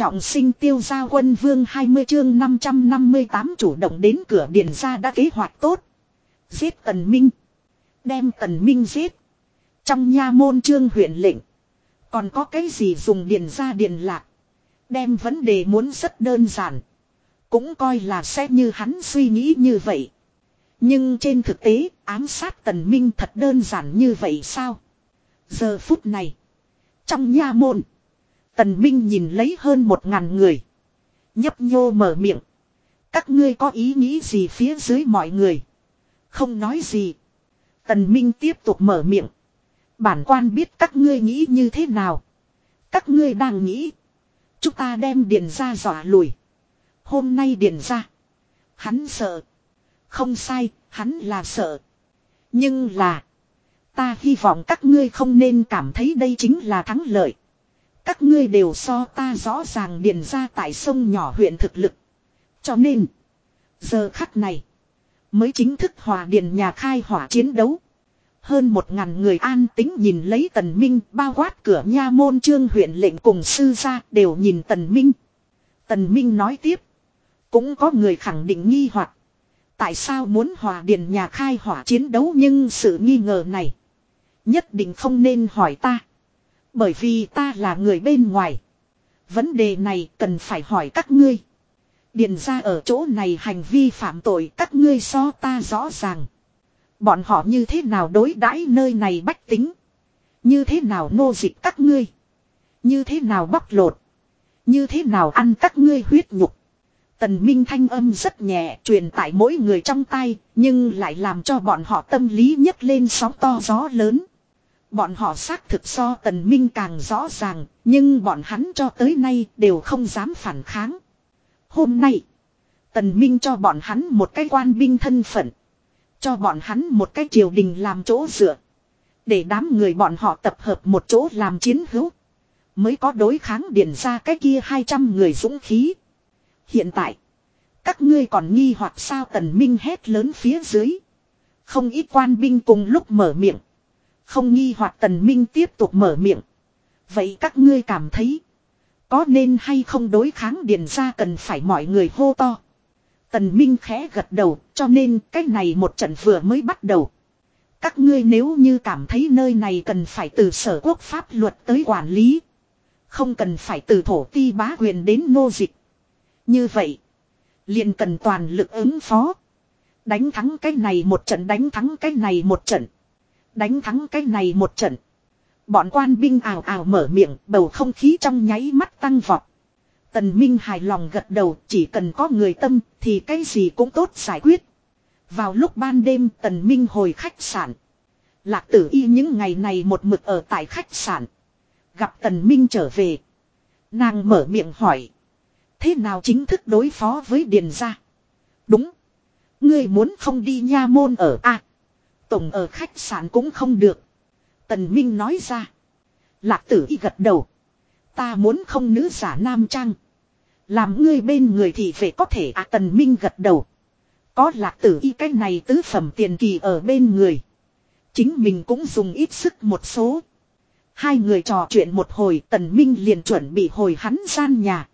Trọng sinh tiêu gia quân vương 20 chương 558 chủ động đến cửa điền ra đã kế hoạch tốt. Giết tần minh. Đem tần minh giết. Trong nha môn trương huyện lệnh. Còn có cái gì dùng điền ra điền lạc. Đem vấn đề muốn rất đơn giản. Cũng coi là sẽ như hắn suy nghĩ như vậy. Nhưng trên thực tế, ám sát tần minh thật đơn giản như vậy sao? Giờ phút này. Trong nha môn. Tần Minh nhìn lấy hơn một ngàn người. Nhấp nhô mở miệng. Các ngươi có ý nghĩ gì phía dưới mọi người. Không nói gì. Tần Minh tiếp tục mở miệng. Bản quan biết các ngươi nghĩ như thế nào. Các ngươi đang nghĩ. Chúng ta đem điện ra dọa lùi. Hôm nay điện ra. Hắn sợ. Không sai, hắn là sợ. Nhưng là. Ta hy vọng các ngươi không nên cảm thấy đây chính là thắng lợi. Các ngươi đều so ta rõ ràng điền ra tại sông nhỏ huyện thực lực. Cho nên. Giờ khắc này. Mới chính thức hòa điền nhà khai hỏa chiến đấu. Hơn một ngàn người an tính nhìn lấy tần minh, bao quát cửa nha môn trương huyện lệnh cùng sư gia đều nhìn tần minh. Tần minh nói tiếp. Cũng có người khẳng định nghi hoặc, Tại sao muốn hòa điền nhà khai hỏa chiến đấu nhưng sự nghi ngờ này. Nhất định không nên hỏi ta. Bởi vì ta là người bên ngoài. Vấn đề này cần phải hỏi các ngươi. Điền ra ở chỗ này hành vi phạm tội các ngươi so ta rõ ràng. Bọn họ như thế nào đối đãi nơi này bách tính. Như thế nào nô dịch các ngươi. Như thế nào bóc lột. Như thế nào ăn các ngươi huyết nhục. Tần Minh thanh âm rất nhẹ truyền tại mỗi người trong tay, nhưng lại làm cho bọn họ tâm lý nhấc lên sóng to gió lớn. Bọn họ xác thực so tần minh càng rõ ràng, nhưng bọn hắn cho tới nay đều không dám phản kháng. Hôm nay, tần minh cho bọn hắn một cái quan binh thân phận. Cho bọn hắn một cái triều đình làm chỗ dựa. Để đám người bọn họ tập hợp một chỗ làm chiến hữu. Mới có đối kháng điển ra cái kia 200 người dũng khí. Hiện tại, các ngươi còn nghi hoặc sao tần minh hét lớn phía dưới. Không ít quan binh cùng lúc mở miệng. Không nghi hoặc tần minh tiếp tục mở miệng. Vậy các ngươi cảm thấy. Có nên hay không đối kháng điền ra cần phải mọi người hô to. Tần Minh khẽ gật đầu, cho nên cái này một trận vừa mới bắt đầu. Các ngươi nếu như cảm thấy nơi này cần phải từ sở quốc pháp luật tới quản lý. Không cần phải từ thổ ti bá quyền đến nô dịch. Như vậy. liền cần toàn lực ứng phó. Đánh thắng cái này một trận, đánh thắng cái này một trận. Đánh thắng cái này một trận. Bọn quan binh ảo ảo mở miệng, bầu không khí trong nháy mắt tăng vọt. Tần Minh hài lòng gật đầu, chỉ cần có người tâm, thì cái gì cũng tốt giải quyết. Vào lúc ban đêm Tần Minh hồi khách sạn. Lạc tử y những ngày này một mực ở tại khách sạn. Gặp Tần Minh trở về. Nàng mở miệng hỏi. Thế nào chính thức đối phó với Điền gia? Đúng. Ngươi muốn không đi nha môn ở A. Tổng ở khách sạn cũng không được. Tần Minh nói ra. Lạc tử y gật đầu. Ta muốn không nữ giả nam trang. Làm ngươi bên người thì phải có thể à tần minh gật đầu. Có lạc tử y cái này tứ phẩm tiền kỳ ở bên người. Chính mình cũng dùng ít sức một số. Hai người trò chuyện một hồi tần minh liền chuẩn bị hồi hắn gian nhà.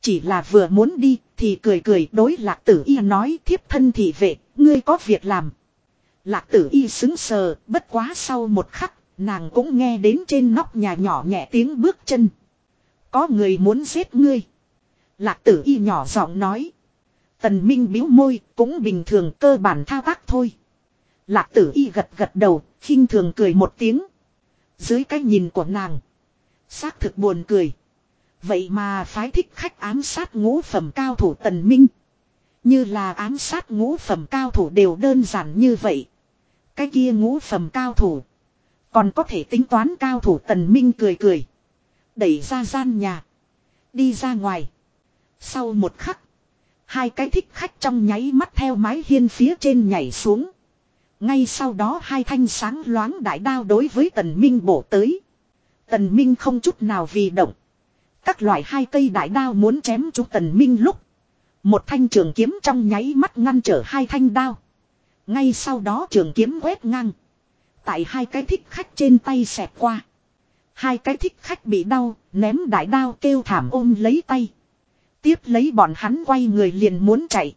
Chỉ là vừa muốn đi thì cười cười đối lạc tử y nói thiếp thân thị vệ, ngươi có việc làm. Lạc tử y xứng sờ, bất quá sau một khắc, nàng cũng nghe đến trên nóc nhà nhỏ nhẹ tiếng bước chân. Có người muốn giết ngươi. Lạc tử y nhỏ giọng nói. Tần Minh biếu môi, cũng bình thường cơ bản thao tác thôi. Lạc tử y gật gật đầu, khinh thường cười một tiếng. Dưới cái nhìn của nàng. Xác thực buồn cười. Vậy mà phái thích khách ám sát ngũ phẩm cao thủ tần minh. Như là ám sát ngũ phẩm cao thủ đều đơn giản như vậy. Cái kia ngũ phẩm cao thủ. Còn có thể tính toán cao thủ tần minh cười cười. Đẩy ra gian nhà. Đi ra ngoài. Sau một khắc. Hai cái thích khách trong nháy mắt theo mái hiên phía trên nhảy xuống. Ngay sau đó hai thanh sáng loáng đại đao đối với tần minh bổ tới. Tần minh không chút nào vì động. Các loại hai cây đại đao muốn chém chú tần minh lúc. Một thanh trường kiếm trong nháy mắt ngăn trở hai thanh đao. Ngay sau đó trường kiếm quét ngang. Tại hai cái thích khách trên tay xẹt qua. Hai cái thích khách bị đau, ném đại đao kêu thảm ôm lấy tay. Tiếp lấy bọn hắn quay người liền muốn chạy.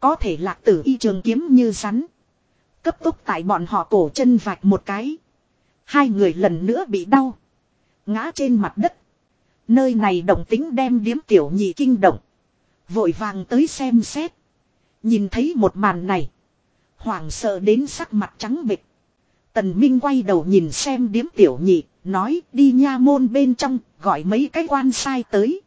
Có thể lạc tử y trường kiếm như rắn. Cấp tốc tại bọn họ cổ chân vạch một cái. Hai người lần nữa bị đau. Ngã trên mặt đất. Nơi này động tính đem điếm tiểu nhị kinh động. Vội vàng tới xem xét. Nhìn thấy một màn này. Hoảng sợ đến sắc mặt trắng bịch. Tần Minh quay đầu nhìn xem điếm tiểu nhị. Nói đi nha môn bên trong. Gọi mấy cái quan sai tới.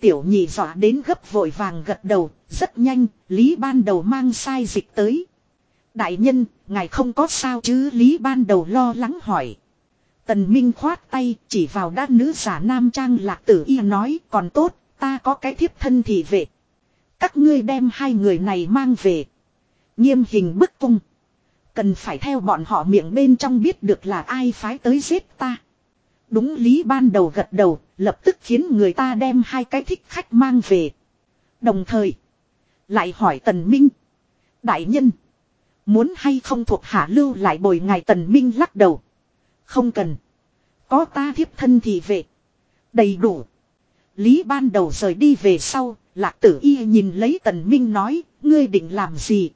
Tiểu nhị dọa đến gấp vội vàng gật đầu. Rất nhanh. Lý ban đầu mang sai dịch tới. Đại nhân, ngài không có sao chứ Lý ban đầu lo lắng hỏi. Tần Minh khoát tay chỉ vào đa nữ giả nam trang lạc tử y nói còn tốt, ta có cái thiếp thân thì về. Các ngươi đem hai người này mang về. Nghiêm hình bức cung. Cần phải theo bọn họ miệng bên trong biết được là ai phái tới giết ta. Đúng lý ban đầu gật đầu, lập tức khiến người ta đem hai cái thích khách mang về. Đồng thời, lại hỏi Tần Minh. Đại nhân, muốn hay không thuộc hạ lưu lại bồi ngài Tần Minh lắc đầu. Không cần. Có ta thiếp thân thì về. Đầy đủ. Lý ban đầu rời đi về sau, lạc tử y nhìn lấy tần minh nói, ngươi định làm gì?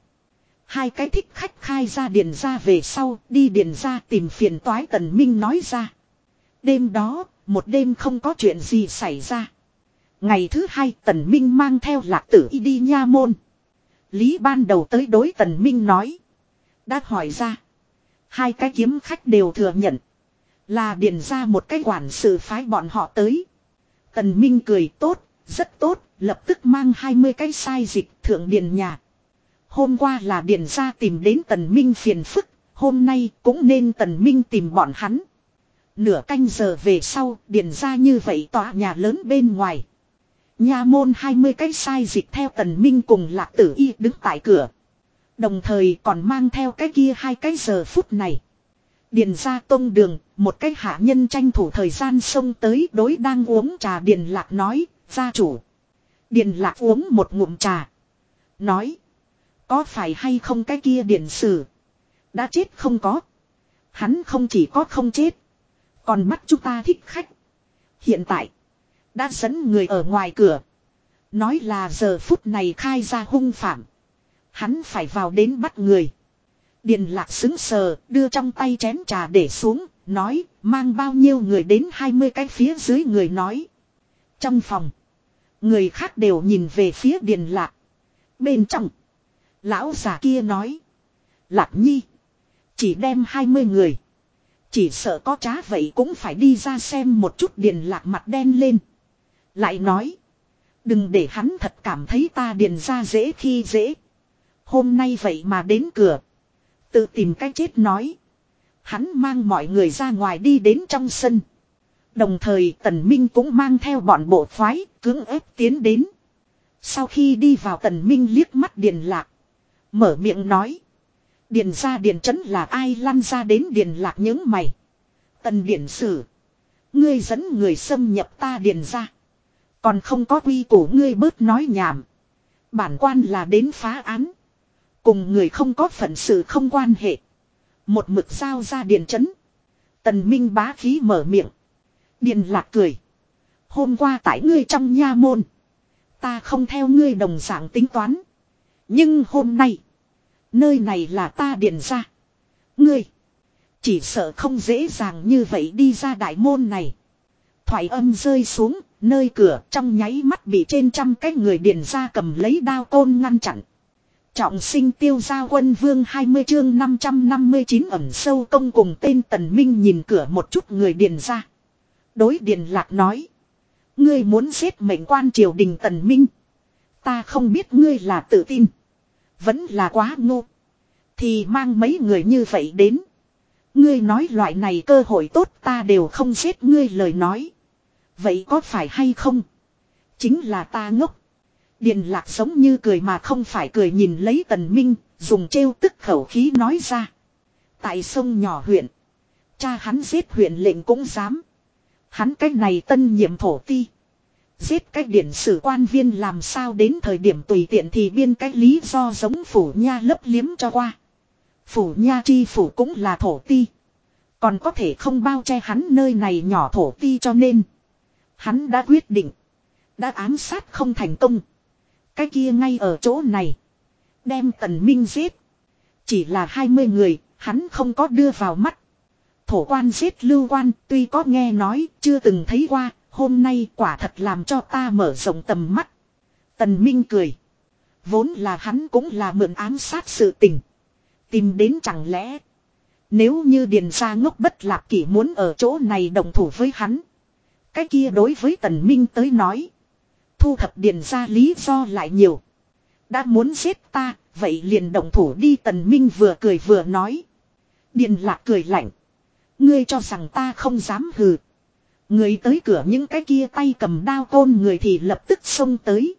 Hai cái thích khách khai ra điền ra về sau, đi điền ra tìm phiền toái tần minh nói ra. Đêm đó, một đêm không có chuyện gì xảy ra. Ngày thứ hai tần minh mang theo lạc tử y đi nha môn. Lý ban đầu tới đối tần minh nói. Đã hỏi ra. Hai cái kiếm khách đều thừa nhận. Là điền ra một cái quản sự phái bọn họ tới. Tần Minh cười tốt, rất tốt, lập tức mang 20 cái sai dịch thượng điền nhà. Hôm qua là điền ra tìm đến Tần Minh phiền phức, hôm nay cũng nên Tần Minh tìm bọn hắn. Nửa canh giờ về sau, điền ra như vậy tòa nhà lớn bên ngoài. Nhà môn 20 cái sai dịch theo Tần Minh cùng lạc tử y đứng tại cửa. Đồng thời còn mang theo cái kia hai cái giờ phút này. Điền ra tông đường, một cái hạ nhân tranh thủ thời gian xông tới đối đang uống trà Điền Lạc nói, gia chủ. Điền Lạc uống một ngụm trà. Nói, có phải hay không cái kia điện sử. Đã chết không có. Hắn không chỉ có không chết. Còn bắt chúng ta thích khách. Hiện tại, đã dẫn người ở ngoài cửa. Nói là giờ phút này khai ra hung phạm. Hắn phải vào đến bắt người. Điền lạc xứng sờ, đưa trong tay chén trà để xuống, nói, mang bao nhiêu người đến 20 cái phía dưới người nói. Trong phòng, người khác đều nhìn về phía điền lạc. Bên trong, lão già kia nói, lạc nhi, chỉ đem 20 người. Chỉ sợ có trá vậy cũng phải đi ra xem một chút điền lạc mặt đen lên. Lại nói, đừng để hắn thật cảm thấy ta điền ra dễ khi dễ. Hôm nay vậy mà đến cửa. Tự tìm cách chết nói. Hắn mang mọi người ra ngoài đi đến trong sân. Đồng thời Tần Minh cũng mang theo bọn bộ phái, cưỡng ép tiến đến. Sau khi đi vào Tần Minh liếc mắt Điền Lạc. Mở miệng nói. Điền ra Điền Trấn là ai lăn ra đến Điền Lạc những mày. Tần Điển Sử. Ngươi dẫn người xâm nhập ta Điền ra. Còn không có quy củ ngươi bớt nói nhảm. Bản quan là đến phá án. Cùng người không có phận sự không quan hệ. Một mực sao ra Điền chấn. Tần Minh bá khí mở miệng. Điền lạc cười. Hôm qua tại ngươi trong nha môn. Ta không theo ngươi đồng dạng tính toán. Nhưng hôm nay. Nơi này là ta điện ra. Ngươi. Chỉ sợ không dễ dàng như vậy đi ra đại môn này. Thoại âm rơi xuống. Nơi cửa trong nháy mắt bị trên trăm cái người điện ra cầm lấy đao côn ngăn chặn. Trọng sinh tiêu gia quân vương 20 chương 559 ẩm sâu công cùng tên tần minh nhìn cửa một chút người điền ra. Đối điền lạc nói. Ngươi muốn giết mệnh quan triều đình tần minh. Ta không biết ngươi là tự tin. Vẫn là quá ngu. Thì mang mấy người như vậy đến. Ngươi nói loại này cơ hội tốt ta đều không giết ngươi lời nói. Vậy có phải hay không? Chính là ta ngốc. Điền lạc giống như cười mà không phải cười nhìn lấy tần minh, dùng trêu tức khẩu khí nói ra. Tại sông nhỏ huyện. Cha hắn giết huyện lệnh cũng dám. Hắn cách này tân nhiệm thổ ti. Giết cách điển sử quan viên làm sao đến thời điểm tùy tiện thì biên cách lý do giống phủ nha lấp liếm cho qua. Phủ nha chi phủ cũng là thổ ti. Còn có thể không bao che hắn nơi này nhỏ thổ ti cho nên. Hắn đã quyết định. Đã ám sát không thành công. Cái kia ngay ở chỗ này. Đem tần minh giết. Chỉ là 20 người, hắn không có đưa vào mắt. Thổ quan giết lưu quan, tuy có nghe nói, chưa từng thấy qua, hôm nay quả thật làm cho ta mở rộng tầm mắt. Tần Minh cười. Vốn là hắn cũng là mượn ám sát sự tình. Tìm đến chẳng lẽ. Nếu như Điền gia ngốc bất lạc kỷ muốn ở chỗ này đồng thủ với hắn. Cái kia đối với Tần Minh tới nói. Thu thập Điền gia lý do lại nhiều. Đã muốn giết ta, vậy liền đồng thủ đi Tần Minh vừa cười vừa nói. Điền lạc cười lạnh. Ngươi cho rằng ta không dám hừ. Người tới cửa những cái kia tay cầm đao côn người thì lập tức xông tới.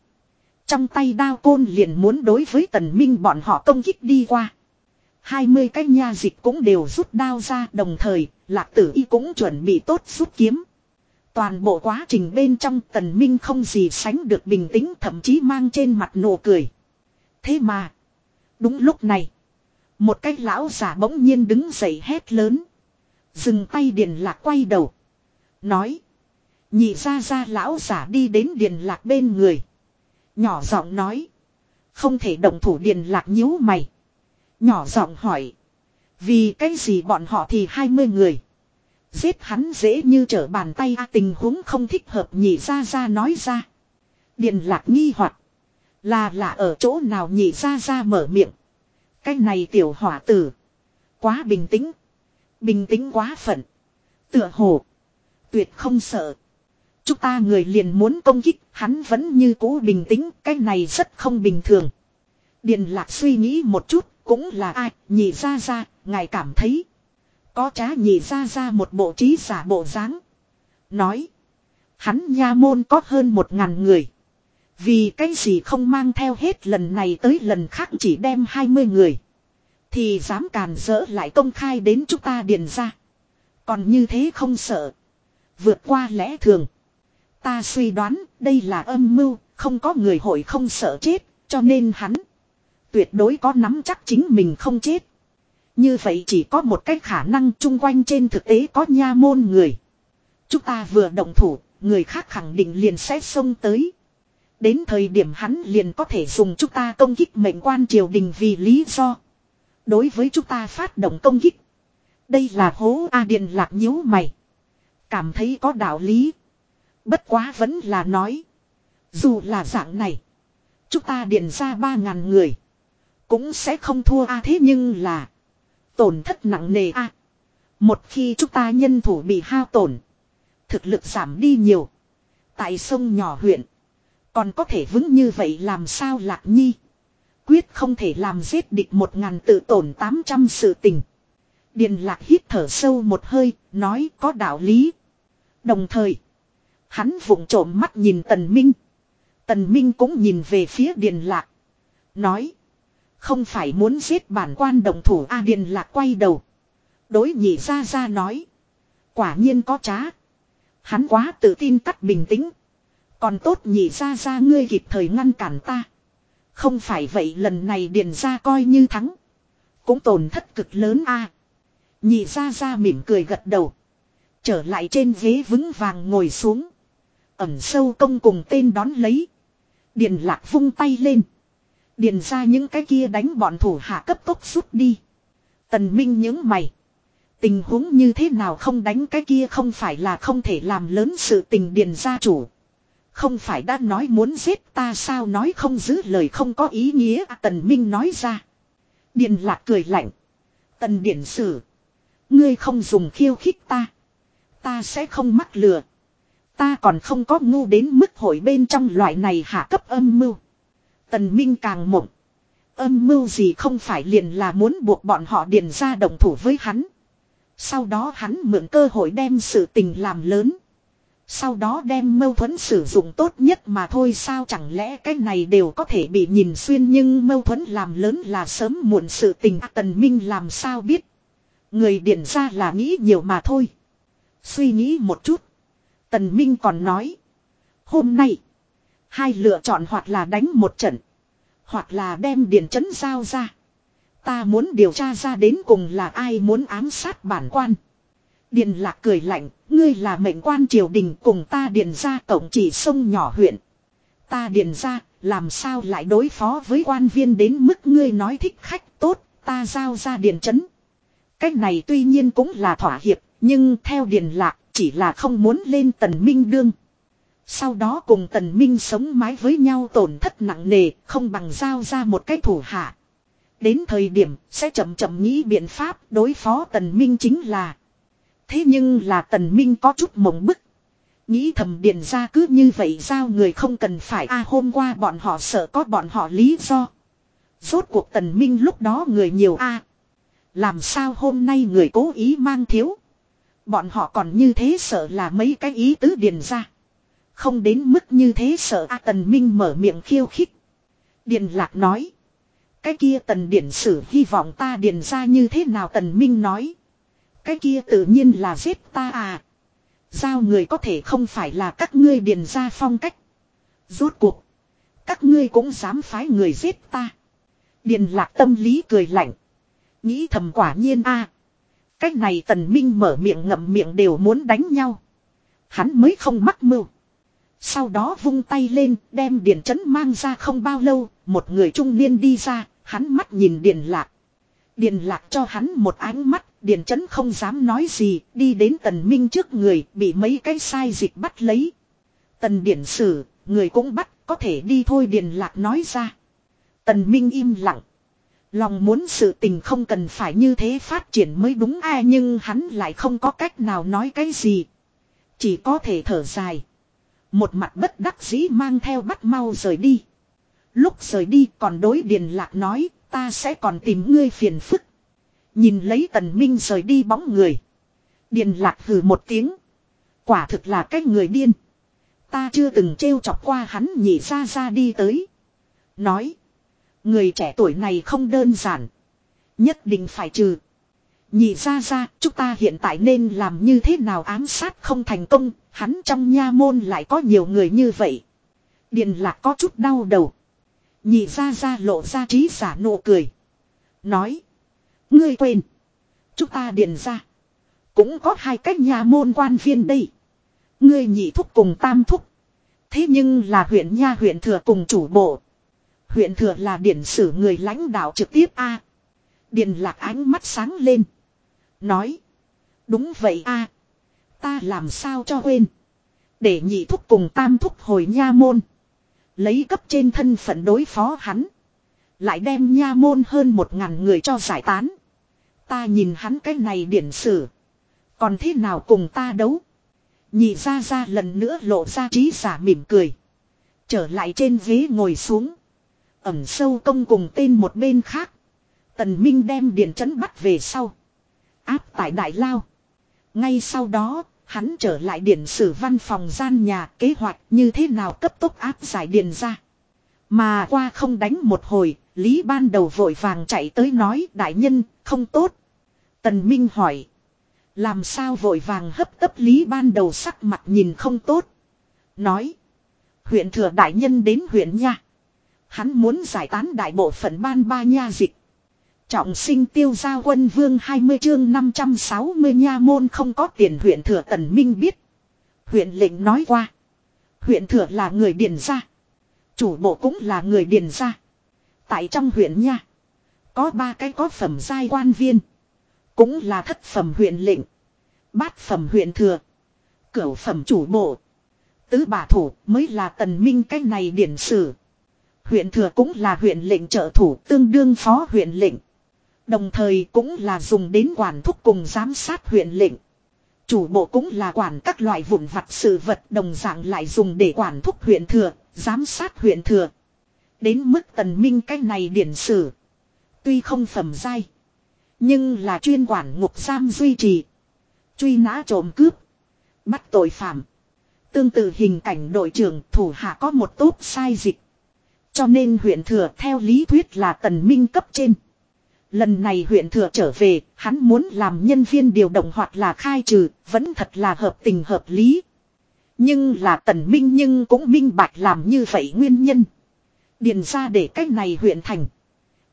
Trong tay đao côn liền muốn đối với tần minh bọn họ công kích đi qua. hai mươi cái nha dịch cũng đều rút đao ra đồng thời, lạc tử y cũng chuẩn bị tốt rút kiếm. Toàn bộ quá trình bên trong tần minh không gì sánh được bình tĩnh thậm chí mang trên mặt nụ cười. Thế mà, đúng lúc này, một cái lão giả bỗng nhiên đứng dậy hét lớn. Dừng tay điền lạc quay đầu. Nói. Nhị ra ra lão giả đi đến điền lạc bên người. Nhỏ giọng nói. Không thể động thủ điền lạc nhíu mày. Nhỏ giọng hỏi. Vì cái gì bọn họ thì 20 người. Giết hắn dễ như trở bàn tay a, tình huống không thích hợp, nhị ra ra nói ra. Điền lạc nghi hoặc Là là ở chỗ nào, nhị ra ra mở miệng. Cái này tiểu hỏa tử. Quá bình tĩnh. Bình tĩnh quá phận. Tựa hồ. Tuyệt không sợ. Chúng ta người liền muốn công kích, hắn vẫn như cũ bình tĩnh, cái này rất không bình thường. điền lạc suy nghĩ một chút, cũng là ai, nhị ra ra, ngài cảm thấy. Có trá nhị ra ra một bộ trí giả bộ dáng Nói. Hắn nha môn có hơn một ngàn người. Vì cái gì không mang theo hết lần này tới lần khác chỉ đem 20 người. Thì dám càn rỡ lại công khai đến chúng ta điền ra. Còn như thế không sợ. Vượt qua lẽ thường. Ta suy đoán đây là âm mưu, không có người hội không sợ chết, cho nên hắn tuyệt đối có nắm chắc chính mình không chết. Như vậy chỉ có một cách khả năng chung quanh trên thực tế có nha môn người. Chúng ta vừa động thủ, người khác khẳng định liền sẽ xông tới. Đến thời điểm hắn liền có thể dùng chúng ta công kích mệnh quan triều đình vì lý do. Đối với chúng ta phát động công kích. Đây là hố A Điện lạc nhíu mày. Cảm thấy có đạo lý. Bất quá vẫn là nói. Dù là dạng này. Chúng ta điện ra ba ngàn người. Cũng sẽ không thua A thế nhưng là. Tổn thất nặng nề A. Một khi chúng ta nhân thủ bị hao tổn. Thực lực giảm đi nhiều. Tại sông nhỏ huyện. Còn có thể vững như vậy làm sao lạc nhi. Quyết không thể làm giết địch một ngàn tự tổn tám trăm sự tình. Điền lạc hít thở sâu một hơi, nói có đạo lý. Đồng thời, hắn vụng trộm mắt nhìn tần minh. Tần minh cũng nhìn về phía điền lạc. Nói, không phải muốn giết bản quan đồng thủ A điền lạc quay đầu. Đối nhị ra ra nói. Quả nhiên có trá. Hắn quá tự tin cắt bình tĩnh. Còn tốt nhị ra ra ngươi kịp thời ngăn cản ta. Không phải vậy lần này điền ra coi như thắng. Cũng tổn thất cực lớn a. Nhị ra ra mỉm cười gật đầu. Trở lại trên ghế vững vàng ngồi xuống. Ẩm sâu công cùng tên đón lấy. Điền lạc vung tay lên. Điền ra những cái kia đánh bọn thủ hạ cấp tốc rút đi. Tần Minh những mày. Tình huống như thế nào không đánh cái kia không phải là không thể làm lớn sự tình điền gia chủ. Không phải đã nói muốn giết ta sao nói không giữ lời không có ý nghĩa, Tần Minh nói ra. Điền lạc cười lạnh. Tần điển sử. Ngươi không dùng khiêu khích ta. Ta sẽ không mắc lừa. Ta còn không có ngu đến mức hội bên trong loại này hạ cấp âm mưu. Tần Minh càng mộng. Âm mưu gì không phải liền là muốn buộc bọn họ điền ra đồng thủ với hắn. Sau đó hắn mượn cơ hội đem sự tình làm lớn. Sau đó đem mâu thuẫn sử dụng tốt nhất mà thôi sao chẳng lẽ cái này đều có thể bị nhìn xuyên nhưng mâu thuẫn làm lớn là sớm muộn sự tình tần minh làm sao biết. Người điện ra là nghĩ nhiều mà thôi. Suy nghĩ một chút. Tần minh còn nói. Hôm nay. Hai lựa chọn hoặc là đánh một trận. Hoặc là đem điện chấn giao ra. Ta muốn điều tra ra đến cùng là ai muốn ám sát bản quan. Điền lạc cười lạnh, ngươi là mệnh quan triều đình cùng ta điền ra tổng chỉ sông nhỏ huyện. Ta điền ra, làm sao lại đối phó với quan viên đến mức ngươi nói thích khách tốt, ta giao ra điền chấn. Cách này tuy nhiên cũng là thỏa hiệp, nhưng theo điền lạc chỉ là không muốn lên tần minh đương. Sau đó cùng tần minh sống mái với nhau tổn thất nặng nề, không bằng giao ra một cái thủ hạ. Đến thời điểm sẽ chậm chậm nghĩ biện pháp đối phó tần minh chính là. Thế nhưng là tần minh có chút mộng bức. Nghĩ thầm điền ra cứ như vậy giao người không cần phải a hôm qua bọn họ sợ có bọn họ lý do. Rốt cuộc tần minh lúc đó người nhiều a làm sao hôm nay người cố ý mang thiếu. Bọn họ còn như thế sợ là mấy cái ý tứ điền ra. Không đến mức như thế sợ a tần minh mở miệng khiêu khích. Điền lạc nói. Cái kia tần điển sử hy vọng ta điền ra như thế nào tần minh nói. Cái kia tự nhiên là giết ta à. Giao người có thể không phải là các ngươi điền ra phong cách. Rốt cuộc. Các ngươi cũng dám phái người giết ta. Điền lạc tâm lý cười lạnh. Nghĩ thầm quả nhiên a Cách này tần minh mở miệng ngậm miệng đều muốn đánh nhau. Hắn mới không mắc mưu. Sau đó vung tay lên, đem điền chấn mang ra không bao lâu. Một người trung niên đi ra. Hắn mắt nhìn điền lạc. Điền lạc cho hắn một ánh mắt. Điền chấn không dám nói gì. Đi đến tần minh trước người. Bị mấy cái sai dịch bắt lấy. Tần điển sử. Người cũng bắt. Có thể đi thôi điền lạc nói ra. Tần minh im lặng. Lòng muốn sự tình không cần phải như thế phát triển mới đúng ai nhưng hắn lại không có cách nào nói cái gì. Chỉ có thể thở dài. Một mặt bất đắc dĩ mang theo bắt mau rời đi. Lúc rời đi còn đối điền lạc nói, ta sẽ còn tìm ngươi phiền phức. Nhìn lấy tần minh rời đi bóng người. Điền lạc hừ một tiếng. Quả thực là cái người điên. Ta chưa từng trêu chọc qua hắn nhị ra ra đi tới. Nói. Người trẻ tuổi này không đơn giản. Nhất định phải trừ. Nhị ra ra, chúng ta hiện tại nên làm như thế nào ám sát không thành công, hắn trong nha môn lại có nhiều người như vậy. Điền lạc có chút đau đầu. Nhị ra ra lộ ra trí giả nụ cười. Nói. Ngươi quên. Chúng ta điền ra. Cũng có hai cách nhà môn quan viên đây. Ngươi nhị thúc cùng tam thúc. Thế nhưng là huyện nha huyện thừa cùng chủ bộ. Huyện thừa là điển sử người lãnh đạo trực tiếp a Điền lạc ánh mắt sáng lên. Nói. Đúng vậy a Ta làm sao cho quên. Để nhị thúc cùng tam thúc hồi nha môn. Lấy cấp trên thân phận đối phó hắn. Lại đem nha môn hơn một ngàn người cho giải tán. Ta nhìn hắn cái này điển sử. Còn thế nào cùng ta đấu. Nhị ra ra lần nữa lộ ra trí giả mỉm cười. Trở lại trên ghế ngồi xuống. Ẩm sâu công cùng tên một bên khác. Tần Minh đem điện trấn bắt về sau. Áp tại Đại Lao. Ngay sau đó, hắn trở lại điện sử văn phòng gian nhà kế hoạch như thế nào cấp tốc áp giải điện ra. Mà qua không đánh một hồi, Lý ban đầu vội vàng chạy tới nói đại nhân, không tốt. Tần Minh hỏi. Làm sao vội vàng hấp tấp Lý ban đầu sắc mặt nhìn không tốt. Nói. Huyện thừa đại nhân đến huyện nha. Hắn muốn giải tán đại bộ phận ban ba nha dịch. Trọng sinh tiêu gia quân vương 20 chương 560 nha môn không có tiền huyện thừa tần minh biết. Huyện lệnh nói qua. Huyện thừa là người điền gia. Chủ bộ cũng là người điền gia. Tại trong huyện nha. Có ba cái có phẩm giai quan viên. Cũng là thất phẩm huyện lệnh. Bát phẩm huyện thừa. Cửu phẩm chủ bộ. Tứ bà thủ mới là tần minh cái này điển sử. Huyện thừa cũng là huyện lệnh trợ thủ tương đương phó huyện lệnh. Đồng thời cũng là dùng đến quản thúc cùng giám sát huyện lệnh. Chủ bộ cũng là quản các loại vụn vặt sự vật đồng dạng lại dùng để quản thúc huyện thừa, giám sát huyện thừa. Đến mức tần minh cái này điển sử. Tuy không phẩm dai. Nhưng là chuyên quản ngục giam duy trì. Truy nã trộm cướp. Bắt tội phạm. Tương tự hình cảnh đội trưởng thủ hạ có một tốt sai dịch. Cho nên huyện thừa theo lý thuyết là tần minh cấp trên. Lần này huyện thừa trở về, hắn muốn làm nhân viên điều động hoặc là khai trừ, vẫn thật là hợp tình hợp lý. Nhưng là tần minh nhưng cũng minh bạch làm như vậy nguyên nhân. Điền ra để cách này huyện thành.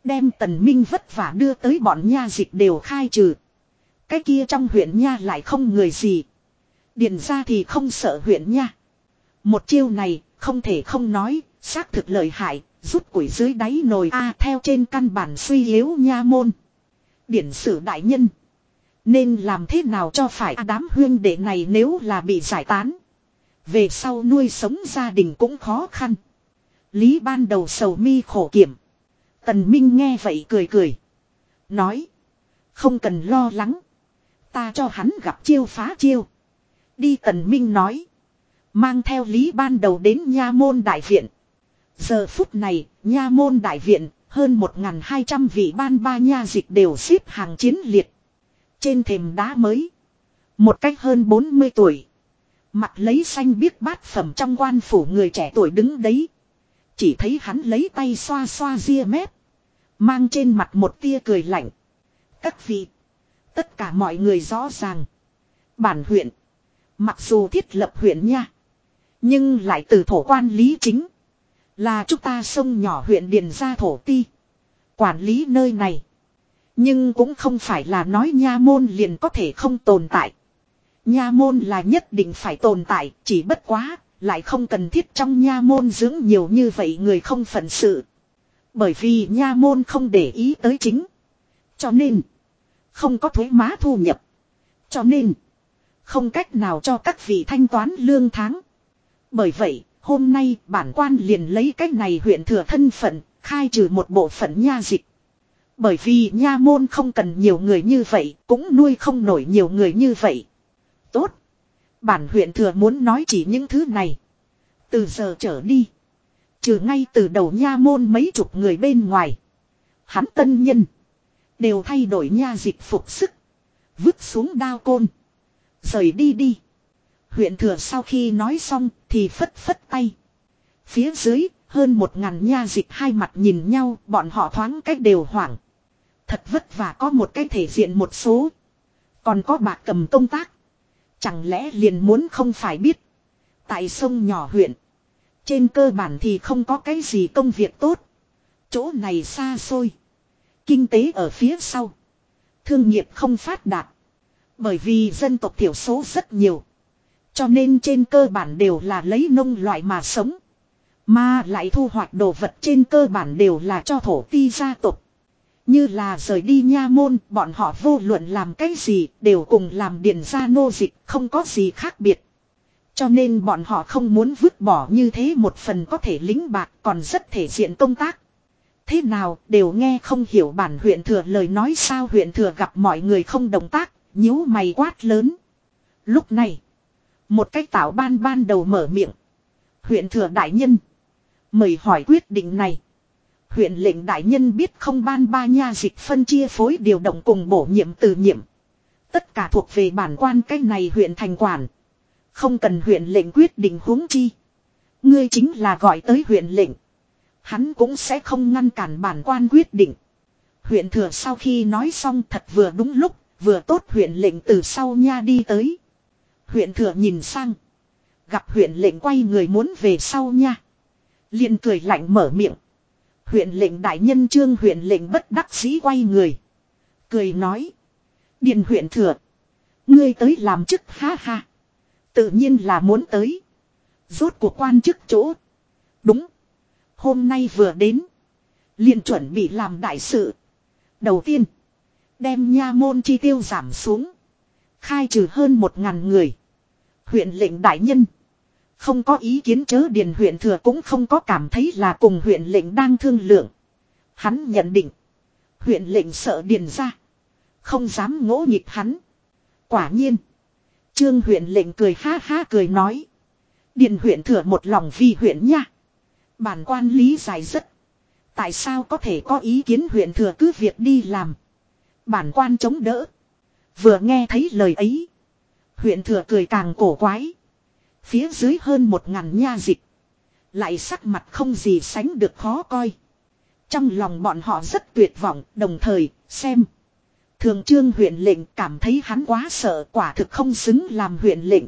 Đem tần minh vất vả đưa tới bọn nha dịch đều khai trừ. Cái kia trong huyện nha lại không người gì. Điền ra thì không sợ huyện nha. Một chiêu này, không thể không nói, xác thực lợi hại, rút củi dưới đáy nồi A theo trên căn bản suy yếu nha môn. Điển sử đại nhân. Nên làm thế nào cho phải đám huyên đệ này nếu là bị giải tán. Về sau nuôi sống gia đình cũng khó khăn. Lý ban đầu sầu mi khổ kiểm. Tần Minh nghe vậy cười cười. Nói. Không cần lo lắng. Ta cho hắn gặp chiêu phá chiêu. Đi Tần Minh nói. Mang theo Lý ban đầu đến Nha Môn Đại Viện. Giờ phút này, Nha Môn Đại Viện, hơn 1.200 vị ban ba nha dịch đều xếp hàng chiến liệt. Trên thềm đá mới. Một cách hơn 40 tuổi. Mặt lấy xanh biết bát phẩm trong quan phủ người trẻ tuổi đứng đấy. Chỉ thấy hắn lấy tay xoa xoa ria mép. Mang trên mặt một tia cười lạnh. Các vị. Tất cả mọi người rõ ràng. Bản huyện. Mặc dù thiết lập huyện nha. Nhưng lại từ thổ quan lý chính. Là chúng ta sông nhỏ huyện Điền ra thổ ti. Quản lý nơi này. Nhưng cũng không phải là nói nha môn liền có thể không tồn tại. Nha môn là nhất định phải tồn tại, chỉ bất quá, lại không cần thiết trong nha môn dưỡng nhiều như vậy người không phận sự. Bởi vì nha môn không để ý tới chính. Cho nên, không có thuế má thu nhập. Cho nên, không cách nào cho các vị thanh toán lương tháng. Bởi vậy, hôm nay bản quan liền lấy cách này huyện thừa thân phận, khai trừ một bộ phận nha dịch. Bởi vì nha môn không cần nhiều người như vậy, cũng nuôi không nổi nhiều người như vậy. Tốt. Bản huyện thừa muốn nói chỉ những thứ này. Từ giờ trở đi. Trừ ngay từ đầu nha môn mấy chục người bên ngoài. Hắn tân nhân. Đều thay đổi nha dịch phục sức. Vứt xuống đao côn. Rời đi đi. Huyện thừa sau khi nói xong thì phất phất tay. Phía dưới, hơn một ngàn nha dịch hai mặt nhìn nhau, bọn họ thoáng cách đều hoảng. Thật vất vả có một cái thể diện một số. Còn có bạc cầm công tác. Chẳng lẽ liền muốn không phải biết. Tại sông nhỏ huyện. Trên cơ bản thì không có cái gì công việc tốt. Chỗ này xa xôi. Kinh tế ở phía sau. Thương nghiệp không phát đạt. Bởi vì dân tộc thiểu số rất nhiều. Cho nên trên cơ bản đều là lấy nông loại mà sống. Mà lại thu hoạch đồ vật trên cơ bản đều là cho thổ ti gia tộc. Như là rời đi nha môn, bọn họ vô luận làm cái gì, đều cùng làm điện gia nô dịch, không có gì khác biệt. Cho nên bọn họ không muốn vứt bỏ như thế một phần có thể lính bạc còn rất thể diện công tác. Thế nào đều nghe không hiểu bản huyện thừa lời nói sao huyện thừa gặp mọi người không động tác, nhíu mày quát lớn. Lúc này, một cách tạo ban ban đầu mở miệng. Huyện thừa đại nhân. Mời hỏi quyết định này. Huyện lệnh đại nhân biết không ban ba nha dịch phân chia phối điều động cùng bổ nhiệm từ nhiệm. Tất cả thuộc về bản quan cái này huyện thành quản. Không cần huyện lệnh quyết định huống chi. Ngươi chính là gọi tới huyện lệnh. Hắn cũng sẽ không ngăn cản bản quan quyết định. Huyện thừa sau khi nói xong thật vừa đúng lúc, vừa tốt huyện lệnh từ sau nha đi tới. Huyện thừa nhìn sang. Gặp huyện lệnh quay người muốn về sau nha. liền cười lạnh mở miệng. Huyện lệnh đại nhân trương huyện lệnh bất đắc dĩ quay người. Cười nói. điền huyện thừa. Ngươi tới làm chức ha ha. Tự nhiên là muốn tới. Rốt của quan chức chỗ. Đúng. Hôm nay vừa đến. liền chuẩn bị làm đại sự. Đầu tiên. Đem nha môn chi tiêu giảm xuống. Khai trừ hơn một ngàn người. Huyện lệnh đại nhân. Không có ý kiến chớ điền huyện thừa cũng không có cảm thấy là cùng huyện lệnh đang thương lượng. Hắn nhận định. Huyện lệnh sợ điền ra. Không dám ngỗ nhịp hắn. Quả nhiên. Trương huyện lệnh cười ha ha cười nói. Điền huyện thừa một lòng vì huyện nha. Bản quan lý giải rất. Tại sao có thể có ý kiến huyện thừa cứ việc đi làm. Bản quan chống đỡ. Vừa nghe thấy lời ấy. Huyện thừa cười càng cổ quái. Phía dưới hơn một ngàn nha dịch. Lại sắc mặt không gì sánh được khó coi. Trong lòng bọn họ rất tuyệt vọng, đồng thời, xem. Thường trương huyện lệnh cảm thấy hắn quá sợ quả thực không xứng làm huyện lệnh.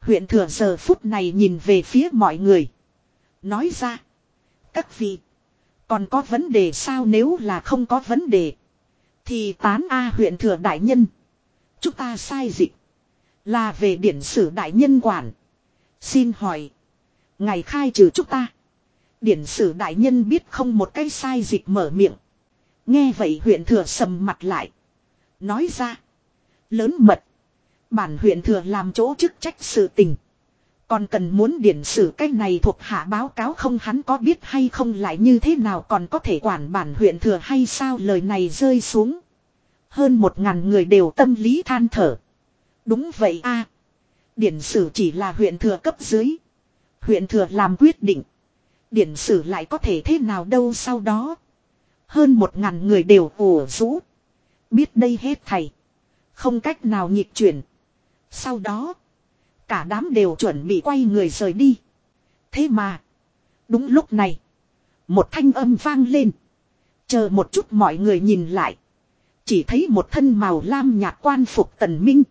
Huyện thừa giờ phút này nhìn về phía mọi người. Nói ra. Các vị. Còn có vấn đề sao nếu là không có vấn đề. Thì tán A huyện thừa đại nhân. Chúng ta sai dịch. Là về điển sử đại nhân quản. Xin hỏi. Ngày khai trừ chúng ta. Điển sử đại nhân biết không một cái sai dịch mở miệng. Nghe vậy huyện thừa sầm mặt lại. Nói ra. Lớn mật. Bản huyện thừa làm chỗ chức trách sự tình. Còn cần muốn điển sử cái này thuộc hạ báo cáo không hắn có biết hay không lại như thế nào còn có thể quản bản huyện thừa hay sao lời này rơi xuống. Hơn một ngàn người đều tâm lý than thở. Đúng vậy a Điển sử chỉ là huyện thừa cấp dưới. Huyện thừa làm quyết định. Điển sử lại có thể thế nào đâu sau đó. Hơn một ngàn người đều ủ rũ. Biết đây hết thầy. Không cách nào nhịp chuyển. Sau đó. Cả đám đều chuẩn bị quay người rời đi. Thế mà. Đúng lúc này. Một thanh âm vang lên. Chờ một chút mọi người nhìn lại. Chỉ thấy một thân màu lam nhạt quan phục tần minh.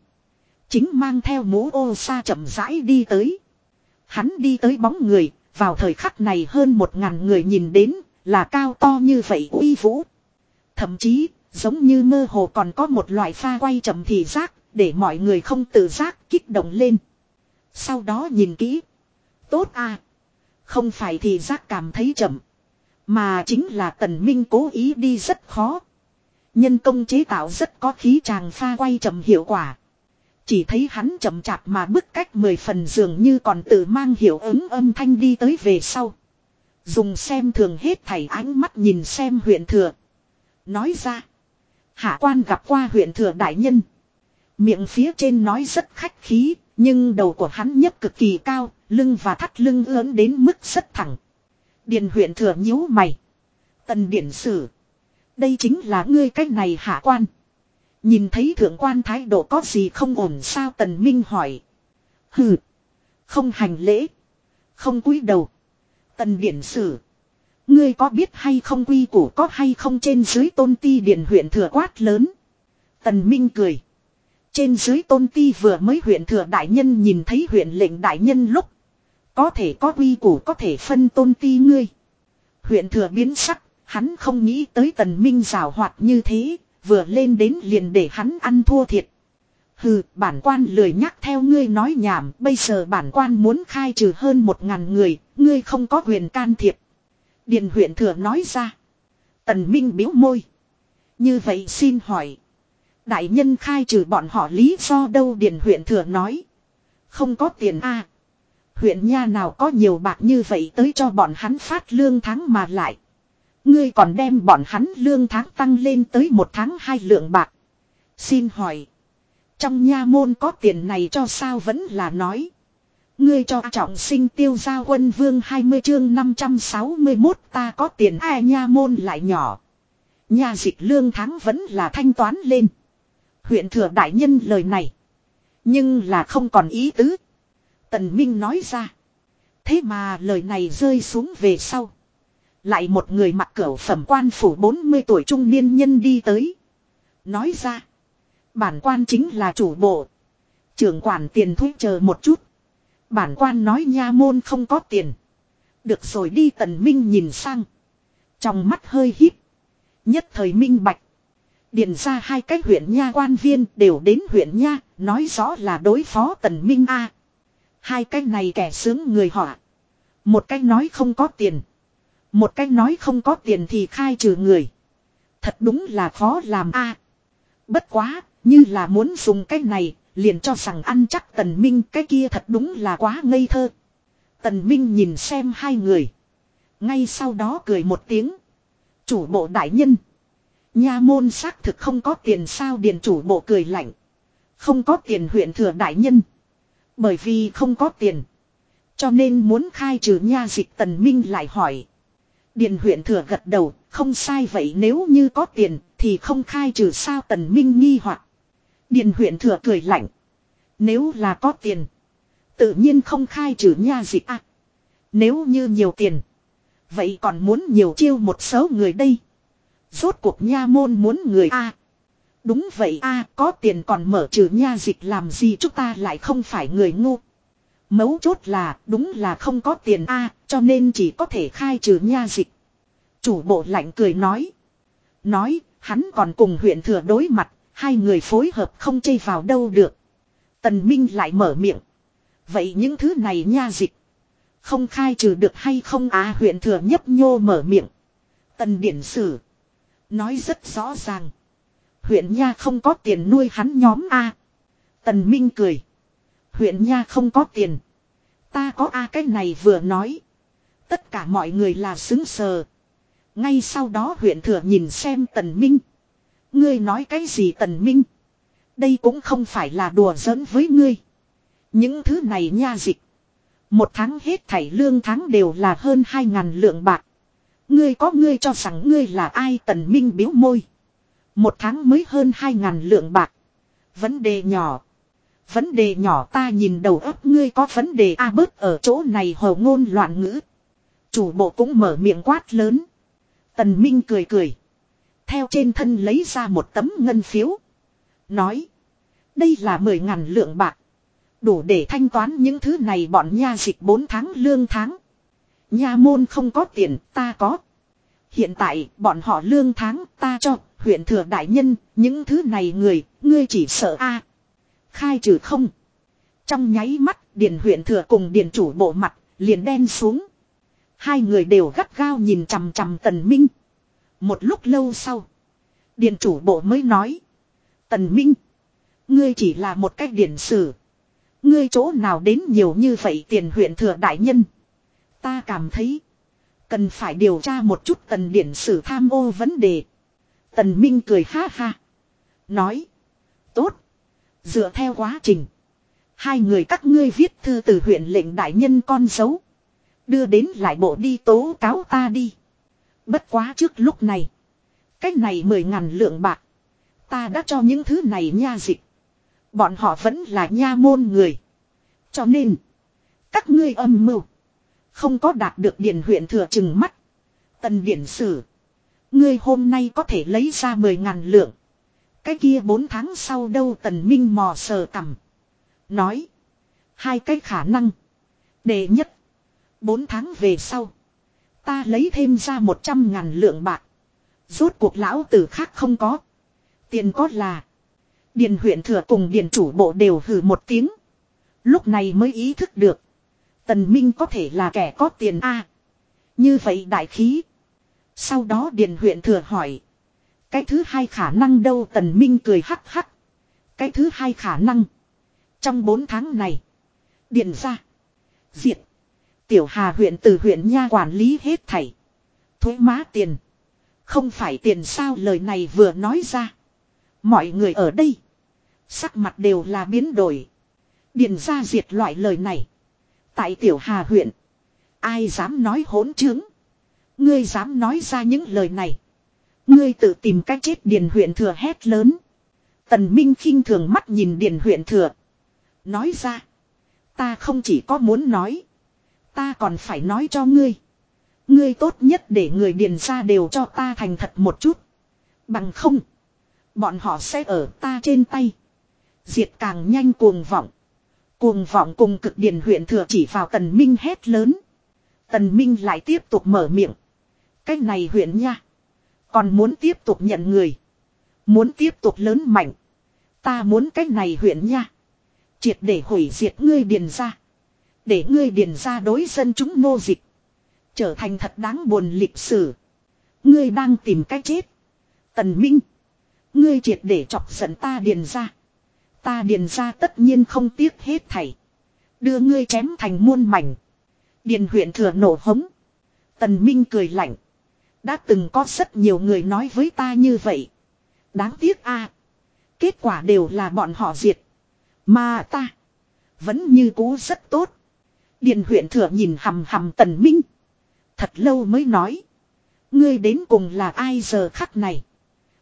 Chính mang theo mũ ô sa chậm rãi đi tới. Hắn đi tới bóng người, vào thời khắc này hơn một ngàn người nhìn đến, là cao to như vậy uy vũ. Thậm chí, giống như mơ hồ còn có một loại pha quay chậm thì giác, để mọi người không tự giác kích động lên. Sau đó nhìn kỹ. Tốt à. Không phải thì giác cảm thấy chậm. Mà chính là tần minh cố ý đi rất khó. Nhân công chế tạo rất có khí tràng pha quay chậm hiệu quả. Chỉ thấy hắn chậm chạp mà bức cách mười phần dường như còn tự mang hiệu ứng âm thanh đi tới về sau. Dùng xem thường hết thảy ánh mắt nhìn xem huyện thừa. Nói ra. Hạ quan gặp qua huyện thừa đại nhân. Miệng phía trên nói rất khách khí, nhưng đầu của hắn nhấc cực kỳ cao, lưng và thắt lưng ướn đến mức rất thẳng. Điền huyện thừa nhíu mày. Tần điển sử. Đây chính là ngươi cách này hạ quan. Nhìn thấy thượng quan thái độ có gì không ổn sao tần minh hỏi. Hừ. Không hành lễ. Không cúi đầu. Tần điển sử. Ngươi có biết hay không quy củ có hay không trên dưới tôn ti điển huyện thừa quát lớn. Tần minh cười. Trên dưới tôn ti vừa mới huyện thừa đại nhân nhìn thấy huyện lệnh đại nhân lúc. Có thể có quy củ có thể phân tôn ti ngươi. Huyện thừa biến sắc, hắn không nghĩ tới tần minh rào hoạt như thế, vừa lên đến liền để hắn ăn thua thiệt. Hừ, bản quan lười nhắc theo ngươi nói nhảm, bây giờ bản quan muốn khai trừ hơn một ngàn người, ngươi không có quyền can thiệp. Điền huyện thừa nói ra. Tần Minh biếu môi. Như vậy xin hỏi. Đại nhân khai trừ bọn họ lý do đâu Điền huyện thừa nói. Không có tiền a Huyện nha nào có nhiều bạc như vậy tới cho bọn hắn phát lương tháng mà lại. Ngươi còn đem bọn hắn lương tháng tăng lên tới một tháng hai lượng bạc. Xin hỏi. Trong nha môn có tiền này cho sao vẫn là nói. Ngươi cho trọng sinh tiêu giao quân vương 20 chương 561 ta có tiền ai nha môn lại nhỏ. Nhà dịch lương tháng vẫn là thanh toán lên. Huyện thừa đại nhân lời này. Nhưng là không còn ý tứ. Tần Minh nói ra. Thế mà lời này rơi xuống về sau. Lại một người mặc cửu phẩm quan phủ 40 tuổi trung niên nhân đi tới. Nói ra. Bản quan chính là chủ bộ. Trưởng quản tiền thuế chờ một chút. Bản quan nói nha môn không có tiền. Được rồi đi tần minh nhìn sang. Trong mắt hơi híp. Nhất thời minh bạch. Điền ra hai cái huyện nha quan viên đều đến huyện nha. Nói rõ là đối phó tần minh A. Hai cái này kẻ sướng người họ. Một cái nói không có tiền. Một cách nói không có tiền thì khai trừ người. Thật đúng là khó làm a. bất quá, như là muốn dùng cái này, liền cho rằng ăn chắc tần minh cái kia thật đúng là quá ngây thơ. Tần minh nhìn xem hai người. Ngay sau đó cười một tiếng. Chủ bộ đại nhân. Nha môn xác thực không có tiền sao điền chủ bộ cười lạnh. Không có tiền huyện thừa đại nhân. Bởi vì không có tiền. Cho nên muốn khai trừ nha dịch tần minh lại hỏi. Điền huyện thừa gật đầu, không sai vậy nếu như có tiền thì không khai trừ sao tần minh nghi hoặc. Điền huyện thừa cười lạnh. Nếu là có tiền, tự nhiên không khai trừ nha gì à. Nếu như nhiều tiền, vậy còn muốn nhiều chiêu một số người đây. Rốt cuộc nha môn muốn người a. Đúng vậy a, có tiền còn mở trừ nha dịch làm gì chúng ta lại không phải người ngu. Mấu chốt là, đúng là không có tiền a, cho nên chỉ có thể khai trừ nha dịch. Chủ bộ lạnh cười nói. Nói, hắn còn cùng huyện thừa đối mặt, Hai người phối hợp không chây vào đâu được. Tần Minh lại mở miệng. Vậy những thứ này nha dịch. Không khai trừ được hay không á huyện thừa nhấp nhô mở miệng. Tần điển sử. Nói rất rõ ràng. Huyện nha không có tiền nuôi hắn nhóm A. Tần Minh cười. Huyện nha không có tiền. Ta có A cái này vừa nói. Tất cả mọi người là xứng sờ. Ngay sau đó huyện thừa nhìn xem Tần Minh. Ngươi nói cái gì Tần Minh? Đây cũng không phải là đùa giỡn với ngươi. Những thứ này nha dịch. Một tháng hết thảy lương tháng đều là hơn hai ngàn lượng bạc. Ngươi có ngươi cho rằng ngươi là ai Tần Minh biếu môi. Một tháng mới hơn hai ngàn lượng bạc. Vấn đề nhỏ. Vấn đề nhỏ ta nhìn đầu óc ngươi có vấn đề a bớt ở chỗ này hồ ngôn loạn ngữ. Chủ bộ cũng mở miệng quát lớn. Tần Minh cười cười. Theo trên thân lấy ra một tấm ngân phiếu. Nói. Đây là mười ngàn lượng bạc. Đủ để thanh toán những thứ này bọn nha dịch bốn tháng lương tháng. Nha môn không có tiền, ta có. Hiện tại, bọn họ lương tháng, ta cho, huyện thừa đại nhân, những thứ này người, ngươi chỉ sợ a Khai trừ không. Trong nháy mắt, điền huyện thừa cùng điền chủ bộ mặt, liền đen xuống. Hai người đều gắt gao nhìn chằm chằm tần minh. Một lúc lâu sau. Điền chủ bộ mới nói. Tần minh. Ngươi chỉ là một cách điển sử. Ngươi chỗ nào đến nhiều như vậy tiền huyện thừa đại nhân. Ta cảm thấy. Cần phải điều tra một chút tần điển sử tham ô vấn đề. Tần Minh cười ha ha. Nói. Tốt. Dựa theo quá trình. Hai người các ngươi viết thư từ huyện lệnh đại nhân con dấu. Đưa đến lại bộ đi tố cáo ta đi. Bất quá trước lúc này. Cách này mười ngàn lượng bạc. Ta đã cho những thứ này nha dịch. Bọn họ vẫn là nha môn người. Cho nên. Các ngươi âm mưu. Không có đạt được điển huyện thừa chừng mắt. Tần điển sử. Ngươi hôm nay có thể lấy ra mười ngàn lượng. Cái kia bốn tháng sau đâu tần minh mò sờ cầm. Nói. Hai cái khả năng. Đệ nhất. Bốn tháng về sau. Ta lấy thêm ra một trăm ngàn lượng bạc. Rốt cuộc lão tử khác không có. Tiền có là. Điền huyện thừa cùng điền chủ bộ đều hử một tiếng. Lúc này mới ý thức được. Tần Minh có thể là kẻ có tiền a. như vậy đại khí. Sau đó điền huyện thừa hỏi. Cái thứ hai khả năng đâu tần minh cười hắc hắc. Cái thứ hai khả năng. Trong bốn tháng này. Điện ra. Diệt. Tiểu Hà huyện từ huyện nha quản lý hết thảy. Thuế má tiền. Không phải tiền sao lời này vừa nói ra. Mọi người ở đây. Sắc mặt đều là biến đổi. Điền ra diệt loại lời này. Tại Tiểu Hà huyện. Ai dám nói hỗn trướng. Ngươi dám nói ra những lời này. Ngươi tự tìm cách chết Điền huyện thừa hét lớn. Tần Minh khinh thường mắt nhìn Điền huyện thừa. Nói ra. Ta không chỉ có muốn nói. Ta còn phải nói cho ngươi. Ngươi tốt nhất để người điền ra đều cho ta thành thật một chút. Bằng không. Bọn họ sẽ ở ta trên tay. Diệt càng nhanh cuồng vọng. Cuồng vọng cùng cực điền huyện thừa chỉ vào tần minh hét lớn. Tần minh lại tiếp tục mở miệng. cách này huyện nha. Còn muốn tiếp tục nhận người. Muốn tiếp tục lớn mạnh. Ta muốn cách này huyện nha. Triệt để hủy diệt ngươi điền ra. Để ngươi điền ra đối dân chúng nô dịch. Trở thành thật đáng buồn lịch sử. Ngươi đang tìm cách chết. Tần Minh. Ngươi triệt để chọc giận ta điền ra. Ta điền ra tất nhiên không tiếc hết thảy. Đưa ngươi chém thành muôn mảnh. Điền huyện thừa nổ hống. Tần Minh cười lạnh. Đã từng có rất nhiều người nói với ta như vậy. Đáng tiếc a Kết quả đều là bọn họ diệt. Mà ta. Vẫn như cũ rất tốt. Điền huyện thừa nhìn hầm hầm tần minh. Thật lâu mới nói. Ngươi đến cùng là ai giờ khắc này.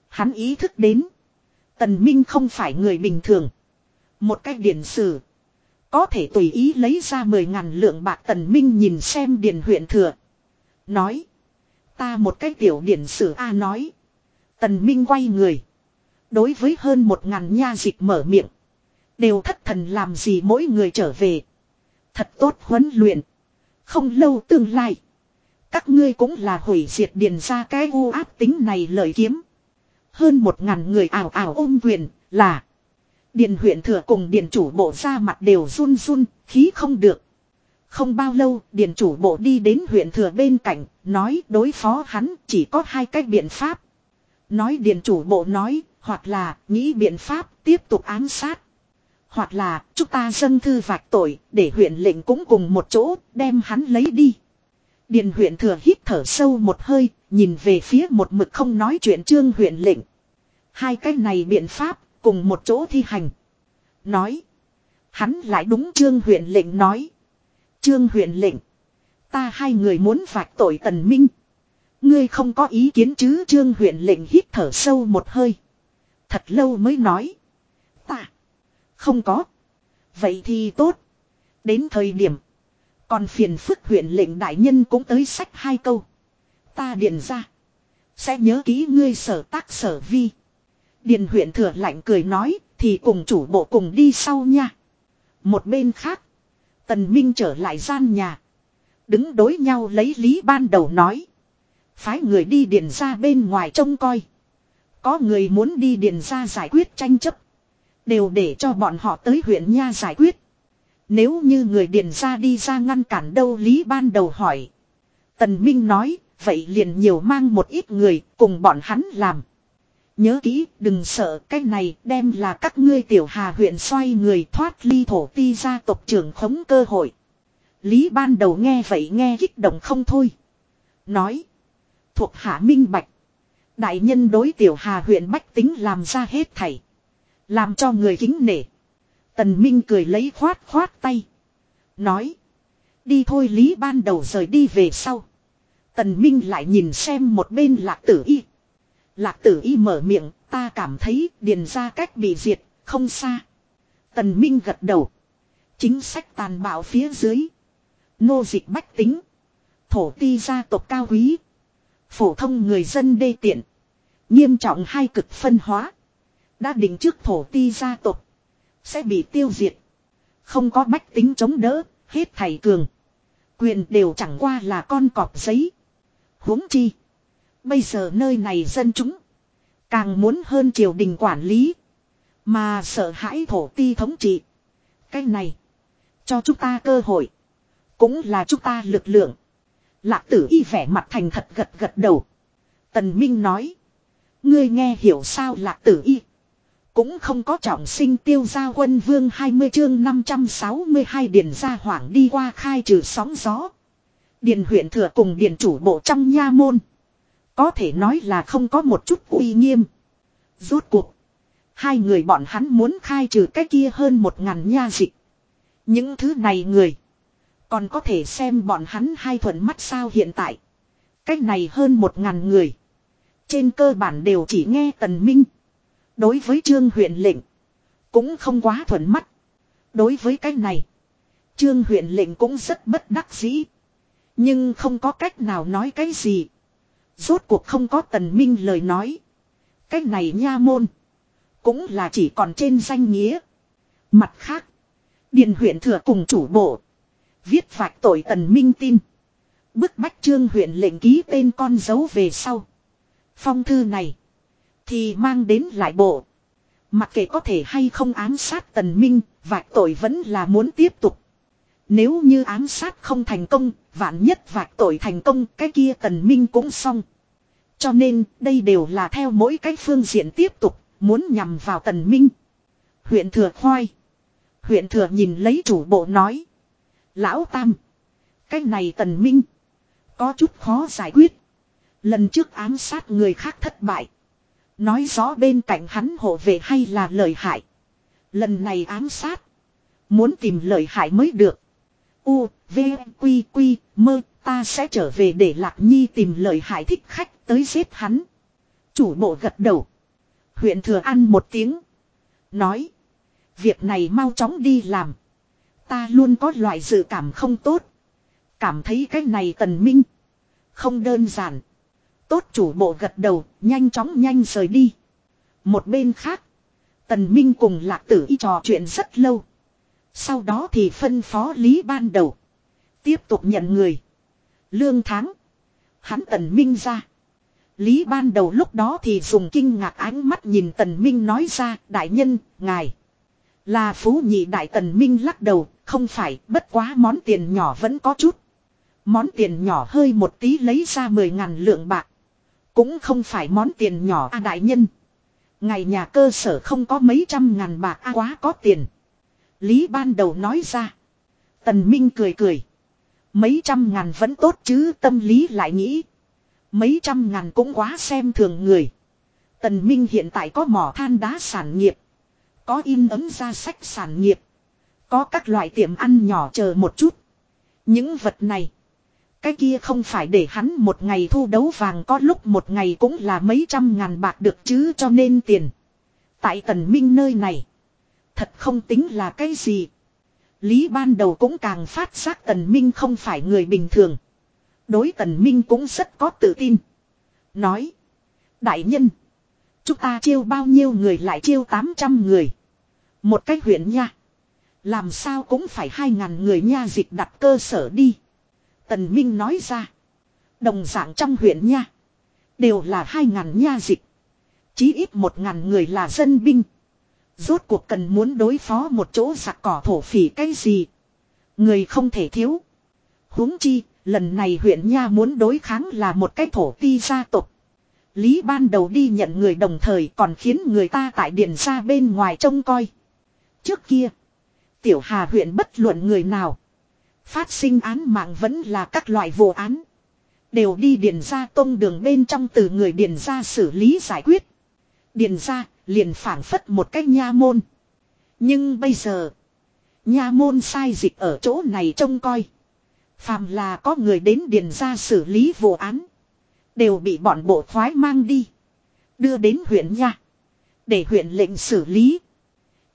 Hắn ý thức đến. Tần minh không phải người bình thường. Một cách điển sử. Có thể tùy ý lấy ra mười ngàn lượng bạc tần minh nhìn xem Điền huyện thừa. Nói. Ta một cái tiểu điển sử A nói. Tần Minh quay người. Đối với hơn một ngàn nha dịch mở miệng. Đều thất thần làm gì mỗi người trở về. Thật tốt huấn luyện. Không lâu tương lai. Các ngươi cũng là hủy diệt điền ra cái u áp tính này lời kiếm. Hơn một ngàn người ảo ảo ôm quyền là. Điền huyện thừa cùng điền chủ bộ ra mặt đều run run, khí không được. Không bao lâu, điện chủ bộ đi đến huyện thừa bên cạnh, nói đối phó hắn chỉ có hai cách biện pháp. Nói điện chủ bộ nói, hoặc là nghĩ biện pháp tiếp tục ám sát. Hoặc là chúng ta dân thư vạch tội để huyện lệnh cũng cùng một chỗ đem hắn lấy đi. Điền huyện thừa hít thở sâu một hơi, nhìn về phía một mực không nói chuyện trương huyện lệnh. Hai cái này biện pháp cùng một chỗ thi hành. Nói. Hắn lại đúng trương huyện lệnh nói. Trương huyện lệnh. Ta hai người muốn phạt tội tần minh. Ngươi không có ý kiến chứ trương huyện lệnh hít thở sâu một hơi. Thật lâu mới nói. Ta. Không có. Vậy thì tốt. Đến thời điểm. Còn phiền phức huyện lệnh đại nhân cũng tới sách hai câu. Ta điện ra. Sẽ nhớ ký ngươi sở tác sở vi. Điền huyện thừa lạnh cười nói. Thì cùng chủ bộ cùng đi sau nha. Một bên khác. Tần Minh trở lại gian nhà. Đứng đối nhau lấy lý ban đầu nói. Phái người đi điện ra bên ngoài trông coi. Có người muốn đi điện ra giải quyết tranh chấp. Đều để cho bọn họ tới huyện nha giải quyết. Nếu như người điện ra đi ra ngăn cản đâu Lý ban đầu hỏi. Tần Minh nói, vậy liền nhiều mang một ít người cùng bọn hắn làm. Nhớ kỹ, đừng sợ, cái này đem là các ngươi tiểu hà huyện xoay người thoát ly thổ ti gia tộc trưởng khống cơ hội. Lý ban đầu nghe vậy nghe kích động không thôi. Nói. Thuộc hạ minh bạch. Đại nhân đối tiểu hà huyện bách tính làm ra hết thảy. Làm cho người kính nể. Tần Minh cười lấy khoát khoát tay. Nói. Đi thôi Lý ban đầu rời đi về sau. Tần Minh lại nhìn xem một bên lạc tử y. Lạc tử y mở miệng, ta cảm thấy điền ra cách bị diệt, không xa. Tần Minh gật đầu. Chính sách tàn bạo phía dưới. Nô dịch bách tính. Thổ ti gia tộc cao quý. Phổ thông người dân đê tiện. Nghiêm trọng hai cực phân hóa. Đã định trước thổ ti gia tộc. Sẽ bị tiêu diệt. Không có bách tính chống đỡ. Hết thầy cường. Quyền đều chẳng qua là con cọp giấy. huống chi. Bây giờ nơi này dân chúng. Càng muốn hơn triều đình quản lý. Mà sợ hãi thổ ti thống trị. Cái này. Cho chúng ta cơ hội. Cũng là chúng ta lực lượng. Lạc tử y vẻ mặt thành thật gật gật đầu. Tần Minh nói. Ngươi nghe hiểu sao, lạc tử y. Cũng không có trọng sinh tiêu gia quân vương 20 chương 562 điền gia hoảng đi qua khai trừ sóng gió. Điền huyện thừa cùng điền chủ bộ trong nha môn. Có thể nói là không có một chút uy nghiêm. Rốt cuộc. Hai người bọn hắn muốn khai trừ cái kia hơn một ngàn nha dịch. Những thứ này người. Còn có thể xem bọn hắn hai thuận mắt sao hiện tại. Cái này hơn một ngàn người. Trên cơ bản đều chỉ nghe tần minh. Đối với trương huyện lệnh. Cũng không quá thuận mắt. Đối với cái này. Trương huyện lệnh cũng rất bất đắc dĩ. Nhưng không có cách nào nói cái gì. Rốt cuộc không có tần minh lời nói. cách này nha môn. Cũng là chỉ còn trên danh nghĩa. Mặt khác. Điền huyện thừa cùng chủ bộ. Viết vạch tội tần minh tin. Bức bách trương huyện lệnh ký tên con dấu về sau. Phong thư này. Thì mang đến lại bộ. Mặc kệ có thể hay không ám sát tần minh. Vạch tội vẫn là muốn tiếp tục. Nếu như ám sát không thành công. Vạn nhất vạch tội thành công. Cái kia tần minh cũng xong. Cho nên, đây đều là theo mỗi cái phương diện tiếp tục. Muốn nhằm vào tần minh. Huyện thừa khoai. Huyện thừa nhìn lấy chủ bộ nói. Lão Tam. Cái này tần minh. Có chút khó giải quyết. Lần trước ám sát người khác thất bại. Nói rõ bên cạnh hắn hộ vệ hay là lời hại. Lần này ám sát. Muốn tìm lời hại mới được. U, V, Quy, Quy, mơ, ta sẽ trở về để Lạc Nhi tìm lời hại thích khách tới giết hắn. Chủ bộ gật đầu. Huyện thừa ăn một tiếng. Nói. Việc này mau chóng đi làm. Ta luôn có loại dự cảm không tốt. Cảm thấy cái này tần minh. Không đơn giản. Tốt chủ bộ gật đầu, nhanh chóng nhanh rời đi. Một bên khác. Tần Minh cùng lạc tử y trò chuyện rất lâu. Sau đó thì phân phó lý ban đầu. Tiếp tục nhận người. Lương tháng. Hắn tần Minh ra. Lý ban đầu lúc đó thì dùng kinh ngạc ánh mắt nhìn Tần Minh nói ra, đại nhân, ngài. Là phú nhị đại Tần Minh lắc đầu, không phải, bất quá món tiền nhỏ vẫn có chút. Món tiền nhỏ hơi một tí lấy ra 10 ngàn lượng bạc. Cũng không phải món tiền nhỏ a đại nhân. Ngày nhà cơ sở không có mấy trăm ngàn bạc a quá có tiền. Lý ban đầu nói ra. Tần Minh cười cười. Mấy trăm ngàn vẫn tốt chứ tâm lý lại nghĩ. Mấy trăm ngàn cũng quá xem thường người. Tần Minh hiện tại có mỏ than đá sản nghiệp. Có in ấn ra sách sản nghiệp. Có các loại tiệm ăn nhỏ chờ một chút. Những vật này. Cái kia không phải để hắn một ngày thu đấu vàng, có lúc một ngày cũng là mấy trăm ngàn bạc được chứ cho nên tiền. Tại tần minh nơi này. Thật không tính là cái gì. Lý ban đầu cũng càng phát giác tần minh không phải người bình thường. Đối tần minh cũng rất có tự tin. Nói. Đại nhân. Chúng ta chiêu bao nhiêu người lại chiêu 800 người. Một cái huyện nha. Làm sao cũng phải hai ngàn người nha dịch đặt cơ sở đi. Tần Minh nói ra. Đồng dạng trong huyện nha. Đều là hai ngàn nha dịch. Chí ít một ngàn người là dân binh. Rốt cuộc cần muốn đối phó một chỗ giặc cỏ thổ phỉ cái gì. Người không thể thiếu. huống chi, lần này huyện nha muốn đối kháng là một cái thổ ti gia tộc. Lý ban đầu đi nhận người đồng thời còn khiến người ta tại điện ra bên ngoài trông coi. Trước kia, tiểu hà huyện bất luận người nào. Phát sinh án mạng vẫn là các loại vụ án. Đều đi điền ra tông đường bên trong từ người điền ra xử lý giải quyết. Điền ra liền phản phất một cách nha môn. Nhưng bây giờ. Nha môn sai dịch ở chỗ này trông coi. Phàm là có người đến điền ra xử lý vụ án. Đều bị bọn bộ thoái mang đi. Đưa đến huyện nha. Để huyện lệnh xử lý.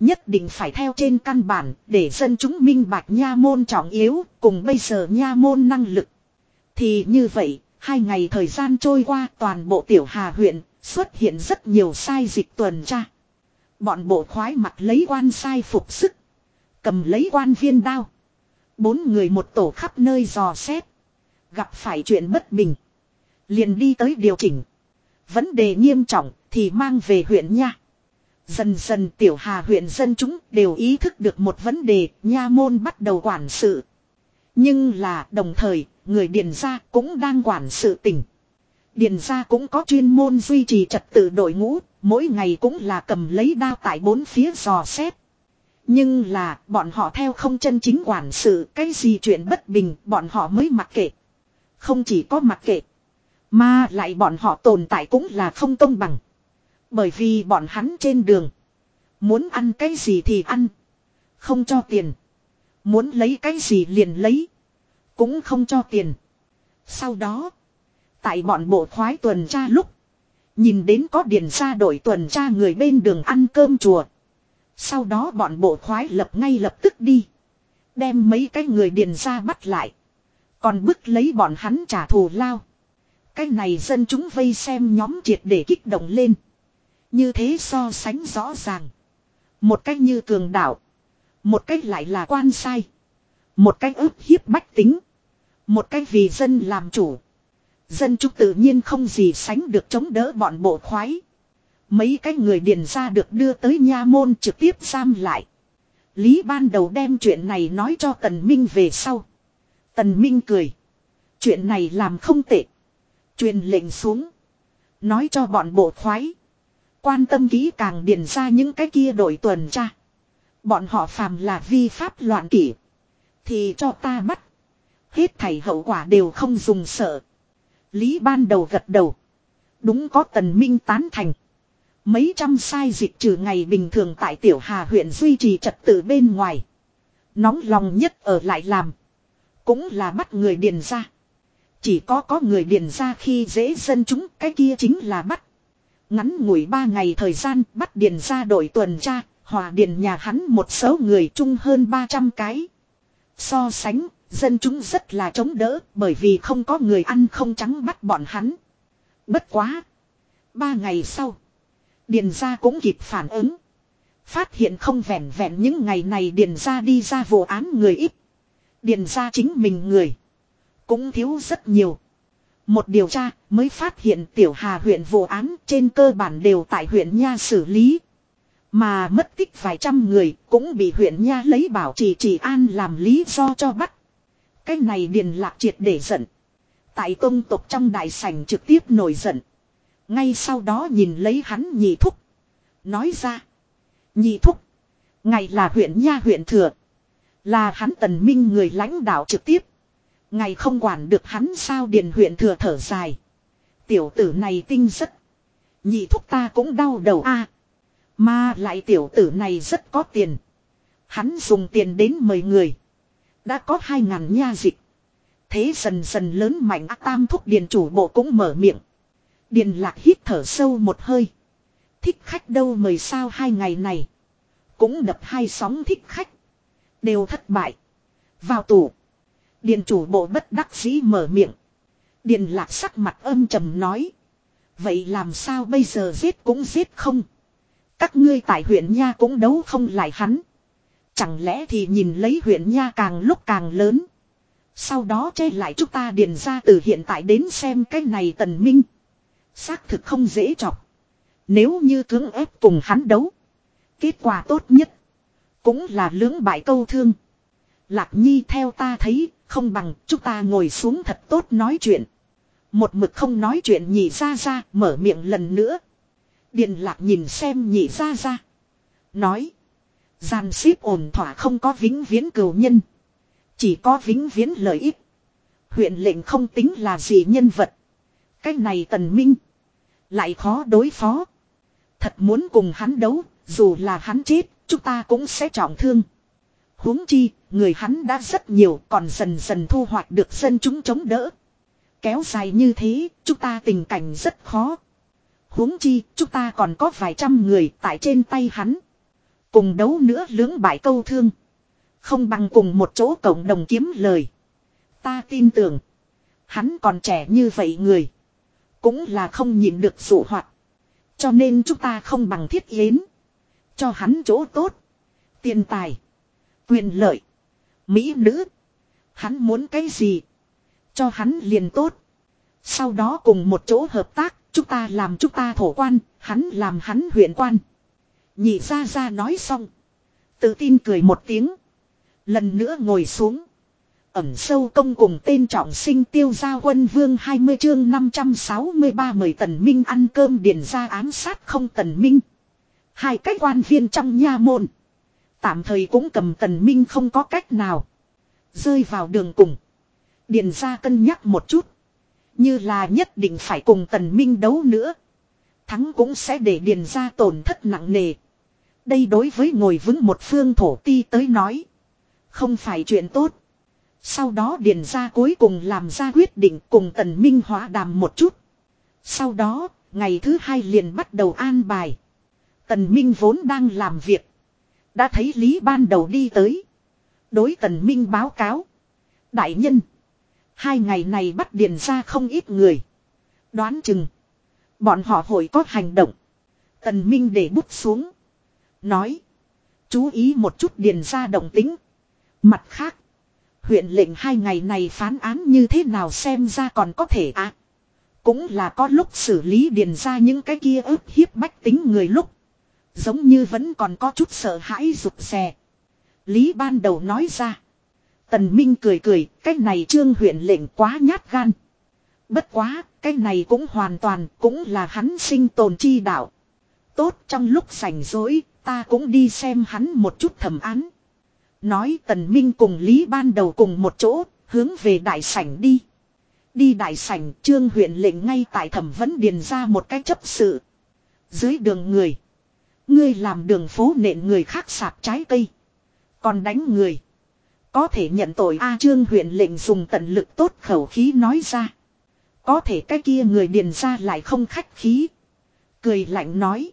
Nhất định phải theo trên căn bản để dân chúng minh bạch nha môn trọng yếu cùng bây giờ nha môn năng lực. Thì như vậy, hai ngày thời gian trôi qua toàn bộ tiểu hà huyện xuất hiện rất nhiều sai dịch tuần tra. Bọn bộ khoái mặt lấy quan sai phục sức. Cầm lấy quan viên đao. Bốn người một tổ khắp nơi dò xét. Gặp phải chuyện bất bình. Liền đi tới điều chỉnh. Vấn đề nghiêm trọng thì mang về huyện nha. Dần dần tiểu hà huyện dân chúng đều ý thức được một vấn đề, nha môn bắt đầu quản sự. Nhưng là đồng thời, người điền gia cũng đang quản sự tỉnh. Điền gia cũng có chuyên môn duy trì trật tự đội ngũ, mỗi ngày cũng là cầm lấy đao tại bốn phía dò xét. Nhưng là bọn họ theo không chân chính quản sự, cái gì chuyện bất bình bọn họ mới mặc kệ. Không chỉ có mặc kệ, mà lại bọn họ tồn tại cũng là không công bằng. Bởi vì bọn hắn trên đường. Muốn ăn cái gì thì ăn. Không cho tiền. Muốn lấy cái gì liền lấy. Cũng không cho tiền. Sau đó. Tại bọn bộ khoái tuần tra lúc. Nhìn đến có điền ra đội tuần tra người bên đường ăn cơm chùa. Sau đó bọn bộ khoái lập ngay lập tức đi. Đem mấy cái người điền ra bắt lại. Còn bức lấy bọn hắn trả thù lao. Cái này dân chúng vây xem nhóm triệt để kích động lên. Như thế so sánh rõ ràng. Một cách như cường đạo. Một cách lại là quan sai. Một cách ức hiếp bách tính. Một cách vì dân làm chủ. Dân chúng tự nhiên không gì sánh được chống đỡ bọn bộ khoái. Mấy cái người điền ra được đưa tới nha môn trực tiếp giam lại. Lý ban đầu đem chuyện này nói cho Tần Minh về sau. Tần Minh cười. Chuyện này làm không tệ. Truyền lệnh xuống. Nói cho bọn bộ khoái. Quan tâm kỹ càng điền ra những cái kia đội tuần tra. Bọn họ phàm là vi pháp loạn kỷ. Thì cho ta bắt. Hết thảy hậu quả đều không dùng sợ. Lý ban đầu gật đầu. Đúng có tần minh tán thành. Mấy trăm sai dịch trừ ngày bình thường tại Tiểu Hà huyện duy trì trật tự bên ngoài. Nóng lòng nhất ở lại làm. Cũng là bắt người điền ra. Chỉ có có người điền ra khi dễ dân chúng cái kia chính là bắt. Ngắn ngủi ba ngày thời gian bắt điền ra đội tuần tra, hòa điền nhà hắn một số người chung hơn 300 cái. So sánh, dân chúng rất là chống đỡ bởi vì không có người ăn không trắng bắt bọn hắn. Bất quá. Ba ngày sau, điền gia cũng kịp phản ứng. Phát hiện không vẹn vẹn những ngày này điền gia đi ra vụ án người ít. Điền gia chính mình người. Cũng thiếu rất nhiều. Một điều tra mới phát hiện tiểu hà huyện vụ án trên cơ bản đều tại huyện Nha xử lý. Mà mất tích vài trăm người cũng bị huyện Nha lấy bảo trì trị an làm lý do cho bắt. Cái này điền lạc triệt để giận. Tại tôn tộc trong đại sảnh trực tiếp nổi giận. Ngay sau đó nhìn lấy hắn nhị thúc. Nói ra. Nhị thúc. Ngày là huyện Nha huyện thừa. Là hắn tần minh người lãnh đạo trực tiếp. Ngày không quản được hắn sao điền huyện thừa thở dài. Tiểu tử này tinh rất. Nhị thúc ta cũng đau đầu a Mà lại tiểu tử này rất có tiền. Hắn dùng tiền đến mời người. Đã có hai ngàn nha dịch. Thế dần dần lớn mạnh, tam thúc điền chủ bộ cũng mở miệng. Điền lạc hít thở sâu một hơi. Thích khách đâu mời sao hai ngày này. Cũng đập hai sóng thích khách. Đều thất bại. Vào tủ. Điền chủ bộ bất đắc dĩ mở miệng. Điền lạc sắc mặt âm trầm nói. Vậy làm sao bây giờ giết cũng giết không. Các ngươi tại huyện Nha cũng đấu không lại hắn. Chẳng lẽ thì nhìn lấy huyện Nha càng lúc càng lớn. Sau đó che lại chúng ta điền ra từ hiện tại đến xem cái này tần minh. Xác thực không dễ chọc. Nếu như cưỡng ép cùng hắn đấu. Kết quả tốt nhất. Cũng là lưỡng bại câu thương. Lạc Nhi theo ta thấy, không bằng chúng ta ngồi xuống thật tốt nói chuyện. Một mực không nói chuyện nhị ra ra, mở miệng lần nữa. điền lạc nhìn xem nhị ra ra. Nói. Gian xếp ổn thỏa không có vĩnh viễn cửu nhân. Chỉ có vĩnh viễn lợi ích. Huyện lệnh không tính là gì nhân vật. Cái này tần minh. Lại khó đối phó. Thật muốn cùng hắn đấu, dù là hắn chết, chúng ta cũng sẽ trọng thương. huống chi, người hắn đã rất nhiều còn dần dần thu hoạch được dân chúng chống đỡ. Kéo dài như thế, chúng ta tình cảnh rất khó. huống chi, chúng ta còn có vài trăm người tại trên tay hắn. Cùng đấu nữa lưỡng bại câu thương. Không bằng cùng một chỗ cộng đồng kiếm lời. Ta tin tưởng. Hắn còn trẻ như vậy người. Cũng là không nhìn được dụ hoạt. Cho nên chúng ta không bằng thiết yến. Cho hắn chỗ tốt. Tiền tài. Quyền lợi. Mỹ nữ. Hắn muốn cái gì. Cho hắn liền tốt. Sau đó cùng một chỗ hợp tác. Chúng ta làm chúng ta thổ quan. Hắn làm hắn huyện quan. Nhị ra ra nói xong. Tự tin cười một tiếng. Lần nữa ngồi xuống. Ẩm sâu công cùng tên trọng sinh tiêu gia quân vương 20 chương 563 mời tần minh ăn cơm điền ra ám sát không tần minh. Hai cách quan viên trong nha môn. Tạm thời cũng cầm tần minh không có cách nào. Rơi vào đường cùng. Điền ra cân nhắc một chút. Như là nhất định phải cùng tần minh đấu nữa. Thắng cũng sẽ để điền ra tổn thất nặng nề. Đây đối với ngồi vững một phương thổ ti tới nói. Không phải chuyện tốt. Sau đó điền ra cuối cùng làm ra quyết định cùng tần minh hóa đàm một chút. Sau đó, ngày thứ hai liền bắt đầu an bài. Tần minh vốn đang làm việc. Đã thấy Lý ban đầu đi tới. Đối tần minh báo cáo. Đại nhân. Hai ngày này bắt điền ra không ít người. Đoán chừng. Bọn họ hội có hành động. Tần minh để bút xuống. Nói. Chú ý một chút điền ra động tính. Mặt khác. Huyện lệnh hai ngày này phán án như thế nào xem ra còn có thể à. Cũng là có lúc xử lý điền ra những cái kia ức hiếp bách tính người lúc. Giống như vẫn còn có chút sợ hãi rụt rè. Lý ban đầu nói ra. Tần Minh cười cười, cái này trương huyện lệnh quá nhát gan. Bất quá, cái này cũng hoàn toàn cũng là hắn sinh tồn chi đạo. Tốt trong lúc rảnh rỗi, ta cũng đi xem hắn một chút thẩm án. Nói tần minh cùng Lý ban đầu cùng một chỗ, hướng về đại sảnh đi. Đi đại sảnh, trương huyện lệnh ngay tại thẩm vấn điền ra một cái chấp sự. Dưới đường người. Ngươi làm đường phố nện người khác sạp trái cây. Còn đánh người. Có thể nhận tội A trương huyện lệnh dùng tận lực tốt khẩu khí nói ra. Có thể cái kia người điền ra lại không khách khí. Cười lạnh nói.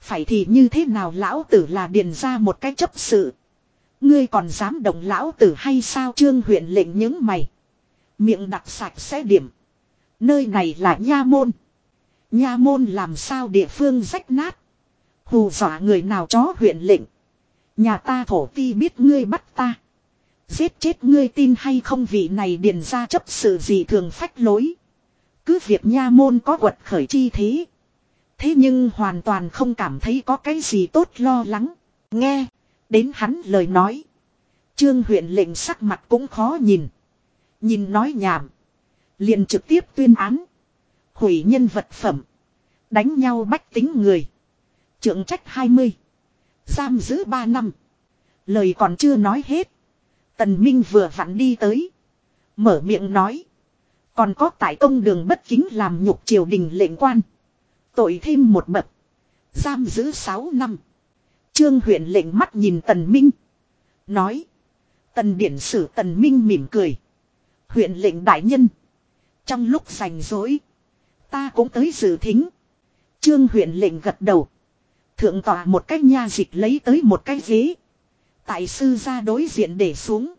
Phải thì như thế nào lão tử là điền ra một cái chấp sự. Ngươi còn dám động lão tử hay sao trương huyện lệnh những mày. Miệng đặc sạch sẽ điểm. Nơi này là nha môn. Nha môn làm sao địa phương rách nát. Hù dọa người nào chó huyện lệnh. Nhà ta thổ ti biết ngươi bắt ta. Giết chết ngươi tin hay không vị này điền ra chấp sự gì thường phách lối. Cứ việc nha môn có quật khởi chi thế. Thế nhưng hoàn toàn không cảm thấy có cái gì tốt lo lắng. Nghe, đến hắn lời nói. Trương huyện lệnh sắc mặt cũng khó nhìn. Nhìn nói nhảm. liền trực tiếp tuyên án. Hủy nhân vật phẩm. Đánh nhau bách tính người. Trưởng trách 20. Giam giữ 3 năm. Lời còn chưa nói hết. Tần Minh vừa vặn đi tới. Mở miệng nói. Còn có tại công đường bất kính làm nhục triều đình lệnh quan. Tội thêm một bậc. Giam giữ 6 năm. Trương huyện lệnh mắt nhìn Tần Minh. Nói. Tần điển sử Tần Minh mỉm cười. Huyện lệnh đại nhân. Trong lúc rảnh rỗi. Ta cũng tới dự thính. Trương huyện lệnh gật đầu. Thượng tòa một cách nha dịch lấy tới một cái ghế. Tại sư ra đối diện để xuống.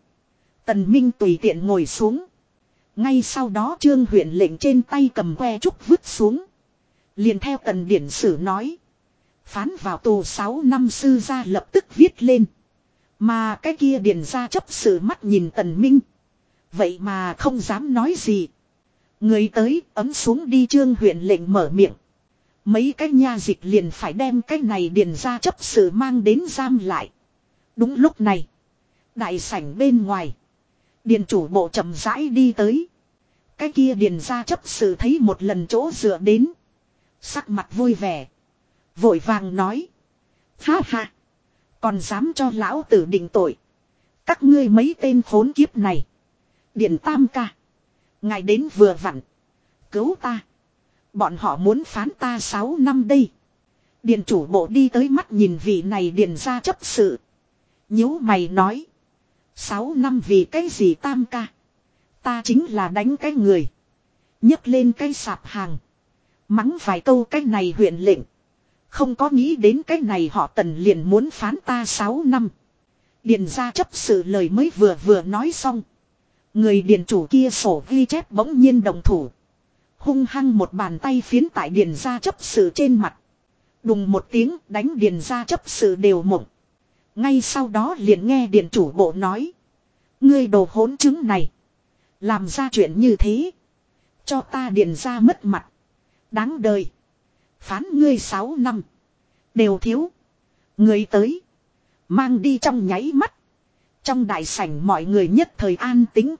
Tần Minh tùy tiện ngồi xuống. Ngay sau đó trương huyện lệnh trên tay cầm que trúc vứt xuống. Liền theo tần điển sử nói. Phán vào tù 6 năm sư ra lập tức viết lên. Mà cái kia điển ra chấp sự mắt nhìn tần minh. Vậy mà không dám nói gì. Người tới, ấm xuống đi trương huyện lệnh mở miệng. Mấy cái nha dịch liền phải đem cái này điền ra chấp sự mang đến giam lại. Đúng lúc này. Đại sảnh bên ngoài. Điền chủ bộ chậm rãi đi tới. Cái kia điền ra chấp sự thấy một lần chỗ dựa đến. Sắc mặt vui vẻ. Vội vàng nói. Ha ha. Còn dám cho lão tử định tội. Các ngươi mấy tên khốn kiếp này. Điện tam ca. Ngài đến vừa vặn. Cứu ta. Bọn họ muốn phán ta 6 năm đây. Điện chủ bộ đi tới mắt nhìn vị này điền ra chấp sự. nhíu mày nói. 6 năm vì cái gì tam ca. Ta chính là đánh cái người. nhấc lên cái sạp hàng. Mắng vài câu cái này huyện lệnh. Không có nghĩ đến cái này họ tần liền muốn phán ta 6 năm. Điền ra chấp sự lời mới vừa vừa nói xong. Người điền chủ kia sổ ghi chép bỗng nhiên đồng thủ. Hung hăng một bàn tay phiến tại điền ra chấp sự trên mặt. Đùng một tiếng đánh điền ra chấp sự đều mộng. Ngay sau đó liền nghe điền chủ bộ nói. Ngươi đồ hỗn chứng này. Làm ra chuyện như thế. Cho ta điền ra mất mặt. Đáng đời. Phán ngươi 6 năm. Đều thiếu. Người tới. Mang đi trong nháy mắt. Trong đại sảnh mọi người nhất thời an tính.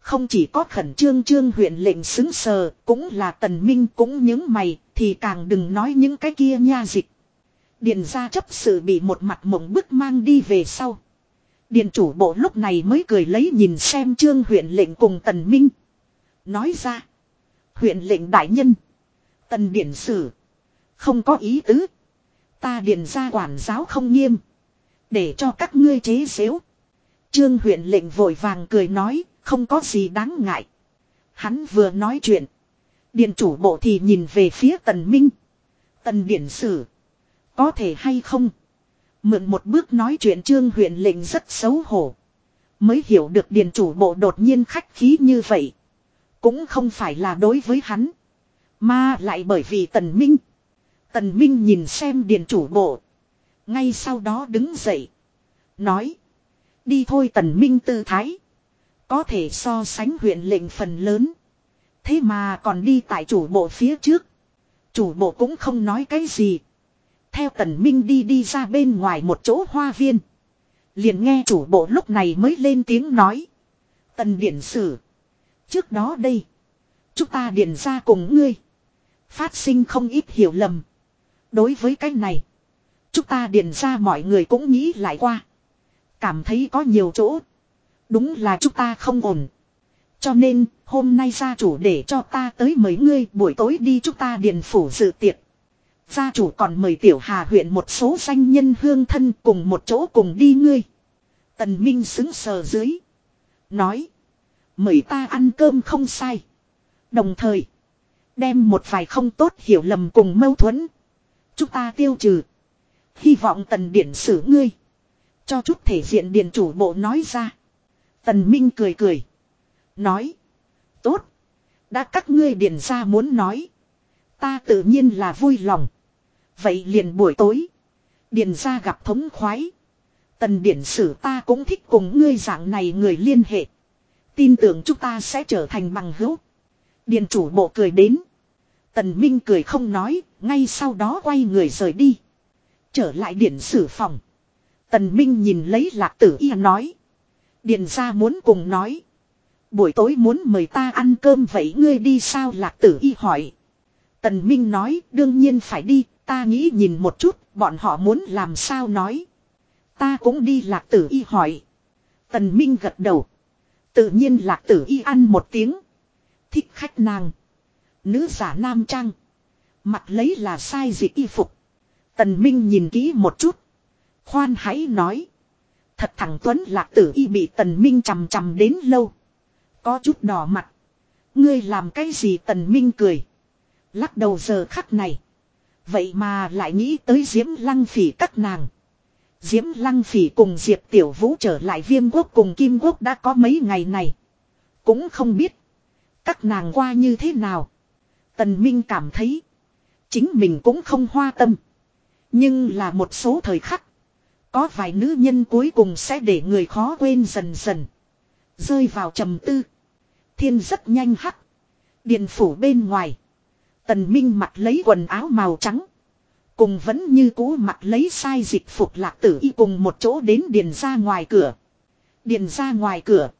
Không chỉ có khẩn trương trương huyện lệnh xứng sờ, cũng là tần minh cũng những mày, thì càng đừng nói những cái kia nha dịch. Điền ra chấp sự bị một mặt mộng bức mang đi về sau. Điền chủ bộ lúc này mới cười lấy nhìn xem trương huyện lệnh cùng tần minh. Nói ra. Huyện lệnh đại nhân. Tần điển sử. Không có ý tứ. Ta điền ra quản giáo không nghiêm. Để cho các ngươi chế xếu. Trương huyện lệnh vội vàng cười nói. Không có gì đáng ngại. Hắn vừa nói chuyện. Điện chủ bộ thì nhìn về phía tần minh. Tần điển sử. Có thể hay không? Mượn một bước nói chuyện trương huyện lệnh rất xấu hổ. Mới hiểu được điện chủ bộ đột nhiên khách khí như vậy. Cũng không phải là đối với hắn. Mà lại bởi vì tần minh. Tần minh nhìn xem điện chủ bộ. Ngay sau đó đứng dậy. Nói. Đi thôi tần minh tư thái. Có thể so sánh huyện lệnh phần lớn. Thế mà còn đi tại chủ bộ phía trước. Chủ bộ cũng không nói cái gì. Theo tần minh đi đi ra bên ngoài một chỗ hoa viên. Liền nghe chủ bộ lúc này mới lên tiếng nói. Tần điển sử. Trước đó đây. Chúng ta điển ra cùng ngươi. Phát sinh không ít hiểu lầm. Đối với cái này. Chúng ta điền ra mọi người cũng nghĩ lại qua. Cảm thấy có nhiều chỗ. Đúng là chúng ta không ổn. Cho nên, hôm nay gia chủ để cho ta tới mấy ngươi buổi tối đi chúng ta điền phủ dự tiệc. Gia chủ còn mời tiểu hà huyện một số danh nhân hương thân cùng một chỗ cùng đi ngươi. Tần Minh xứng sờ dưới. Nói. Mời ta ăn cơm không sai. Đồng thời. Đem một vài không tốt hiểu lầm cùng mâu thuẫn. Chúng ta tiêu trừ. Hy vọng tần điển xử ngươi. Cho chút thể diện điền chủ bộ nói ra. Tần Minh cười cười. Nói. Tốt. Đã các ngươi điền ra muốn nói. Ta tự nhiên là vui lòng. Vậy liền buổi tối. Điền ra gặp thống khoái. Tần điển sử ta cũng thích cùng ngươi dạng này người liên hệ. Tin tưởng chúng ta sẽ trở thành bằng hữu. Điện chủ bộ cười đến. Tần Minh cười không nói, ngay sau đó quay người rời đi. Trở lại điện sử phòng. Tần Minh nhìn lấy lạc tử y nói. Điện ra muốn cùng nói. Buổi tối muốn mời ta ăn cơm vậy ngươi đi sao lạc tử y hỏi. Tần Minh nói đương nhiên phải đi, ta nghĩ nhìn một chút, bọn họ muốn làm sao nói. Ta cũng đi lạc tử y hỏi. Tần Minh gật đầu. Tự nhiên lạc tử y ăn một tiếng. Thích khách nàng. Nữ giả nam trang. Mặt lấy là sai gì y phục. Tần Minh nhìn kỹ một chút. Khoan hãy nói. Thật thẳng tuấn lạc tử y bị tần Minh chầm chầm đến lâu. Có chút đỏ mặt. Ngươi làm cái gì tần Minh cười. Lắc đầu giờ khắc này. Vậy mà lại nghĩ tới diễm lăng phỉ các nàng. Diễm lăng phỉ cùng Diệp Tiểu Vũ trở lại viêm quốc cùng Kim quốc đã có mấy ngày này. Cũng không biết. Các nàng qua như thế nào. Tần Minh cảm thấy. Chính mình cũng không hoa tâm. Nhưng là một số thời khắc. Có vài nữ nhân cuối cùng sẽ để người khó quên dần dần. Rơi vào trầm tư. Thiên rất nhanh hắc. Điện phủ bên ngoài. Tần Minh mặc lấy quần áo màu trắng. Cùng vẫn như cũ mặc lấy sai dịch phục lạc tử y cùng một chỗ đến điền ra ngoài cửa. Điền ra ngoài cửa.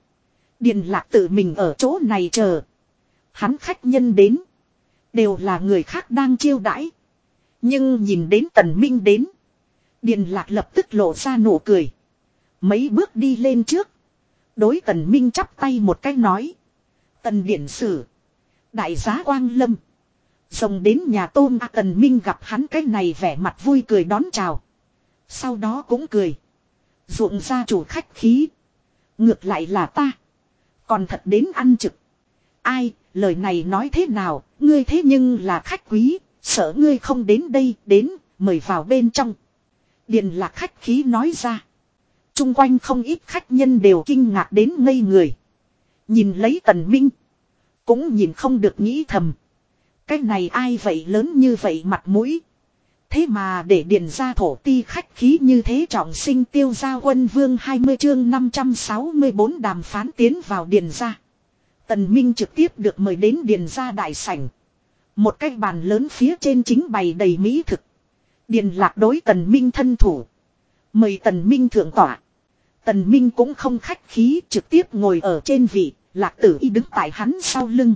Điền lạc tự mình ở chỗ này chờ. Hắn khách nhân đến. Đều là người khác đang chiêu đãi. Nhưng nhìn đến tần minh đến. Điền lạc lập tức lộ ra nụ cười. Mấy bước đi lên trước. Đối tần minh chắp tay một cái nói. Tần điển sử. Đại giá quang lâm. Rồng đến nhà tôm A Tần Minh gặp hắn cái này vẻ mặt vui cười đón chào. Sau đó cũng cười. Ruộng ra chủ khách khí. Ngược lại là ta. Còn thật đến ăn trực. Ai, lời này nói thế nào, ngươi thế nhưng là khách quý, sợ ngươi không đến đây, đến, mời vào bên trong. Điền là khách khí nói ra. Trung quanh không ít khách nhân đều kinh ngạc đến ngây người. Nhìn lấy tần minh. Cũng nhìn không được nghĩ thầm. Cái này ai vậy lớn như vậy mặt mũi. Thế mà để điền ra thổ ti khách khí như thế trọng sinh tiêu gia quân vương 20 chương 564 đàm phán tiến vào điền ra. Tần Minh trực tiếp được mời đến điền ra đại sảnh. Một cái bàn lớn phía trên chính bày đầy mỹ thực. Điền lạc đối tần Minh thân thủ. Mời tần Minh thượng tỏa. Tần Minh cũng không khách khí trực tiếp ngồi ở trên vị, lạc tử y đứng tại hắn sau lưng.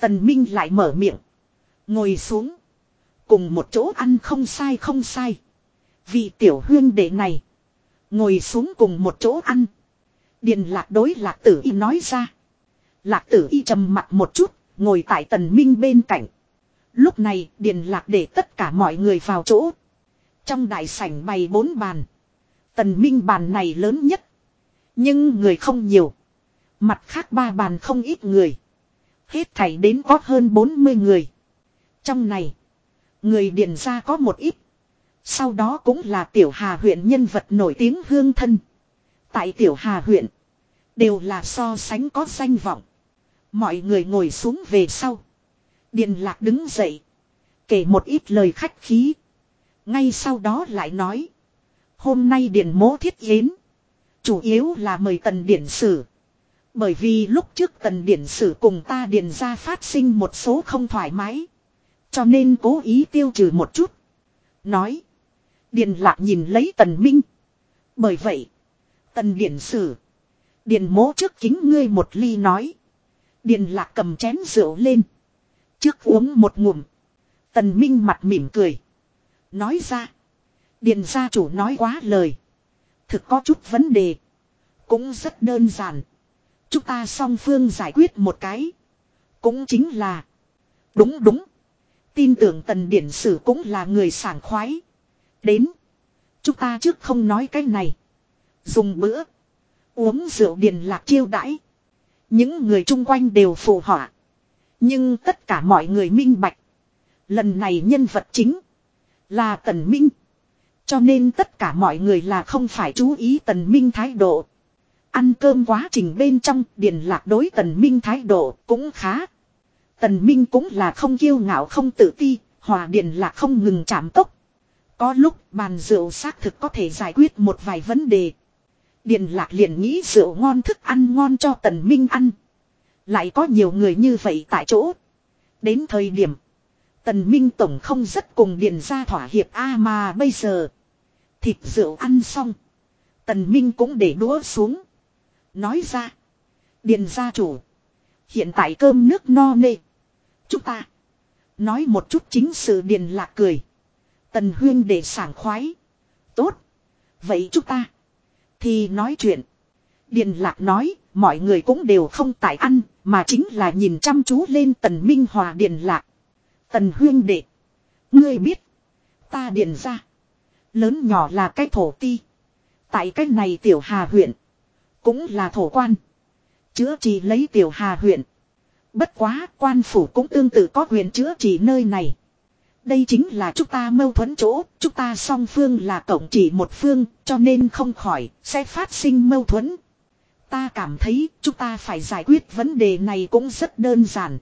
Tần Minh lại mở miệng. Ngồi xuống. Cùng một chỗ ăn không sai không sai. Vị tiểu hương đệ này. Ngồi xuống cùng một chỗ ăn. Điền lạc đối lạc tử y nói ra. Lạc tử y trầm mặt một chút, ngồi tại tần minh bên cạnh. Lúc này điền lạc để tất cả mọi người vào chỗ. Trong đại sảnh bày bốn bàn. Tần minh bàn này lớn nhất. Nhưng người không nhiều. Mặt khác ba bàn không ít người. Hết thảy đến có hơn 40 người. Trong này, người điền ra có một ít. Sau đó cũng là tiểu hà huyện nhân vật nổi tiếng hương thân. Tại tiểu hà huyện, đều là so sánh có danh vọng. Mọi người ngồi xuống về sau. Điền lạc đứng dậy. Kể một ít lời khách khí. Ngay sau đó lại nói. Hôm nay điền mố thiết yến. Chủ yếu là mời tần điển sử. Bởi vì lúc trước tần điển sử cùng ta điền ra phát sinh một số không thoải mái. Cho nên cố ý tiêu trừ một chút. Nói. Điền lạc nhìn lấy tần minh. Bởi vậy. Tần điển sử. Điền mố trước kính ngươi một ly nói. Điền lạc cầm chén rượu lên. Trước uống một ngụm. Tần minh mặt mỉm cười. Nói ra. Điền gia chủ nói quá lời. Thực có chút vấn đề. Cũng rất đơn giản. Chúng ta song phương giải quyết một cái. Cũng chính là. Đúng đúng. Tin tưởng tần điển sử cũng là người sảng khoái. Đến. Chúng ta trước không nói cái này. Dùng bữa. Uống rượu điền lạc chiêu đãi. Những người chung quanh đều phù họa. Nhưng tất cả mọi người minh bạch. Lần này nhân vật chính. Là tần minh. Cho nên tất cả mọi người là không phải chú ý tần minh thái độ. Ăn cơm quá trình bên trong điền lạc đối tần minh thái độ cũng khá. Tần Minh cũng là không kiêu ngạo không tự ti, hòa điền là không ngừng chạm tốc. Có lúc bàn rượu xác thực có thể giải quyết một vài vấn đề. Điền lạc liền nghĩ rượu ngon thức ăn ngon cho tần minh ăn. Lại có nhiều người như vậy tại chỗ. Đến thời điểm. Tần Minh Tổng không rất cùng Điền ra thỏa hiệp, A mà bây giờ. Thịt rượu ăn xong. Tần Minh cũng để đũa xuống. Nói ra. Điền gia chủ. Hiện tại cơm nước no nê. Chúng ta. Nói một chút chính sự điền lạc cười. Tần huyên để sảng khoái. Tốt. Vậy chúng ta. Thì nói chuyện. Điền lạc nói. Mọi người cũng đều không tại ăn. Mà chính là nhìn chăm chú lên tần minh hòa điền lạc. Tần huyên đệ. Ngươi biết. Ta điền ra. Lớn nhỏ là cái thổ ti. Tại cái này tiểu hà huyện. Cũng là thổ quan. Chữa trị lấy tiểu hà huyện. Bất quá quan phủ cũng tương tự có quyền chữa trị nơi này. Đây chính là chúng ta mâu thuẫn chỗ, chúng ta song phương là cộng chỉ một phương, cho nên không khỏi, sẽ phát sinh mâu thuẫn. Ta cảm thấy chúng ta phải giải quyết vấn đề này cũng rất đơn giản.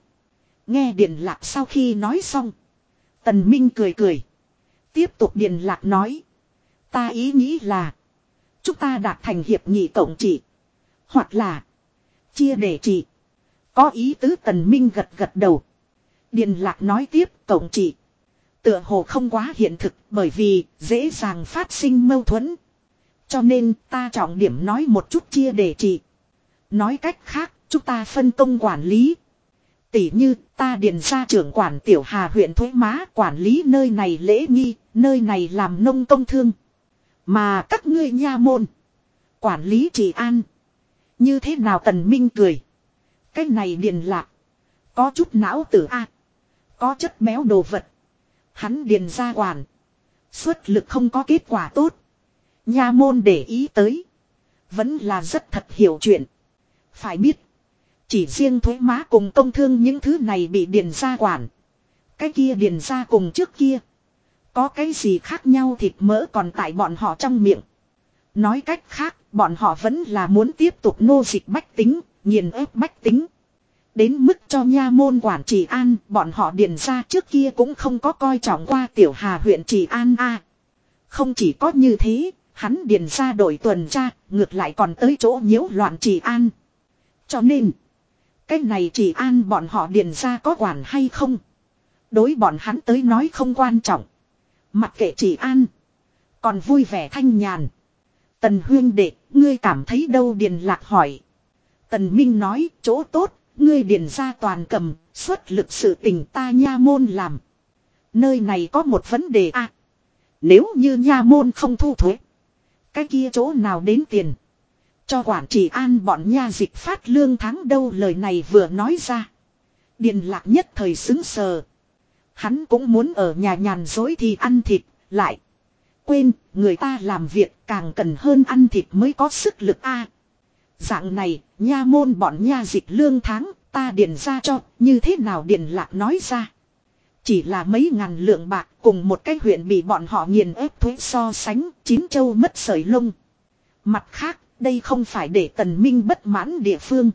Nghe Điện Lạc sau khi nói xong. Tần Minh cười cười. Tiếp tục Điện Lạc nói. Ta ý nghĩ là. Chúng ta đạt thành hiệp nghị cộng trị. Hoặc là. Chia để trị. Có ý tứ Tần Minh gật gật đầu. Điện Lạc nói tiếp cộng trị. Tựa hồ không quá hiện thực bởi vì dễ dàng phát sinh mâu thuẫn. Cho nên ta trọng điểm nói một chút chia để trị. Nói cách khác, chúng ta phân công quản lý. Tỷ như ta điền ra trưởng quản tiểu hà huyện thuế má quản lý nơi này lễ nghi, nơi này làm nông công thương. Mà các ngươi nha môn. Quản lý trị an. Như thế nào tần minh cười. Cái này điền lạc. Có chút não tử A. Có chất béo đồ vật. Hắn điền ra quản. Xuất lực không có kết quả tốt. Nha môn để ý tới. Vẫn là rất thật hiểu chuyện. Phải biết. Chỉ riêng thuế má cùng công thương những thứ này bị điền ra quản. Cái kia điền ra cùng trước kia. Có cái gì khác nhau thịt mỡ còn tại bọn họ trong miệng. Nói cách khác, bọn họ vẫn là muốn tiếp tục nô dịch bách tính, nghiền ép bách tính. Đến mức cho nha môn quản trị an, bọn họ điền ra trước kia cũng không có coi trọng qua tiểu hà huyện trị an a. Không chỉ có như thế, hắn điền ra đổi tuần tra, ngược lại còn tới chỗ nhiễu loạn trị an. Cho nên, cái này trị an bọn họ điền ra có quản hay không. Đối bọn hắn tới nói không quan trọng. Mặc kệ trị an, còn vui vẻ thanh nhàn. Tần huyên đệ, ngươi cảm thấy đâu điền lạc hỏi. Tần Minh nói, chỗ tốt, ngươi điền ra toàn cầm, xuất lực sự tình ta nha môn làm. Nơi này có một vấn đề a Nếu như nha môn không thu thuế. Cái kia chỗ nào đến tiền. Cho quản trị an bọn nha dịch phát lương tháng đâu lời này vừa nói ra. Điền lạc nhất thời xứng sờ. Hắn cũng muốn ở nhà nhàn dối thì ăn thịt, lại. Quên, người ta làm việc càng cần hơn ăn thịt mới có sức lực a. Dạng này, nha môn bọn nha dịch lương tháng, ta điền ra cho, như thế nào điền lạc nói ra. Chỉ là mấy ngàn lượng bạc cùng một cái huyện bị bọn họ nghiền ép thuế so sánh, chín châu mất sợi lông. Mặt khác, đây không phải để tần minh bất mãn địa phương.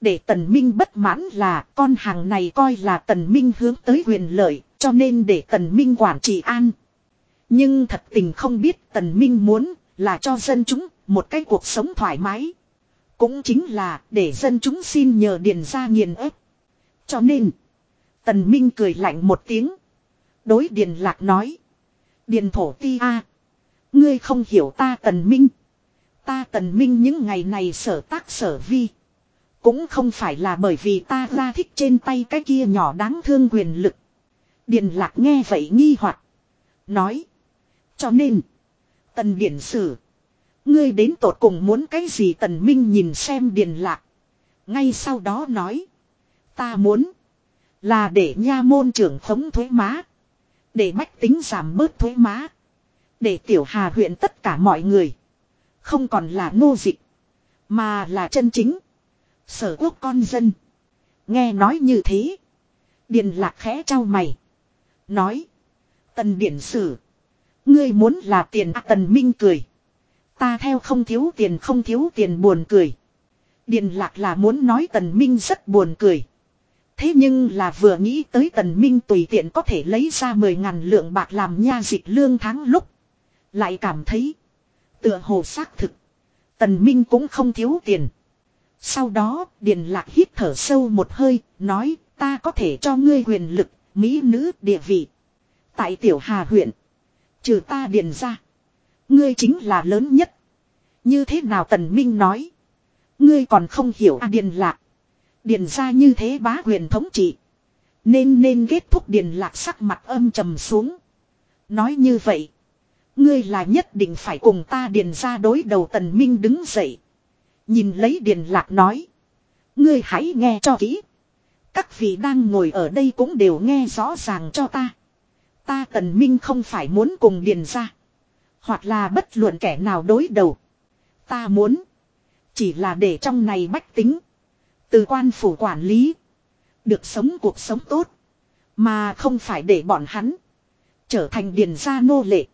Để tần minh bất mãn là con hàng này coi là tần minh hướng tới quyền lợi, cho nên để tần minh quản trị an. Nhưng thật tình không biết tần minh muốn là cho dân chúng một cái cuộc sống thoải mái. Cũng chính là để dân chúng xin nhờ điền ra nghiền ép. Cho nên, tần minh cười lạnh một tiếng. Đối điền lạc nói. Điền thổ ti a Ngươi không hiểu ta tần minh. Ta tần minh những ngày này sở tác sở vi. Cũng không phải là bởi vì ta ra thích trên tay cái kia nhỏ đáng thương quyền lực. Điền lạc nghe vậy nghi hoặc Nói. Cho nên. Tần điển sử. Ngươi đến tột cùng muốn cái gì tần minh nhìn xem điền lạc. Ngay sau đó nói. Ta muốn. Là để nha môn trưởng thống thuế má. Để bách tính giảm bớt thuế má. Để tiểu hà huyện tất cả mọi người. Không còn là nô dịch. Mà là chân chính. Sở quốc con dân. Nghe nói như thế. Điền lạc khẽ trao mày. Nói. Tần điển sử. Ngươi muốn là tiền à, tần minh cười. Ta theo không thiếu tiền không thiếu tiền buồn cười. Điền lạc là muốn nói tần minh rất buồn cười. Thế nhưng là vừa nghĩ tới tần minh tùy tiện có thể lấy ra 10 ngàn lượng bạc làm nha dịch lương tháng lúc. Lại cảm thấy. Tựa hồ xác thực. Tần minh cũng không thiếu tiền. Sau đó, Điền Lạc hít thở sâu một hơi, nói, ta có thể cho ngươi quyền lực, mỹ nữ địa vị. Tại Tiểu Hà huyện, trừ ta Điền ra, ngươi chính là lớn nhất. Như thế nào Tần Minh nói, ngươi còn không hiểu à Điền Lạc. Điền ra như thế bá quyền thống trị. Nên nên kết thúc Điền Lạc sắc mặt âm trầm xuống. Nói như vậy, ngươi là nhất định phải cùng ta Điền ra đối đầu Tần Minh đứng dậy. Nhìn lấy Điền Lạc nói. Ngươi hãy nghe cho kỹ. Các vị đang ngồi ở đây cũng đều nghe rõ ràng cho ta. Ta Tần Minh không phải muốn cùng Điền ra. Hoặc là bất luận kẻ nào đối đầu. Ta muốn. Chỉ là để trong này bách tính. Từ quan phủ quản lý. Được sống cuộc sống tốt. Mà không phải để bọn hắn. Trở thành điền gia nô lệ.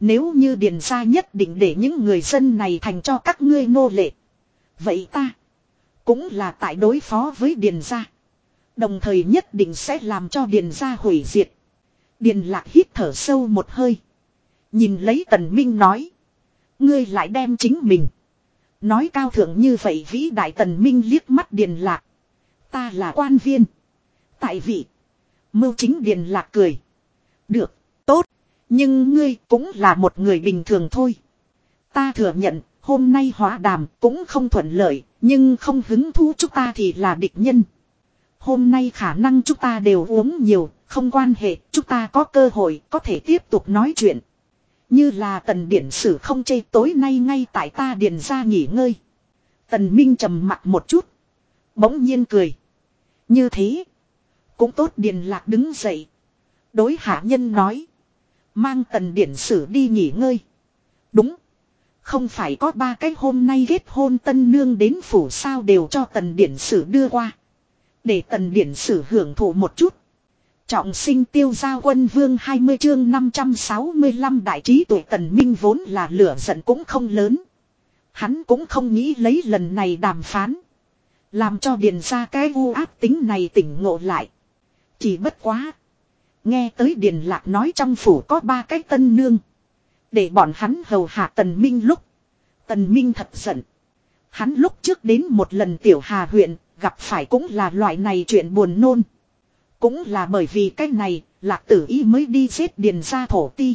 Nếu như điền gia nhất định để những người dân này thành cho các ngươi nô lệ. Vậy ta. Cũng là tại đối phó với điền gia. Đồng thời nhất định sẽ làm cho điền gia hủy diệt. Điền lạc hít thở sâu một hơi. Nhìn lấy tần minh nói. Ngươi lại đem chính mình. Nói cao thượng như vậy vĩ đại tần minh liếc mắt điền lạc. Ta là quan viên. Tại vị. Mưu chính điền lạc cười. Được, tốt. Nhưng ngươi cũng là một người bình thường thôi. Ta thừa nhận, hôm nay hóa đàm cũng không thuận lợi, nhưng không hứng thú chúng ta thì là địch nhân. Hôm nay khả năng chúng ta đều uống nhiều, không quan hệ, chúng ta có cơ hội có thể tiếp tục nói chuyện. Như là tần điển sử không chê tối nay ngay tại ta điền ra nghỉ ngơi. Tần Minh trầm mặt một chút. Bỗng nhiên cười. Như thế. Cũng tốt điền lạc đứng dậy. Đối hạ nhân nói. Mang tần điển sử đi nghỉ ngơi. Đúng. Không phải có ba cái hôm nay kết hôn tân nương đến phủ sao đều cho tần điển sử đưa qua. Để tần điển sử hưởng thụ một chút. Trọng sinh tiêu gia quân vương 20 chương 565 đại trí tuổi tần minh vốn là lửa giận cũng không lớn. Hắn cũng không nghĩ lấy lần này đàm phán. Làm cho điền ra cái u áp tính này tỉnh ngộ lại. Chỉ bất quá. Nghe tới điền lạc nói trong phủ có ba cái tân nương. Để bọn hắn hầu hạ tần minh lúc. Tần minh thật giận. Hắn lúc trước đến một lần tiểu hà huyện. Gặp phải cũng là loại này chuyện buồn nôn. Cũng là bởi vì cái này, lạc tử y mới đi giết điền ra thổ ti.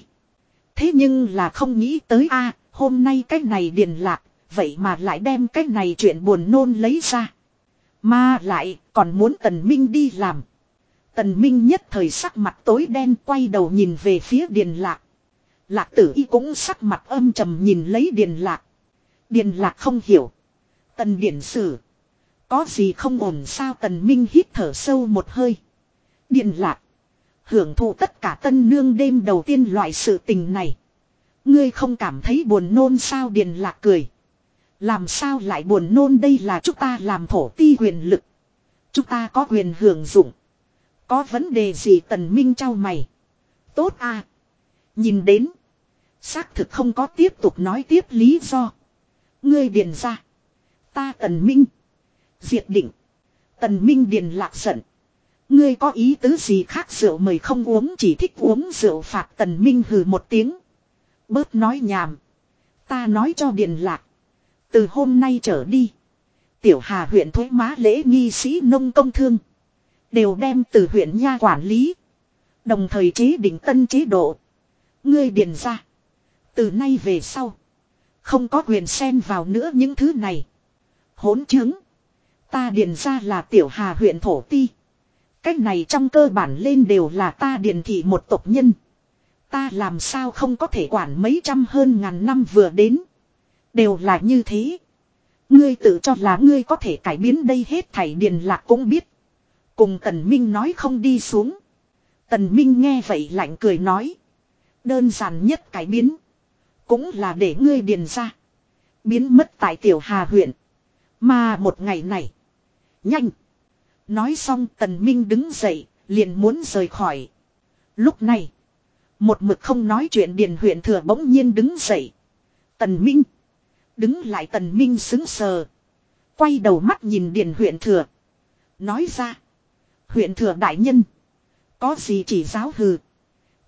Thế nhưng là không nghĩ tới a hôm nay cái này điền lạc, vậy mà lại đem cái này chuyện buồn nôn lấy ra. Mà lại, còn muốn tần minh đi làm. Tần minh nhất thời sắc mặt tối đen quay đầu nhìn về phía điền lạc. Lạc tử y cũng sắc mặt âm trầm nhìn lấy điền lạc. Điền lạc không hiểu. Tần điển sử. Có gì không ổn sao tần minh hít thở sâu một hơi. Điền lạc. Hưởng thụ tất cả tân nương đêm đầu tiên loại sự tình này. Ngươi không cảm thấy buồn nôn sao điền lạc cười. Làm sao lại buồn nôn đây là chúng ta làm thổ ti quyền lực. Chúng ta có quyền hưởng dụng. Có vấn đề gì tần minh trao mày. Tốt à. Nhìn đến. Xác thực không có tiếp tục nói tiếp lý do. Ngươi điền ra. Ta tần minh. Diệt định. Tần minh điền lạc giận. Ngươi có ý tứ gì khác rượu mời không uống, chỉ thích uống rượu phạt tần minh hừ một tiếng. Bớt nói nhảm. Ta nói cho điền lạc. Từ hôm nay trở đi. Tiểu Hà huyện thuế má lễ nghi sĩ nông công thương. Đều đem từ huyện nha quản lý. Đồng thời chế định tân chế độ. Ngươi điền ra. Từ nay về sau. Không có quyền xen vào nữa những thứ này. Hỗn chứng. Ta điền ra là tiểu hà huyện thổ ti. Cách này trong cơ bản lên đều là ta điền thị một tộc nhân. Ta làm sao không có thể quản mấy trăm hơn ngàn năm vừa đến. Đều là như thế. Ngươi tự cho là ngươi có thể cải biến đây hết thảy điền lạc cũng biết. Cùng Tần Minh nói không đi xuống. Tần Minh nghe vậy lạnh cười nói. Đơn giản nhất cải biến. Cũng là để ngươi điền ra. Biến mất tại tiểu hà huyện. Mà một ngày này. Nhanh. Nói xong Tần Minh đứng dậy. Liền muốn rời khỏi. Lúc này. Một mực không nói chuyện điền huyện thừa bỗng nhiên đứng dậy. Tần Minh. Đứng lại tần minh xứng sờ. Quay đầu mắt nhìn điền huyện thừa. Nói ra. Huyện thừa đại nhân. Có gì chỉ giáo hừ.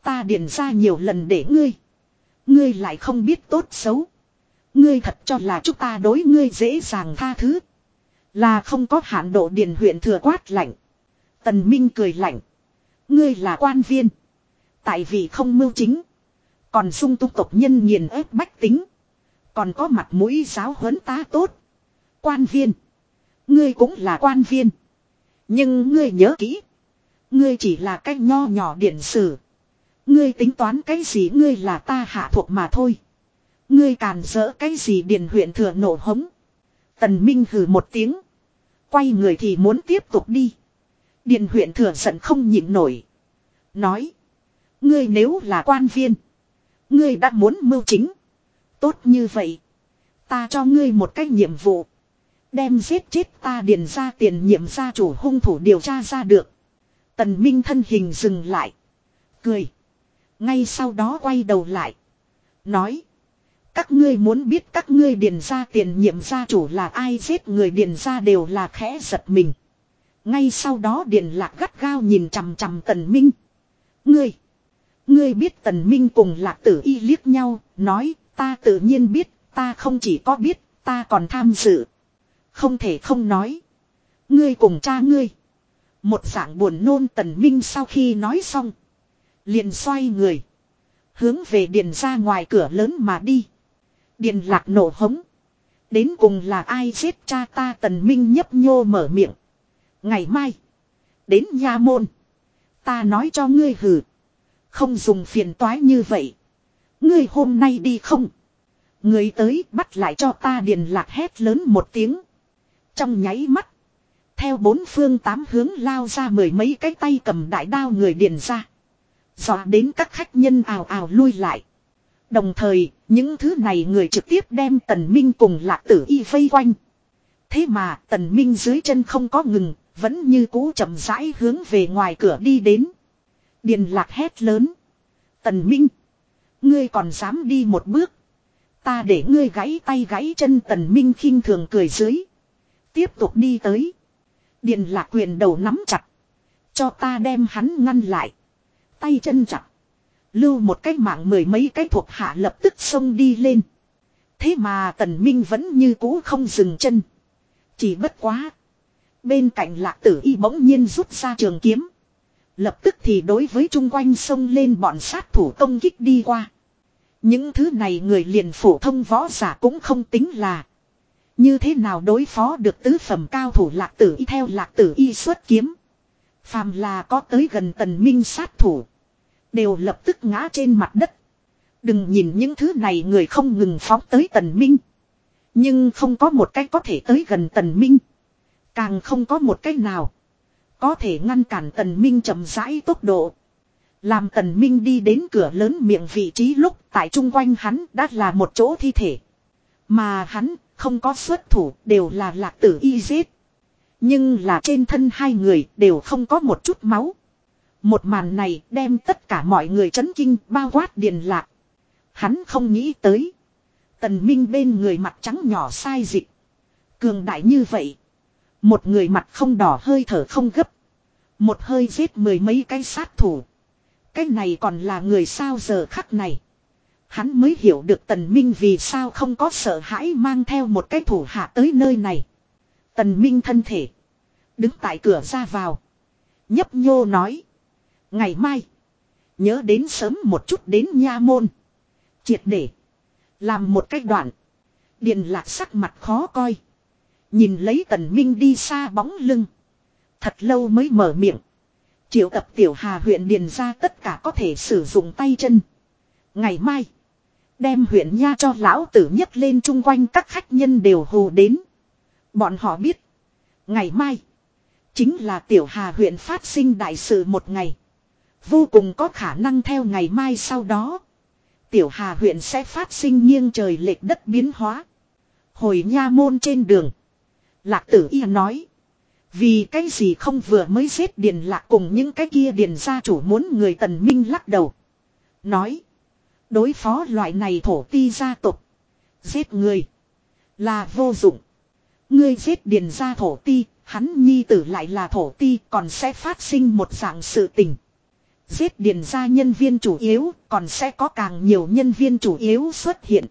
Ta điền ra nhiều lần để ngươi. Ngươi lại không biết tốt xấu. Ngươi thật cho là chúng ta đối ngươi dễ dàng tha thứ. Là không có hạn độ điền huyện thừa quát lạnh. Tần Minh cười lạnh. Ngươi là quan viên. Tại vì không mưu chính. Còn sung tu tộc nhân nghiền ép bách tính. Còn có mặt mũi giáo huấn ta tốt. Quan viên. Ngươi cũng là quan viên. Nhưng ngươi nhớ kỹ. Ngươi chỉ là cách nho nhỏ điển sử. Ngươi tính toán cái gì ngươi là ta hạ thuộc mà thôi. Ngươi càn rỡ cái gì điền huyện thừa nổ hống. Tần Minh hừ một tiếng. Quay người thì muốn tiếp tục đi. Điền huyện thừa giận không nhịn nổi. Nói. Ngươi nếu là quan viên. Ngươi đã muốn mưu chính. Tốt như vậy. Ta cho ngươi một cách nhiệm vụ. Đem giết chết ta điền ra tiền nhiệm gia chủ hung thủ điều tra ra được. Tần Minh thân hình dừng lại. Cười. Ngay sau đó quay đầu lại. Nói. Các ngươi muốn biết các ngươi điền ra tiền nhiệm gia chủ là ai giết người điền ra đều là khẽ giật mình. Ngay sau đó điền lạc gắt gao nhìn chằm chằm tần minh. Ngươi. Ngươi biết tần minh cùng lạc tử y liếc nhau, nói, ta tự nhiên biết, ta không chỉ có biết, ta còn tham dự. Không thể không nói. Ngươi cùng cha ngươi. Một dạng buồn nôn tần minh sau khi nói xong. Liền xoay người. Hướng về điền ra ngoài cửa lớn mà đi. Điền lạc nổ hống. Đến cùng là ai giết cha ta tần minh nhấp nhô mở miệng. Ngày mai. Đến nha môn. Ta nói cho ngươi hử. Không dùng phiền toái như vậy. Ngươi hôm nay đi không? Người tới bắt lại cho ta điền lạc hét lớn một tiếng. Trong nháy mắt. Theo bốn phương tám hướng lao ra mười mấy cái tay cầm đại đao người điền ra. Dọa đến các khách nhân ào ào lui lại. Đồng thời, những thứ này người trực tiếp đem tần minh cùng lạc tử y vây quanh. Thế mà tần minh dưới chân không có ngừng, vẫn như cũ chậm rãi hướng về ngoài cửa đi đến. Điền lạc hét lớn. Tần minh. Ngươi còn dám đi một bước. Ta để ngươi gãy tay gãy chân tần minh khinh thường cười dưới. Tiếp tục đi tới. Điền lạc quyền đầu nắm chặt. Cho ta đem hắn ngăn lại. Tay chân chặt. Lưu một cái mạng mười mấy cái thuộc hạ lập tức xông đi lên. Thế mà tần minh vẫn như cũ không dừng chân. Chỉ bất quá. Bên cạnh lạc tử y bỗng nhiên rút ra trường kiếm. Lập tức thì đối với chung quanh sông lên bọn sát thủ công kích đi qua. Những thứ này người liền phổ thông võ giả cũng không tính là. Như thế nào đối phó được tứ phẩm cao thủ lạc tử y theo lạc tử y xuất kiếm. Phàm là có tới gần tần minh sát thủ. Đều lập tức ngã trên mặt đất. Đừng nhìn những thứ này người không ngừng phóng tới tần minh. Nhưng không có một cách có thể tới gần tần minh. Càng không có một cách nào. Có thể ngăn cản tần minh chậm rãi tốc độ. Làm tần minh đi đến cửa lớn miệng vị trí lúc tại trung quanh hắn đã là một chỗ thi thể. Mà hắn không có xuất thủ đều là lạc tử y giết. Nhưng là trên thân hai người đều không có một chút máu. Một màn này đem tất cả mọi người chấn kinh, bao quát điền lạc. Hắn không nghĩ tới. Tần Minh bên người mặt trắng nhỏ sai dịch. Cường đại như vậy. Một người mặt không đỏ hơi thở không gấp. Một hơi giết mười mấy cái sát thủ. Cái này còn là người sao giờ khắc này. Hắn mới hiểu được tần minh vì sao không có sợ hãi mang theo một cái thủ hạ tới nơi này. Tần minh thân thể. Đứng tại cửa ra vào. Nhấp nhô nói. Ngày mai. Nhớ đến sớm một chút đến nha môn. Triệt để. Làm một cách đoạn. Điền lạc sắc mặt khó coi. Nhìn lấy tần minh đi xa bóng lưng. Thật lâu mới mở miệng. Triệu tập tiểu hà huyện điền ra tất cả có thể sử dụng tay chân. Ngày mai. Đem huyện nha cho lão tử nhất lên chung quanh các khách nhân đều hù đến. Bọn họ biết. Ngày mai. Chính là tiểu hà huyện phát sinh đại sự một ngày. Vô cùng có khả năng theo ngày mai sau đó. Tiểu Hà huyện sẽ phát sinh nghiêng trời lệch đất biến hóa. Hồi nha môn trên đường. Lạc tử y nói. Vì cái gì không vừa mới giết điền lạc cùng những cái kia điền gia chủ muốn người tần minh lắc đầu. Nói. Đối phó loại này thổ ti gia tộc, Giết người. Là vô dụng. Ngươi giết điền gia thổ ti. Hắn nhi tử lại là thổ ti, còn sẽ phát sinh một dạng sự tình. Giết điền ra nhân viên chủ yếu, còn sẽ có càng nhiều nhân viên chủ yếu xuất hiện.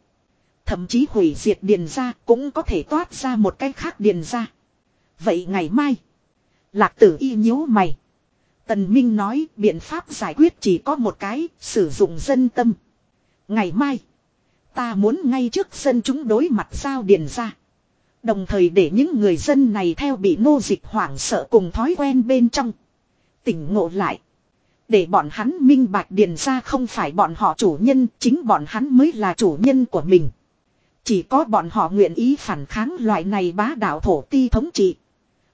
Thậm chí hủy diệt điền ra cũng có thể toát ra một cách khác điền ra. Vậy ngày mai. Lạc tử y nhíu mày. Tần Minh nói biện pháp giải quyết chỉ có một cái, sử dụng dân tâm. Ngày mai. Ta muốn ngay trước dân chúng đối mặt giao điền ra. Đồng thời để những người dân này theo bị nô dịch hoảng sợ cùng thói quen bên trong. Tỉnh ngộ lại. Để bọn hắn minh bạch điền ra không phải bọn họ chủ nhân, chính bọn hắn mới là chủ nhân của mình. Chỉ có bọn họ nguyện ý phản kháng loại này bá đạo thổ ti thống trị.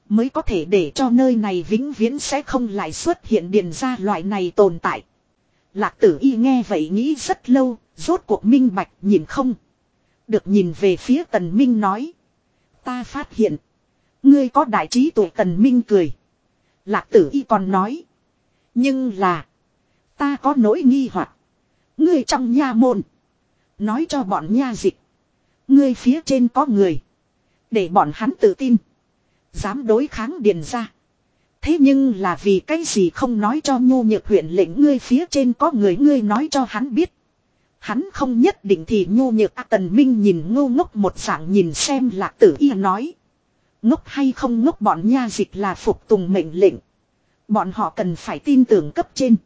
Mới có thể để cho nơi này vĩnh viễn sẽ không lại xuất hiện điền ra loại này tồn tại. Lạc tử y nghe vậy nghĩ rất lâu, rốt cuộc minh bạch nhìn không. Được nhìn về phía tần minh nói. Ta phát hiện. Ngươi có đại trí tuổi tần minh cười. Lạc tử y còn nói. Nhưng là. Ta có nỗi nghi hoặc Ngươi trong nha môn. Nói cho bọn nha dịch. Ngươi phía trên có người. Để bọn hắn tự tin. Dám đối kháng điền ra. Thế nhưng là vì cái gì không nói cho nhu nhược huyện lệnh ngươi phía trên có người, ngươi nói cho hắn biết. Hắn không nhất định thì nhu nhược A Tần Minh nhìn ngô ngốc một dạng nhìn xem lạc tử y nói. Ngốc hay không ngốc bọn nha dịch là phục tùng mệnh lệnh. Bọn họ cần phải tin tưởng cấp trên.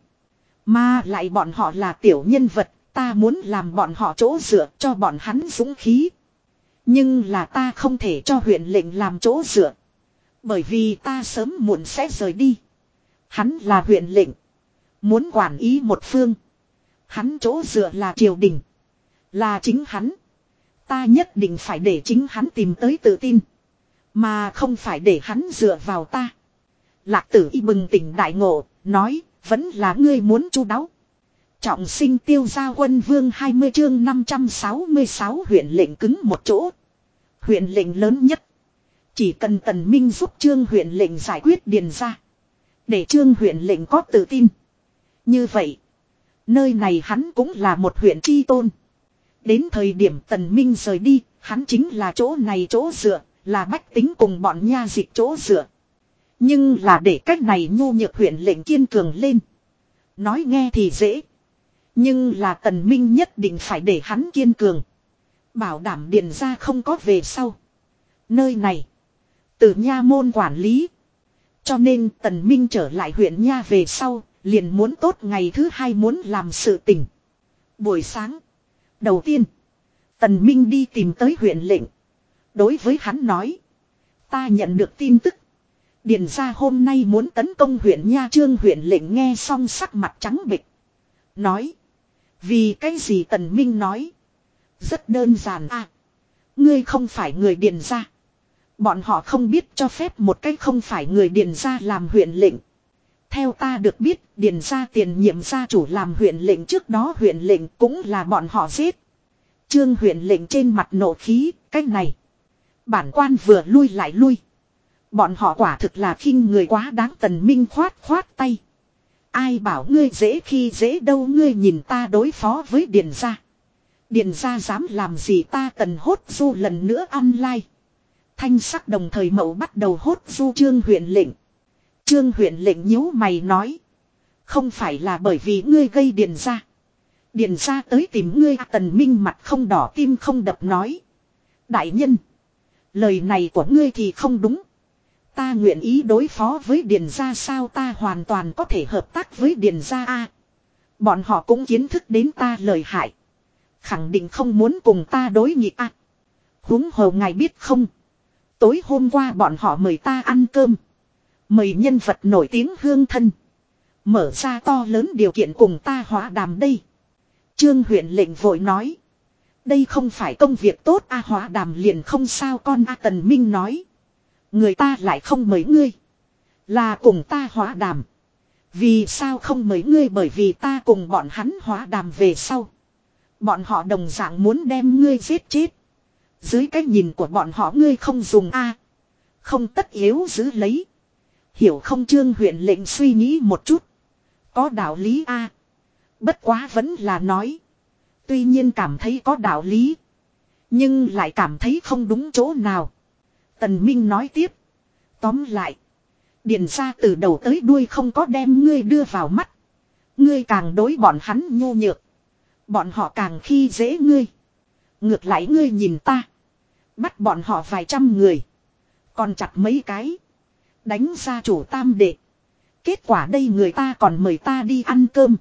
Mà lại bọn họ là tiểu nhân vật, ta muốn làm bọn họ chỗ dựa cho bọn hắn dũng khí. Nhưng là ta không thể cho huyện lệnh làm chỗ dựa. Bởi vì ta sớm muộn sẽ rời đi. Hắn là huyện lệnh. Muốn quản ý một phương. Hắn chỗ dựa là triều đình. Là chính hắn. Ta nhất định phải để chính hắn tìm tới tự tin. Mà không phải để hắn dựa vào ta. Lạc tử y bừng tỉnh đại ngộ, nói, vẫn là ngươi muốn chu đáo. Trọng sinh tiêu gia quân vương 20 chương 566 huyện lệnh cứng một chỗ. Huyện lệnh lớn nhất. Chỉ cần tần minh giúp trương huyện lệnh giải quyết điền ra. Để trương huyện lệnh có tự tin. Như vậy. Nơi này hắn cũng là một huyện chi tôn. Đến thời điểm tần minh rời đi, hắn chính là chỗ này chỗ dựa, là bách tính cùng bọn nha dịch chỗ dựa. Nhưng là để cách này nhu nhược huyện lệnh kiên cường lên. Nói nghe thì dễ. Nhưng là tần minh nhất định phải để hắn kiên cường. Bảo đảm điện ra không có về sau. Nơi này. Từ nha môn quản lý. Cho nên tần minh trở lại huyện nha về sau. Liền muốn tốt ngày thứ hai muốn làm sự tình. Buổi sáng. Đầu tiên. Tần minh đi tìm tới huyện lệnh. Đối với hắn nói. Ta nhận được tin tức. Điền ra hôm nay muốn tấn công huyện Nha Trương huyện lệnh nghe xong sắc mặt trắng bịch. Nói. Vì cái gì Tần Minh nói. Rất đơn giản à. Ngươi không phải người điền ra. Bọn họ không biết cho phép một cách không phải người điền ra làm huyện lệnh. Theo ta được biết, điền ra tiền nhiệm gia chủ làm huyện lệnh trước đó huyện lệnh cũng là bọn họ giết. Trương huyện lệnh trên mặt nổ khí, cách này. Bản quan vừa lui lại lui. Bọn họ quả thực là khinh người quá đáng tần minh khoát khoát tay. Ai bảo ngươi dễ khi dễ đâu ngươi nhìn ta đối phó với điền gia. Điền gia dám làm gì ta tần hốt du lần nữa ăn. Thanh sắc đồng thời mậu bắt đầu hốt du trương huyện lệnh. Trương huyện lệnh nhíu mày nói. Không phải là bởi vì ngươi gây điền gia. Điền gia tới tìm ngươi, tần minh mặt không đỏ tim không đập nói. Đại nhân. Lời này của ngươi thì không đúng. Ta nguyện ý đối phó với Điền gia sao ta hoàn toàn có thể hợp tác với Điền gia a. Bọn họ cũng kiến thức đến ta lời hại. Khẳng định không muốn cùng ta đối nghịch a. Húng hồ ngài biết không. Tối hôm qua bọn họ mời ta ăn cơm. Mời nhân vật nổi tiếng hương thân. Mở ra to lớn điều kiện cùng ta hóa đàm đây. Trương huyện lệnh vội nói. Đây không phải công việc tốt a, hóa đàm liền không sao con a tần minh nói. Người ta lại không mời ngươi. Là cùng ta hóa đàm. Vì sao không mời ngươi bởi vì ta cùng bọn hắn hóa đàm về sau. Bọn họ đồng dạng muốn đem ngươi giết chết. Dưới cái nhìn của bọn họ ngươi không dùng A. Không tất yếu giữ lấy. Hiểu không trương huyện lệnh suy nghĩ một chút. Có đạo lý A. Bất quá vẫn là nói. Tuy nhiên cảm thấy có đạo lý. Nhưng lại cảm thấy không đúng chỗ nào. Tần Minh nói tiếp. Tóm lại. Điền ra từ đầu tới đuôi không có đem ngươi đưa vào mắt. Ngươi càng đối bọn hắn nhu nhược. Bọn họ càng khi dễ ngươi. Ngược lại ngươi nhìn ta. Bắt bọn họ vài trăm người. Còn chặt mấy cái. Đánh ra chủ tam đệ. Kết quả đây người ta còn mời ta đi ăn cơm.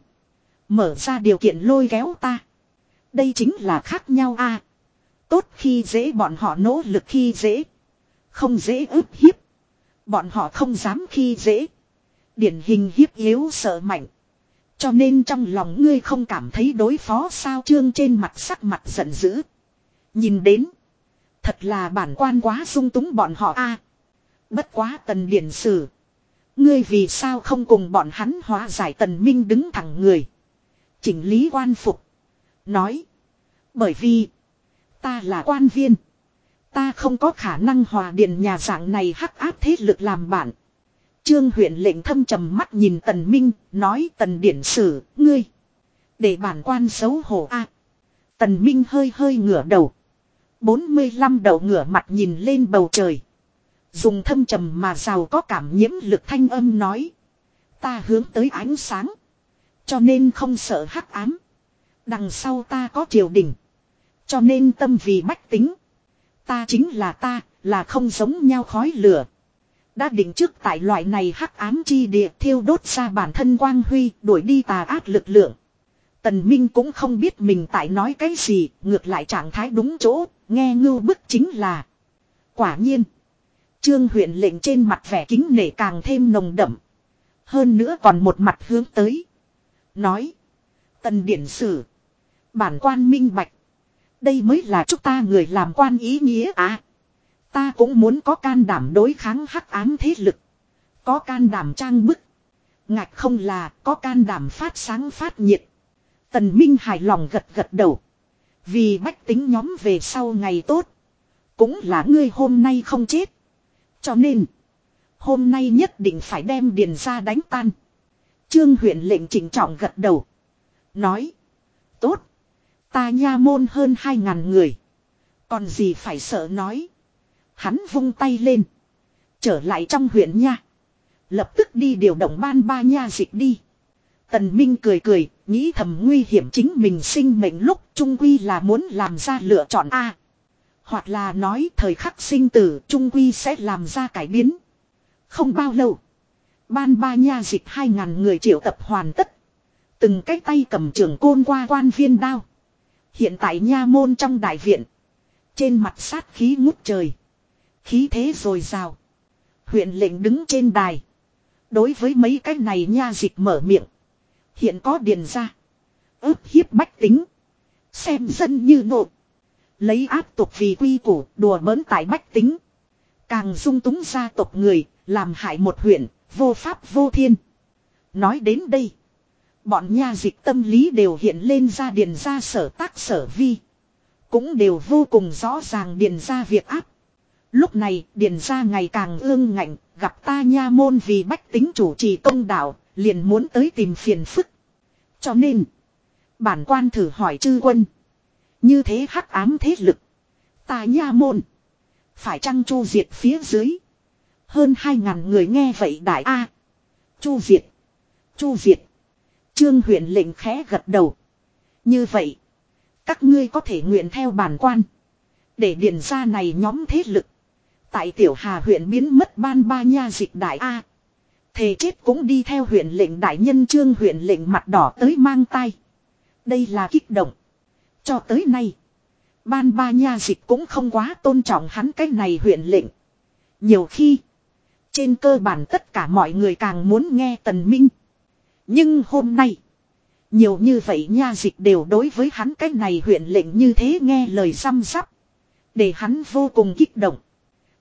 Mở ra điều kiện lôi kéo ta. Đây chính là khác nhau a. tốt khi dễ bọn họ, nỗ lực khi dễ. Không dễ ức hiếp. Bọn họ không dám khi dễ. Điển hình hiếp yếu sợ mạnh. Cho nên trong lòng ngươi không cảm thấy đối phó sao trương trên mặt sắc mặt giận dữ. Nhìn đến. Thật là bản quan quá sung túng bọn họ a. bất quá tần điển sử. Ngươi vì sao không cùng bọn hắn hóa giải tần minh đứng thẳng người. Chỉnh lý quan phục. Nói. Bởi vì. Ta là quan viên. Ta không có khả năng hòa điện nhà dạng này hắc áp thế lực làm bạn. Trương huyện lệnh thâm trầm mắt nhìn tần minh. Nói, tần điển sử. Ngươi. Để bản quan xấu hổ a. tần minh hơi hơi ngửa đầu. 45 đầu ngửa mặt nhìn lên bầu trời. Dùng thâm trầm mà giàu có cảm nhiễm lực thanh âm nói. Ta hướng tới ánh sáng. Cho nên không sợ hắc ám. Đằng sau ta có triều đình. Cho nên tâm vì bách tính. Ta chính là ta, là không giống nhau khói lửa. Đã định trước tại loại này hắc ám chi địa thiêu đốt ra bản thân quang huy, đuổi đi tà ác lực lượng. Tần Minh cũng không biết mình tại nói cái gì, ngược lại trạng thái đúng chỗ, nghe ngưu bức chính là. Quả nhiên. Trương huyện lệnh trên mặt vẻ kính nể càng thêm nồng đậm. Hơn nữa còn một mặt hướng tới. Nói. Tần điển sử. Bản quan minh bạch. Đây mới là chúng ta người làm quan ý nghĩa à. Ta cũng muốn có can đảm đối kháng hắc ám thế lực. Có can đảm trang bức. Ngạch không là, có can đảm phát sáng phát nhiệt. Tần Minh hài lòng gật gật đầu. Vì bách tính nhóm về sau ngày tốt. Cũng là ngươi hôm nay không chết. Cho nên. Hôm nay nhất định phải đem điền ra đánh tan. Trương huyện lệnh chỉnh trọng gật đầu. Nói. Tốt. Ta nha môn hơn hai ngàn người. Còn gì phải sợ nói. Hắn vung tay lên. Trở lại trong huyện nha. Lập tức đi điều động ban ba nha dịch đi. Tần Minh cười cười, nghĩ thầm nguy hiểm chính mình sinh mệnh lúc trung quy là muốn làm ra lựa chọn A. Hoặc là nói thời khắc sinh tử trung quy sẽ làm ra cải biến. Không bao lâu. Ban ba nha dịch hai ngàn người triệu tập hoàn tất. Từng cái tay cầm trường côn qua quan viên đao. Hiện tại nha môn trong đại viện. Trên mặt sát khí ngút trời. Khí thế rồi rào. Huyện lệnh đứng trên đài. Đối với mấy cái này nha dịch mở miệng. Hiện có điền ra. ức hiếp bách tính. Xem dân như nộp. Lấy áp tục vì quy củ đùa bỡn tại bách tính. Càng dung túng gia tộc người. Làm hại một huyện. Vô pháp vô thiên. Nói đến đây. Bọn nha dịch tâm lý đều hiện lên ra điền ra sở tác sở vi. Cũng đều vô cùng rõ ràng điền ra việc áp. Lúc này điền ra ngày càng ương ngạnh, gặp ta nha môn vì bách tính chủ trì công đạo, liền muốn tới tìm phiền phức. Cho nên, bản quan thử hỏi chư quân. Như thế hắc ám thế lực. Ta nha môn. Phải chăng chu diệt phía dưới. Hơn hai ngàn người nghe vậy đại A. Chu diệt. Chu diệt. Trương huyện lệnh khẽ gật đầu. Như vậy. Các ngươi có thể nguyện theo bản quan. Để điền ra này nhóm thế lực. Tại tiểu hà huyện biến mất ban ba nha dịch đại A. Thề chết cũng đi theo huyện lệnh đại nhân trương huyện lệnh mặt đỏ tới mang tay. Đây là kích động. Cho tới nay. Ban ba nha dịch cũng không quá tôn trọng hắn cái này huyện lệnh. Nhiều khi. Trên cơ bản tất cả mọi người càng muốn nghe tần minh. Nhưng hôm nay. Nhiều như vậy nha dịch đều đối với hắn cái này huyện lệnh như thế nghe lời xăm sắp. Để hắn vô cùng kích động.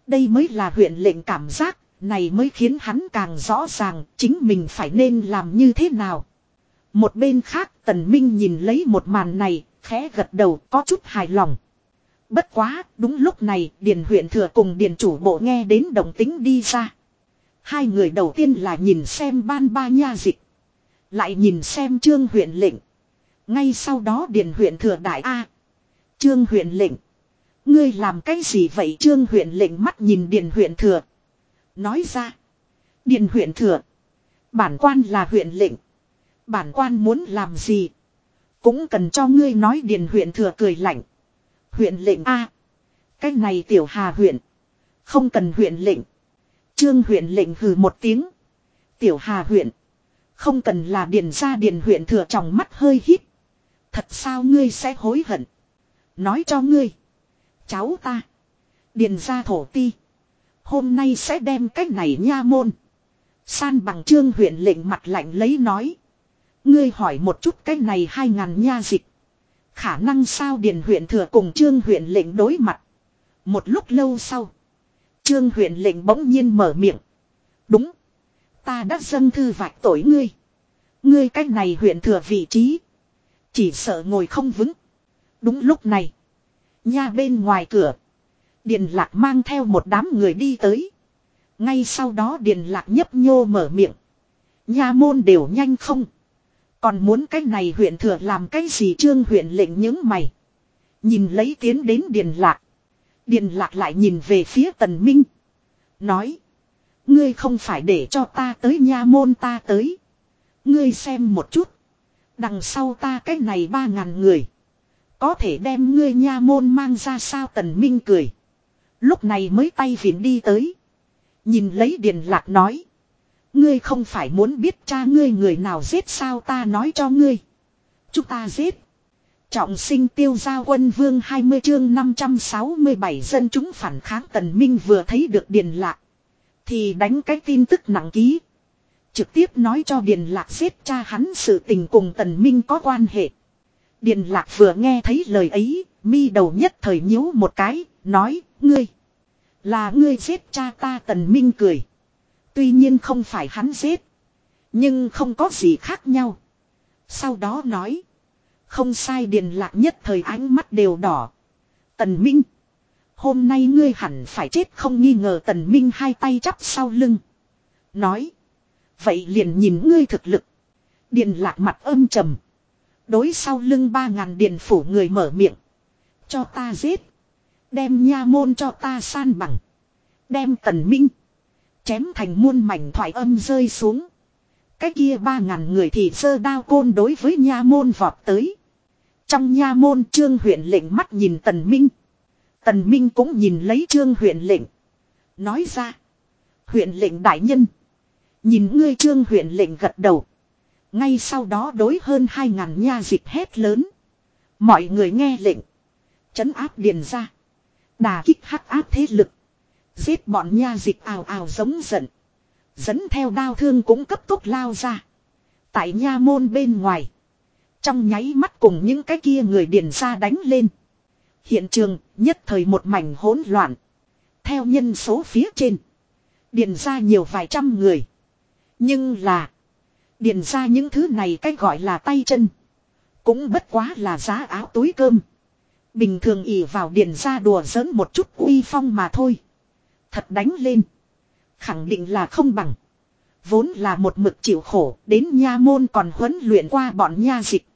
Đây mới là huyện lệnh cảm giác, này mới khiến hắn càng rõ ràng chính mình phải nên làm như thế nào. Một bên khác tần minh nhìn lấy một màn này, khẽ gật đầu có chút hài lòng. Bất quá, đúng lúc này, Điền huyện thừa cùng Điền chủ bộ nghe đến đồng tính đi ra. Hai người đầu tiên là nhìn xem ban ba nha dịch. Lại nhìn xem trương huyện lệnh. Ngay sau đó Điền huyện thừa đại A. Trương huyện lệnh. Ngươi làm cái gì vậy trương huyện lệnh mắt nhìn Điền huyện thừa. Nói ra. Điền huyện thừa. Bản quan là huyện lệnh. Bản quan muốn làm gì. Cũng cần cho ngươi nói Điền huyện thừa cười lạnh. Huyện lệnh A. Cái này tiểu hà huyện. Không cần huyện lệnh. Trương huyện lệnh hừ một tiếng. Tiểu Hà huyện. Không cần là điền ra điền huyện thừa trong mắt hơi hít. Thật sao ngươi sẽ hối hận. Nói cho ngươi. Cháu ta. Điền ra thổ ti. Hôm nay sẽ đem cách này nha môn. San bằng trương huyện lệnh mặt lạnh lấy nói. Ngươi hỏi một chút cách này hai ngàn nha dịch. Khả năng sao điền huyện thừa cùng trương huyện lệnh đối mặt. Một lúc lâu sau. Trương huyện lệnh bỗng nhiên mở miệng. Đúng. Ta đã dâng thư vạch tội ngươi. Ngươi cách này huyện thừa vị trí. Chỉ sợ ngồi không vững. Đúng lúc này. Nha bên ngoài cửa. Điền lạc mang theo một đám người đi tới. Ngay sau đó điền lạc nhấp nhô mở miệng. Nha môn đều nhanh không. Còn muốn cái này huyện thừa làm cái gì trương huyện lệnh những mày. Nhìn lấy tiến đến điền lạc. Điền lạc lại nhìn về phía tần minh. Nói. Ngươi không phải để cho ta tới nha môn ta tới. Ngươi xem một chút. Đằng sau ta cái này ba ngàn người. Có thể đem ngươi nha môn mang ra sao tần minh cười. Lúc này mới tay viền đi tới. Nhìn lấy điền lạc nói. Ngươi không phải muốn biết cha ngươi người nào giết sao ta nói cho ngươi. Chúng ta giết. Trọng sinh tiêu gia quân vương 20 chương 567 dân chúng phản kháng tần minh vừa thấy được điền lạc. Thì đánh cái tin tức nặng ký. Trực tiếp nói cho điền lạc giết cha hắn sự tình cùng tần minh có quan hệ. Điền lạc vừa nghe thấy lời ấy, mi đầu nhất thời nhíu một cái, nói, ngươi. Là ngươi giết cha ta tần minh cười. Tuy nhiên không phải hắn giết. Nhưng không có gì khác nhau. Sau đó nói. Không sai điền lạc nhất thời ánh mắt đều đỏ. Tần Minh. Hôm nay ngươi hẳn phải chết không nghi ngờ tần Minh hai tay chắp sau lưng. Nói. Vậy liền nhìn ngươi thực lực. Điền lạc mặt âm trầm. Đối sau lưng ba ngàn điền phủ người mở miệng. Cho ta giết. Đem nha môn cho ta san bằng. Đem tần minh. Chém thành muôn mảnh thoại âm rơi xuống. Cái kia ba ngàn người thì sơ đao côn đối với nha môn vọt tới. Trong nha môn trương huyện lệnh mắt nhìn tần minh. Tần minh cũng nhìn lấy trương huyện lệnh. Nói ra. Huyện lệnh đại nhân. Nhìn ngươi trương huyện lệnh gật đầu. Ngay sau đó đối hơn hai ngàn nha dịch hét lớn. Mọi người nghe lệnh. Chấn áp điền ra. Đà kích hắc áp thế lực. Giết bọn nha dịch ào ào giống giận. Dẫn theo đao thương cũng cấp tốc lao ra. Tại nha môn bên ngoài. Trong nháy mắt cùng những cái kia người điền ra đánh lên. Hiện trường nhất thời một mảnh hỗn loạn. Theo nhân số phía trên. Điền ra nhiều vài trăm người. Nhưng là. Điền ra những thứ này cách gọi là tay chân. Cũng bất quá là giá áo túi cơm. Bình thường ỉ vào điền ra đùa giỡn một chút uy phong mà thôi. Thật đánh lên. Khẳng định là không bằng. Vốn là một mực chịu khổ, đến nha môn còn huấn luyện qua bọn nha dịch.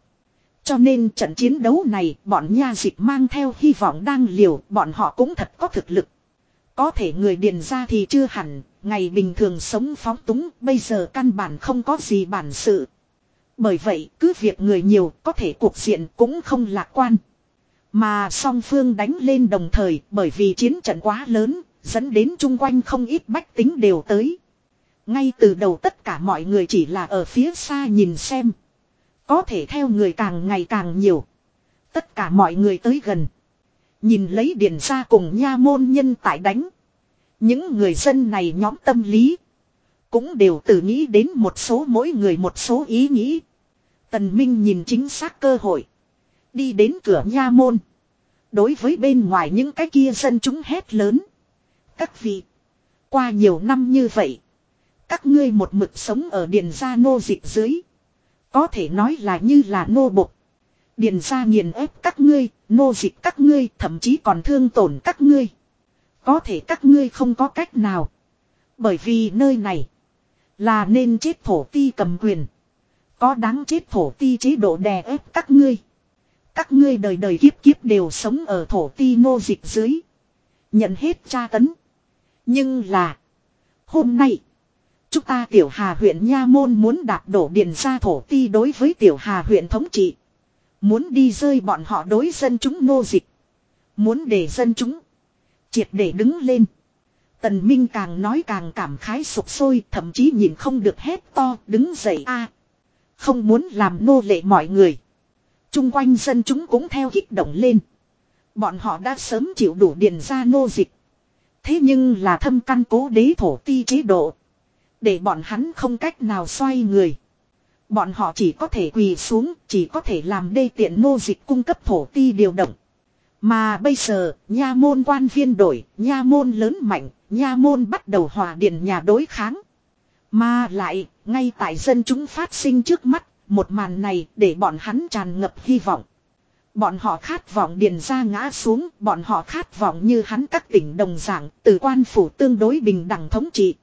Cho nên trận chiến đấu này bọn nha dịch mang theo hy vọng đang liều, bọn họ cũng thật có thực lực. Có thể người điền ra thì chưa hẳn, ngày bình thường sống phóng túng, bây giờ căn bản không có gì bản sự. Bởi vậy, cứ việc người nhiều, có thể cuộc diện cũng không lạc quan. Mà song phương đánh lên đồng thời, bởi vì chiến trận quá lớn, Dẫn đến chung quanh không ít bách tính đều tới. Ngay từ đầu tất cả mọi người chỉ là ở phía xa nhìn xem. Có thể theo người càng ngày càng nhiều. Tất cả mọi người tới gần. Nhìn lấy điền ra cùng nha môn nhân tại đánh. Những người dân này nhóm tâm lý. Cũng đều tự nghĩ đến một số mỗi người một số ý nghĩ. Tần Minh nhìn chính xác cơ hội. Đi đến cửa nha môn. Đối với bên ngoài những cái kia dân chúng hét lớn. Các vị. Qua nhiều năm như vậy. Các ngươi một mực sống ở điền gia nô dịch dưới. Có thể nói là như là nô bộc. Điền ra nghiền ép các ngươi, nô dịch các ngươi, thậm chí còn thương tổn các ngươi. Có thể các ngươi không có cách nào. Bởi vì nơi này là nên chết thổ ti cầm quyền. Có đáng chết thổ ti chế độ đè ép các ngươi. Các ngươi đời đời kiếp kiếp đều sống ở thổ ti nô dịch dưới. Nhận hết tra tấn. Nhưng là. Hôm nay. Chúng ta tiểu hà huyện Nha Môn muốn đạt đổ điền ra thổ ti đối với tiểu hà huyện thống trị. Muốn đi rơi bọn họ đối dân chúng nô dịch. Muốn để dân chúng. Triệt để đứng lên. Tần Minh càng nói càng cảm khái sụp sôi, thậm chí nhìn không được hét to, đứng dậy a, không muốn làm nô lệ mọi người. Trung quanh dân chúng cũng theo kích động lên. Bọn họ đã sớm chịu đủ điền ra nô dịch. Thế nhưng là thâm căn cố đế thổ ti chế độ. Để bọn hắn không cách nào xoay người. Bọn họ chỉ có thể quỳ xuống, chỉ có thể làm đê tiện nô dịch cung cấp thổ ti điều động. Mà bây giờ, nha môn quan viên đổi, nha môn lớn mạnh, nha môn bắt đầu hòa điền nhà đối kháng. Mà lại, ngay tại dân chúng phát sinh trước mắt, một màn này để bọn hắn tràn ngập hy vọng. Bọn họ khát vọng điền ra ngã xuống, bọn họ khát vọng như hắn các tỉnh đồng dạng, từ quan phủ tương đối bình đẳng thống trị.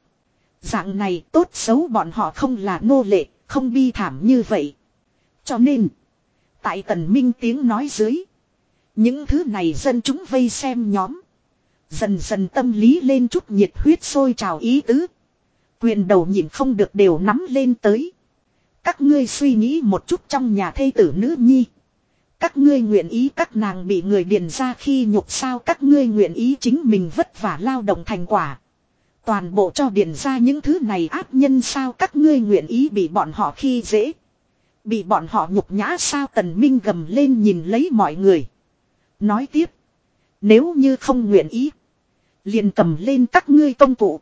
Dạng này tốt xấu bọn họ không là nô lệ, không bi thảm như vậy. Cho nên, tại tần minh tiếng nói dưới, những thứ này dân chúng vây xem nhóm. Dần dần tâm lý lên chút nhiệt huyết sôi trào ý tứ. Quyền đầu nhìn không được đều nắm lên tới. Các ngươi suy nghĩ một chút trong nhà thê tử nữ nhi. Các ngươi nguyện ý các nàng bị người điền ra khi nhục sao các ngươi nguyện ý chính mình vất vả lao động thành quả. Toàn bộ cho điền ra những thứ này áp nhân sao các ngươi nguyện ý bị bọn họ khi dễ. Bị bọn họ nhục nhã sao tần minh gầm lên nhìn lấy mọi người. Nói tiếp. Nếu như không nguyện ý. Liền cầm lên các ngươi công cụ.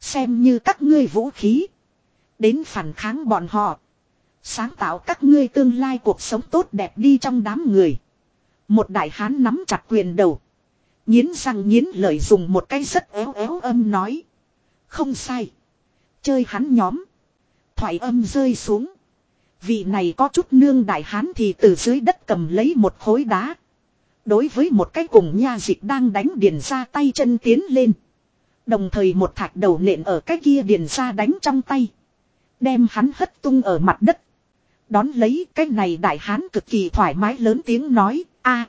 Xem như các ngươi vũ khí. Đến phản kháng bọn họ. Sáng tạo các ngươi tương lai cuộc sống tốt đẹp đi trong đám người. Một đại hán nắm chặt quyền đầu. Nhiến răng nhiến lời dùng một cái rất éo éo âm nói. Không sai. Chơi hắn nhóm. Thoại âm rơi xuống. Vị này có chút nương đại hán thì từ dưới đất cầm lấy một khối đá. Đối với một cái cùng nha dịch đang đánh điền ra tay chân tiến lên. Đồng thời một thạch đầu nện ở cái kia điền ra đánh trong tay. Đem hắn hất tung ở mặt đất. Đón lấy cái này đại hán cực kỳ thoải mái lớn tiếng nói, a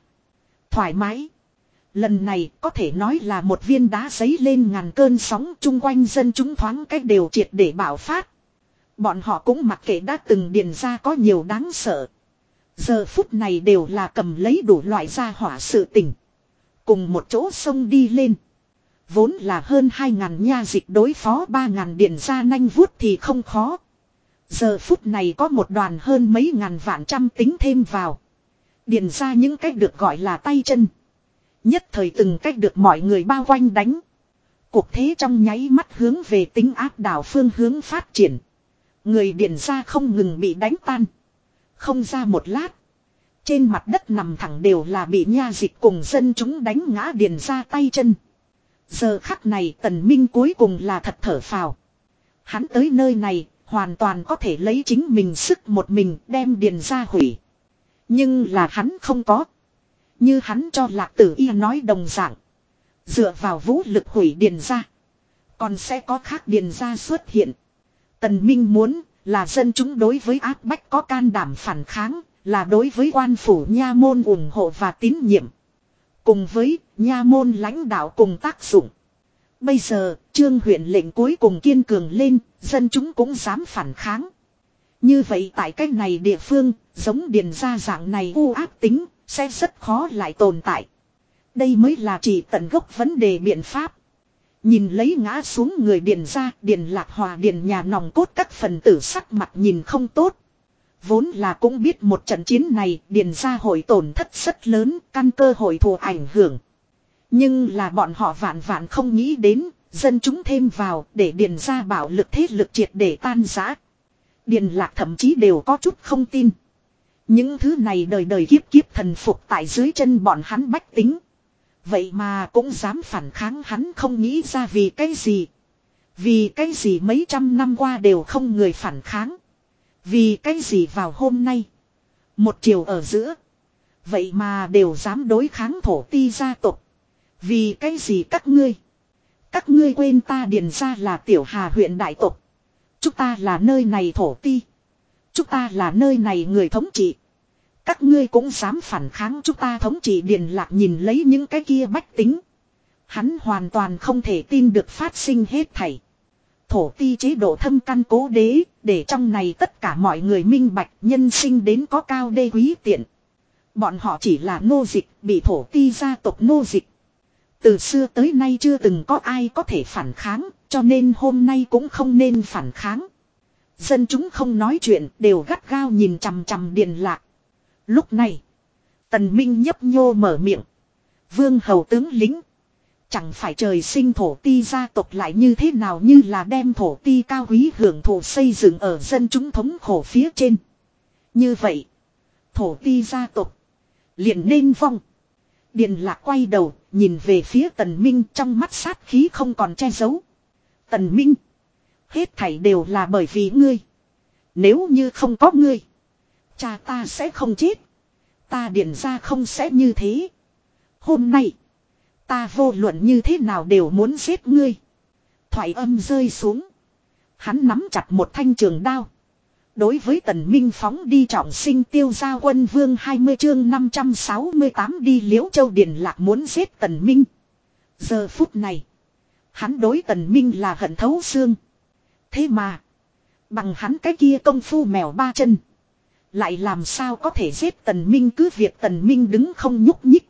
thoải mái. Lần này có thể nói là một viên đá giấy lên ngàn cơn sóng chung quanh dân chúng thoáng cách đều triệt để bảo phát. Bọn họ cũng mặc kệ đã từng điền ra có nhiều đáng sợ. Giờ phút này đều là cầm lấy đủ loại gia hỏa sự tình. Cùng một chỗ sông đi lên. Vốn là hơn 2.000 nha dịch đối phó 3.000 điền ra nanh vuốt thì không khó. Giờ phút này có một đoàn hơn mấy ngàn vạn trăm tính thêm vào. Điền ra những cách được gọi là tay chân. Nhất thời từng cách được mọi người bao quanh đánh. Cuộc thế trong nháy mắt hướng về tính áp đảo phương hướng phát triển. Người điền ra không ngừng bị đánh tan. Không ra một lát. Trên mặt đất nằm thẳng đều là bị nha dịch cùng dân chúng đánh ngã điền ra tay chân. Giờ khắc này tần minh cuối cùng là thật thở phào. Hắn tới nơi này, hoàn toàn có thể lấy chính mình sức một mình đem điền ra hủy. Nhưng là hắn không có. Như hắn cho lạc tử y nói đồng dạng. Dựa vào vũ lực hủy điền ra. Còn sẽ có khác điền ra xuất hiện. Tần Minh muốn là dân chúng đối với áp bách có can đảm phản kháng. Là đối với quan phủ nha môn ủng hộ và tín nhiệm. Cùng với nha môn lãnh đạo cùng tác dụng. Bây giờ, trương huyện lệnh cuối cùng kiên cường lên, dân chúng cũng dám phản kháng. Như vậy tại cách này địa phương, giống điền gia dạng này u áp tính, sẽ rất khó lại tồn tại. Đây mới là chỉ tận gốc vấn đề biện pháp. Nhìn lấy ngã xuống người điền ra, điền lạc hòa điền nhà nòng cốt các phần tử sắc mặt nhìn không tốt. Vốn là cũng biết một trận chiến này, điền ra hội tổn thất rất lớn, căn cơ hội thù ảnh hưởng. Nhưng là bọn họ vạn vạn không nghĩ đến, dân chúng thêm vào để điền ra bảo lực thế lực triệt để tan giã. Điền lạc thậm chí đều có chút không tin. Những thứ này đời đời kiếp kiếp thần phục tại dưới chân bọn hắn bách tính. Vậy mà cũng dám phản kháng hắn không nghĩ ra vì cái gì. Vì cái gì mấy trăm năm qua đều không người phản kháng. Vì cái gì vào hôm nay. Một chiều ở giữa. Vậy mà đều dám đối kháng thổ ti gia tộc. Vì cái gì các ngươi? Các ngươi quên ta điền ra là tiểu hà huyện đại tộc. Chúng ta là nơi này thổ ti. Chúng ta là nơi này người thống trị. Các ngươi cũng dám phản kháng chúng ta thống trị điền lạc nhìn lấy những cái kia bách tính. Hắn hoàn toàn không thể tin được phát sinh hết thảy. Thổ ti chế độ thâm căn cố đế, để trong này tất cả mọi người minh bạch nhân sinh đến có cao đê quý tiện. Bọn họ chỉ là nô dịch, bị thổ ti gia tộc nô dịch. Từ xưa tới nay chưa từng có ai có thể phản kháng, cho nên hôm nay cũng không nên phản kháng. Dân chúng không nói chuyện, đều gắt gao nhìn chằm chằm Điền Lạc. Lúc này, Tần Minh nhấp nhô mở miệng. Vương hầu tướng lính. Chẳng phải trời sinh thổ ti gia tộc lại như thế nào như là đem thổ ti cao quý hưởng thụ xây dựng ở dân chúng thống khổ phía trên. Như vậy, thổ ti gia tộc liền nên vong. Điền lạc quay đầu, nhìn về phía tần minh trong mắt sát khí không còn che giấu. Tần minh, hết thảy đều là bởi vì ngươi. Nếu như không có ngươi, cha ta sẽ không chết. Ta điền ra không sẽ như thế. Hôm nay, ta vô luận như thế nào đều muốn giết ngươi. Thoại âm rơi xuống. Hắn nắm chặt một thanh trường đao. Đối với tần minh phóng đi trọng sinh tiêu gia quân vương 20 chương 568 đi liễu châu điền lạc muốn giết tần minh. Giờ phút này. Hắn đối tần minh là hận thấu xương. Thế mà. Bằng hắn cái kia công phu mèo ba chân. Lại làm sao có thể giết tần minh cứ việc tần minh đứng không nhúc nhích.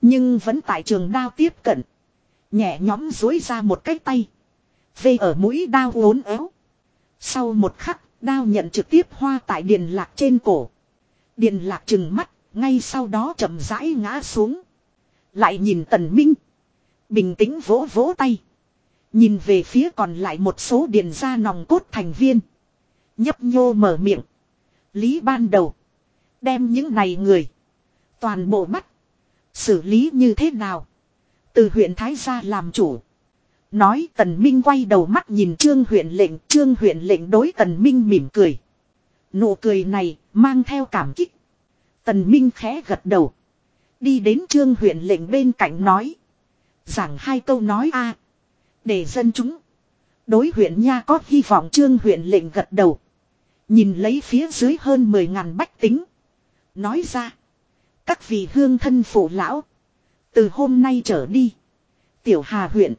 Nhưng vẫn tại trường đao tiếp cận. Nhẹ nhóm dối ra một cái tay. Vê ở mũi đao uốn éo. Sau một khắc, đao nhận trực tiếp hoa tại điền lạc trên cổ. Điền lạc trừng mắt, ngay sau đó chậm rãi ngã xuống. Lại nhìn tần minh. Bình tĩnh vỗ vỗ tay. Nhìn về phía còn lại một số điền ra nòng cốt thành viên. Nhấp nhô mở miệng. Lý ban đầu. Đem những này người. Toàn bộ bắt. Xử lý như thế nào? Từ huyện Thái gia làm chủ. Nói tần minh quay đầu mắt nhìn trương huyện lệnh. Trương huyện lệnh đối tần minh mỉm cười. Nụ cười này mang theo cảm kích. Tần minh khẽ gật đầu. Đi đến trương huyện lệnh bên cạnh nói. Giảng hai câu nói a Để dân chúng. Đối huyện nha có hy vọng trương huyện lệnh gật đầu. Nhìn lấy phía dưới hơn 10 ngàn bách tính. Nói ra. Các vị hương thân phụ lão. Từ hôm nay trở đi. Tiểu Hà huyện.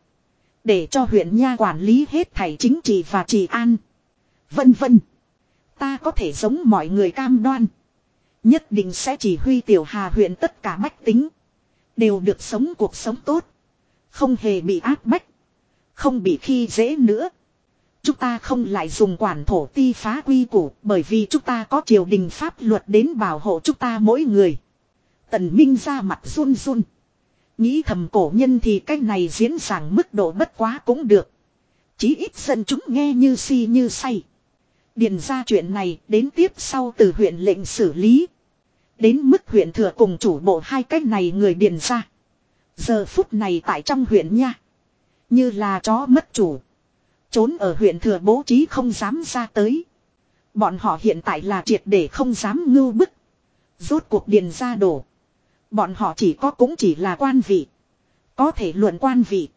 Để cho huyện nha quản lý hết thảy chính trị và trị an. Vân vân. Ta có thể giống mọi người cam đoan. Nhất định sẽ chỉ huy tiểu hà huyện tất cả bách tính. Đều được sống cuộc sống tốt. Không hề bị áp bách. Không bị khi dễ nữa. Chúng ta không lại dùng quản thổ ti phá quy củ, bởi vì chúng ta có triều đình pháp luật đến bảo hộ chúng ta mỗi người. Tần Minh ra mặt run run. Nghĩ thầm cổ nhân thì cách này diễn giảng mức độ bất quá cũng được. Chí ít dân chúng nghe như si như say. Điền ra chuyện này, đến tiếp sau từ huyện lệnh xử lý. Đến mức huyện thừa cùng chủ bộ hai cách này người điền ra. Giờ phút này tại trong huyện nha. Như là chó mất chủ. Trốn ở huyện thừa bố trí không dám ra tới. Bọn họ hiện tại là triệt để không dám ngưu bức. Rốt cuộc điền ra đổ. Bọn họ chỉ có cũng chỉ là quan vị. Có thể luận quan vị.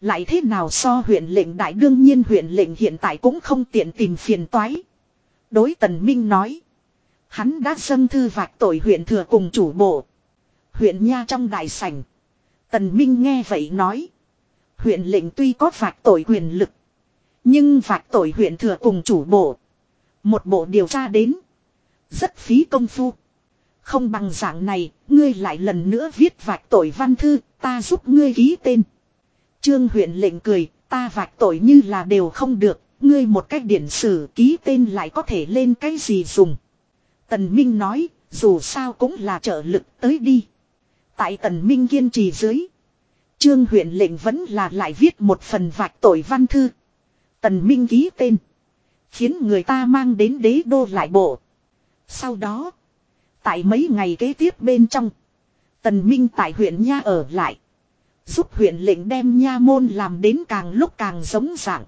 Lại thế nào so huyện lệnh đại đương nhiên huyện lệnh hiện tại cũng không tiện tìm phiền toái. Đối tần minh nói. Hắn đã dâng thư vạch tội huyện thừa cùng chủ bộ. Huyện nha trong đại sảnh. Tần minh nghe vậy nói. Huyện lệnh tuy có vạch tội quyền lực. Nhưng vạch tội huyện thừa cùng chủ bộ. Một bộ điều tra đến. Rất phí công phu. Không bằng dạng này, ngươi lại lần nữa viết vạch tội văn thư, ta giúp ngươi ký tên. Trương huyện lệnh cười, ta vạch tội như là đều không được, ngươi một cách điển sử ký tên lại có thể lên cái gì dùng. Tần Minh nói, dù sao cũng là trợ lực tới đi. Tại Tần Minh kiên trì dưới. Trương huyện lệnh vẫn là lại viết một phần vạch tội văn thư. Tần Minh ký tên. Khiến người ta mang đến đế đô lại bộ. Sau đó. Tại mấy ngày kế tiếp bên trong. Tần Minh tại huyện Nha ở lại. Giúp huyện lệnh đem Nha môn làm đến càng lúc càng giống dạng.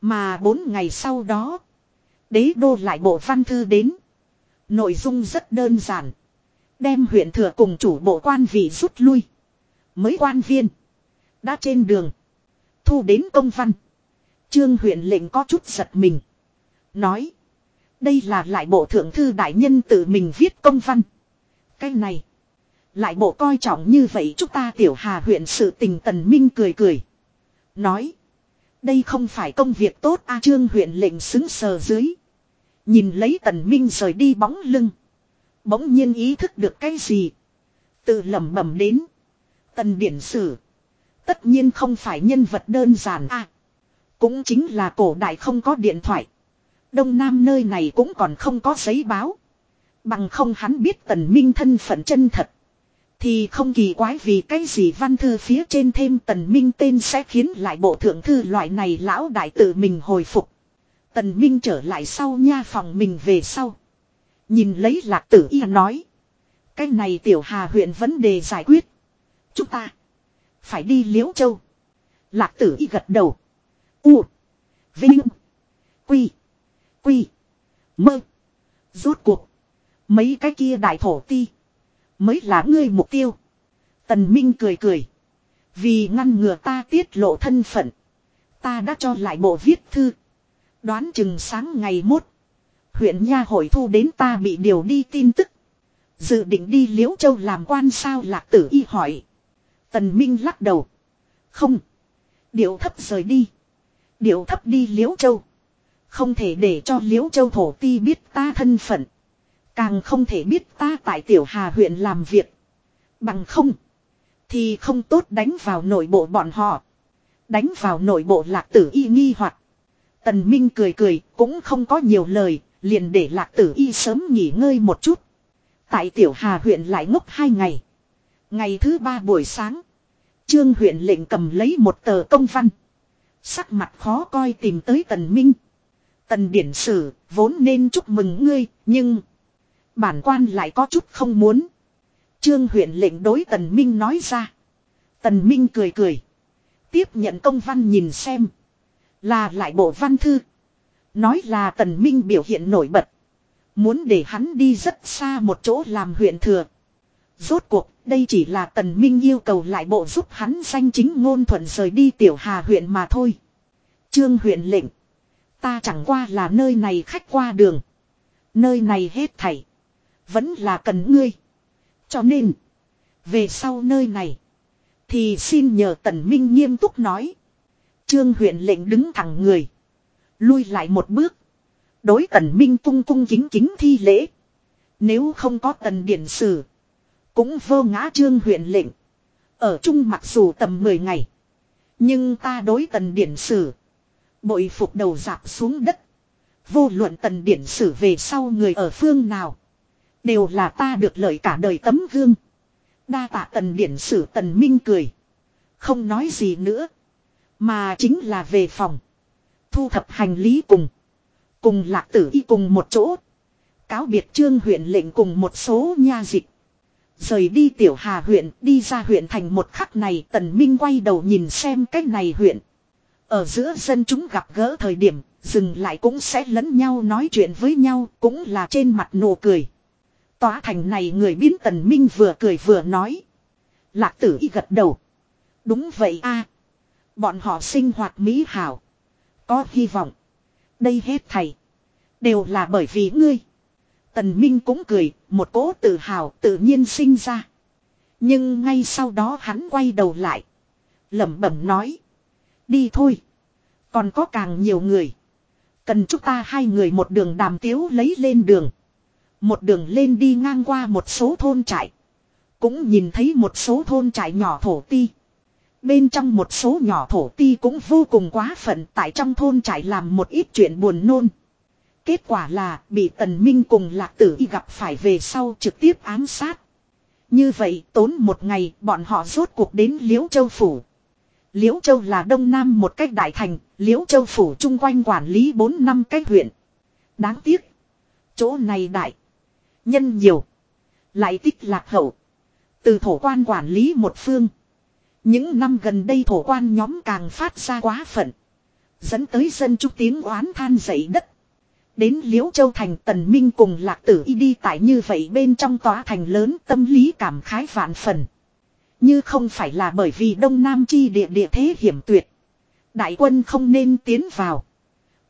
Mà bốn ngày sau đó. Đế đô lại bộ văn thư đến. Nội dung rất đơn giản. Đem huyện thừa cùng chủ bộ quan vị rút lui. Mới quan viên. Đã trên đường. Thu đến công văn. Trương huyện lệnh có chút giật mình. Nói. Đây là lại bộ thượng thư đại nhân tự mình viết công văn. Cái này. Lại bộ coi trọng như vậy chúng ta tiểu hà huyện sự tình tần minh cười cười. Nói. Đây không phải công việc tốt a trương huyện lệnh xứng sờ dưới. Nhìn lấy tần minh rời đi bóng lưng. Bỗng nhiên ý thức được cái gì. Tự lẩm bẩm đến. Tần điển sử. Tất nhiên không phải nhân vật đơn giản à. Cũng chính là cổ đại không có điện thoại. Đông Nam nơi này cũng còn không có giấy báo. Bằng không hắn biết tần minh thân phận chân thật. Thì không kỳ quái vì cái gì văn thư phía trên thêm tần minh tên sẽ khiến lại bộ thượng thư loại này lão đại tự mình hồi phục. Tần minh trở lại sau nha phòng mình về sau. Nhìn lấy lạc tử y nói. Cái này tiểu hà huyện vấn đề giải quyết. Chúng ta. Phải đi liễu châu. Lạc tử y gật đầu. U. Vinh. Quy. Quy. Mơ. Rốt cuộc. Mấy cái kia đại thổ ti. Mới là ngươi mục tiêu. Tần Minh cười cười. Vì ngăn ngừa ta tiết lộ thân phận. Ta đã cho lại bộ viết thư. Đoán chừng sáng ngày mốt. Huyện Nha hội thu đến ta bị điều đi tin tức. Dự định đi Liễu Châu làm quan sao lạc tử y hỏi. Tần Minh lắc đầu. Không. Điệu thấp rời đi. Điệu thấp đi Liễu Châu. Không thể để cho Liễu Châu thổ ti biết ta thân phận. Càng không thể biết ta tại Tiểu Hà huyện làm việc. Bằng không. Thì không tốt đánh vào nội bộ bọn họ. Đánh vào nội bộ lạc tử y nghi hoặc Tần Minh cười cười, cũng không có nhiều lời. Liền để lạc tử y sớm nghỉ ngơi một chút. Tại Tiểu Hà huyện lại ngốc hai ngày. Ngày thứ ba buổi sáng. Trương huyện lệnh cầm lấy một tờ công văn. Sắc mặt khó coi tìm tới Tần Minh. Tần Điển Sử vốn nên chúc mừng ngươi, nhưng... Bản quan lại có chút không muốn. Trương huyện lệnh đối Tần Minh nói ra. Tần Minh cười cười. Tiếp nhận công văn nhìn xem. Là lại bộ văn thư. Nói là Tần Minh biểu hiện nổi bật. Muốn để hắn đi rất xa một chỗ làm huyện thừa. Rốt cuộc, đây chỉ là Tần Minh yêu cầu lại bộ giúp hắn danh chính ngôn thuận rời đi tiểu hà huyện mà thôi. Trương huyện lệnh. Ta chẳng qua là nơi này khách qua đường. Nơi này hết thảy. Vẫn là cần ngươi. Cho nên. Về sau nơi này. Thì xin nhờ tần minh nghiêm túc nói. Trương huyện lệnh đứng thẳng người. Lui lại một bước. Đối tần minh cung cung kính kính thi lễ. Nếu không có tần điển sử. Cũng vô ngã trương huyện lệnh. Ở chung mặc dù tầm 10 ngày. Nhưng ta đối tần điển sử. Bội phục đầu dạp xuống đất. Vô luận tần điển sử về sau người ở phương nào. Đều là ta được lợi cả đời tấm gương. Đa tạ tần điển sử tần minh cười. Không nói gì nữa. Mà chính là về phòng. Thu thập hành lý cùng. Cùng lạc tử y cùng một chỗ. Cáo biệt trương huyện lệnh cùng một số nha dịch. Rời đi tiểu hà huyện, đi ra huyện thành một khắc này, tần minh quay đầu nhìn xem cách này huyện. Ở giữa dân chúng gặp gỡ thời điểm, dừng lại cũng sẽ lẫn nhau nói chuyện với nhau, cũng là trên mặt nụ cười. Tòa thành này người biến tần minh vừa cười vừa nói. Lạc tử y gật đầu. Đúng vậy a Bọn họ sinh hoạt mỹ hảo. Có hy vọng. Đây hết thầy. Đều là bởi vì ngươi. Tần Minh cũng cười, một cố tự hào tự nhiên sinh ra. Nhưng ngay sau đó hắn quay đầu lại. lẩm bẩm nói. Đi thôi. Còn có càng nhiều người. Cần chúng ta hai người một đường đàm tiếu lấy lên đường. Một đường lên đi ngang qua một số thôn trại. Cũng nhìn thấy một số thôn trại nhỏ thổ ti. Bên trong một số nhỏ thổ ti cũng vô cùng quá phận tại trong thôn trại làm một ít chuyện buồn nôn. Kết quả là bị tần minh cùng lạc tử y gặp phải về sau trực tiếp ám sát. Như vậy tốn một ngày bọn họ rốt cuộc đến Liễu Châu Phủ. Liễu Châu là đông nam một cách đại thành, Liễu Châu Phủ chung quanh quản lý 4 năm cách huyện. Đáng tiếc. Chỗ này đại. Nhân nhiều. Lại tích lạc hậu. Từ thổ quan quản lý một phương. Những năm gần đây thổ quan nhóm càng phát ra quá phận. Dẫn tới dân chúc tiếng oán than dậy đất. Đến Liễu Châu Thành Tần Minh cùng Lạc Tử Y đi tại như vậy bên trong tòa thành lớn, tâm lý cảm khái vạn phần. Như không phải là bởi vì Đông Nam chi địa địa thế hiểm tuyệt. Đại quân không nên tiến vào.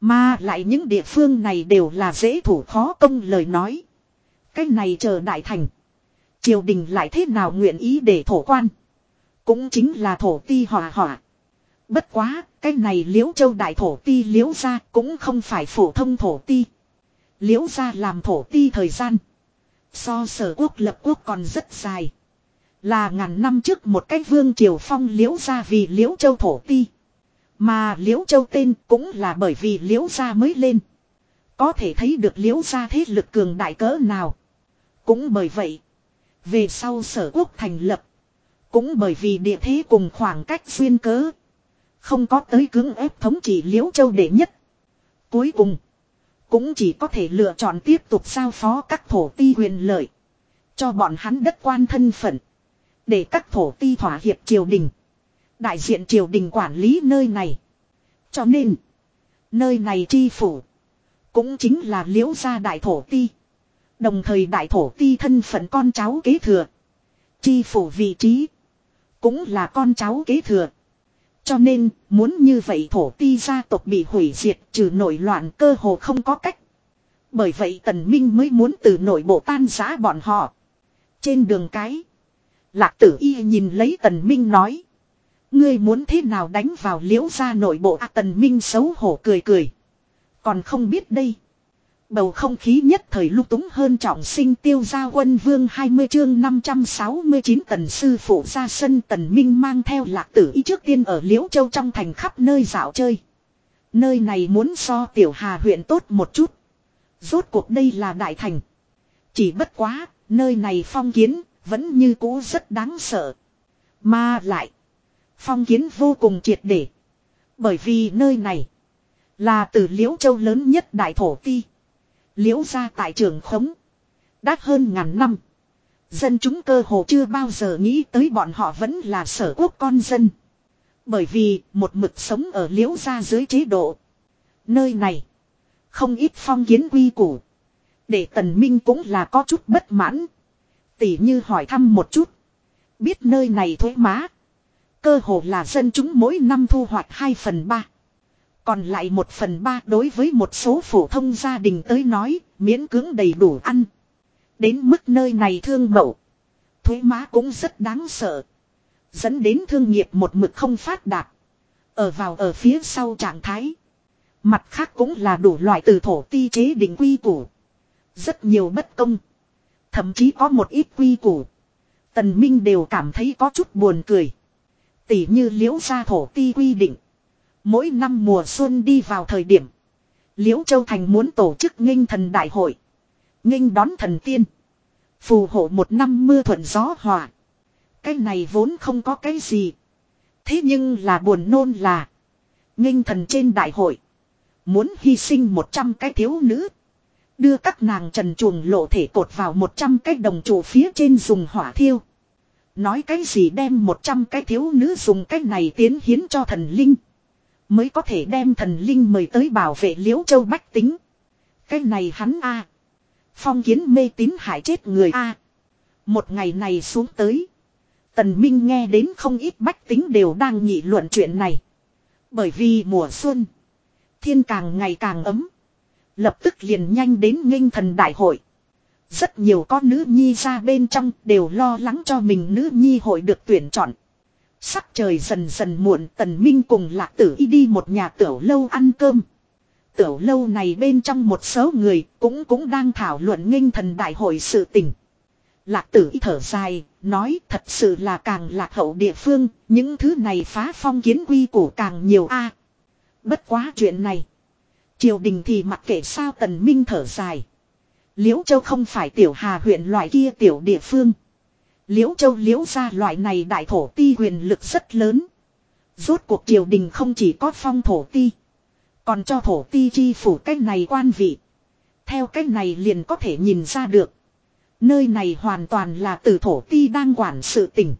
Mà lại những địa phương này đều là dễ thủ khó công lời nói. Cái này chờ đại thành. Triều đình lại thế nào nguyện ý để thổ quan. Cũng chính là thổ ti hòa hỏa. Bất quá, cái này liễu châu đại thổ ti liễu ra cũng không phải phổ thông thổ ti. Liễu ra làm thổ ti thời gian. So sở quốc lập quốc còn rất dài. Là ngàn năm trước một cái vương triều phong liễu ra vì liễu châu thổ ti. Mà liễu châu tên cũng là bởi vì liễu gia mới lên. Có thể thấy được liễu gia thế lực cường đại cỡ nào. Cũng bởi vậy. Về sau sở quốc thành lập. Cũng bởi vì địa thế cùng khoảng cách xuyên cớ. Không có tới cưỡng ép thống trị liễu châu đệ nhất. Cuối cùng. Cũng chỉ có thể lựa chọn tiếp tục giao phó các thổ ti quyền lợi. Cho bọn hắn đất quan thân phận. Để các thổ ti thỏa hiệp triều đình. Đại diện triều đình quản lý nơi này. Cho nên. Nơi này chi phủ. Cũng chính là liễu gia đại thổ ti. Đồng thời đại thổ ti thân phận con cháu kế thừa. Chi phủ vị trí. Cũng là con cháu kế thừa. Cho nên, muốn như vậy thổ ti gia tộc bị hủy diệt trừ nổi loạn cơ hồ không có cách. Bởi vậy tần minh mới muốn từ nội bộ tan giã bọn họ. Trên đường cái. Lạc tử y nhìn lấy tần minh nói. Ngươi muốn thế nào đánh vào liễu gia nội bộ à, tần minh xấu hổ cười cười. Còn không biết đây. Bầu không khí nhất thời lúc túng hơn trọng sinh tiêu gia quân vương 20 chương 569 tần sư phụ ra sân tần minh mang theo lạc tử ý trước tiên ở Liễu Châu trong thành khắp nơi dạo chơi. Nơi này muốn so tiểu hà huyện tốt một chút. Rốt cuộc đây là đại thành. Chỉ bất quá, nơi này phong kiến, vẫn như cũ rất đáng sợ. Mà lại, phong kiến vô cùng triệt để. Bởi vì nơi này, là từ Liễu Châu lớn nhất đại thổ ti. Liễu ra tại trường khống. Đã hơn ngàn năm. Dân chúng cơ hồ chưa bao giờ nghĩ tới bọn họ vẫn là sở quốc con dân. Bởi vì một mực sống ở liễu ra dưới chế độ. Nơi này. Không ít phong kiến quy củ. Để tần minh cũng là có chút bất mãn. Tỉ như hỏi thăm một chút. Biết nơi này thuế má. Cơ hồ là dân chúng mỗi năm thu hoạch 2 phần 3. Còn lại một phần ba đối với một số phổ thông gia đình tới nói, miễn cưỡng đầy đủ ăn. Đến mức nơi này thương mậu. Thuế má cũng rất đáng sợ. Dẫn đến thương nghiệp một mực không phát đạt. Ở vào ở phía sau trạng thái. Mặt khác cũng là đủ loại từ thổ ti chế định quy củ. Rất nhiều bất công. Thậm chí có một ít quy củ. Tần Minh đều cảm thấy có chút buồn cười. Tỷ như liễu gia thổ ti quy định. Mỗi năm mùa xuân đi vào thời điểm. Liễu Châu Thành muốn tổ chức nghinh thần đại hội. nghinh đón thần tiên. Phù hộ một năm mưa thuận gió hòa. Cái này vốn không có cái gì. Thế nhưng là buồn nôn là. nghinh thần trên đại hội. Muốn hy sinh một trăm cái thiếu nữ. Đưa các nàng trần chuồng lộ thể cột vào một trăm cái đồng trụ phía trên dùng hỏa thiêu. Nói cái gì đem một trăm cái thiếu nữ dùng cái này tiến hiến cho thần linh. Mới có thể đem thần linh mời tới bảo vệ liễu châu bách tính. Cái này hắn a Phong kiến mê tín hại chết người a Một ngày này xuống tới. Tần Minh nghe đến không ít bách tính đều đang nghị luận chuyện này. Bởi vì mùa xuân. Thiên càng ngày càng ấm. Lập tức liền nhanh đến nghênh thần đại hội. Rất nhiều con nữ nhi ra bên trong đều lo lắng cho mình nữ nhi hội được tuyển chọn. Sắc trời dần dần muộn tần minh cùng lạc tử y đi một nhà tiểu lâu ăn cơm. Tiểu lâu này bên trong một số người cũng cũng đang thảo luận nghênh thần đại hội sự tình. Lạc tử y thở dài, nói thật sự là càng lạc hậu địa phương, những thứ này phá phong kiến quy củ càng nhiều a. bất quá chuyện này. Triều đình thì mặc kệ sao tần minh thở dài. Liễu Châu không phải tiểu hà huyện loại kia tiểu địa phương. Liễu Châu liễu ra loại này đại thổ ti quyền lực rất lớn. Rốt cuộc triều đình không chỉ có phong thổ ti. Còn cho thổ ti chi phủ cách này quan vị. Theo cách này liền có thể nhìn ra được. Nơi này hoàn toàn là từ thổ ti đang quản sự tỉnh.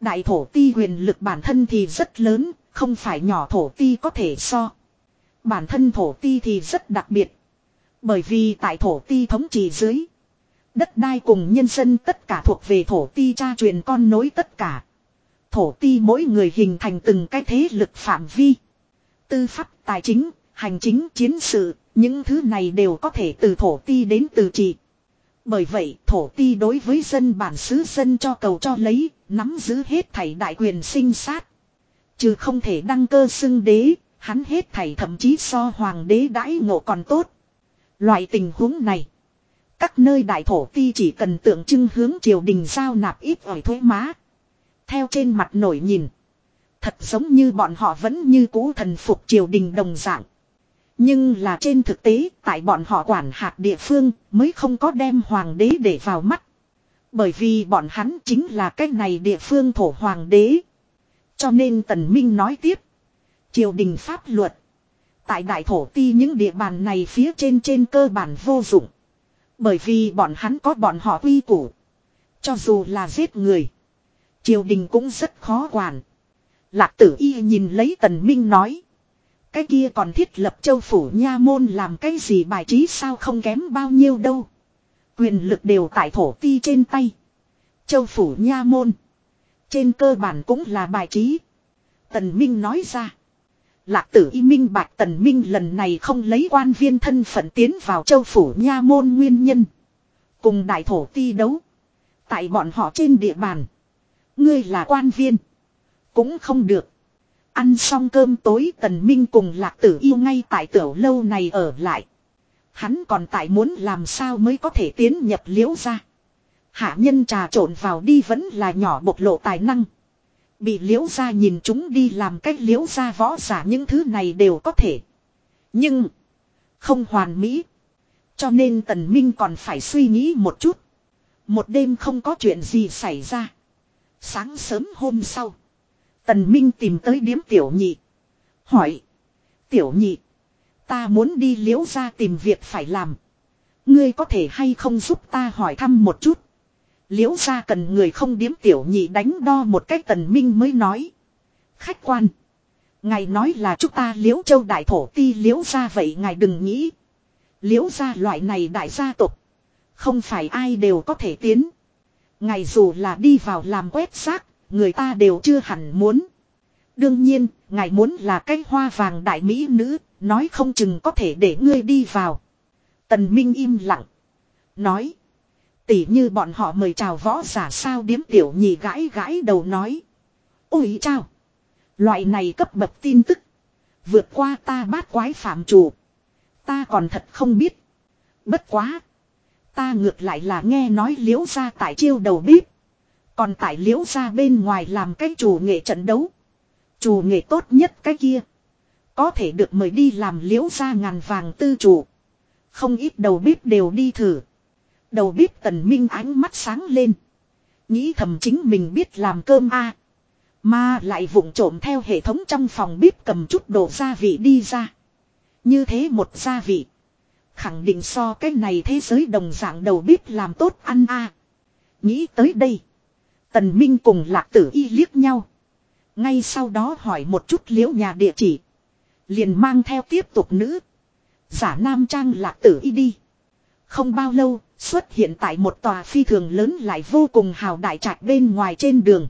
Đại thổ ti quyền lực bản thân thì rất lớn, không phải nhỏ thổ ti có thể so. Bản thân thổ ti thì rất đặc biệt. Bởi vì tại thổ ti thống trị dưới. Đất đai cùng nhân dân tất cả thuộc về thổ ti cha truyền con nối tất cả. Thổ ti mỗi người hình thành từng cái thế lực phạm vi. Tư pháp, tài chính, hành chính, chiến sự, những thứ này đều có thể từ thổ ti đến từ trị. Bởi vậy thổ ti đối với dân bản xứ dân cho cầu cho lấy, nắm giữ hết thảy đại quyền sinh sát. Chứ không thể đăng cơ xưng đế, hắn hết thảy thậm chí so hoàng đế đãi ngộ còn tốt. Loại tình huống này. Các nơi đại thổ ti chỉ cần tượng trưng hướng triều đình giao nạp ít ỏi thuế má. Theo trên mặt nổi nhìn. Thật giống như bọn họ vẫn như cũ thần phục triều đình đồng dạng. Nhưng là trên thực tế, tại bọn họ quản hạt địa phương mới không có đem hoàng đế để vào mắt. Bởi vì bọn hắn chính là cái này địa phương thổ hoàng đế. Cho nên Tần Minh nói tiếp. Triều đình pháp luật. Tại đại thổ ti những địa bàn này phía trên trên cơ bản vô dụng. Bởi vì bọn hắn có bọn họ quy củ. Cho dù là giết người. Triều đình cũng rất khó quản. Lạc tử y nhìn lấy tần minh nói. Cái kia còn thiết lập châu phủ nha môn làm cái gì bài trí sao không kém bao nhiêu đâu. Quyền lực đều tại thổ ti trên tay. Châu phủ nha môn. Trên cơ bản cũng là bài trí. Tần Minh nói ra. Lạc tử y minh bạch tần minh lần này không lấy quan viên thân phận tiến vào châu phủ nha môn nguyên nhân. Cùng đại thổ ti đấu. Tại bọn họ trên địa bàn. Ngươi là quan viên. Cũng không được. Ăn xong cơm tối tần minh cùng lạc tử yêu ngay tại tiểu lâu này ở lại. Hắn còn tại muốn làm sao mới có thể tiến nhập liễu ra. Hạ nhân trà trộn vào đi vẫn là nhỏ bộc lộ tài năng. Bị liễu ra nhìn chúng đi làm cách liễu ra võ giả những thứ này đều có thể. Nhưng. Không hoàn mỹ. Cho nên tần minh còn phải suy nghĩ một chút. Một đêm không có chuyện gì xảy ra. Sáng sớm hôm sau. Tần minh tìm tới điếm tiểu nhị. Hỏi. Tiểu nhị. Ta muốn đi liễu ra tìm việc phải làm. Ngươi có thể hay không giúp ta hỏi thăm một chút. Liễu ra cần người không điếm tiểu nhị đánh đo một cách tần minh mới nói. Khách quan. Ngài nói là chúng ta liễu châu đại thổ ti liễu ra vậy ngài đừng nghĩ. Liễu ra loại này đại gia tộc Không phải ai đều có thể tiến. Ngài dù là đi vào làm quét xác, người ta đều chưa hẳn muốn. Đương nhiên, ngài muốn là cái hoa vàng đại mỹ nữ, nói không chừng có thể để ngươi đi vào. Tần Minh im lặng. Nói. Tỉ như bọn họ mời chào võ giả sao điếm tiểu nhì gãi gãi đầu nói. Ôi chào. Loại này cấp bậc tin tức. Vượt qua ta bát quái phạm chủ. Ta còn thật không biết. Bất quá. Ta ngược lại là nghe nói liễu ra tại chiêu đầu bếp. Còn tại liễu ra bên ngoài làm cái chủ nghệ trận đấu. Chủ nghệ tốt nhất cái kia. Có thể được mời đi làm liễu ra ngàn vàng tư chủ. Không ít đầu bếp đều đi thử. Đầu bếp tần minh ánh mắt sáng lên. Nghĩ thầm chính mình biết làm cơm a Mà lại vụng trộm theo hệ thống trong phòng bếp cầm chút đồ gia vị đi ra. Như thế một gia vị. Khẳng định so cái này thế giới đồng dạng đầu bếp làm tốt ăn a Nghĩ tới đây. Tần Minh cùng lạc tử y liếc nhau. Ngay sau đó hỏi một chút liễu nhà địa chỉ. Liền mang theo tiếp tục nữ. Giả nam trang lạc tử y đi. Không bao lâu, xuất hiện tại một tòa phi thường lớn lại vô cùng hào đại trạch bên ngoài trên đường.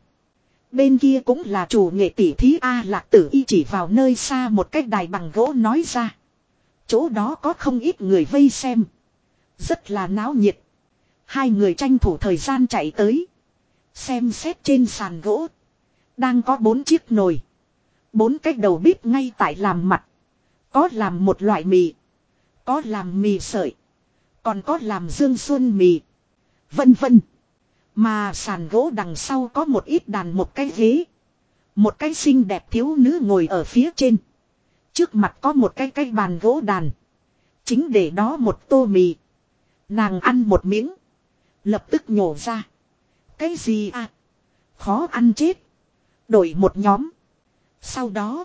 Bên kia cũng là chủ nghệ tỷ thí A lạc tử y chỉ vào nơi xa một cái đài bằng gỗ nói ra. Chỗ đó có không ít người vây xem. Rất là náo nhiệt. Hai người tranh thủ thời gian chạy tới. Xem xét trên sàn gỗ. Đang có bốn chiếc nồi. Bốn cái đầu bếp ngay tại làm mặt. Có làm một loại mì. Có làm mì sợi. Còn có làm dương xuân mì. Vân vân. Mà sàn gỗ đằng sau có một ít đàn một cái ghế. Một cái xinh đẹp thiếu nữ ngồi ở phía trên. Trước mặt có một cái cái bàn gỗ đàn. Chính để đó một tô mì. Nàng ăn một miếng. Lập tức nhổ ra. Cái gì à? Khó ăn chết. Đổi một nhóm. Sau đó.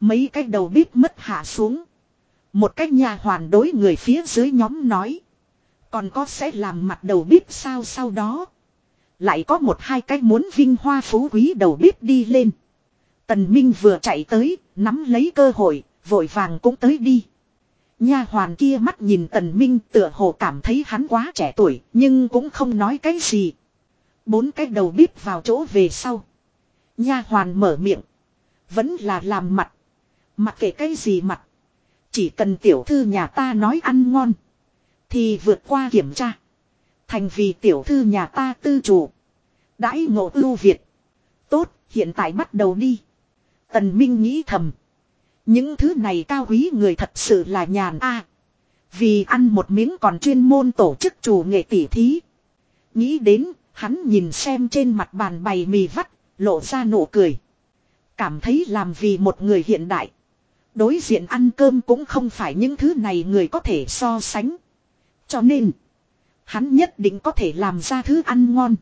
Mấy cái đầu bếp mất hạ xuống. Một cách nhà hoàn đối người phía dưới nhóm nói. Còn có sẽ làm mặt đầu bếp sao sau đó. Lại có một hai cái muốn vinh hoa phú quý đầu bếp đi lên. Tần Minh vừa chạy tới, nắm lấy cơ hội, vội vàng cũng tới đi. Nha hoàn kia mắt nhìn Tần Minh tựa hồ cảm thấy hắn quá trẻ tuổi, nhưng cũng không nói cái gì. Bốn cái đầu bếp vào chỗ về sau. Nha hoàn mở miệng. Vẫn là làm mặt. Mặc kệ cái gì mặt. Chỉ cần tiểu thư nhà ta nói ăn ngon. Thì vượt qua kiểm tra. Thành vì tiểu thư nhà ta tư chủ. Đãi ngộ ưu Việt. Tốt, hiện tại bắt đầu đi. Tần Minh nghĩ thầm. Những thứ này cao quý người thật sự là nhàn a. Vì ăn một miếng còn chuyên môn tổ chức chủ nghệ tỉ thí. Nghĩ đến, hắn nhìn xem trên mặt bàn bày mì vắt, lộ ra nụ cười. Cảm thấy làm vì một người hiện đại. Đối diện ăn cơm cũng không phải những thứ này người có thể so sánh. Cho nên, hắn nhất định có thể làm ra thứ ăn ngon.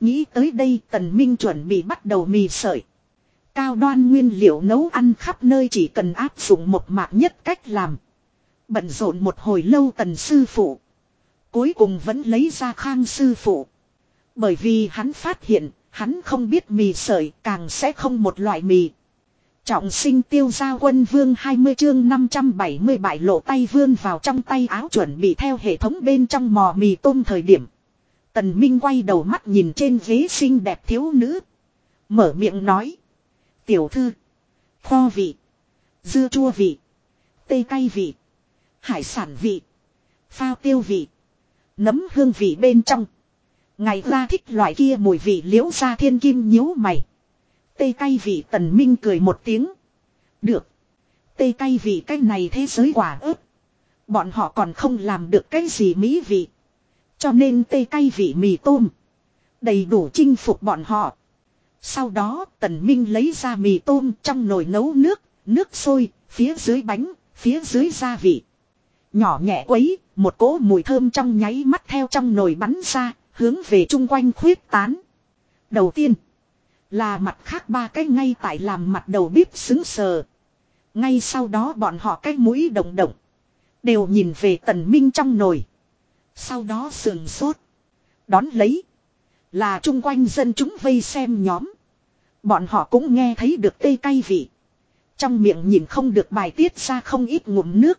Nghĩ tới đây tần minh chuẩn bị bắt đầu mì sợi. Cao đoan nguyên liệu nấu ăn khắp nơi chỉ cần áp dụng một mạc nhất cách làm. Bận rộn một hồi lâu tần sư phụ. Cuối cùng vẫn lấy ra khang sư phụ. Bởi vì hắn phát hiện, hắn không biết mì sợi càng sẽ không một loại mì. Trọng sinh tiêu gia quân vương 20 chương 577 lộ tay vương vào trong tay áo chuẩn bị theo hệ thống bên trong mò mì tôm thời điểm. Tần Minh quay đầu mắt nhìn trên ghế xinh đẹp thiếu nữ. Mở miệng nói. Tiểu thư. Kho vị. Dưa chua vị. Tây cay vị. Hải sản vị. Phao tiêu vị. Nấm hương vị bên trong. Ngày ra thích loại kia mùi vị liễu ra thiên kim nhíu mày. Tây cay vị tần minh cười một tiếng. Được. Tây cay vị cái này thế giới quả ớt. Bọn họ còn không làm được cái gì mỹ vị. Cho nên tây cay vị mì tôm. Đầy đủ chinh phục bọn họ. Sau đó tần minh lấy ra mì tôm trong nồi nấu nước, nước sôi, phía dưới bánh, phía dưới gia vị. Nhỏ nhẹ quấy, một cỗ mùi thơm trong nháy mắt theo trong nồi bắn ra, hướng về chung quanh khuyết tán. Đầu tiên, là mặt khác ba cái ngay tại làm mặt đầu bếp xứng sờ. Ngay sau đó bọn họ cái mũi động động. Đều nhìn về tần minh trong nồi. Sau đó sườn sốt. Đón lấy. Là chung quanh dân chúng vây xem nhóm. Bọn họ cũng nghe thấy được tê cay vị. Trong miệng nhìn không được bài tiết ra không ít ngụm nước.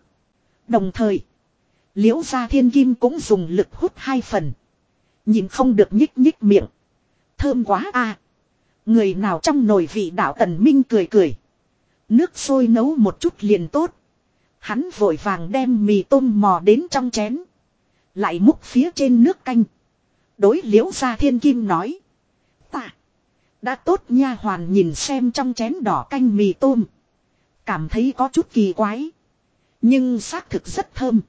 Đồng thời. Liễu gia thiên kim cũng dùng lực hút hai phần. Nhìn không được nhích nhích miệng. Thơm quá a Người nào trong nồi vị đạo tần minh cười cười. Nước sôi nấu một chút liền tốt. Hắn vội vàng đem mì tôm mò đến trong chén. Lại múc phía trên nước canh. Đối liễu gia thiên kim nói. Ta. Đã tốt nha hoàn nhìn xem trong chén đỏ canh mì tôm. Cảm thấy có chút kỳ quái. Nhưng xác thực rất thơm.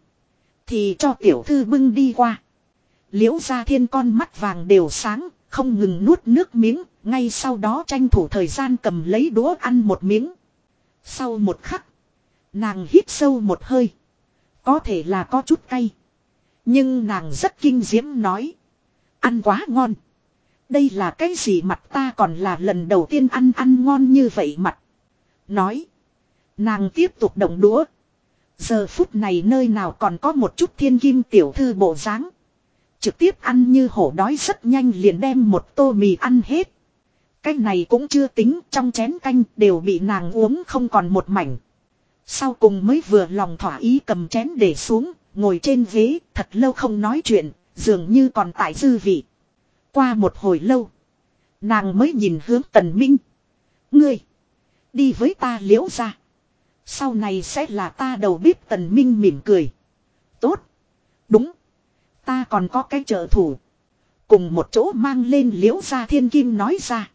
Thì cho tiểu thư bưng đi qua. Liễu gia thiên con mắt vàng đều sáng. Không ngừng nuốt nước miếng. Ngay sau đó tranh thủ thời gian cầm lấy đũa ăn một miếng. Sau một khắc. Nàng hít sâu một hơi. Có thể là có chút cay. Nhưng nàng rất kinh diễm nói. Ăn quá ngon. Đây là cái gì mặt ta còn là lần đầu tiên ăn ăn ngon như vậy mặt. Nói. Nàng tiếp tục động đũa. Giờ phút này nơi nào còn có một chút thiên kim tiểu thư bộ dáng Trực tiếp ăn như hổ đói rất nhanh liền đem một tô mì ăn hết. Cái này cũng chưa tính trong chén canh đều bị nàng uống không còn một mảnh. Sau cùng mới vừa lòng thỏa ý cầm chén để xuống, ngồi trên ghế, thật lâu không nói chuyện, dường như còn tại dư vị. Qua một hồi lâu, nàng mới nhìn hướng tần minh. Ngươi, đi với ta liễu ra. Sau này sẽ là ta đầu bếp tần minh mỉm cười. Tốt, đúng, ta còn có cái trợ thủ. Cùng một chỗ mang lên liễu ra thiên kim nói ra.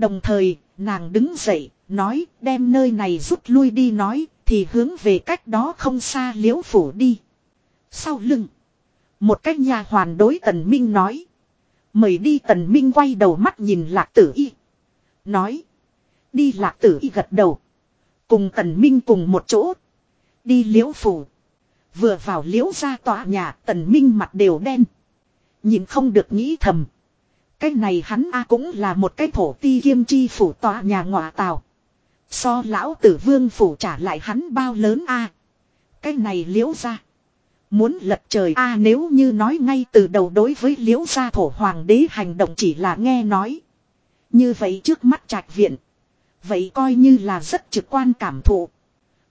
Đồng thời, nàng đứng dậy, nói đem nơi này rút lui đi nói, thì hướng về cách đó không xa liễu phủ đi. Sau lưng, một cách nhà hoàn đối tần minh nói. Mời đi tần minh quay đầu mắt nhìn lạc tử y. Nói. Đi lạc tử y gật đầu. Cùng tần minh cùng một chỗ. Đi liễu phủ. Vừa vào liễu ra tòa nhà tần minh mặt đều đen. Nhìn không được nghĩ thầm. Cái này hắn a cũng là một cái thổ ti kiêm chi phủ tòa nhà ngọa tàu. So lão tử vương phủ trả lại hắn bao lớn a Cái này liễu ra. Muốn lật trời a nếu như nói ngay từ đầu đối với liễu gia thổ hoàng đế hành động chỉ là nghe nói. Như vậy trước mắt trạch viện. Vậy coi như là rất trực quan cảm thụ.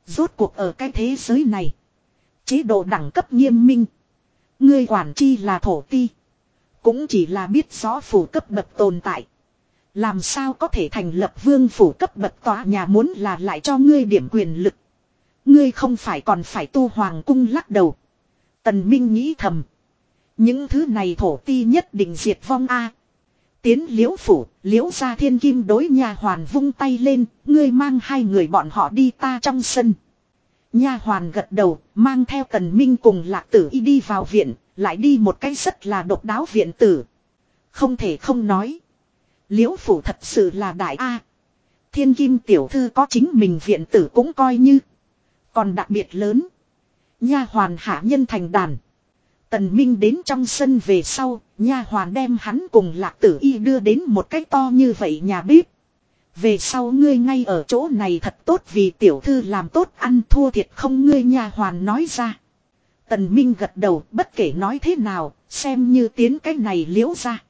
Rốt cuộc ở cái thế giới này. Chế độ đẳng cấp nghiêm minh. Ngươi quản chi là thổ ti. Cũng chỉ là biết rõ phủ cấp bậc tồn tại. Làm sao có thể thành lập vương phủ cấp bậc tòa nhà muốn là lại cho ngươi điểm quyền lực. Ngươi không phải còn phải tu hoàng cung lắc đầu. Tần Minh nghĩ thầm. Những thứ này thổ ti nhất định diệt vong a. Tiến liễu phủ, liễu ra thiên kim đối nhà hoàn vung tay lên, ngươi mang hai người bọn họ đi ta trong sân. Nha hoàn gật đầu, mang theo tần minh cùng lạc tử y đi vào viện, lại đi một cái rất là độc đáo viện tử. Không thể không nói. Liễu phủ thật sự là đại A. Thiên kim tiểu thư có chính mình viện tử cũng coi như. Còn đặc biệt lớn. Nha hoàn hạ nhân thành đàn. Tần Minh đến trong sân về sau, nha hoàn đem hắn cùng lạc tử y đưa đến một cái to như vậy nhà bếp. Về sau ngươi ngay ở chỗ này thật tốt vì tiểu thư làm tốt ăn thua thiệt không ngươi nha hoàn nói ra. Tần Minh gật đầu bất kể nói thế nào, xem như tiến cái này liễu ra.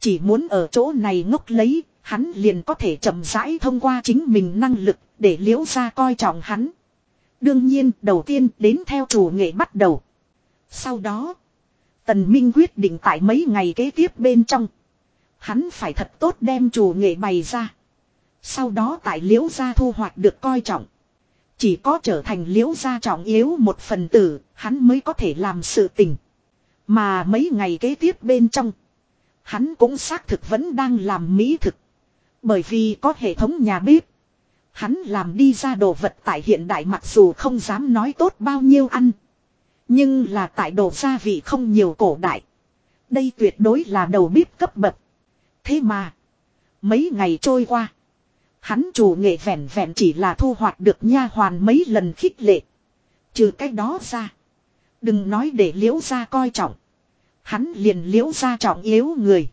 Chỉ muốn ở chỗ này ngốc lấy, hắn liền có thể chậm rãi thông qua chính mình năng lực để liễu ra coi trọng hắn. Đương nhiên đầu tiên đến theo chủ nghệ bắt đầu. Sau đó, Tần Minh quyết định tại mấy ngày kế tiếp bên trong. Hắn phải thật tốt đem chủ nghệ bày ra. Sau đó tại liễu gia thu hoạch được coi trọng. Chỉ có trở thành liễu gia trọng yếu một phần tử, hắn mới có thể làm sự tình. Mà mấy ngày kế tiếp bên trong, hắn cũng xác thực vẫn đang làm mỹ thực. Bởi vì có hệ thống nhà bếp. Hắn làm đi ra đồ vật tại hiện đại mặc dù không dám nói tốt bao nhiêu ăn. Nhưng là tại đồ gia vị không nhiều cổ đại. Đây tuyệt đối là đầu bếp cấp bậc. Thế mà. Mấy ngày trôi qua. Hắn chủ nghệ vẹn vẹn chỉ là thu hoạch được nha hoàn mấy lần khích lệ. Trừ cái đó ra. Đừng nói để liễu ra coi trọng. Hắn liền liễu ra trọng yếu người.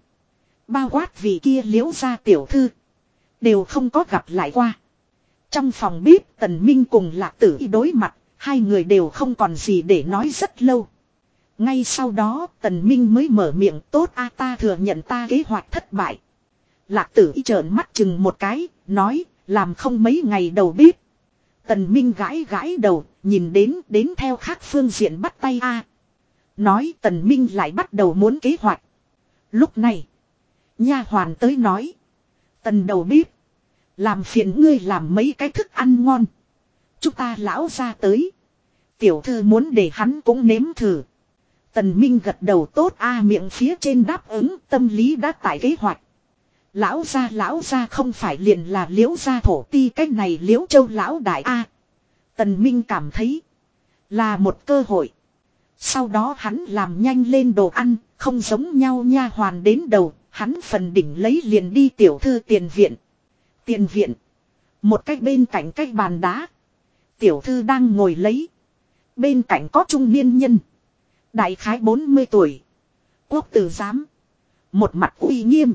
Bao quát vì kia liễu ra tiểu thư. Đều không có gặp lại qua. Trong phòng bếp tần minh cùng lạc tử y đối mặt. Hai người đều không còn gì để nói rất lâu. Ngay sau đó tần minh mới mở miệng tốt a ta thừa nhận ta kế hoạch thất bại. Lạc tử y trợn mắt chừng một cái, nói, làm không mấy ngày đầu bếp. Tần Minh gãi gãi đầu, nhìn đến, đến theo khác phương diện bắt tay a. Nói Tần Minh lại bắt đầu muốn kế hoạch. Lúc này, nha hoàn tới nói. Tần đầu bếp, làm phiền ngươi làm mấy cái thức ăn ngon. Chúng ta lão ra tới. Tiểu thư muốn để hắn cũng nếm thử. Tần Minh gật đầu tốt a miệng phía trên đáp ứng tâm lý đã tại kế hoạch. Lão gia lão gia không phải liền là liễu gia thổ ti cách này liễu châu lão đại A. Tần Minh cảm thấy là một cơ hội. Sau đó hắn làm nhanh lên đồ ăn, không giống nhau nha hoàn đến đầu, hắn phần đỉnh lấy liền đi tiểu thư tiền viện. Tiền viện. Một cách bên cạnh cách bàn đá. Tiểu thư đang ngồi lấy. Bên cạnh có trung niên nhân. Đại khái 40 tuổi. Quốc tử giám. Một mặt uy nghiêm.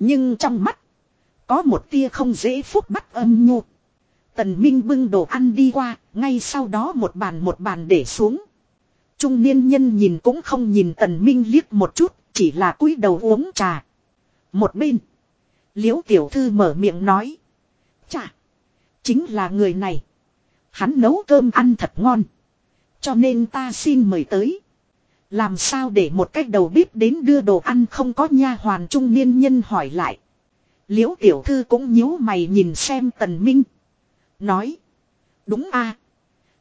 Nhưng trong mắt. Có một tia không dễ phúc bắt âm nhu. Tần Minh bưng đồ ăn đi qua. Ngay sau đó một bàn một bàn để xuống. Trung niên nhân nhìn cũng không nhìn tần Minh liếc một chút. Chỉ là cúi đầu uống trà. Một bên. Liễu tiểu thư mở miệng nói. Chà. Chính là người này. Hắn nấu cơm ăn thật ngon. Cho nên ta xin mời tới. Làm sao để một cách đầu bếp đến đưa đồ ăn không có nha hoàn trung niên nhân hỏi lại. Liễu tiểu thư cũng nhíu mày nhìn xem tần minh. Nói. Đúng a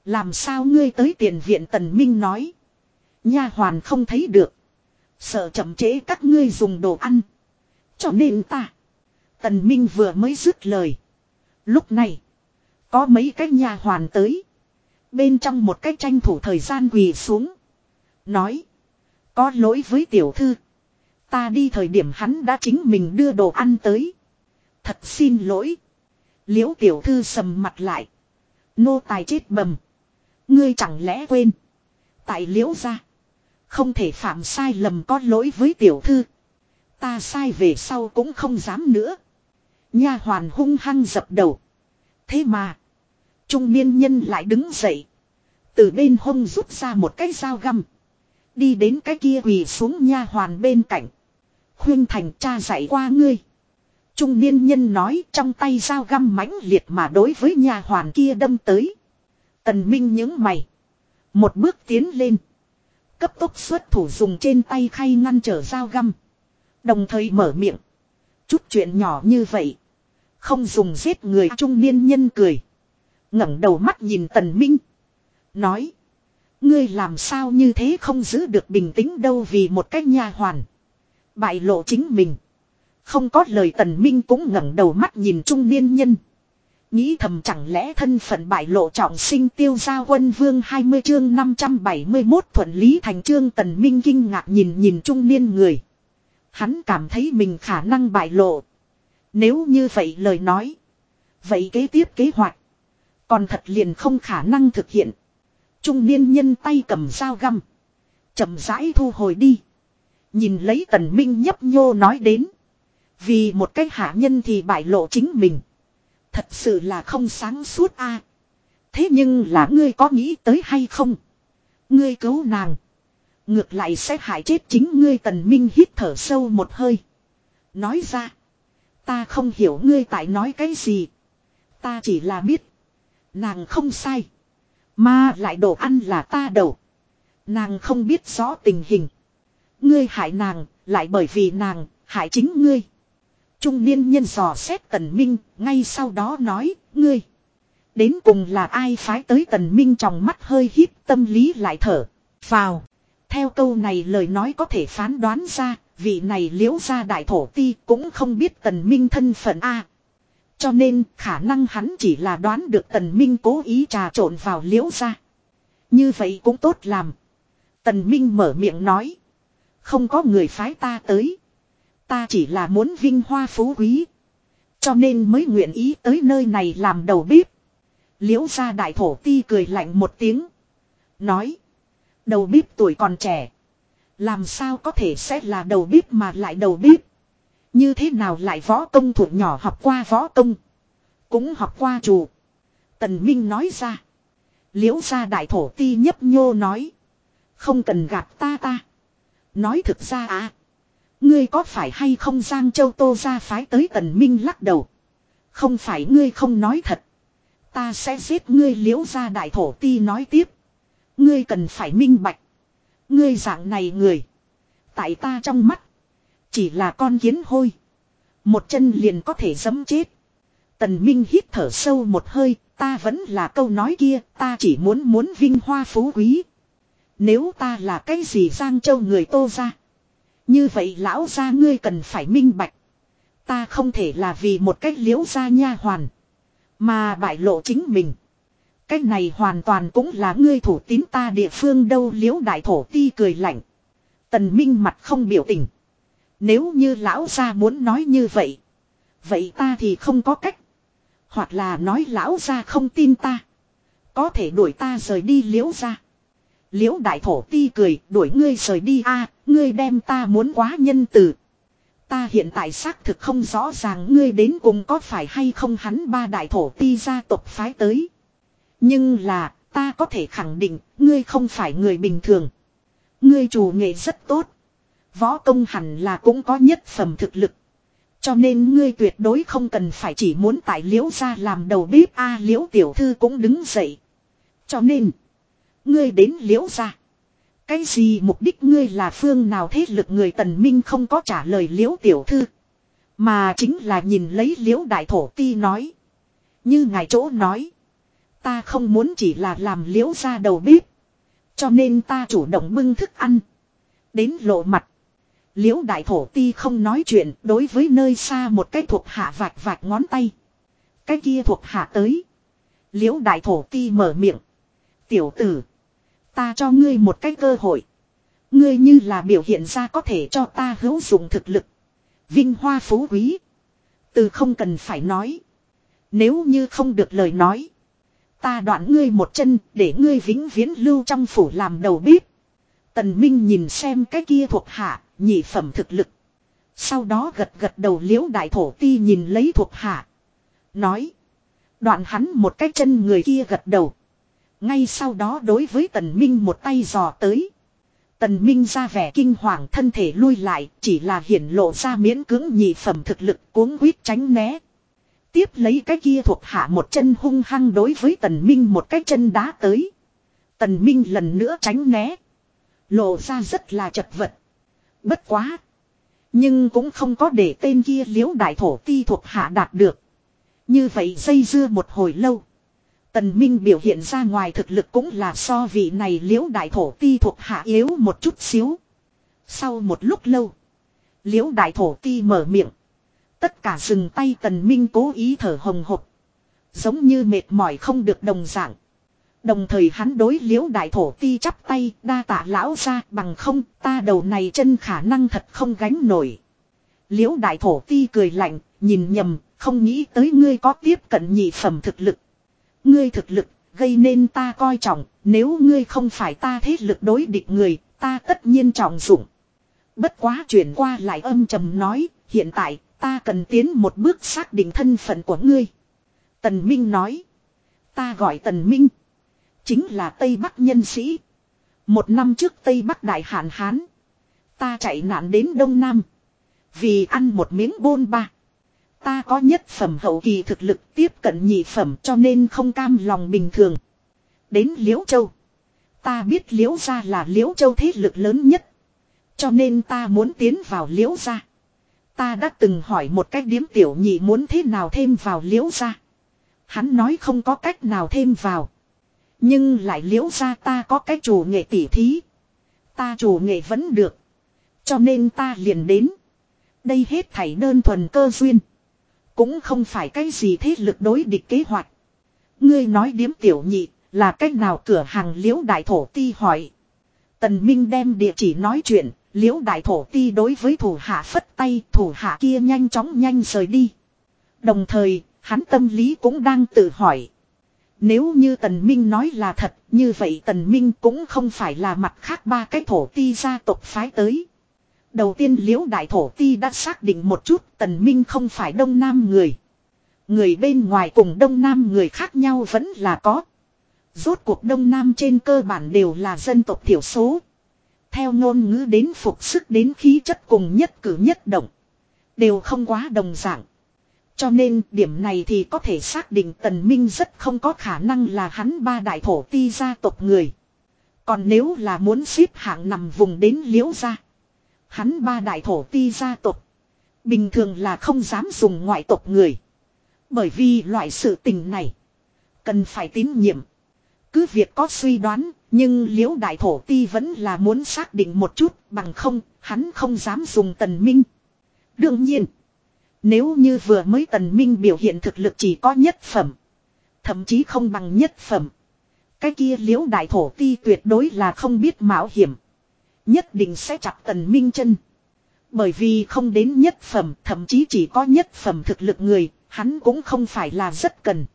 Làm sao ngươi tới tiền viện tần minh nói. Nha hoàn không thấy được. Sợ chậm trễ các ngươi dùng đồ ăn. Cho nên ta. Tần minh vừa mới dứt lời. Lúc này. Có mấy cái nha hoàn tới. Bên trong một cái tranh thủ thời gian quỳ xuống. Nói. Có lỗi với tiểu thư. Ta đi thời điểm hắn đã chính mình đưa đồ ăn tới. Thật xin lỗi. Liễu tiểu thư sầm mặt lại. Nô tài chết bầm. Ngươi chẳng lẽ quên. Tại liễu ra. Không thể phạm sai lầm có lỗi với tiểu thư. Ta sai về sau cũng không dám nữa. Nha hoàn hung hăng dập đầu. Thế mà. Trung niên nhân lại đứng dậy. Từ bên hông rút ra một cái dao găm. Đi đến cái kia quỳ xuống nha hoàn bên cạnh. Khuyên thành cha dạy qua ngươi. Trung niên nhân nói trong tay dao găm mãnh liệt mà đối với nha hoàn kia đâm tới. Tần Minh những mày. Một bước tiến lên. Cấp tốc xuất thủ dùng trên tay khay ngăn trở dao găm. Đồng thời mở miệng. Chút chuyện nhỏ như vậy. Không dùng giết người trung niên nhân cười. ngẩng đầu mắt nhìn tần minh. Nói. Ngươi làm sao như thế không giữ được bình tĩnh đâu vì một cách nha hoàn. Bại lộ chính mình. Không có lời tần minh cũng ngẩng đầu mắt nhìn trung niên nhân. Nghĩ thầm chẳng lẽ thân phận bại lộ trọng sinh tiêu gia quân vương 20 chương 571 thuận lý thành chương tần minh kinh ngạc nhìn nhìn trung niên người. Hắn cảm thấy mình khả năng bại lộ. Nếu như vậy lời nói. Vậy kế tiếp kế hoạch. Còn thật liền không khả năng thực hiện. Trung niên nhân tay cầm dao găm. chậm rãi thu hồi đi. Nhìn lấy tần minh nhấp nhô nói đến. Vì một cái hạ nhân thì bại lộ chính mình. Thật sự là không sáng suốt a. Thế nhưng là ngươi có nghĩ tới hay không? Ngươi cứu nàng. Ngược lại sẽ hại chết chính ngươi tần minh hít thở sâu một hơi. Nói ra. Ta không hiểu ngươi tại nói cái gì. Ta chỉ là biết. Nàng không sai. Mà lại đồ ăn là ta đầu. Nàng không biết rõ tình hình. Ngươi hại nàng, lại bởi vì nàng, hại chính ngươi. Trung niên nhân dò xét tần minh, ngay sau đó nói, ngươi. Đến cùng là ai phái tới tần minh trong mắt hơi hít tâm lý lại thở. vào Theo câu này lời nói có thể phán đoán ra, vị này liễu ra đại thổ ti cũng không biết tần minh thân phận A. Cho nên khả năng hắn chỉ là đoán được tần minh cố ý trà trộn vào liễu ra. Như vậy cũng tốt làm. Tần minh mở miệng nói. Không có người phái ta tới. Ta chỉ là muốn vinh hoa phú quý. Cho nên mới nguyện ý tới nơi này làm đầu bếp. Liễu ra đại thổ ti cười lạnh một tiếng. Nói. Đầu bếp tuổi còn trẻ. Làm sao có thể sẽ là đầu bếp mà lại đầu bếp. Như thế nào lại võ công thuộc nhỏ học qua võ công. Cũng học qua chủ. Tần Minh nói ra. Liễu ra đại thổ ti nhấp nhô nói. Không cần gạt ta ta. Nói thực ra à. Ngươi có phải hay không Giang Châu Tô ra phái tới tần minh lắc đầu. Không phải ngươi không nói thật. Ta sẽ giết ngươi liễu ra đại thổ ti nói tiếp. Ngươi cần phải minh bạch. Ngươi dạng này người. Tại ta trong mắt. Chỉ là con kiến hôi. Một chân liền có thể dấm chết. Tần Minh hít thở sâu một hơi. Ta vẫn là câu nói kia. Ta chỉ muốn muốn vinh hoa phú quý. Nếu ta là cái gì Giang Châu người tô ra. Như vậy lão gia ngươi cần phải minh bạch. Ta không thể là vì một cách liễu gia nha hoàn. Mà bại lộ chính mình. Cách này hoàn toàn cũng là ngươi thủ tín ta địa phương đâu, liễu đại thổ ti cười lạnh. Tần Minh mặt không biểu tình. Nếu như lão gia muốn nói như vậy. Vậy ta thì không có cách. Hoặc là nói lão gia không tin ta. Có thể đuổi ta rời đi liễu gia. Liễu đại thổ ti cười đuổi ngươi rời đi a ngươi đem ta muốn quá nhân từ. Ta hiện tại xác thực không rõ ràng ngươi đến cùng có phải hay không hắn ba đại thổ ti gia tộc phái tới. Nhưng là, ta có thể khẳng định, ngươi không phải người bình thường. Ngươi chủ nghệ rất tốt. Võ công hẳn là cũng có nhất phẩm thực lực. Cho nên ngươi tuyệt đối không cần phải chỉ muốn tại liễu ra làm đầu bếp a liễu tiểu thư cũng đứng dậy. Cho nên, ngươi đến liễu ra. Cái gì mục đích ngươi là phương nào thế lực người tần minh không có trả lời liễu tiểu thư. Mà chính là nhìn lấy liễu đại thổ ti nói. Như ngài chỗ nói. Ta không muốn chỉ là làm liễu ra đầu bếp. Cho nên ta chủ động bưng thức ăn. Đến lộ mặt. Liễu đại thổ ti không nói chuyện đối với nơi xa một cái thuộc hạ vạch vạch ngón tay. Cái kia thuộc hạ tới. Liễu đại thổ ti mở miệng. Tiểu tử. Ta cho ngươi một cái cơ hội. Ngươi như là biểu hiện ra có thể cho ta hữu dụng thực lực. Vinh hoa phú quý. Từ không cần phải nói. Nếu như không được lời nói. Ta đoạn ngươi một chân để ngươi vĩnh viễn lưu trong phủ làm đầu bếp. Tần Minh nhìn xem cái kia thuộc hạ, nhị phẩm thực lực. Sau đó gật gật đầu liễu đại thổ ti nhìn lấy thuộc hạ. Nói. Đoạn hắn một cái chân người kia gật đầu. Ngay sau đó đối với tần minh một tay dò tới. Tần minh ra vẻ kinh hoàng thân thể lui lại, chỉ là hiển lộ ra miễn cưỡng nhị phẩm thực lực cuống quýt tránh né. Tiếp lấy cái kia thuộc hạ một chân hung hăng đối với tần minh một cái chân đá tới. Tần minh lần nữa tránh né. Lộ ra rất là chật vật. Bất quá. Nhưng cũng không có để tên kia liễu đại thổ ti thuộc hạ đạt được. Như vậy dây dưa một hồi lâu. Tần Minh biểu hiện ra ngoài thực lực cũng là so vị này liễu đại thổ ti thuộc hạ yếu một chút xíu. Sau một lúc lâu. Liễu đại thổ ti mở miệng. Tất cả dừng tay tần minh cố ý thở hồng hộc. Giống như mệt mỏi không được đồng dạng. Đồng thời hắn đối liễu đại thổ ti chắp tay đa tạ lão ra bằng không ta đầu này chân khả năng thật không gánh nổi. Liễu đại thổ ti cười lạnh, nhìn nhầm, không nghĩ tới ngươi có tiếp cận nhị phẩm thực lực. Ngươi thực lực, gây nên ta coi trọng, nếu ngươi không phải ta thế lực đối địch người, ta tất nhiên trọng dụng. Bất quá chuyển qua lại âm trầm nói, hiện tại, ta cần tiến một bước xác định thân phận của ngươi. Tần Minh nói, ta gọi Tần Minh, chính là Tây Bắc nhân sĩ. Một năm trước Tây Bắc Đại Hạn Hán, ta chạy nạn đến Đông Nam. Vì ăn một miếng bôn ba. Ta có nhất phẩm hậu kỳ thực lực tiếp cận nhị phẩm cho nên không cam lòng bình thường. Đến Liễu Châu. Ta biết Liễu gia là Liễu Châu thế lực lớn nhất. Cho nên ta muốn tiến vào Liễu gia. Ta đã từng hỏi một cách điếm tiểu nhị muốn thế nào thêm vào Liễu gia. Hắn nói không có cách nào thêm vào. Nhưng lại Liễu gia ta có cái chủ nghệ tỉ thí. Ta chủ nghệ vẫn được. Cho nên ta liền đến. Đây hết thảy đơn thuần cơ duyên. Cũng không phải cái gì thế lực đối địch kế hoạch. Ngươi nói điếm tiểu nhị là cách nào cửa hàng liễu đại thổ ti hỏi. Tần Minh đem địa chỉ nói chuyện, liễu đại thổ ti đối với thủ hạ phất tay, thủ hạ kia nhanh chóng nhanh rời đi. Đồng thời, hắn tâm lý cũng đang tự hỏi. Nếu như Tần Minh nói là thật, như vậy Tần Minh cũng không phải là mặt khác ba cái thổ ti gia tộc phái tới. Đầu tiên liễu đại thổ ti đã xác định một chút tần minh không phải đông nam người. Người bên ngoài cùng đông nam người khác nhau vẫn là có. Rốt cuộc đông nam trên cơ bản đều là dân tộc thiểu số. Theo ngôn ngữ đến phục sức đến khí chất cùng nhất cử nhất động. Đều không quá đồng dạng. Cho nên điểm này thì có thể xác định tần minh rất không có khả năng là hắn ba đại thổ ti gia tộc người. Còn nếu là muốn xếp hạng nằm vùng đến liễu gia. Hắn ba đại thổ ti gia tộc. Bình thường là không dám dùng ngoại tộc người. Bởi vì loại sự tình này. Cần phải tín nhiệm. Cứ việc có suy đoán. Nhưng liễu đại thổ ti vẫn là muốn xác định một chút. Bằng không, hắn không dám dùng tần minh. Đương nhiên. Nếu như vừa mới tần minh biểu hiện thực lực chỉ có nhất phẩm. Thậm chí không bằng nhất phẩm. Cái kia liễu đại thổ ti tuyệt đối là không biết mạo hiểm. Nhất định sẽ chặt tần minh chân. Bởi vì không đến nhất phẩm, thậm chí chỉ có nhất phẩm thực lực người, hắn cũng không phải là rất cần.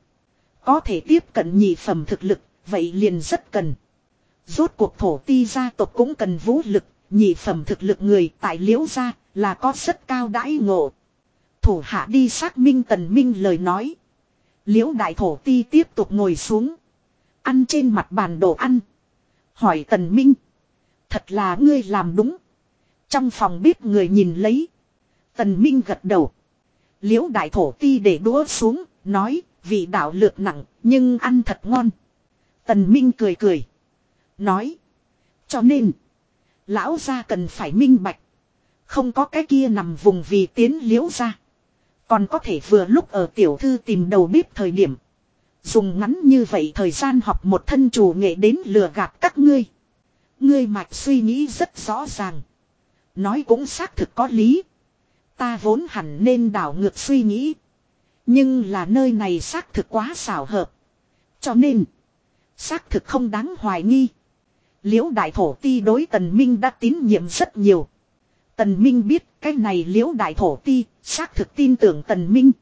Có thể tiếp cận nhị phẩm thực lực, vậy liền rất cần. Rốt cuộc thổ ti gia tộc cũng cần vũ lực, nhị phẩm thực lực người tại liễu gia là có rất cao đãi ngộ. Thủ hạ đi xác minh tần minh lời nói. Liễu đại thổ ti tiếp tục ngồi xuống. Ăn trên mặt bàn đồ ăn. Hỏi tần minh. Thật là ngươi làm đúng. Trong phòng bếp người nhìn lấy. Tần Minh gật đầu. Liễu đại thổ ti để đũa xuống, nói, vị đạo lược nặng, nhưng ăn thật ngon. Tần Minh cười cười. Nói. Cho nên, lão gia cần phải minh bạch. Không có cái kia nằm vùng vì tiến liễu ra. Còn có thể vừa lúc ở tiểu thư tìm đầu bếp thời điểm. Dùng ngắn như vậy thời gian học một thân chủ nghệ đến lừa gạt các ngươi. Ngươi mạch suy nghĩ rất rõ ràng. Nói cũng xác thực có lý. Ta vốn hẳn nên đảo ngược suy nghĩ. Nhưng là nơi này xác thực quá xảo hợp. Cho nên. Xác thực không đáng hoài nghi. Liễu đại thổ ti đối tần minh đã tín nhiệm rất nhiều. Tần minh biết cái này liễu đại thổ ti, xác thực tin tưởng tần minh.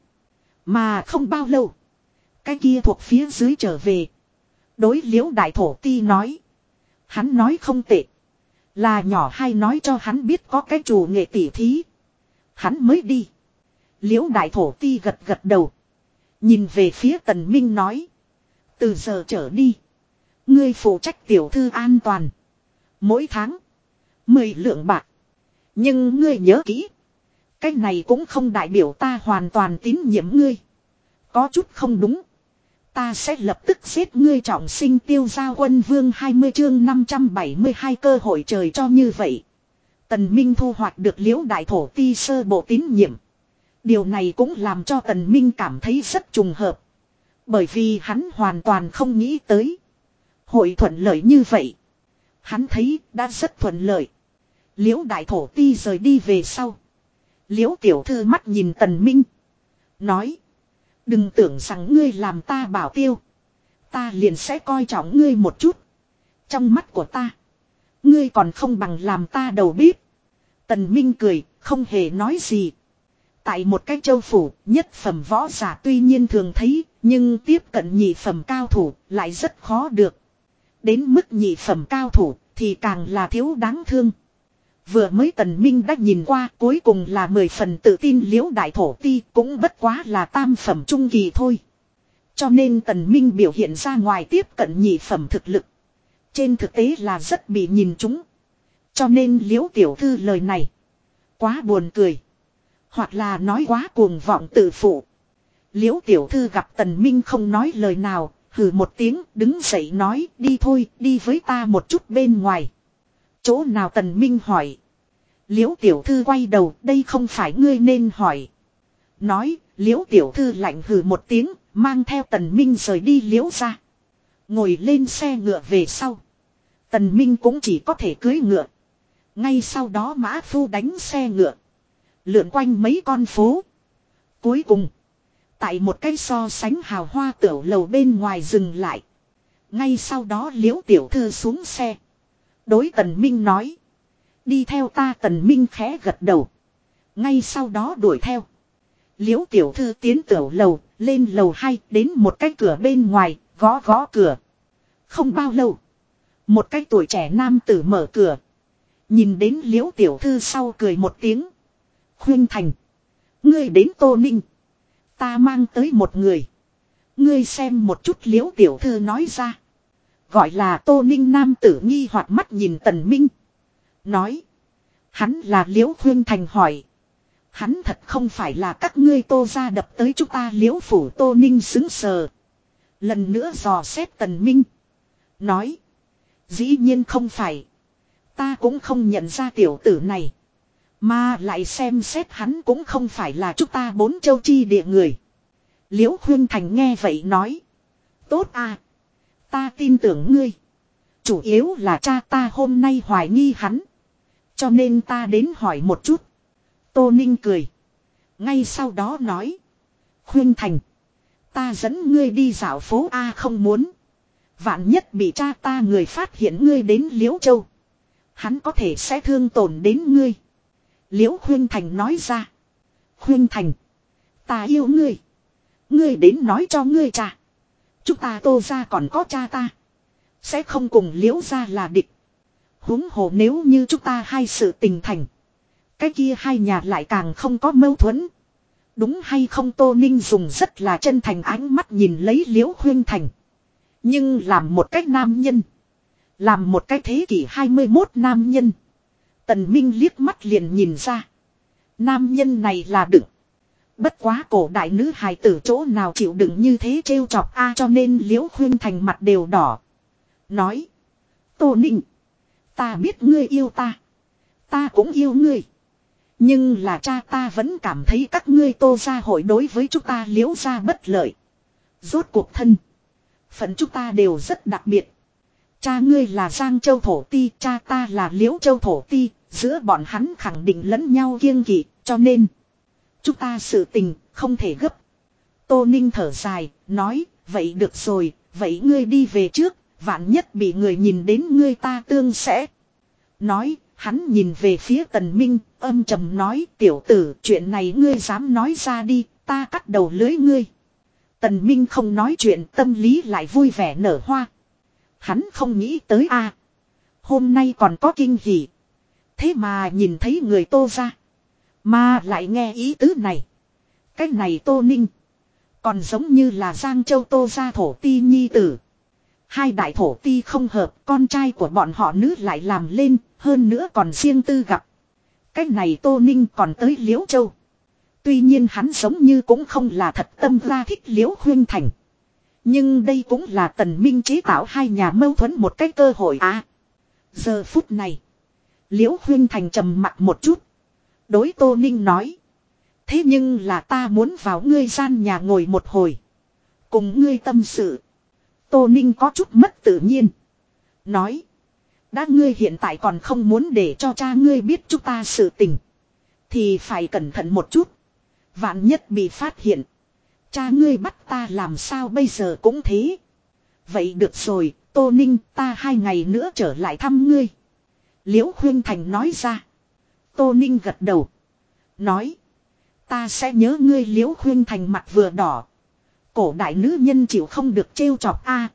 Mà không bao lâu. Cái kia thuộc phía dưới trở về. Đối liễu đại thổ ti nói. Hắn nói không tệ. Là nhỏ hay nói cho hắn biết có cái chủ nghệ tỉ thí. Hắn mới đi. Liễu đại thổ ti gật gật đầu. Nhìn về phía tần minh nói. Từ giờ trở đi. Ngươi phụ trách tiểu thư an toàn. Mỗi tháng. Mười lượng bạc. Nhưng ngươi nhớ kỹ. Cái này cũng không đại biểu ta hoàn toàn tín nhiệm ngươi. Có chút không đúng. Ta sẽ lập tức giết ngươi trọng sinh tiêu giao quân vương 20 chương 572 cơ hội trời cho như vậy. Tần Minh thu hoạch được liễu đại thổ ti sơ bộ tín nhiệm. Điều này cũng làm cho Tần Minh cảm thấy rất trùng hợp. Bởi vì hắn hoàn toàn không nghĩ tới. Hội thuận lợi như vậy. Hắn thấy đã rất thuận lợi. Liễu đại thổ ti rời đi về sau. Liễu tiểu thư mắt nhìn Tần Minh. Nói. Đừng tưởng rằng ngươi làm ta bảo tiêu. Ta liền sẽ coi trọng ngươi một chút. Trong mắt của ta. Ngươi còn không bằng làm ta đầu bếp. Tần Minh cười, không hề nói gì. Tại một cái châu phủ, nhất phẩm võ giả tuy nhiên thường thấy, nhưng tiếp cận nhị phẩm cao thủ lại rất khó được. Đến mức nhị phẩm cao thủ thì càng là thiếu đáng thương. Vừa mới tần minh đã nhìn qua, cuối cùng là mười phần tự tin liễu đại thổ ti cũng bất quá là tam phẩm trung kỳ thôi. Cho nên tần minh biểu hiện ra ngoài tiếp cận nhị phẩm thực lực. Trên thực tế là rất bị nhìn chúng. Cho nên liễu tiểu thư lời này. Quá buồn cười. Hoặc là nói quá cuồng vọng tự phụ. Liễu tiểu thư gặp tần minh không nói lời nào. Hừ một tiếng, đứng dậy nói, đi thôi, đi với ta một chút bên ngoài. Chỗ nào tần minh hỏi. Liễu tiểu thư quay đầu, đây không phải ngươi nên hỏi. Nói, liễu tiểu thư lạnh hừ một tiếng, mang theo tần minh rời đi liễu ra. Ngồi lên xe ngựa về sau. Tần minh cũng chỉ có thể cưới ngựa. Ngay sau đó mã phu đánh xe ngựa. Lượn quanh mấy con phố. Cuối cùng. Tại một cái so sánh hào hoa tiểu lầu bên ngoài dừng lại. Ngay sau đó liễu tiểu thư xuống xe. Đối tần minh nói. Đi theo ta tần minh khẽ gật đầu. Ngay sau đó đuổi theo. Liễu tiểu thư tiến tiểu lầu, lên lầu 2 đến một cái cửa bên ngoài, gõ gõ cửa. Không bao lâu. Một cái tuổi trẻ nam tử mở cửa. Nhìn đến liễu tiểu thư sau cười một tiếng. Khuyên thành. Ngươi đến tô ninh. Ta mang tới một người. Ngươi xem một chút liễu tiểu thư nói ra. Gọi là tô ninh nam tử nghi hoặc mắt nhìn tần minh. Nói. Hắn là liễu khuyên thành hỏi. Hắn thật không phải là các ngươi tô ra đập tới chúng ta liễu phủ tô ninh xứng sờ. Lần nữa dò xét tần minh. Nói. Dĩ nhiên không phải. Ta cũng không nhận ra tiểu tử này. Mà lại xem xét hắn cũng không phải là chúng ta bốn châu chi địa người. Liễu Khuyên Thành nghe vậy nói. Tốt à. Ta tin tưởng ngươi. Chủ yếu là cha ta hôm nay hoài nghi hắn. Cho nên ta đến hỏi một chút. Tô Ninh cười. Ngay sau đó nói. Khuyên Thành. Ta dẫn ngươi đi dạo phố A không muốn. Vạn nhất bị cha ta người phát hiện ngươi đến Liễu Châu. Hắn có thể sẽ thương tổn đến ngươi. Liễu Khuyên Thành nói ra. Khuyên Thành. Ta yêu ngươi. Ngươi đến nói cho ngươi cha. Chúng ta tô ra còn có cha ta. Sẽ không cùng liễu ra là địch. huống hồ nếu như chúng ta hai sự tình thành. Cái kia hai nhà lại càng không có mâu thuẫn. Đúng hay không Tô Ninh dùng rất là chân thành ánh mắt nhìn lấy liễu khuyên thành. Nhưng làm một cách nam nhân. Làm một cái thế kỷ 21 nam nhân. Tần Minh liếc mắt liền nhìn ra. Nam nhân này là đựng. Bất quá cổ đại nữ hài tử chỗ nào chịu đựng như thế trêu chọc a cho nên liễu khuyên thành mặt đều đỏ. Nói. Tô Ninh. Ta biết ngươi yêu ta. Ta cũng yêu ngươi. Nhưng là cha ta vẫn cảm thấy các ngươi tô ra hội đối với chúng ta liễu ra bất lợi. Rốt cuộc thân. Phận chúng ta đều rất đặc biệt. Cha ngươi là Giang Châu Thổ Ti, cha ta là Liễu Châu Thổ Ti, giữa bọn hắn khẳng định lẫn nhau kiêng kỵ, cho nên chúng ta sự tình không thể gấp. Tô Ninh thở dài, nói, vậy được rồi, vậy ngươi đi về trước, vạn nhất bị người nhìn đến ngươi ta tương sẽ. Nói, hắn nhìn về phía tần minh, âm trầm nói, tiểu tử, chuyện này ngươi dám nói ra đi, ta cắt đầu lưới ngươi. Tần minh không nói chuyện tâm lý lại vui vẻ nở hoa. Hắn không nghĩ tới a Hôm nay còn có kinh hỉ. Thế mà nhìn thấy người tô ra. Mà lại nghe ý tứ này. Cái này tô ninh. Còn giống như là Giang Châu tô gia thổ ti nhi tử. Hai đại thổ ti không hợp, con trai của bọn họ nữ lại làm lên, hơn nữa còn riêng tư gặp. Cái này Tô Ninh còn tới Liễu Châu. Tuy nhiên hắn giống như cũng không là thật tâm ra thích Liễu Khuyên Thành. Nhưng đây cũng là tần minh chế tạo hai nhà mâu thuẫn một cái cơ hội à. Giờ phút này. Liễu Khuyên Thành trầm mặt một chút. Đối Tô Ninh nói. Thế nhưng là ta muốn vào ngươi gian nhà ngồi một hồi. Cùng ngươi tâm sự. Tô Ninh có chút mất tự nhiên. Nói. Đã ngươi hiện tại còn không muốn để cho cha ngươi biết chúng ta sự tình. Thì phải cẩn thận một chút. Vạn nhất bị phát hiện. Cha ngươi bắt ta làm sao bây giờ cũng thế. Vậy được rồi, Tô Ninh ta hai ngày nữa trở lại thăm ngươi. Liễu Khuyên Thành nói ra. Tô Ninh gật đầu. Nói. Ta sẽ nhớ ngươi Liễu Khuyên Thành mặt vừa đỏ. Cổ đại nữ nhân chịu không được trêu chọc a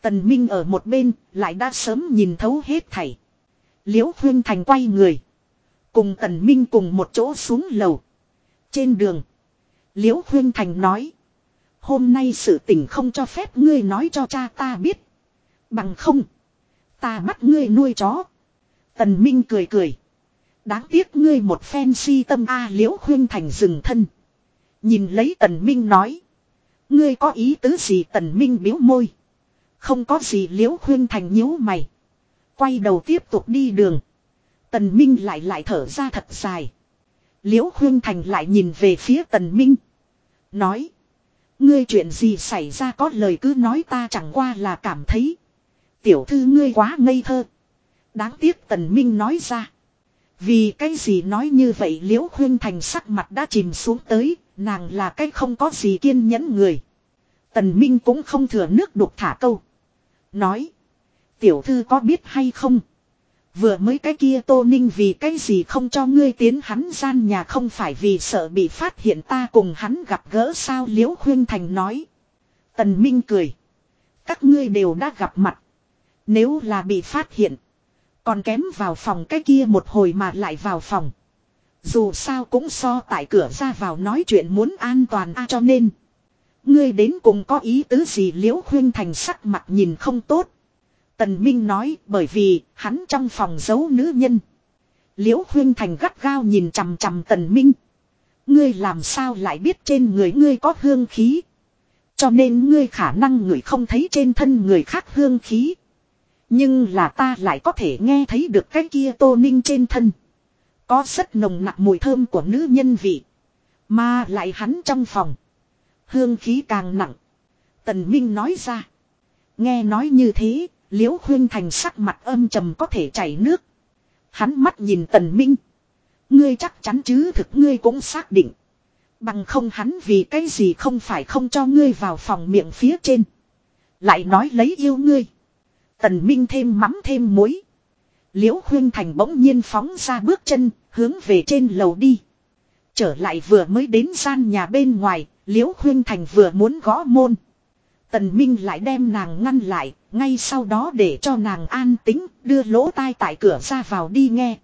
Tần Minh ở một bên lại đã sớm nhìn thấu hết thảy. Liễu Khuyên Thành quay người. Cùng Tần Minh cùng một chỗ xuống lầu. Trên đường. Liễu Khuyên Thành nói. Hôm nay sự tình không cho phép ngươi nói cho cha ta biết. Bằng không. Ta bắt ngươi nuôi chó. Tần Minh cười cười. Đáng tiếc ngươi một phen si tâm A liễu khuyên thành rừng thân. Nhìn lấy Tần Minh nói. Ngươi có ý tứ gì Tần Minh biếu môi. Không có gì liễu khuyên thành nhíu mày. Quay đầu tiếp tục đi đường. Tần Minh lại lại thở ra thật dài. Liễu khuyên thành lại nhìn về phía Tần Minh. Nói. Ngươi chuyện gì xảy ra có lời cứ nói ta chẳng qua là cảm thấy. Tiểu thư ngươi quá ngây thơ. Đáng tiếc Tần Minh nói ra. Vì cái gì nói như vậy liễu khuyên thành sắc mặt đã chìm xuống tới, nàng là cái không có gì kiên nhẫn người. Tần Minh cũng không thừa nước đục thả câu. Nói. Tiểu thư có biết hay không? Vừa mới cái kia tô ninh vì cái gì không cho ngươi tiến hắn gian nhà không phải vì sợ bị phát hiện ta cùng hắn gặp gỡ sao liễu khuyên thành nói. Tần Minh cười. Các ngươi đều đã gặp mặt. Nếu là bị phát hiện. Còn kém vào phòng cái kia một hồi mà lại vào phòng. Dù sao cũng so tại cửa ra vào nói chuyện muốn an toàn a cho nên. Ngươi đến cùng có ý tứ gì liễu khuyên thành sắc mặt nhìn không tốt. Tần Minh nói bởi vì hắn trong phòng giấu nữ nhân. Liễu khuyên thành gắt gao nhìn chằm chằm tần Minh. Ngươi làm sao lại biết trên người ngươi có hương khí. Cho nên ngươi khả năng người không thấy trên thân người khác hương khí. Nhưng là ta lại có thể nghe thấy được cái kia tô ninh trên thân. Có rất nồng nặng mùi thơm của nữ nhân vị. Mà lại hắn trong phòng. Hương khí càng nặng. Tần Minh nói ra. Nghe nói như thế, liễu khuyên thành sắc mặt âm trầm có thể chảy nước. Hắn mắt nhìn tần Minh. Ngươi chắc chắn chứ thực ngươi cũng xác định. Bằng không hắn vì cái gì không phải không cho ngươi vào phòng miệng phía trên. Lại nói lấy yêu ngươi. Tần Minh thêm mắm thêm muối. Liễu Khuyên Thành bỗng nhiên phóng ra bước chân, hướng về trên lầu đi. Trở lại vừa mới đến gian nhà bên ngoài, Liễu Khuyên Thành vừa muốn gõ môn. Tần Minh lại đem nàng ngăn lại, ngay sau đó để cho nàng an tính, đưa lỗ tai tại cửa ra vào đi nghe.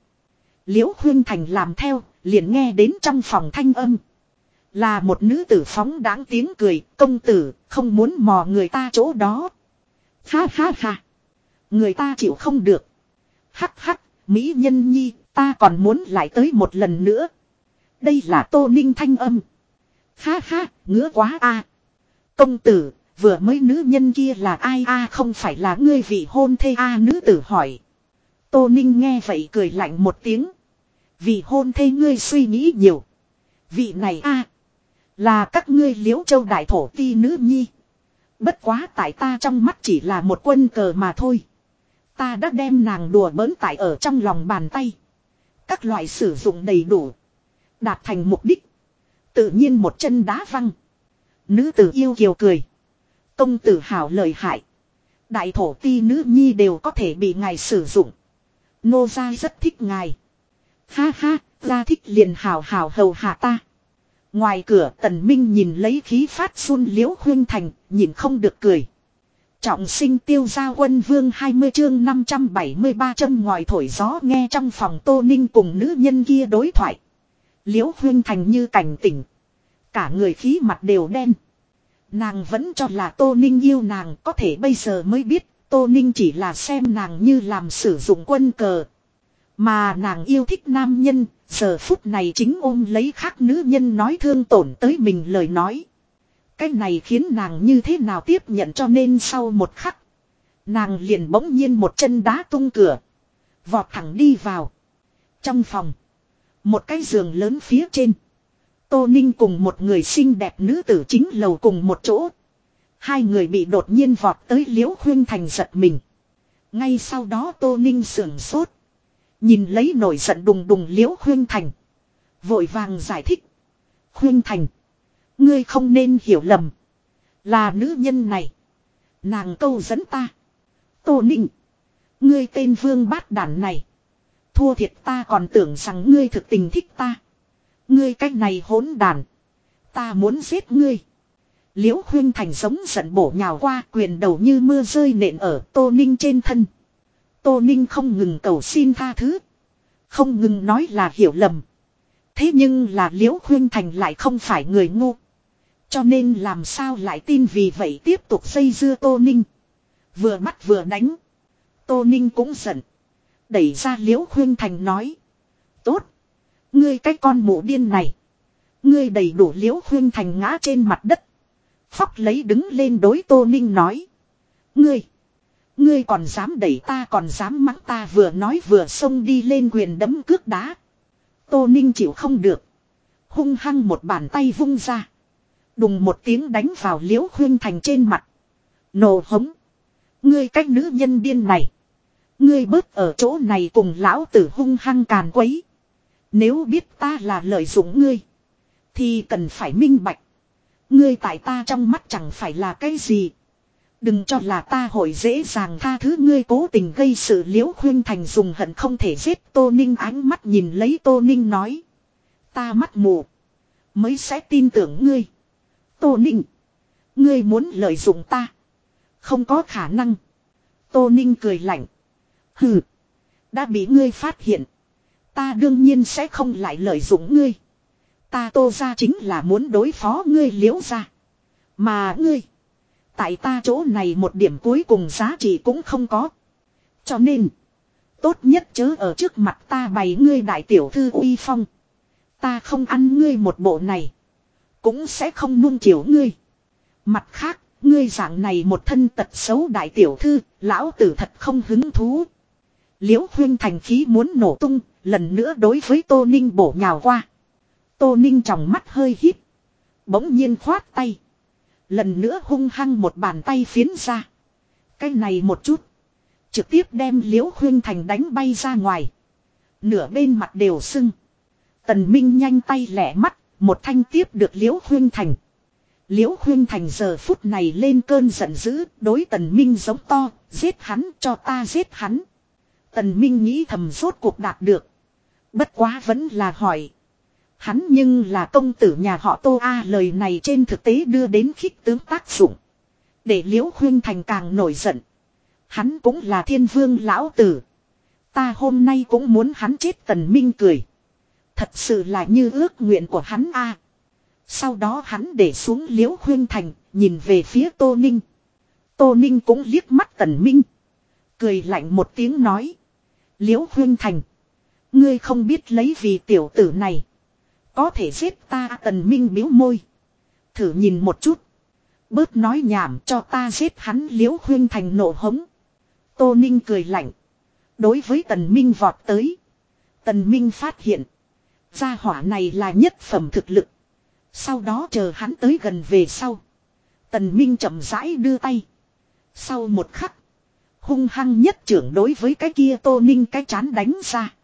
Liễu Khuyên Thành làm theo, liền nghe đến trong phòng thanh âm. Là một nữ tử phóng đáng tiếng cười, công tử, không muốn mò người ta chỗ đó. Ha ha ha. Người ta chịu không được. Hắc hắc, Mỹ nhân nhi, ta còn muốn lại tới một lần nữa. Đây là tô ninh thanh âm. Ha ha, ngứa quá a. À. Công tử, vừa mới nữ nhân kia là ai a à, không phải là ngươi vị hôn thê a à, nữ tử hỏi. Tô ninh nghe vậy cười lạnh một tiếng. Vị hôn thê ngươi suy nghĩ nhiều. Vị này a Là các ngươi liễu châu đại thổ ti nữ nhi. Bất quá tại ta trong mắt chỉ là một quân cờ mà thôi. Ta đã đem nàng đùa bỡn tại ở trong lòng bàn tay. Các loại sử dụng đầy đủ. Đạt thành mục đích. Tự nhiên một chân đá văng. Nữ tử yêu kiều cười. Công tử hào lời hại. Đại thổ ti nữ nhi đều có thể bị ngài sử dụng. Nô gia rất thích ngài. Ha ha, gia thích liền hào hào hầu hạ ta. Ngoài cửa tần minh nhìn lấy khí phát xuân liễu huyên thành, nhìn không được cười. Trọng sinh tiêu gia quân vương 20 chương 573 châm ngoài thổi gió nghe trong phòng tô ninh cùng nữ nhân kia đối thoại. Liễu huyên thành như cảnh tỉnh. Cả người khí mặt đều đen. Nàng vẫn cho là tô ninh yêu nàng có thể bây giờ mới biết tô ninh chỉ là xem nàng như làm sử dụng quân cờ. Mà nàng yêu thích nam nhân, giờ phút này chính ôm lấy khác nữ nhân nói thương tổn tới mình lời nói. Cái này khiến nàng như thế nào tiếp nhận cho nên sau một khắc. Nàng liền bỗng nhiên một chân đá tung cửa. Vọt thẳng đi vào. Trong phòng. Một cái giường lớn phía trên. Tô Ninh cùng một người xinh đẹp nữ tử chính lầu cùng một chỗ. Hai người bị đột nhiên vọt tới liễu khuyên thành giật mình. Ngay sau đó Tô Ninh sưởng sốt. Nhìn lấy nổi giận đùng đùng liễu khuyên thành. Vội vàng giải thích. Khuyên thành. Ngươi không nên hiểu lầm. Là nữ nhân này. Nàng câu dẫn ta. Tô Ninh. Ngươi tên vương bát đản này. Thua thiệt ta còn tưởng rằng ngươi thực tình thích ta. Ngươi cách này hỗn đàn. Ta muốn giết ngươi. Liễu khuyên thành giống giận bổ nhào qua quyền đầu như mưa rơi nện ở tô ninh trên thân. Tô ninh không ngừng cầu xin tha thứ. Không ngừng nói là hiểu lầm. Thế nhưng là liễu khuyên thành lại không phải người ngu. Cho nên làm sao lại tin vì vậy tiếp tục xây dưa tô ninh. Vừa bắt vừa đánh. Tô ninh cũng giận. Đẩy ra liễu khuyên thành nói. Tốt. Ngươi cái con mụ điên này. Ngươi đầy đủ liễu khuyên thành ngã trên mặt đất. Phóc lấy đứng lên đối tô ninh nói. Ngươi. Ngươi còn dám đẩy ta, còn dám mắng ta, vừa nói vừa xông đi lên quyền đấm cước đá. Tô ninh chịu không được. Hung hăng một bàn tay vung ra. Đùng một tiếng đánh vào liễu khuyên thành trên mặt. Nổ hống. Ngươi cách nữ nhân điên này. Ngươi bớt ở chỗ này cùng lão tử hung hăng càn quấy. Nếu biết ta là lợi dụng ngươi. Thì cần phải minh bạch. Ngươi tại ta trong mắt chẳng phải là cái gì. Đừng cho là ta hội dễ dàng tha thứ ngươi cố tình gây sự liễu khuyên thành dùng hận không thể giết Tô Ninh ánh mắt nhìn lấy Tô Ninh nói. Ta mắt mù. Mới sẽ tin tưởng ngươi. Tô Ninh. Ngươi muốn lợi dụng ta. Không có khả năng. Tô Ninh cười lạnh. Hừ. Đã bị ngươi phát hiện. Ta đương nhiên sẽ không lại lợi dụng ngươi. Ta tô ra chính là muốn đối phó ngươi liễu ra. Mà ngươi. Tại ta chỗ này một điểm cuối cùng giá trị cũng không có. Cho nên. Tốt nhất chớ ở trước mặt ta bày ngươi đại tiểu thư uy phong. Ta không ăn ngươi một bộ này. Cũng sẽ không nuông chiều ngươi. Mặt khác, ngươi dạng này một thân tật xấu đại tiểu thư, lão tử thật không hứng thú. Liễu huyên thành khí muốn nổ tung, lần nữa đối với Tô Ninh bổ nhào qua. Tô Ninh trong mắt hơi hít. Bỗng nhiên khoát tay. Lần nữa hung hăng một bàn tay phiến ra. Cái này một chút. Trực tiếp đem liễu huyên thành đánh bay ra ngoài. Nửa bên mặt đều sưng. Tần Minh nhanh tay lẻ mắt. Một thanh tiếp được liễu huyên thành. Liễu huyên thành giờ phút này lên cơn giận dữ. Đối tần Minh giống to. Giết hắn cho ta giết hắn. Tần Minh nghĩ thầm rốt cuộc đạt được. Bất quá vẫn là hỏi. Hắn nhưng là công tử nhà họ Tô A, lời này trên thực tế đưa đến khích tướng tác dụng. Để liễu khuyên thành càng nổi giận. Hắn cũng là thiên vương lão tử. Ta hôm nay cũng muốn hắn chết tần minh cười. Thật sự là như ước nguyện của hắn a. Sau đó hắn để xuống liễu khuyên thành, nhìn về phía Tô Ninh. Tô Ninh cũng liếc mắt tần minh. Cười lạnh một tiếng nói. Liễu khuyên thành. Ngươi không biết lấy vì tiểu tử này. Có thể giết ta tần minh biếu môi. Thử nhìn một chút. Bớt nói nhảm cho ta giết hắn liễu khuyên thành nổ hống. Tô Ninh cười lạnh. Đối với tần minh vọt tới. Tần minh phát hiện. Gia hỏa này là nhất phẩm thực lực. Sau đó chờ hắn tới gần về sau. Tần minh chậm rãi đưa tay. Sau một khắc. Hung hăng nhất trưởng đối với cái kia tô ninh cái chán đánh ra.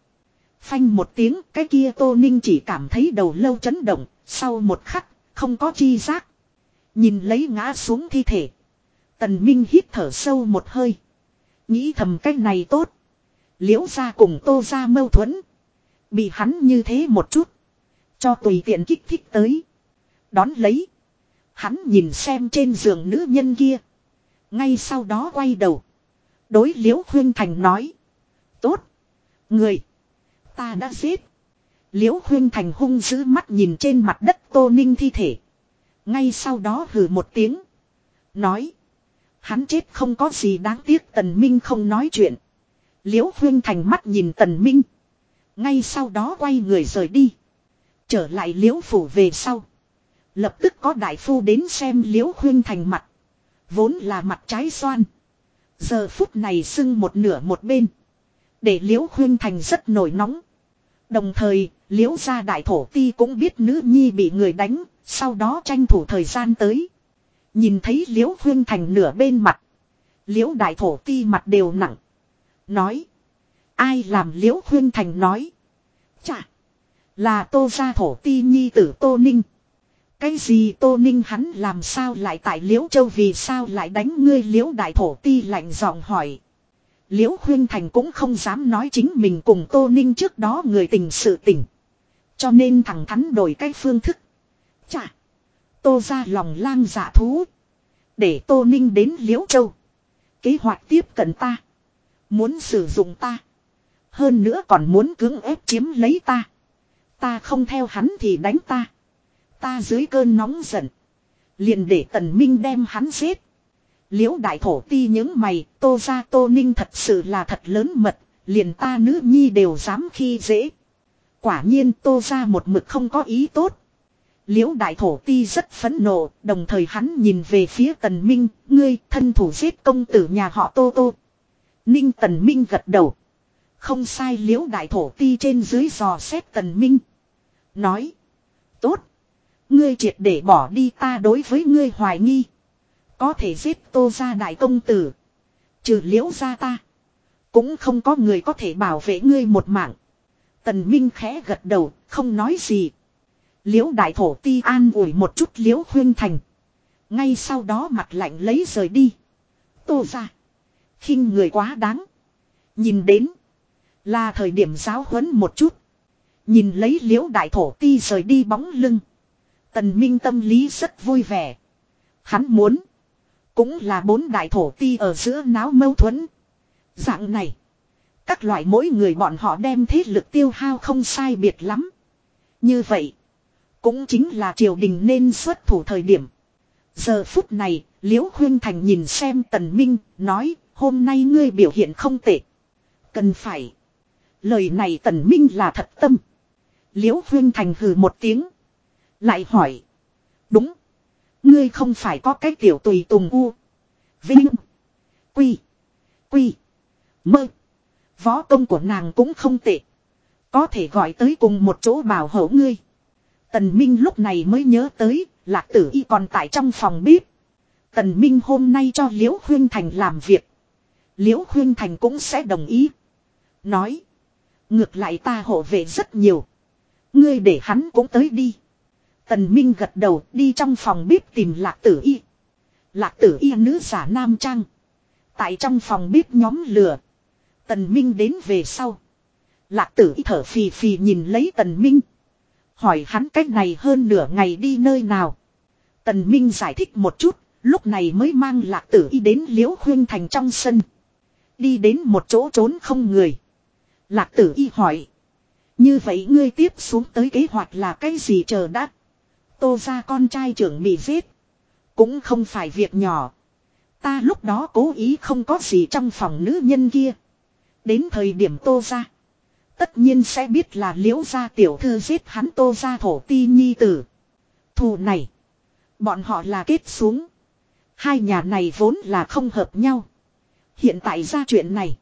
Phanh một tiếng, cái kia tô ninh chỉ cảm thấy đầu lâu chấn động. Sau một khắc, không có chi giác. Nhìn lấy ngã xuống thi thể. Tần Minh hít thở sâu một hơi. Nghĩ thầm cách này tốt. Liễu ra cùng tô ra mâu thuẫn. Bị hắn như thế một chút. Cho tùy tiện kích thích tới. Đón lấy. Hắn nhìn xem trên giường nữ nhân kia. Ngay sau đó quay đầu. Đối liễu khuyên thành nói. Tốt. Người. Ta đã giết. Liễu khuyên thành hung dữ mắt nhìn trên mặt đất tô ninh thi thể. Ngay sau đó hừ một tiếng. Nói. Hắn chết không có gì đáng tiếc, tần minh không nói chuyện. Liễu khuyên thành mắt nhìn tần minh. Ngay sau đó quay người rời đi. Trở lại liễu phủ về sau. Lập tức có đại phu đến xem liễu khuyên thành mặt. Vốn là mặt trái xoan. Giờ phút này sưng một nửa một bên. Để liễu khuyên thành rất nổi nóng. Đồng thời, liễu gia đại thổ ti cũng biết nữ nhi bị người đánh, sau đó tranh thủ thời gian tới. Nhìn thấy liễu khuyên thành nửa bên mặt. Liễu đại thổ ti mặt đều nặng. Nói. Ai làm liễu khuyên thành nói. Chà. Là tô gia thổ ti nhi tử tô ninh. Cái gì Tô Ninh hắn làm sao lại tại Liễu Châu vì sao lại đánh ngươi Liễu Đại Thổ Ti lạnh giọng hỏi. Liễu Khuyên Thành cũng không dám nói chính mình cùng Tô Ninh trước đó người tình sự tình. Cho nên thẳng thắn đổi cái phương thức. Chà. Tô ra lòng lang giả thú. Để Tô Ninh đến Liễu Châu. Kế hoạch tiếp cận ta. Muốn sử dụng ta. Hơn nữa còn muốn cưỡng ép chiếm lấy ta. Ta không theo hắn thì đánh ta. Ta dưới cơn nóng giận. Liền để tần minh đem hắn giết. Liễu đại thổ ti những mày, tô ra tô ninh thật sự là thật lớn mật, liền ta nữ nhi đều dám khi dễ. Quả nhiên tô ra một mực không có ý tốt. Liễu đại thổ ti rất phẫn nộ, đồng thời hắn nhìn về phía tần minh, ngươi thân thủ giết công tử nhà họ tô tô. Ninh tần minh gật đầu. Không sai liễu đại thổ ti trên dưới dò xét tần minh. Nói. Tốt. Ngươi triệt để bỏ đi ta đối với ngươi hoài nghi. Có thể giết tô ra đại công tử. Trừ liễu ra ta. Cũng không có người có thể bảo vệ ngươi một mạng. Tần Minh khẽ gật đầu, không nói gì. Liễu đại thổ ti an ủi một chút liễu huyên thành. Ngay sau đó mặt lạnh lấy rời đi. Tô ra. khinh người quá đáng. Nhìn đến. Là thời điểm giáo huấn một chút. Nhìn lấy liễu đại thổ ti rời đi bóng lưng. Tần Minh tâm lý rất vui vẻ. Hắn muốn. Cũng là bốn đại thổ ti ở giữa náo mâu thuẫn. Dạng này. Các loại mỗi người bọn họ đem thế lực tiêu hao không sai biệt lắm. Như vậy. Cũng chính là triều đình nên xuất thủ thời điểm. Giờ phút này, Liễu Khuyên Thành nhìn xem Tần Minh, nói, hôm nay ngươi biểu hiện không tệ. Cần phải. Lời này Tần Minh là thật tâm. Liễu Khuyên Thành hừ một tiếng. Lại hỏi. Đúng. Ngươi không phải có cái tiểu tùy tùng u. Vinh. Quy. Quy. Mơ. Võ công của nàng cũng không tệ. Có thể gọi tới cùng một chỗ bảo hộ ngươi. Tần Minh lúc này mới nhớ tới, lạc tử y còn tại trong phòng bếp. Tần Minh hôm nay cho Liễu Khuyên Thành làm việc. Liễu Khuyên Thành cũng sẽ đồng ý. Nói. Ngược lại ta hộ vệ rất nhiều. Ngươi để hắn cũng tới đi. Tần Minh gật đầu, đi trong phòng bếp tìm lạc tử y. Lạc tử y nữ giả nam trang. Tại trong phòng bếp nhóm lửa. Tần Minh đến về sau. Lạc tử y thở phì phì nhìn lấy tần Minh. Hỏi hắn cách này hơn nửa ngày đi nơi nào. Tần Minh giải thích một chút. Lúc này mới mang lạc tử y đến liễu khuyên thành trong sân. Đi đến một chỗ trốn không người. Lạc tử y hỏi. Như vậy ngươi tiếp xuống tới kế hoạch là cái gì chờ đắt. Tô ra con trai trưởng bị giết. Cũng không phải việc nhỏ. Ta lúc đó cố ý không có gì trong phòng nữ nhân kia. Đến thời điểm tô ra. Tất nhiên sẽ biết là liễu gia tiểu thư giết hắn tô ra thổ ti nhi tử. Thù này. Bọn họ là kết xuống. Hai nhà này vốn là không hợp nhau. Hiện tại ra chuyện này.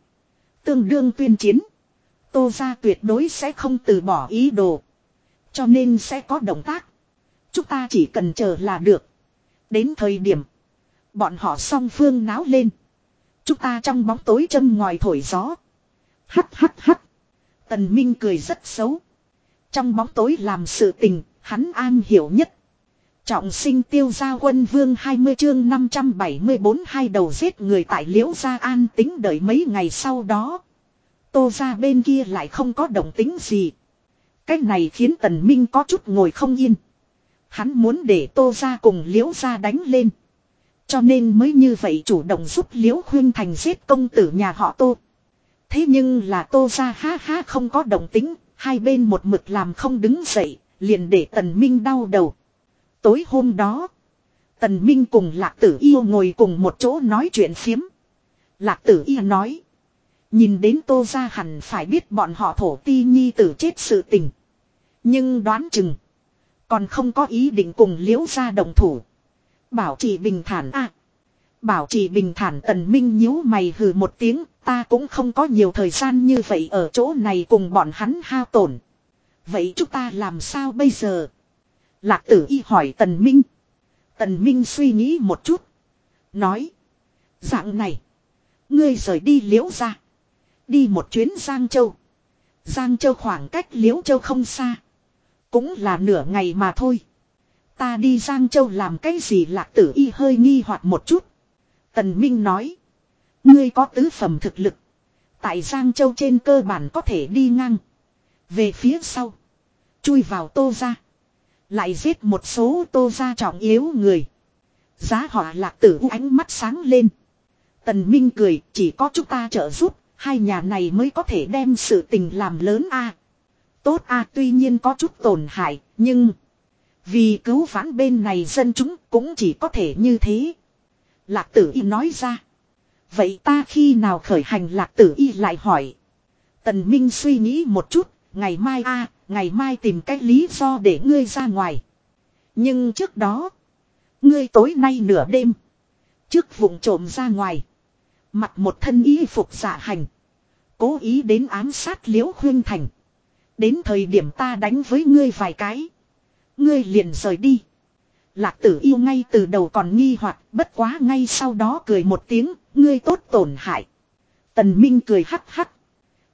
Tương đương tuyên chiến. Tô ra tuyệt đối sẽ không từ bỏ ý đồ. Cho nên sẽ có động tác. Chúng ta chỉ cần chờ là được. Đến thời điểm. Bọn họ song phương náo lên. Chúng ta trong bóng tối châm ngòi thổi gió. Hắt hắt hắt. Tần Minh cười rất xấu. Trong bóng tối làm sự tình, hắn an hiểu nhất. Trọng sinh tiêu gia quân vương 20 chương 574 hai đầu giết người tại liễu gia an tính đợi mấy ngày sau đó. Tô gia bên kia lại không có động tính gì. Cái này khiến tần minh có chút ngồi không yên. Hắn muốn để tô gia cùng liễu gia đánh lên. Cho nên mới như vậy chủ động giúp liễu khuyên thành giết công tử nhà họ tô. Thế nhưng là tô gia ha ha không có động tính, hai bên một mực làm không đứng dậy, liền để tần minh đau đầu. Tối hôm đó, tần minh cùng lạc tử yêu ngồi cùng một chỗ nói chuyện phiếm. Lạc tử yêu nói. Nhìn đến tô gia hẳn phải biết bọn họ thổ ti nhi tử chết sự tình. Nhưng đoán chừng. Còn không có ý định cùng liễu gia đồng thủ. Bảo trì bình thản à. Bảo trì bình thản tần minh nhíu mày hừ một tiếng. Ta cũng không có nhiều thời gian như vậy ở chỗ này cùng bọn hắn hao tổn. Vậy chúng ta làm sao bây giờ? Lạc tử y hỏi tần minh. Tần minh suy nghĩ một chút. Nói. Dạng này. Ngươi rời đi liễu ra. Đi một chuyến Giang Châu. Giang Châu khoảng cách liễu châu không xa. Cũng là nửa ngày mà thôi. Ta đi Giang Châu làm cái gì lạc tử y hơi nghi hoặc một chút. Tần Minh nói. Ngươi có tứ phẩm thực lực. Tại Giang Châu trên cơ bản có thể đi ngang. Về phía sau. Chui vào tô ra. Lại giết một số tô ra trọng yếu người. Giá họa lạc tử ánh mắt sáng lên. Tần Minh cười, chỉ có chúng ta trợ giúp. Hai nhà này mới có thể đem sự tình làm lớn a. Tốt a tuy nhiên có chút tổn hại. Nhưng. Vì cứu vãn bên này dân chúng cũng chỉ có thể như thế. Lạc tử y nói ra. Vậy ta khi nào khởi hành lạc tử y lại hỏi. Tần Minh suy nghĩ một chút, ngày mai a, ngày mai tìm cách lý do để ngươi ra ngoài. Nhưng trước đó, ngươi tối nay nửa đêm, trước vùng trộm ra ngoài, mặc một thân y phục giả hành, cố ý đến ám sát liễu khuyên thành. Đến thời điểm ta đánh với ngươi vài cái, ngươi liền rời đi. Lạc tử yêu ngay từ đầu còn nghi hoặc bất quá ngay sau đó cười một tiếng, ngươi tốt tổn hại. Tần Minh cười hắc hắc.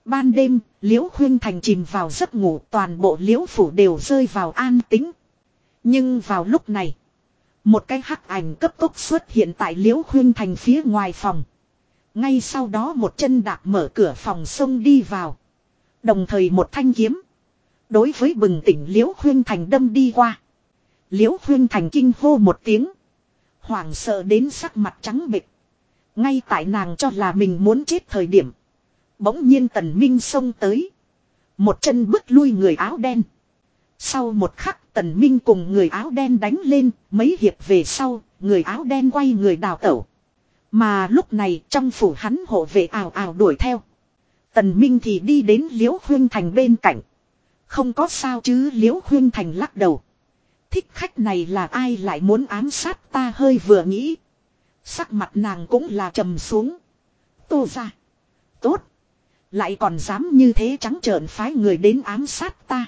Ban đêm, liễu khuyên thành chìm vào giấc ngủ toàn bộ liễu phủ đều rơi vào an tĩnh. Nhưng vào lúc này, một cái hắc ảnh cấp tốc xuất hiện tại liễu khuyên thành phía ngoài phòng. Ngay sau đó một chân đạp mở cửa phòng sông đi vào. Đồng thời một thanh kiếm. Đối với bừng tỉnh liễu khuyên thành đâm đi qua. Liễu Huyên Thành kinh hô một tiếng. Hoảng sợ đến sắc mặt trắng bệch. Ngay tại nàng cho là mình muốn chết thời điểm. Bỗng nhiên tần minh xông tới. Một chân bước lui người áo đen. Sau một khắc tần minh cùng người áo đen đánh lên. Mấy hiệp về sau, người áo đen quay người đào tẩu. Mà lúc này trong phủ hắn hộ vệ ảo ảo đuổi theo. Tần minh thì đi đến liễu khuyên thành bên cạnh. Không có sao chứ, liễu khuyên thành lắc đầu. Thích khách này là ai lại muốn ám sát ta hơi vừa nghĩ. Sắc mặt nàng cũng là trầm xuống. Tô ra. Tốt. Lại còn dám như thế trắng trợn phái người đến ám sát ta.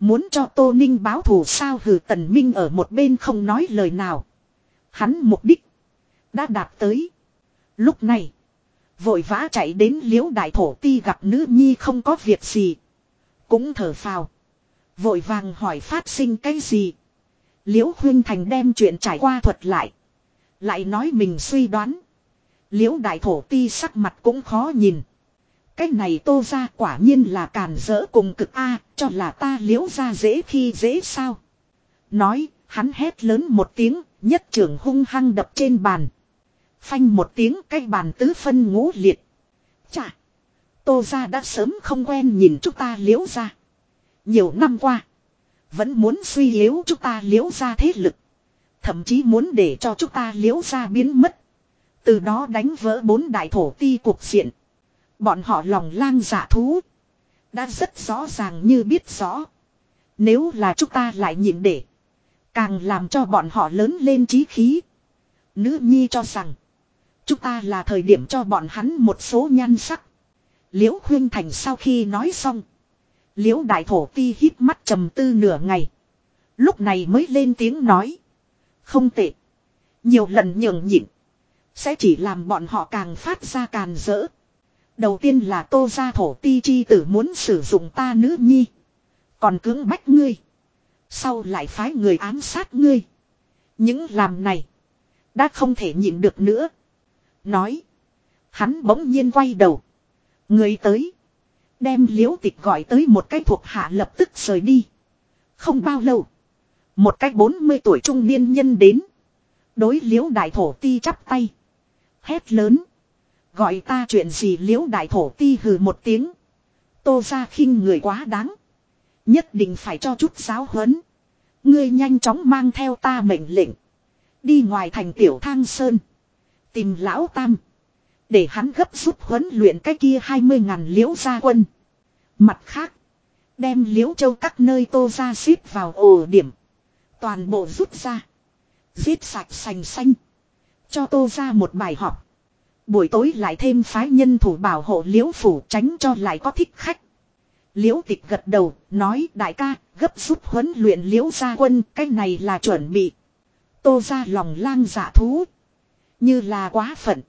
Muốn cho Tô Ninh báo thù sao hừ tần minh ở một bên không nói lời nào. Hắn mục đích. Đã đạt tới. Lúc này. Vội vã chạy đến liễu đại thổ ti gặp nữ nhi không có việc gì. Cũng thở phào. Vội vàng hỏi phát sinh cái gì. Liễu Huyên Thành đem chuyện trải qua thuật lại. Lại nói mình suy đoán. Liễu Đại Thổ Ti sắc mặt cũng khó nhìn. Cái này tô ra quả nhiên là càn rỡ cùng cực A, cho là ta liễu ra dễ khi dễ sao. Nói, hắn hét lớn một tiếng, nhất trưởng hung hăng đập trên bàn. Phanh một tiếng cái bàn tứ phân ngũ liệt. Chà! Tô ra đã sớm không quen nhìn chúng ta liễu ra. Nhiều năm qua. Vẫn muốn suy liễu chúng ta liễu ra thế lực. Thậm chí muốn để cho chúng ta liễu ra biến mất. Từ đó đánh vỡ bốn đại thổ ti cuộc diện. Bọn họ lòng lang giả dạ thú. Đã rất rõ ràng như biết rõ. Nếu là chúng ta lại nhịn để. Càng làm cho bọn họ lớn lên trí khí. Nữ nhi cho rằng. Chúng ta là thời điểm cho bọn hắn một số nhan sắc. Liễu Khuyên Thành sau khi nói xong. Liễu đại thổ ti hít mắt trầm tư nửa ngày. Lúc này mới lên tiếng nói. Không tệ. Nhiều lần nhường nhịn. Sẽ chỉ làm bọn họ càng phát ra càn rỡ. Đầu tiên là tô gia thổ ti chi tử muốn sử dụng ta nữ nhi. Còn cưỡng bách ngươi. Sau lại phái người ám sát ngươi. Những làm này. Đã không thể nhịn được nữa. Nói. Hắn bỗng nhiên quay đầu. Người tới. Đem liễu tịch gọi tới một cái thuộc hạ lập tức rời đi. Không bao lâu. Một cái 40 tuổi trung niên nhân đến. Đối liễu đại thổ ti chắp tay. Hét lớn. Gọi ta chuyện gì liễu đại thổ ti hừ một tiếng. Tô ra khinh người quá đáng. Nhất định phải cho chút giáo huấn. Ngươi nhanh chóng mang theo ta mệnh lệnh. Đi ngoài thành tiểu thang sơn. Tìm lão tam. Để hắn gấp rút huấn luyện cái kia 20 ngàn liễu gia quân. Mặt khác. Đem liễu châu các nơi tô ra xếp vào ổ điểm. Toàn bộ rút ra. Giết sạch sành xanh. Cho tô ra một bài học. Buổi tối lại thêm phái nhân thủ bảo hộ liễu phủ tránh cho lại có thích khách. Liễu tịch gật đầu, nói đại ca, gấp rút huấn luyện liễu gia quân, cái này là chuẩn bị. Tô ra lòng lang dạ thú. Như là quá phận.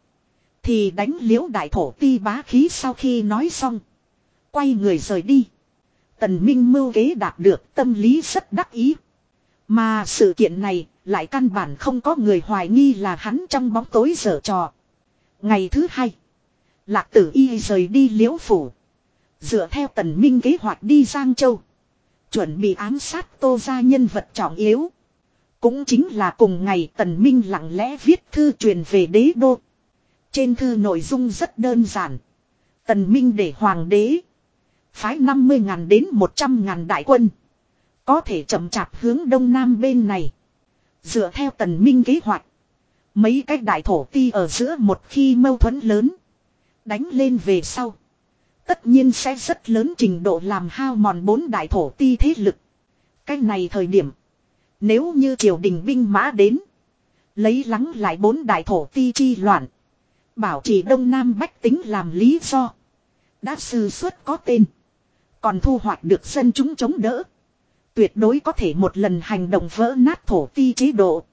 Thì đánh liễu đại thổ ti bá khí sau khi nói xong. Quay người rời đi. Tần Minh mưu kế đạt được tâm lý rất đắc ý. Mà sự kiện này lại căn bản không có người hoài nghi là hắn trong bóng tối dở trò. Ngày thứ hai. Lạc tử y rời đi liễu phủ. Dựa theo tần minh kế hoạch đi Giang Châu. Chuẩn bị ám sát tô ra nhân vật trọng yếu. Cũng chính là cùng ngày tần minh lặng lẽ viết thư truyền về đế đô. Trên thư nội dung rất đơn giản. Tần minh để hoàng đế. Phái 50.000 đến 100.000 đại quân. Có thể chậm chạp hướng đông nam bên này. Dựa theo tần minh kế hoạch. Mấy cách đại thổ ti ở giữa một khi mâu thuẫn lớn. Đánh lên về sau. Tất nhiên sẽ rất lớn trình độ làm hao mòn bốn đại thổ ti thế lực. Cách này thời điểm. Nếu như triều đình binh mã đến. Lấy lắng lại bốn đại thổ ti chi loạn. Bảo trì đông nam bách tính làm lý do. Đã sư xuất có tên. Còn thu hoạch được dân chúng chống đỡ. Tuyệt đối có thể một lần hành động vỡ nát thổ ti chế độ.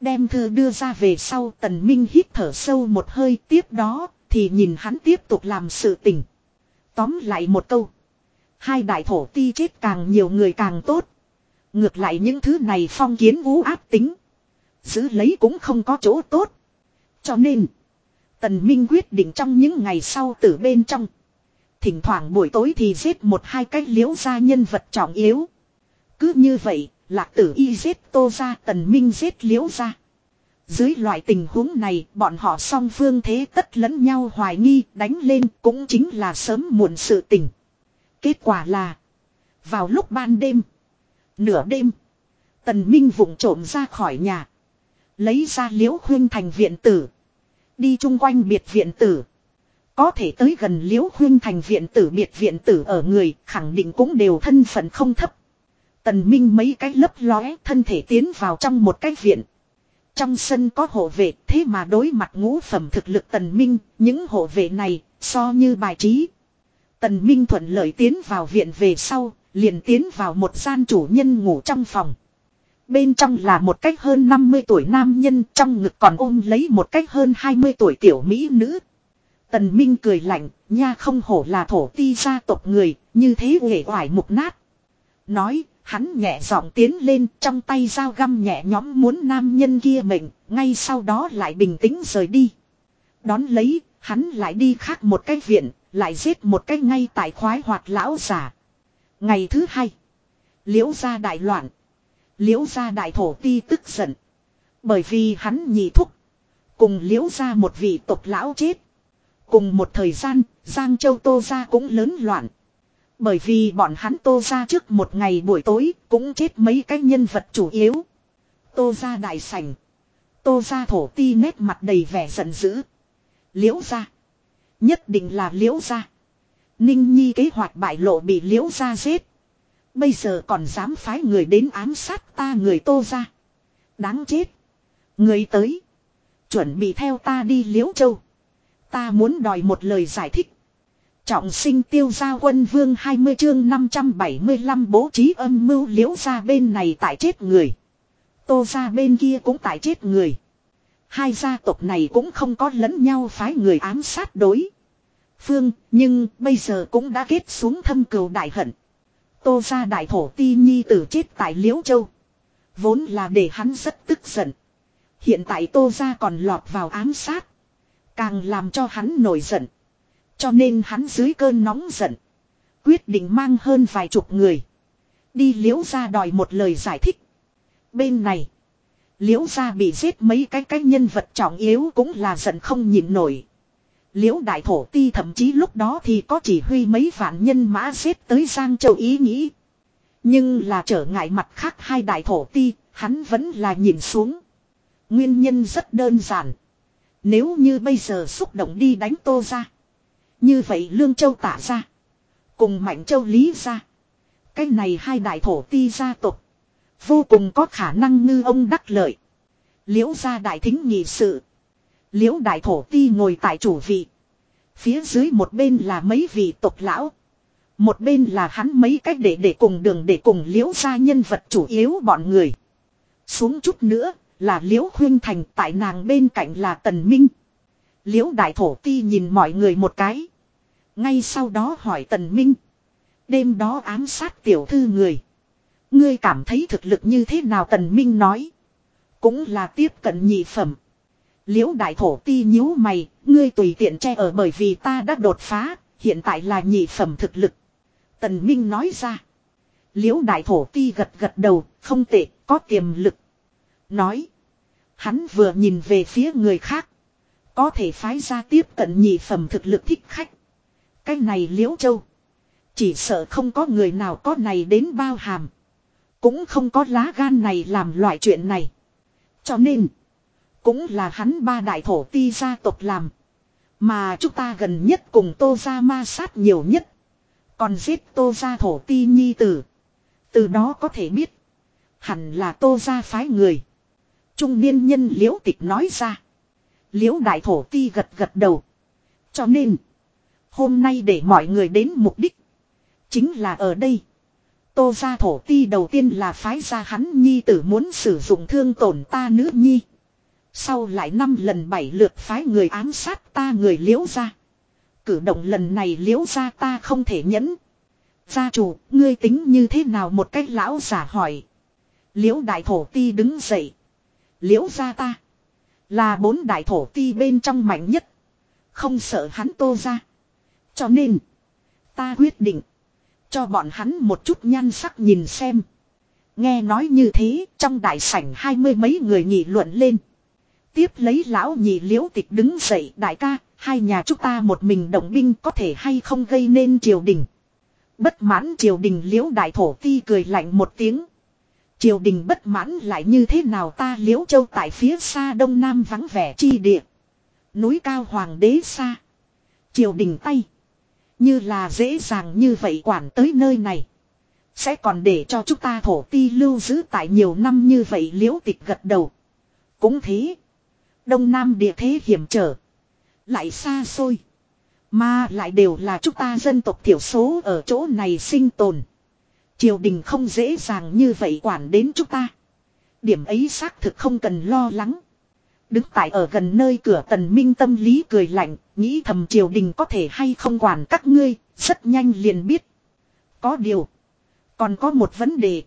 Đem thư đưa ra về sau tần minh hít thở sâu một hơi, tiếp đó thì nhìn hắn tiếp tục làm sự tình. Tóm lại một câu. Hai đại thổ ti chết càng nhiều người càng tốt. Ngược lại những thứ này phong kiến vũ áp tính. Giữ lấy cũng không có chỗ tốt. Cho nên. Tần Minh quyết định trong những ngày sau từ bên trong. Thỉnh thoảng buổi tối thì giết một hai cái liễu ra nhân vật trọng yếu. Cứ như vậy, lạc tử y giết tô ra tần minh giết liễu ra. Dưới loại tình huống này, bọn họ song phương thế tất lẫn nhau hoài nghi, đánh lên cũng chính là sớm muộn sự tình. Kết quả là, vào lúc ban đêm, nửa đêm, tần minh vụng trộm ra khỏi nhà. Lấy ra liễu khuyên thành viện tử. Đi chung quanh biệt viện tử. Có thể tới gần liễu khuyên thành viện tử biệt viện tử ở người, khẳng định cũng đều thân phận không thấp. Tần Minh mấy cái lấp lóe thân thể tiến vào trong một cái viện. Trong sân có hộ vệ thế mà đối mặt ngũ phẩm thực lực tần minh, những hộ vệ này so như bài trí. Tần minh thuận lợi tiến vào viện về sau, liền tiến vào một gian chủ nhân ngủ trong phòng. Bên trong là một cách hơn 50 tuổi nam nhân trong ngực còn ôm lấy một cách hơn 20 tuổi tiểu mỹ nữ. Tần Minh cười lạnh, nha không hổ là thổ ti gia tộc người, như thế uể oải mục nát. Nói, Hắn nhẹ giọng tiến lên trong tay dao găm nhẹ nhóm muốn nam nhân kia mệnh, ngay sau đó lại bình tĩnh rời đi. Đón lấy, hắn lại đi khác một cái viện, lại giết một cái ngay tại khoái hoạt lão giả. Ngày thứ hai, liễu gia đại loạn. Liễu gia đại thổ ti tức giận. Bởi vì hắn nhị thúc. Cùng liễu gia một vị tộc lão chết. Cùng một thời gian, Giang Châu Tô gia cũng lớn loạn. Bởi vì bọn hắn tô gia trước một ngày buổi tối cũng chết mấy cái nhân vật chủ yếu. Tô gia đại sảnh. Tô gia thổ ti nét mặt đầy vẻ giận dữ. Liễu gia Nhất định là liễu gia Ninh Nhi kế hoạch bại lộ bị liễu ra giết. Bây giờ còn dám phái người đến ám sát ta người tô ra. Đáng chết. Người tới. Chuẩn bị theo ta đi liễu châu. Ta muốn đòi một lời giải thích. Trọng sinh tiêu gia quân vương 20 chương 575 bố trí âm mưu liễu ra bên này tại chết người. Tô ra bên kia cũng tại chết người. Hai gia tộc này cũng không có lẫn nhau phái người ám sát đối. Phương, nhưng bây giờ cũng đã kết xuống thâm cừu đại hận. Tô ra đại thổ ti nhi tử chết tại Liễu Châu. Vốn là để hắn rất tức giận. Hiện tại tô ra còn lọt vào ám sát. Càng làm cho hắn nổi giận. Cho nên hắn dưới cơn nóng giận. Quyết định mang hơn vài chục người. Đi liễu ra đòi một lời giải thích. Bên này. Liễu ra bị giết mấy cái cái nhân vật trọng yếu cũng là giận không nhịn nổi. Liễu đại thổ ti thậm chí lúc đó thì có chỉ huy mấy vạn nhân mã xếp tới Giang Châu ý nghĩ. Nhưng là trở ngại mặt khác hai đại thổ ti, hắn vẫn là nhìn xuống. Nguyên nhân rất đơn giản. Nếu như bây giờ xúc động đi đánh tô ra. Như vậy Lương Châu tả ra. Cùng Mạnh Châu lý ra. Cái này hai đại thổ ti gia tộc. Vô cùng có khả năng ngư ông đắc lợi. Liễu gia đại thính nghị sự. Liễu đại thổ ti ngồi tại chủ vị. Phía dưới một bên là mấy vị tộc lão. Một bên là hắn mấy cách để để cùng đường, để cùng liễu gia nhân vật chủ yếu bọn người. Xuống chút nữa là liễu khuyên thành tại nàng bên cạnh là tần minh. Liễu đại thổ ti nhìn mọi người một cái. Ngay sau đó hỏi Tần Minh. Đêm đó ám sát tiểu thư người. Ngươi cảm thấy thực lực như thế nào tần minh nói. Cũng là tiếp cận nhị phẩm. Liễu đại thổ ti nhíu mày, ngươi tùy tiện che ở bởi vì ta đã đột phá, hiện tại là nhị phẩm thực lực. Tần Minh nói ra. Liễu đại thổ ti gật gật đầu, không tệ, có tiềm lực. Nói. Hắn vừa nhìn về phía người khác. Có thể phái ra tiếp cận nhị phẩm thực lực thích khách. Cái này liễu châu. Chỉ sợ không có người nào có này đến bao hàm. Cũng không có lá gan này làm loại chuyện này. Cho nên. Cũng là hắn ba đại thổ ti gia tộc làm. Mà chúng ta gần nhất cùng tô ra ma sát nhiều nhất. Còn giết tô ra thổ ti nhi tử. Từ đó có thể biết. Hẳn là tô ra phái người. Trung niên nhân liễu tịch nói ra. Liễu đại thổ ti gật gật đầu. Cho nên. Hôm nay để mọi người đến mục đích. Chính là ở đây. Tô gia thổ ti đầu tiên là phái ra hắn nhi tử muốn sử dụng thương tổn ta nữ nhi. Sau lại năm lần bảy lượt phái người ám sát ta người liễu ra. Cử động lần này liễu ra ta không thể nhẫn. Gia chủ, ngươi tính như thế nào một cách lão giả hỏi. Liễu đại thổ ti đứng dậy. Liễu ra ta. Là bốn đại thổ ti bên trong mạnh nhất. Không sợ hắn tô ra. Cho nên. Ta quyết định. Cho bọn hắn một chút nhan sắc nhìn xem. Nghe nói như thế, trong đại sảnh hai mươi mấy người nghị luận lên. Tiếp lấy lão nhị liễu tịch đứng dậy đại ca, hai nhà chúng ta một mình động binh có thể hay không gây nên triều đình. Bất mãn triều đình liễu đại thổ ti cười lạnh một tiếng. Triều đình bất mãn lại như thế nào ta liễu châu tại phía xa đông nam vắng vẻ chi địa. Núi cao hoàng đế xa. Triều đình tay. Như là dễ dàng như vậy quản tới nơi này. Sẽ còn để cho chúng ta thổ ti lưu giữ tại nhiều năm như vậy liễu tịch gật đầu. Cũng thế. Đông Nam địa thế hiểm trở. Lại xa xôi. Mà lại đều là chúng ta dân tộc thiểu số ở chỗ này sinh tồn. Triều đình không dễ dàng như vậy quản đến chúng ta. Điểm ấy xác thực không cần lo lắng. Đứng tại ở gần nơi cửa tần minh tâm lý cười lạnh, nghĩ thầm triều đình có thể hay không quản các ngươi, rất nhanh liền biết. Có điều. Còn có một vấn đề.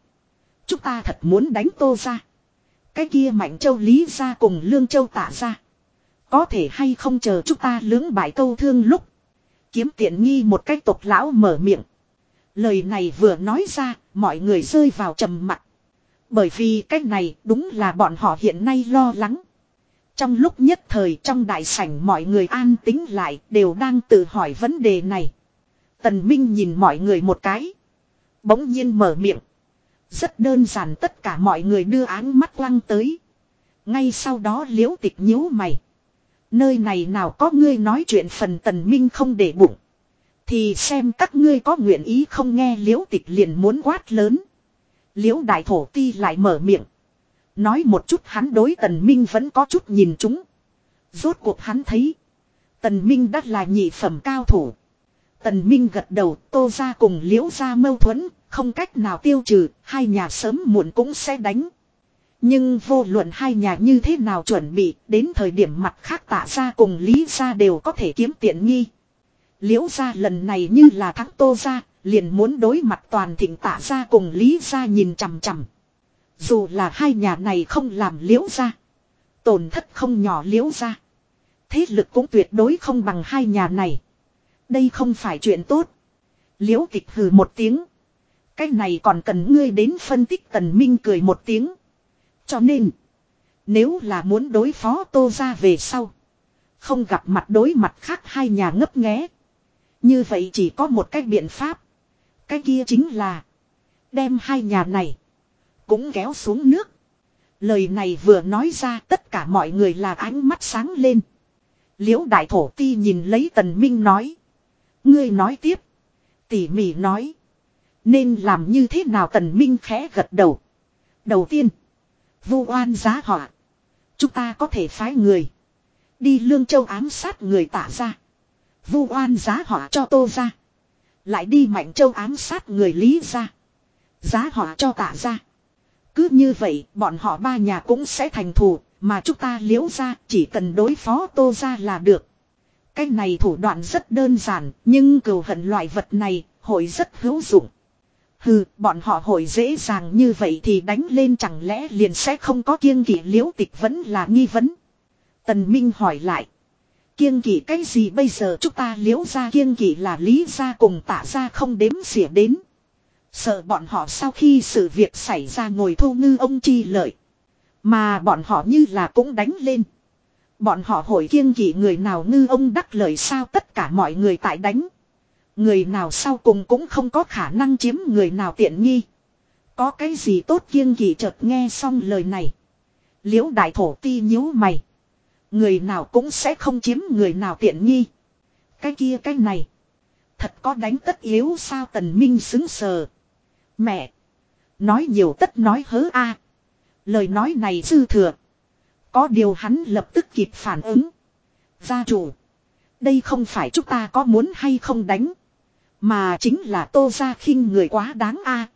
Chúng ta thật muốn đánh tô ra. Cái kia mạnh châu lý ra cùng lương châu tả ra. Có thể hay không chờ chúng ta lưỡng bại câu thương lúc. Kiếm tiện nghi một cách tộc lão mở miệng. Lời này vừa nói ra, mọi người rơi vào trầm mặc Bởi vì cách này đúng là bọn họ hiện nay lo lắng. Trong lúc nhất thời trong đại sảnh mọi người an tính lại đều đang tự hỏi vấn đề này. Tần Minh nhìn mọi người một cái. Bỗng nhiên mở miệng. Rất đơn giản tất cả mọi người đưa áng mắt lăng tới. Ngay sau đó liễu tịch nhíu mày. Nơi này nào có ngươi nói chuyện phần tần minh không để bụng. Thì xem các ngươi có nguyện ý không nghe liễu tịch liền muốn quát lớn. Liễu đại thổ ti lại mở miệng. Nói một chút hắn đối tần minh vẫn có chút nhìn chúng. Rốt cuộc hắn thấy. Tần minh đã là nhị phẩm cao thủ. Tần minh gật đầu, tô ra cùng liễu ra mâu thuẫn không cách nào tiêu trừ, hai nhà sớm muộn cũng sẽ đánh. Nhưng vô luận hai nhà như thế nào chuẩn bị, đến thời điểm mặt khác tạ ra cùng lý ra đều có thể kiếm tiện nghi. Liễu ra lần này như là thắng tô ra, liền muốn đối mặt toàn thịnh tạ ra cùng lý ra nhìn chằm chằm. Dù là hai nhà này không làm liễu ra, tổn thất không nhỏ liễu ra. Thế lực cũng tuyệt đối không bằng hai nhà này. Đây không phải chuyện tốt. Liễu kịch hừ một tiếng. Cái này còn cần ngươi đến phân tích tần minh cười một tiếng. Cho nên. Nếu là muốn đối phó tô ra về sau. Không gặp mặt đối mặt khác hai nhà ngấp nghé. Như vậy chỉ có một cách biện pháp. Cái kia chính là. Đem hai nhà này. Cũng kéo xuống nước. Lời này vừa nói ra tất cả mọi người là ánh mắt sáng lên. Liễu đại thổ ti nhìn lấy tần minh nói. Ngươi nói tiếp. Tỉ mỉ nói. Nên làm như thế nào tần minh khẽ gật đầu. Đầu tiên. Vu oan giá họa. Chúng ta có thể phái người. Đi lương châu ám sát người tả ra. Vu oan giá họa cho tô ra. Lại đi mạnh châu ám sát người lý ra. Giá họa cho tả ra. Cứ như vậy, bọn họ ba nhà cũng sẽ thành thù. Mà chúng ta liễu ra, chỉ cần đối phó tô ra là được. Cái này thủ đoạn rất đơn giản. Nhưng cừu hận loại vật này, hội rất hữu dụng. Hừ, bọn họ hội dễ dàng như vậy thì đánh lên chẳng lẽ liền sẽ không có kiêng kỵ liễu tịch vẫn là nghi vấn. Tần Minh hỏi lại. Kiêng kỵ cái gì bây giờ chúng ta liễu ra kiêng kỵ là lý ra cùng tả ra không đếm xỉa đến. Sợ bọn họ sau khi sự việc xảy ra ngồi thu ngư ông chi lợi. Mà bọn họ như là cũng đánh lên. Bọn họ hội kiêng kỵ người nào ngư ông đắc lợi sao tất cả mọi người tại đánh. Người nào sau cùng cũng không có khả năng chiếm người nào tiện nghi. Có cái gì tốt kiêng kỳ chợt nghe xong lời này. Liễu đại thổ ti nhíu mày. Người nào cũng sẽ không chiếm người nào tiện nghi. Cái kia cái này. Thật có đánh tất yếu sao tần minh xứng sờ. Mẹ. Nói nhiều tất nói hớ a. Lời nói này dư thừa. Có điều hắn lập tức kịp phản ứng. Gia chủ. Đây không phải chúng ta có muốn hay không đánh. Mà chính là tô ra khinh người quá đáng a.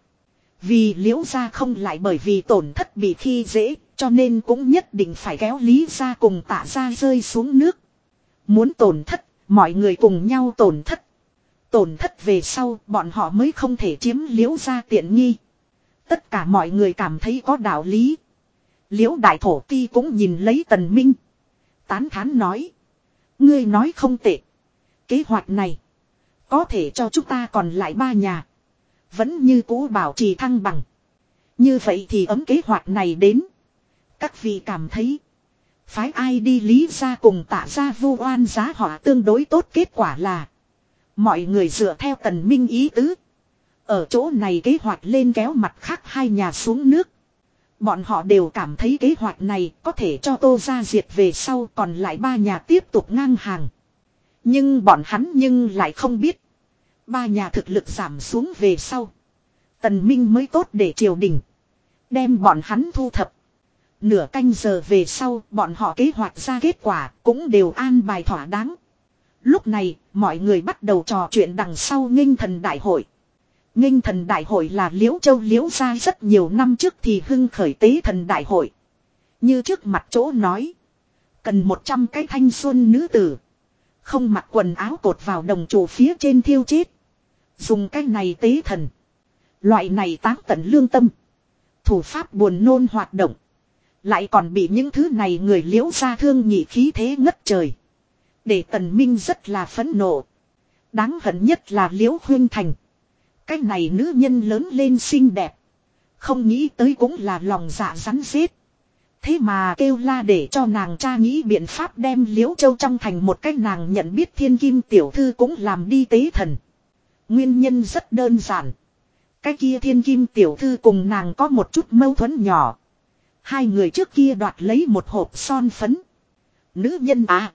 Vì liễu ra không lại bởi vì tổn thất bị khi dễ, cho nên cũng nhất định phải kéo lý ra cùng tạ ra rơi xuống nước. Muốn tổn thất, mọi người cùng nhau tổn thất. Tổn thất về sau, bọn họ mới không thể chiếm liễu ra tiện nghi. Tất cả mọi người cảm thấy có đạo lý. Liễu đại thổ ti cũng nhìn lấy tần minh. Tán thán nói. Ngươi nói không tệ. Kế hoạch này. Có thể cho chúng ta còn lại ba nhà. Vẫn như cũ bảo trì thăng bằng. Như vậy thì ấm kế hoạch này đến. Các vị cảm thấy. Phái ai đi lý ra cùng tạ ra vu oan giá họ tương đối tốt kết quả là. Mọi người dựa theo tần minh ý tứ. Ở chỗ này kế hoạch lên kéo mặt khác hai nhà xuống nước. Bọn họ đều cảm thấy kế hoạch này có thể cho tô ra diệt về sau còn lại ba nhà tiếp tục ngang hàng. Nhưng bọn hắn nhưng lại không biết. Ba nhà thực lực giảm xuống về sau. Tần Minh mới tốt để triều đình. Đem bọn hắn thu thập. Nửa canh giờ về sau, bọn họ kế hoạch ra kết quả cũng đều an bài thỏa đáng. Lúc này, mọi người bắt đầu trò chuyện đằng sau nghênh thần đại hội. Nghênh thần đại hội là liễu châu liễu ra rất nhiều năm trước thì hưng khởi tế thần đại hội. Như trước mặt chỗ nói. Cần 100 cái thanh xuân nữ tử. Không mặc quần áo cột vào đồng chủ phía trên thiêu chết. Dùng cái này tế thần. Loại này táng tận lương tâm. Thủ pháp buồn nôn hoạt động. Lại còn bị những thứ này người liễu ra thương nhị khí thế ngất trời. Để tần minh rất là phẫn nộ. Đáng hận nhất là liễu huyên thành. Cái này nữ nhân lớn lên xinh đẹp. Không nghĩ tới cũng là lòng dạ rắn rết. Thế mà kêu la để cho nàng cha nghĩ biện pháp đem liễu châu trong thành một cách nàng nhận biết thiên kim tiểu thư cũng làm đi tế thần. Nguyên nhân rất đơn giản. Cái kia thiên kim tiểu thư cùng nàng có một chút mâu thuẫn nhỏ. Hai người trước kia đoạt lấy một hộp son phấn. Nữ nhân à.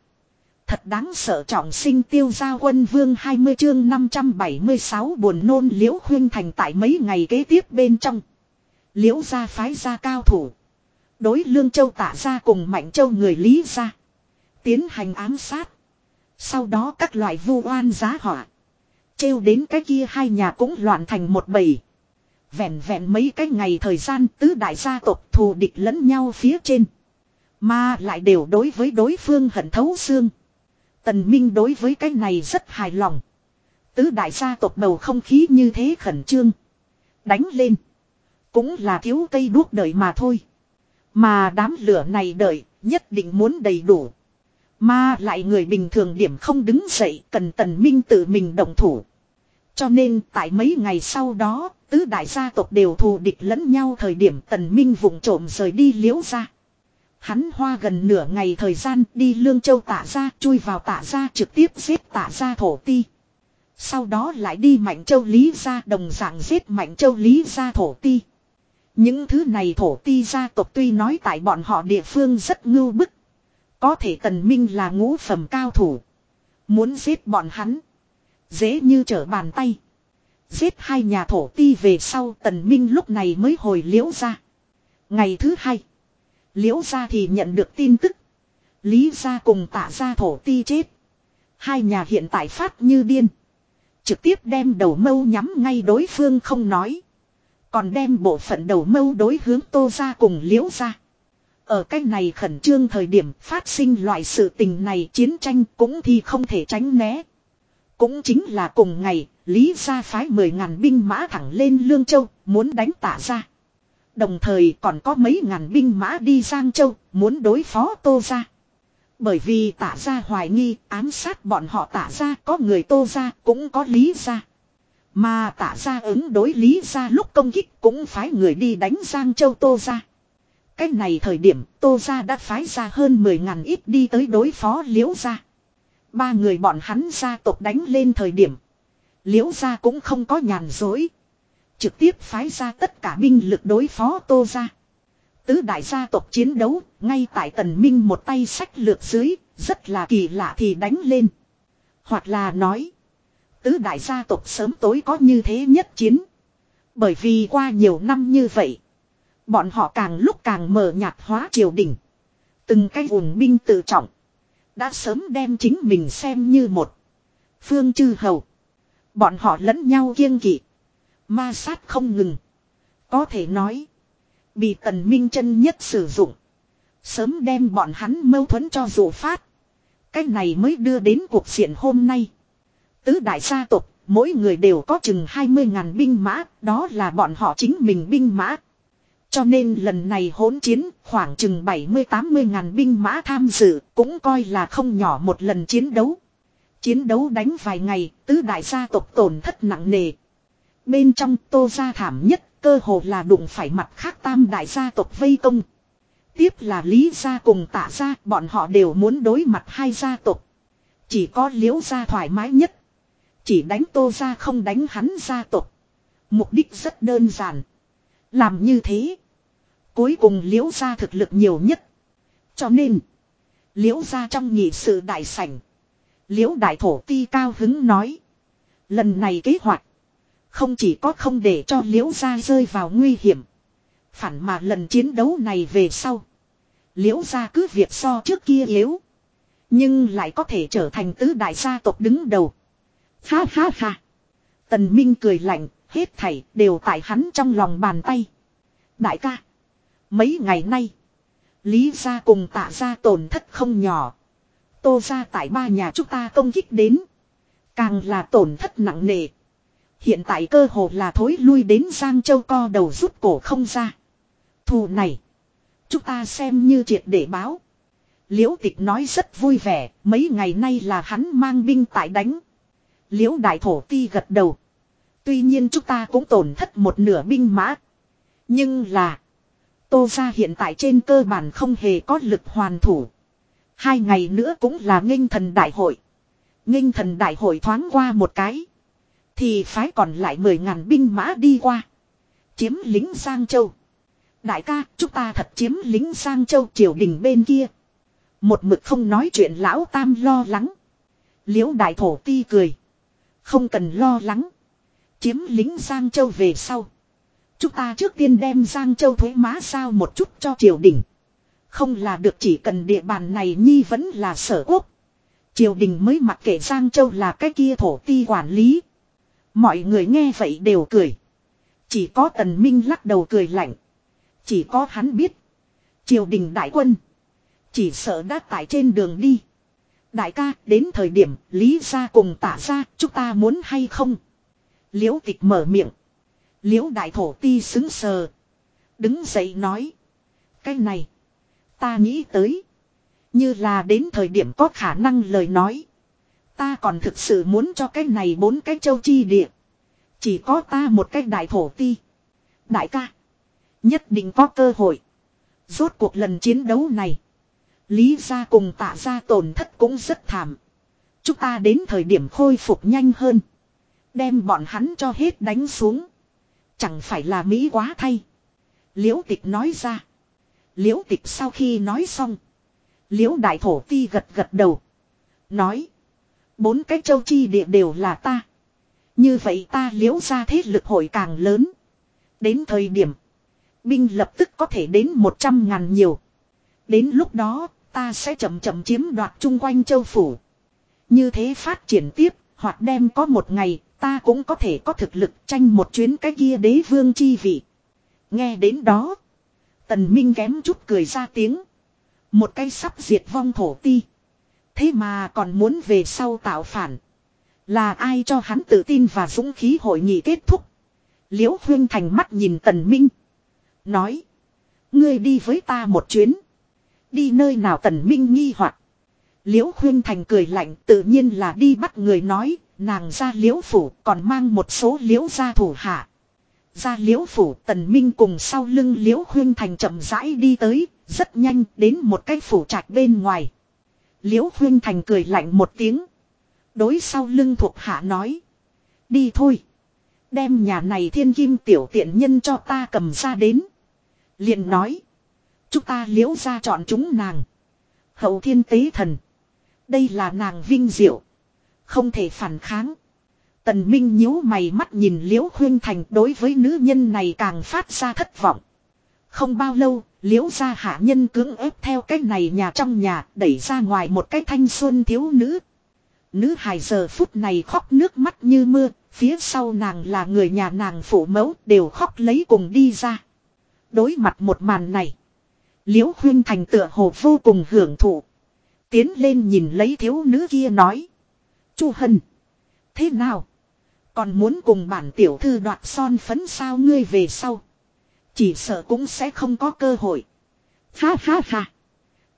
Thật đáng sợ trọng sinh tiêu gia quân vương 20 chương 576 buồn nôn liễu khuyên thành tại mấy ngày kế tiếp bên trong. Liễu gia phái gia cao thủ. Đối lương châu tả gia cùng mạnh châu người lý gia. Tiến hành ám sát. Sau đó các loại vu oan giá họa. Trêu đến cái kia hai nhà cũng loạn thành một bầy. Vẹn vẹn mấy cái ngày thời gian tứ đại gia tộc thù địch lẫn nhau phía trên. Mà lại đều đối với đối phương hận thấu xương. Tần Minh đối với cái này rất hài lòng. Tứ đại gia tộc bầu không khí như thế khẩn trương. Đánh lên. Cũng là thiếu cây đuốc đợi mà thôi. Mà đám lửa này đợi, nhất định muốn đầy đủ. Mà lại người bình thường điểm không đứng dậy, cần tần minh tự mình đồng thủ. Cho nên tại mấy ngày sau đó, tứ đại gia tộc đều thù địch lẫn nhau thời điểm tần minh vùng trộm rời đi liễu ra. Hắn hoa gần nửa ngày thời gian đi Lương Châu tạ ra chui vào tạ ra trực tiếp giết tạ ra thổ ti. Sau đó lại đi Mạnh Châu Lý ra đồng dạng giết Mạnh Châu Lý ra thổ ti. Những thứ này thổ ti gia tộc tuy nói tại bọn họ địa phương rất ngưu bức. Có thể tần minh là ngũ phẩm cao thủ. Muốn giết bọn hắn. Dễ như trở bàn tay. Giết hai nhà thổ ti về sau tần minh lúc này mới hồi liễu ra. Ngày thứ hai. Liễu ra thì nhận được tin tức. Lý ra cùng tạ ra thổ ti chết. Hai nhà hiện tại phát như điên. Trực tiếp đem đầu mâu nhắm ngay đối phương không nói. Còn đem bộ phận đầu mâu đối hướng tô ra cùng liễu ra. Ở cái này khẩn trương thời điểm phát sinh loại sự tình này chiến tranh cũng thì không thể tránh né. Cũng chính là cùng ngày, Lý gia phái 10.000 binh mã thẳng lên Lương Châu, muốn đánh tả ra. Đồng thời còn có mấy ngàn binh mã đi Giang Châu, muốn đối phó Tô gia. Bởi vì tả ra hoài nghi, ám sát bọn họ tả ra có người Tô gia, cũng có Lý gia. Mà tả ra ứng đối Lý gia lúc công kích cũng phái người đi đánh Giang Châu Tô gia. Cách này thời điểm Tô gia đã phái ra hơn 10 ngàn ít đi tới đối phó Liễu gia. Ba người bọn hắn gia tộc đánh lên thời điểm. Liễu gia cũng không có nhàn dối. Trực tiếp phái ra tất cả binh lực đối phó Tô gia. Tứ đại gia tộc chiến đấu, ngay tại tần minh một tay sách lược dưới, rất là kỳ lạ thì đánh lên. Hoặc là nói, tứ đại gia tộc sớm tối có như thế nhất chiến. Bởi vì qua nhiều năm như vậy, bọn họ càng lúc càng mở nhạt hóa triều đình. Từng cái vùng binh tự trọng, đã sớm đem chính mình xem như một phương chư hầu. Bọn họ lẫn nhau kiêng kỵ. Ma sát không ngừng. Có thể nói. Bị tần minh chân nhất sử dụng. Sớm đem bọn hắn mâu thuẫn cho dụ phát. Cái này mới đưa đến cuộc diện hôm nay. Tứ đại gia tộc, mỗi người đều có chừng 20.000 binh mã, đó là bọn họ chính mình binh mã. Cho nên lần này hỗn chiến, khoảng chừng 70-80 ngàn binh mã tham dự, cũng coi là không nhỏ một lần chiến đấu. Chiến đấu đánh vài ngày, tứ đại gia tộc tổn thất nặng nề. Bên trong tô gia thảm nhất, cơ hồ là đụng phải mặt khác tam đại gia tộc vây công. Tiếp là lý gia cùng tạ gia, bọn họ đều muốn đối mặt hai gia tộc. Chỉ có liễu gia thoải mái nhất. Chỉ đánh tô gia không đánh hắn gia tộc. Mục đích rất đơn giản. Làm như thế. Cuối cùng liễu gia thực lực nhiều nhất. Cho nên. Liễu gia trong nhị sự đại sảnh. Liễu đại thổ ti cao hứng nói. Lần này kế hoạch. Không chỉ có không để cho liễu gia rơi vào nguy hiểm. Phản mà lần chiến đấu này về sau. Liễu gia cứ việc so trước kia yếu. Nhưng lại có thể trở thành tứ đại gia tộc đứng đầu. Ha ha ha. Tần Minh cười lạnh, hết thảy đều tại hắn trong lòng bàn tay. Đại ca. Mấy ngày nay. Lý gia cùng tạ gia tổn thất không nhỏ. Tô gia tại ba nhà chúng ta công kích đến. Càng là tổn thất nặng nề. Hiện tại cơ hồ là thối lui đến Giang Châu co đầu rút cổ không ra. Thù này. Chúng ta xem như triệt để báo. Liễu tịch nói rất vui vẻ. Mấy ngày nay là hắn mang binh tại đánh. Liễu đại thổ ti gật đầu. Tuy nhiên chúng ta cũng tổn thất một nửa binh mã. Nhưng là. Tô ra hiện tại trên cơ bản không hề có lực hoàn thủ. Hai ngày nữa cũng là nghênh thần đại hội. Nghênh thần đại hội thoáng qua một cái. Thì phái còn lại mười ngàn binh mã đi qua. Chiếm lính Giang Châu. Đại ca, chúng ta thật chiếm lính Giang Châu triều đình bên kia. Một mực không nói chuyện lão tam lo lắng. Liễu đại thổ ti cười. Không cần lo lắng. Chiếm lính Giang Châu về sau. Chúng ta trước tiên đem Giang Châu thuế má sao một chút cho triều đình. Không là được chỉ cần địa bàn này nhi vẫn là sở quốc. Triều đình mới mặc kệ Giang Châu là cái kia thổ ti quản lý. Mọi người nghe vậy đều cười. Chỉ có tần minh lắc đầu cười lạnh. Chỉ có hắn biết. Triều đình đại quân. Chỉ sợ đã tại trên đường đi. Đại ca, đến thời điểm, lý ra cùng tả ra, chúng ta muốn hay không. Liễu tịch mở miệng. Liễu đại thổ ti xứng sờ. Đứng dậy nói. Cái này. Ta nghĩ tới. Như là đến thời điểm có khả năng lời nói. Ta còn thực sự muốn cho cái này bốn cái châu chi địa. Chỉ có ta một cái đại thổ ti. Đại ca. Nhất định có cơ hội. Rốt cuộc lần chiến đấu này. Lý gia cùng tạ gia tổn thất cũng rất thảm. Chúng ta đến thời điểm khôi phục nhanh hơn. Đem bọn hắn cho hết đánh xuống. Chẳng phải là Mỹ quá thay. Liễu tịch nói ra. Liễu tịch sau khi nói xong. Liễu đại thổ ti gật gật đầu. Nói. Bốn cái châu chi địa đều là ta. Như vậy ta liễu ra thế lực hội càng lớn. Đến thời điểm. Binh lập tức có thể đến một trăm ngàn nhiều. Đến lúc đó, ta sẽ chậm chậm chiếm đoạt chung quanh châu phủ. Như thế phát triển tiếp. Hoặc đem có một ngày ta cũng có thể có thực lực tranh một chuyến cái kia đế vương chi vị. Nghe đến đó. Tần Minh kém chút cười ra tiếng. Một cái sắp diệt vong thổ ti. Thế mà còn muốn về sau tạo phản. Là ai cho hắn tự tin và dũng khí hội nghị kết thúc. Liễu Huyên Thành mắt nhìn Tần Minh. Nói. Ngươi đi với ta một chuyến. Đi nơi nào Tần Minh nghi hoặc Liễu Huyên Thành cười lạnh, tự nhiên là đi bắt người nói. Nàng ra liễu phủ còn mang một số liễu gia thủ hạ. Ra liễu phủ, tần minh cùng sau lưng liễu Huyên Thành chậm rãi đi tới. Rất nhanh đến một cái phủ trạch bên ngoài. Liễu Huyên Thành cười lạnh một tiếng. Đối sau lưng thuộc hạ nói. Đi thôi. Đem nhà này thiên kim tiểu tiện nhân cho ta cầm ra đến. liền nói. Chúng ta liễu ra chọn chúng nàng. Hậu thiên tế thần. Đây là nàng vinh diệu. Không thể phản kháng. Tần Minh nhíu mày mắt nhìn Liễu Khuyên Thành đối với nữ nhân này càng phát ra thất vọng. Không bao lâu, Liễu gia hạ nhân cưỡng ép theo cách này nhà trong nhà đẩy ra ngoài một cái thanh xuân thiếu nữ. Nữ hài giờ phút này khóc nước mắt như mưa, phía sau nàng là người nhà nàng phụ mẫu đều khóc lấy cùng đi ra. Đối mặt một màn này, Liễu Khuyên Thành tựa hồ vô cùng hưởng thụ. Tiến lên nhìn lấy thiếu nữ kia nói. Chu Hân, thế nào? Còn muốn cùng bản tiểu thư đoạt son phấn sao ngươi về sau? Chỉ sợ cũng sẽ không có cơ hội. Ha ha ha.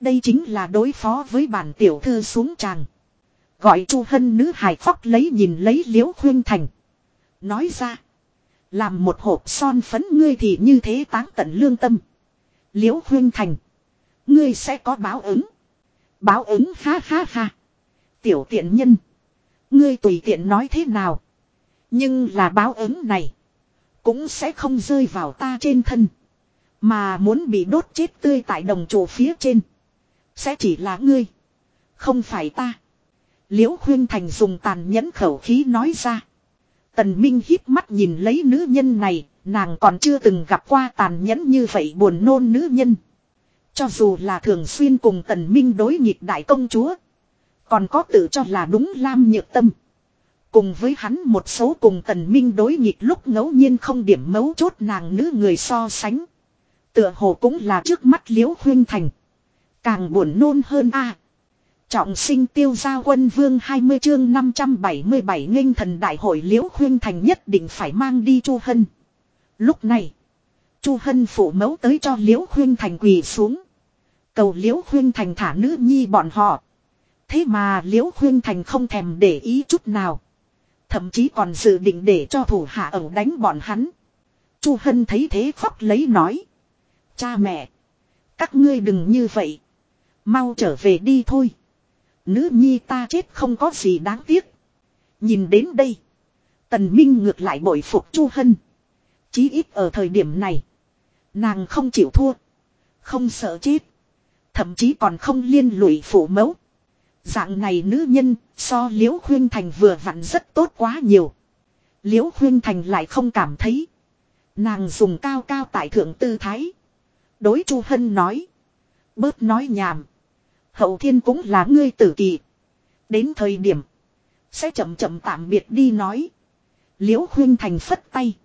Đây chính là đối phó với bản tiểu thư xuống tràng. Gọi Chu Hân nữ hài khóc lấy nhìn lấy Liễu Khuyên Thành. Nói ra. Làm một hộp son phấn ngươi thì như thế táng tận lương tâm. Liễu Khuyên Thành. Ngươi sẽ có báo ứng. Báo ứng ha ha ha. Tiểu tiện nhân. Ngươi tùy tiện nói thế nào. Nhưng là báo ứng này. Cũng sẽ không rơi vào ta trên thân. Mà muốn bị đốt chết tươi tại đồng chỗ phía trên. Sẽ chỉ là ngươi. Không phải ta. Liễu Khuyên Thành dùng tàn nhẫn khẩu khí nói ra. Tần Minh hít mắt nhìn lấy nữ nhân này, nàng còn chưa từng gặp qua tàn nhẫn như vậy buồn nôn nữ nhân. Cho dù là thường xuyên cùng Tần Minh đối nghịch đại công chúa. Còn có tự cho là đúng lam nhược tâm. Cùng với hắn một số cùng Tần Minh đối nghịch lúc ngẫu nhiên không điểm mấu chốt nàng nữ người so sánh. Tựa hồ cũng là trước mắt liễu khuyên thành. Càng buồn nôn hơn a. Trọng sinh tiêu gia quân vương 20 chương 577 nghênh thần đại hội liễu khuyên thành nhất định phải mang đi Chu Hân. Lúc này, Chu Hân phụ mẫu tới cho liễu khuyên thành quỳ xuống. Cầu liễu khuyên thành thả nữ nhi bọn họ. Thế mà liễu khuyên thành không thèm để ý chút nào. Thậm chí còn dự định để cho thủ hạ ẩu đánh bọn hắn. Chu Hân thấy thế khóc lấy nói. Cha mẹ. Các ngươi đừng như vậy. Mau trở về đi thôi. Nữ nhi ta chết không có gì đáng tiếc. Nhìn đến đây. Tần Minh ngược lại bội phục Chu Hân. Chí ít ở thời điểm này. Nàng không chịu thua. Không sợ chết. Thậm chí còn không liên lụy phụ mẫu. Dạng này nữ nhân, so Liễu Khuyên Thành vừa vặn rất tốt quá nhiều. Liễu Khuyên Thành lại không cảm thấy. Nàng dùng cao cao tại thượng tư thái. Đối Chu Hân nói. Bớt nói nhảm. Hậu thiên cũng là ngươi tử kỳ. Đến thời điểm. Sẽ chậm chậm tạm biệt đi nói. Liễu Khuyên Thành phất tay.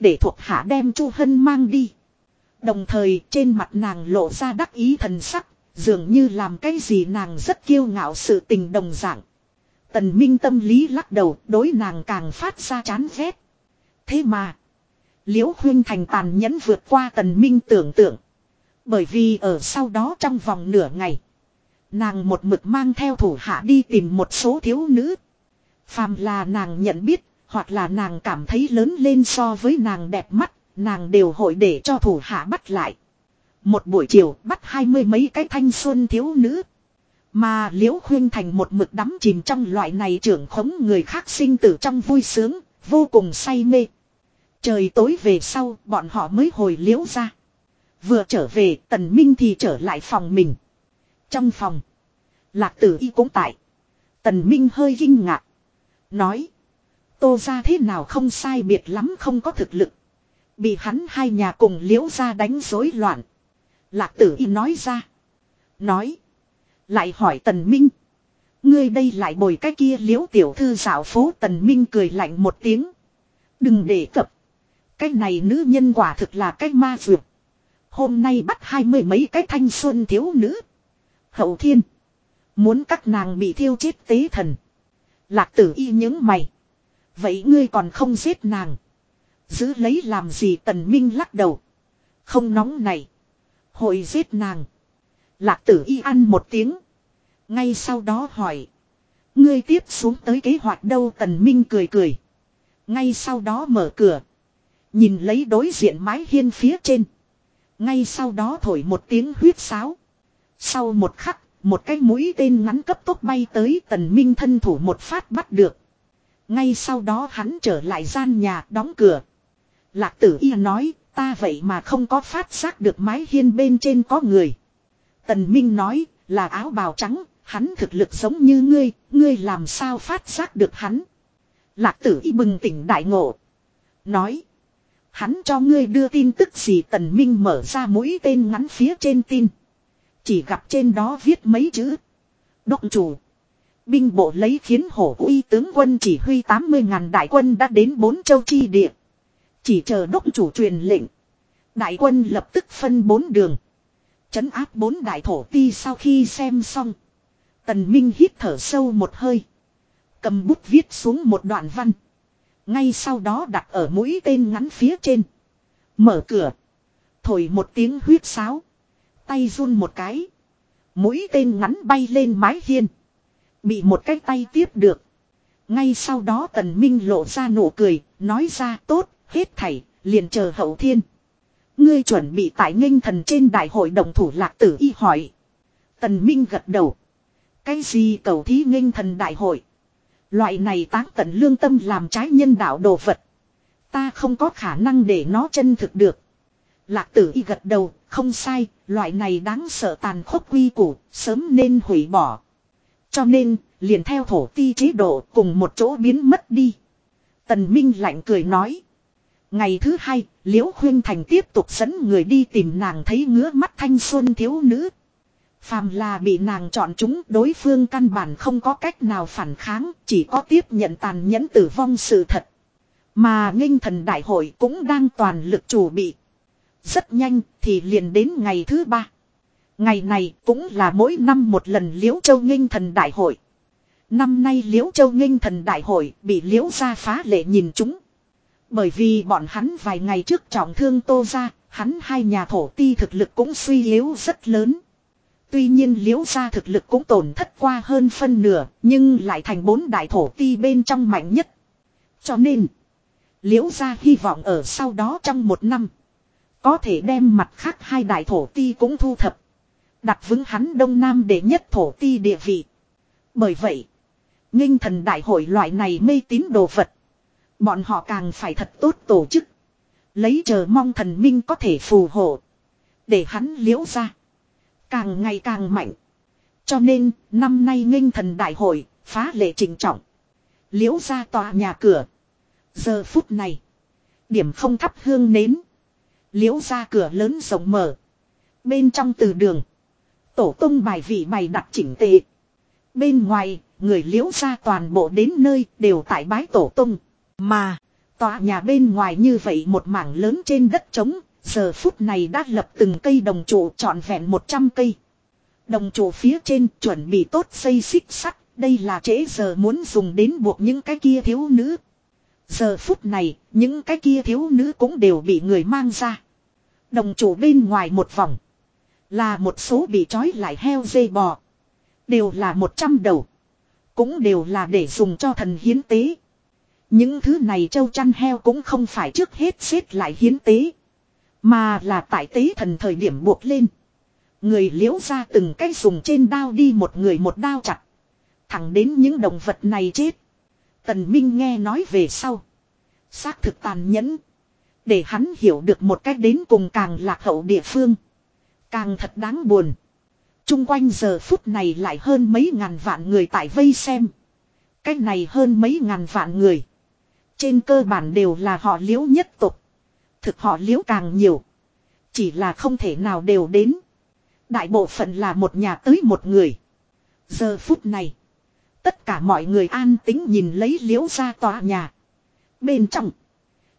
Để thuộc hạ đem Chu Hân mang đi. Đồng thời, trên mặt nàng lộ ra đắc ý thần sắc. Dường như làm cái gì nàng rất kiêu ngạo sự tình đồng dạng. Tần Minh tâm lý lắc đầu đối nàng càng phát ra chán ghét. Thế mà. Liễu Huyên Thành tàn nhẫn vượt qua Tần Minh tưởng tượng. Bởi vì ở sau đó trong vòng nửa ngày. Nàng một mực mang theo thủ hạ đi tìm một số thiếu nữ. Phàm là nàng nhận biết, hoặc là nàng cảm thấy lớn lên so với nàng đẹp mắt, nàng đều hội để cho thủ hạ bắt lại. Một buổi chiều bắt hai mươi mấy cái thanh xuân thiếu nữ. Mà liễu khuyên thành một mực đắm chìm trong loại này trưởng khống người khác sinh tử trong vui sướng, vô cùng say mê. Trời tối về sau, bọn họ mới hồi liễu ra. Vừa trở về, tần minh thì trở lại phòng mình. Trong phòng, lạc tử y cũng tại. Tần minh hơi kinh ngạc. Nói, tô ra thế nào không sai biệt lắm không có thực lực. Bị hắn hai nhà cùng liễu ra đánh rối loạn. Lạc tử y nói ra. Nói. Lại hỏi tần minh. Ngươi đây lại bồi cái kia liễu tiểu thư dạo phố tần minh cười lạnh một tiếng. Đừng để cập. Cái này nữ nhân quả thực là cái ma dược. Hôm nay bắt hai mươi mấy cái thanh xuân thiếu nữ. Hậu thiên. Muốn các nàng bị thiêu chết tế thần. Lạc tử y những mày. Vậy ngươi còn không giết nàng. Giữ lấy làm gì tần minh lắc đầu. Không nóng này. Hội giết nàng. Lạc tử y ăn một tiếng. Ngay sau đó hỏi. Ngươi tiếp xuống tới kế hoạch đâu tần minh cười cười. Ngay sau đó mở cửa. Nhìn lấy đối diện mái hiên phía trên. Ngay sau đó thổi một tiếng huyết sáo. Sau một khắc, một cái mũi tên ngắn cấp tốc bay tới tần minh thân thủ một phát bắt được. Ngay sau đó hắn trở lại gian nhà đóng cửa. Lạc tử y nói, ta vậy mà không có phát giác được mái hiên bên trên có người. Tần Minh nói, là áo bào trắng, hắn thực lực giống như ngươi, ngươi làm sao phát giác được hắn. Lạc tử y bừng tỉnh đại ngộ. Nói, hắn cho ngươi đưa tin tức gì tần minh mở ra mũi tên ngắn phía trên tin. Chỉ gặp trên đó viết mấy chữ. Động chủ. Binh bộ lấy khiến hổ uy tướng quân chỉ huy 80.000 đại quân đã đến bốn châu chi địa. Chỉ chờ đốc chủ truyền lệnh. Đại quân lập tức phân bốn đường. Chấn áp bốn đại thổ ti sau khi xem xong. Tần Minh hít thở sâu một hơi. Cầm bút viết xuống một đoạn văn. Ngay sau đó đặt ở mũi tên ngắn phía trên. Mở cửa. Thổi một tiếng huyết sáo. Tay run một cái. Mũi tên ngắn bay lên mái hiên. Bị một cái tay tiếp được. Ngay sau đó tần minh lộ ra nụ cười. Nói ra tốt, hết thảy, liền chờ hậu thiên. Ngươi chuẩn bị tại nghênh thần trên đại hội đồng thủ lạc tử y hỏi. Tần Minh gật đầu. Cái gì cầu thí nghênh thần đại hội? Loại này táng tận lương tâm làm trái nhân đạo đồ vật. Ta không có khả năng để nó chân thực được. Lạc tử y gật đầu, không sai, loại này đáng sợ tàn khốc quy củ, sớm nên hủy bỏ. Cho nên, liền theo thổ ti chế độ cùng một chỗ biến mất đi. Tần Minh lạnh cười nói. Ngày thứ hai, Liễu Khuyên Thành tiếp tục dẫn người đi tìm nàng thấy ngứa mắt thanh xuân thiếu nữ. Phàm là bị nàng chọn chúng đối phương căn bản không có cách nào phản kháng, chỉ có tiếp nhận tàn nhẫn tử vong sự thật. Mà nghinh thần đại hội cũng đang toàn lực chủ bị. Rất nhanh thì liền đến ngày thứ ba. Ngày này cũng là mỗi năm một lần Liễu Châu nghinh thần đại hội. Năm nay Liễu Châu nghinh thần đại hội bị Liễu gia phá lệ nhìn chúng. Bởi vì bọn hắn vài ngày trước trọng thương tô ra, hắn hai nhà thổ ti thực lực cũng suy yếu rất lớn. Tuy nhiên liễu gia thực lực cũng tổn thất qua hơn phân nửa, nhưng lại thành bốn đại thổ ti bên trong mạnh nhất. Cho nên, liễu gia hy vọng ở sau đó trong một năm, có thể đem mặt khác hai đại thổ ti cũng thu thập. Đặt vững hắn đông nam để nhất thổ ti địa vị. Bởi vậy, nghinh thần đại hội loại này mê tín đồ vật. Bọn họ càng phải thật tốt tổ chức. Lấy chờ mong thần minh có thể phù hộ. Để hắn liễu ra. Càng ngày càng mạnh. Cho nên, năm nay nghênh thần đại hội, phá lệ trình trọng. Liễu ra tòa nhà cửa. Giờ phút này. Điểm không thắp hương nến. Liễu ra cửa lớn rộng mở. Bên trong từ đường. Tổ tung bài vị bày đặt chỉnh tệ. Bên ngoài, người liễu ra toàn bộ đến nơi đều tại bái tổ tung. Mà, tòa nhà bên ngoài như vậy một mảng lớn trên đất trống, giờ phút này đã lập từng cây đồng trụ trọn vẹn 100 cây. Đồng trụ phía trên chuẩn bị tốt xây xích sắt, đây là trễ giờ muốn dùng đến buộc những cái kia thiếu nữ. Giờ phút này, những cái kia thiếu nữ cũng đều bị người mang ra. Đồng trụ bên ngoài một vòng. Là một số bị trói lại heo dây bò. Đều là 100 đầu. Cũng đều là để dùng cho thần hiến tế. Những thứ này châu chăn heo cũng không phải trước hết xếp lại hiến tế. Mà là tại tế thần thời điểm buộc lên. Người liễu ra từng cái dùng trên đao đi một người một đao chặt. Thẳng đến những động vật này chết. Tần Minh nghe nói về sau. Xác thực tàn nhẫn. Để hắn hiểu được một cách đến cùng càng lạc hậu địa phương. Càng thật đáng buồn. Trung quanh giờ phút này lại hơn mấy ngàn vạn người tại vây xem. Cách này hơn mấy ngàn vạn người. Trên cơ bản đều là họ liễu nhất tục. Thực họ liễu càng nhiều. Chỉ là không thể nào đều đến. Đại bộ phận là một nhà tới một người. Giờ phút này. Tất cả mọi người an tính nhìn lấy liễu ra tòa nhà. Bên trong.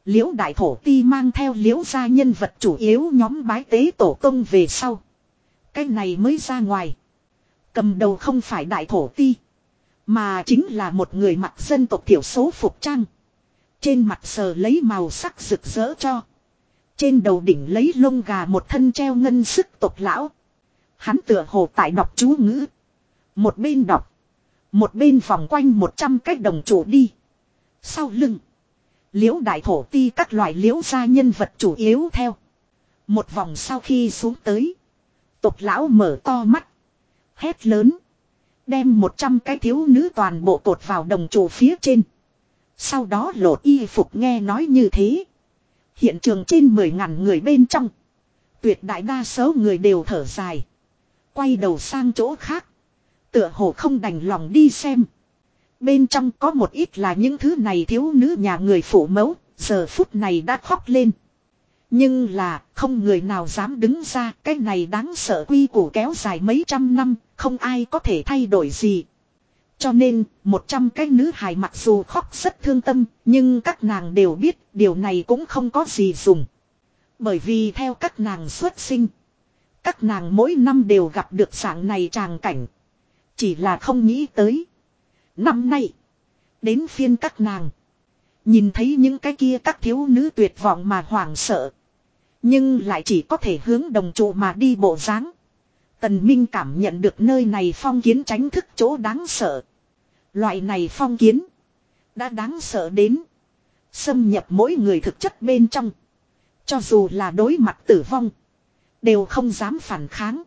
Liễu đại thổ ti mang theo liễu gia nhân vật chủ yếu nhóm bái tế tổ công về sau. Cái này mới ra ngoài. Cầm đầu không phải đại thổ ti. Mà chính là một người mặc dân tộc thiểu số phục trang. Trên mặt sờ lấy màu sắc rực rỡ cho. Trên đầu đỉnh lấy lông gà một thân treo ngân sức tộc lão. Hắn tựa hồ tại đọc chú ngữ. Một bên đọc. Một bên vòng quanh một trăm cái đồng chủ đi. Sau lưng. Liễu đại thổ ti các loại liễu gia nhân vật chủ yếu theo. Một vòng sau khi xuống tới. Tộc lão mở to mắt. Hét lớn. Đem một trăm cái thiếu nữ toàn bộ cột vào đồng chủ phía trên. Sau đó lột y phục nghe nói như thế. Hiện trường trên mười ngàn người bên trong. Tuyệt đại đa số người đều thở dài. Quay đầu sang chỗ khác. Tựa hồ không đành lòng đi xem. Bên trong có một ít là những thứ này thiếu nữ nhà người phụ mẫu, giờ phút này đã khóc lên. Nhưng là không người nào dám đứng ra cái này đáng sợ quy củ kéo dài mấy trăm năm, không ai có thể thay đổi gì. Cho nên, một trăm cái nữ hài mặc dù khóc rất thương tâm, nhưng các nàng đều biết điều này cũng không có gì dùng. Bởi vì theo các nàng xuất sinh, các nàng mỗi năm đều gặp được dạng này tràng cảnh. Chỉ là không nghĩ tới. Năm nay, đến phiên các nàng. Nhìn thấy những cái kia các thiếu nữ tuyệt vọng mà hoảng sợ. Nhưng lại chỉ có thể hướng đồng trụ mà đi bộ dáng. Tần Minh cảm nhận được nơi này phong kiến tránh thức chỗ đáng sợ. Loại này phong kiến. Đã đáng sợ đến. Xâm nhập mỗi người thực chất bên trong. Cho dù là đối mặt tử vong. Đều không dám phản kháng.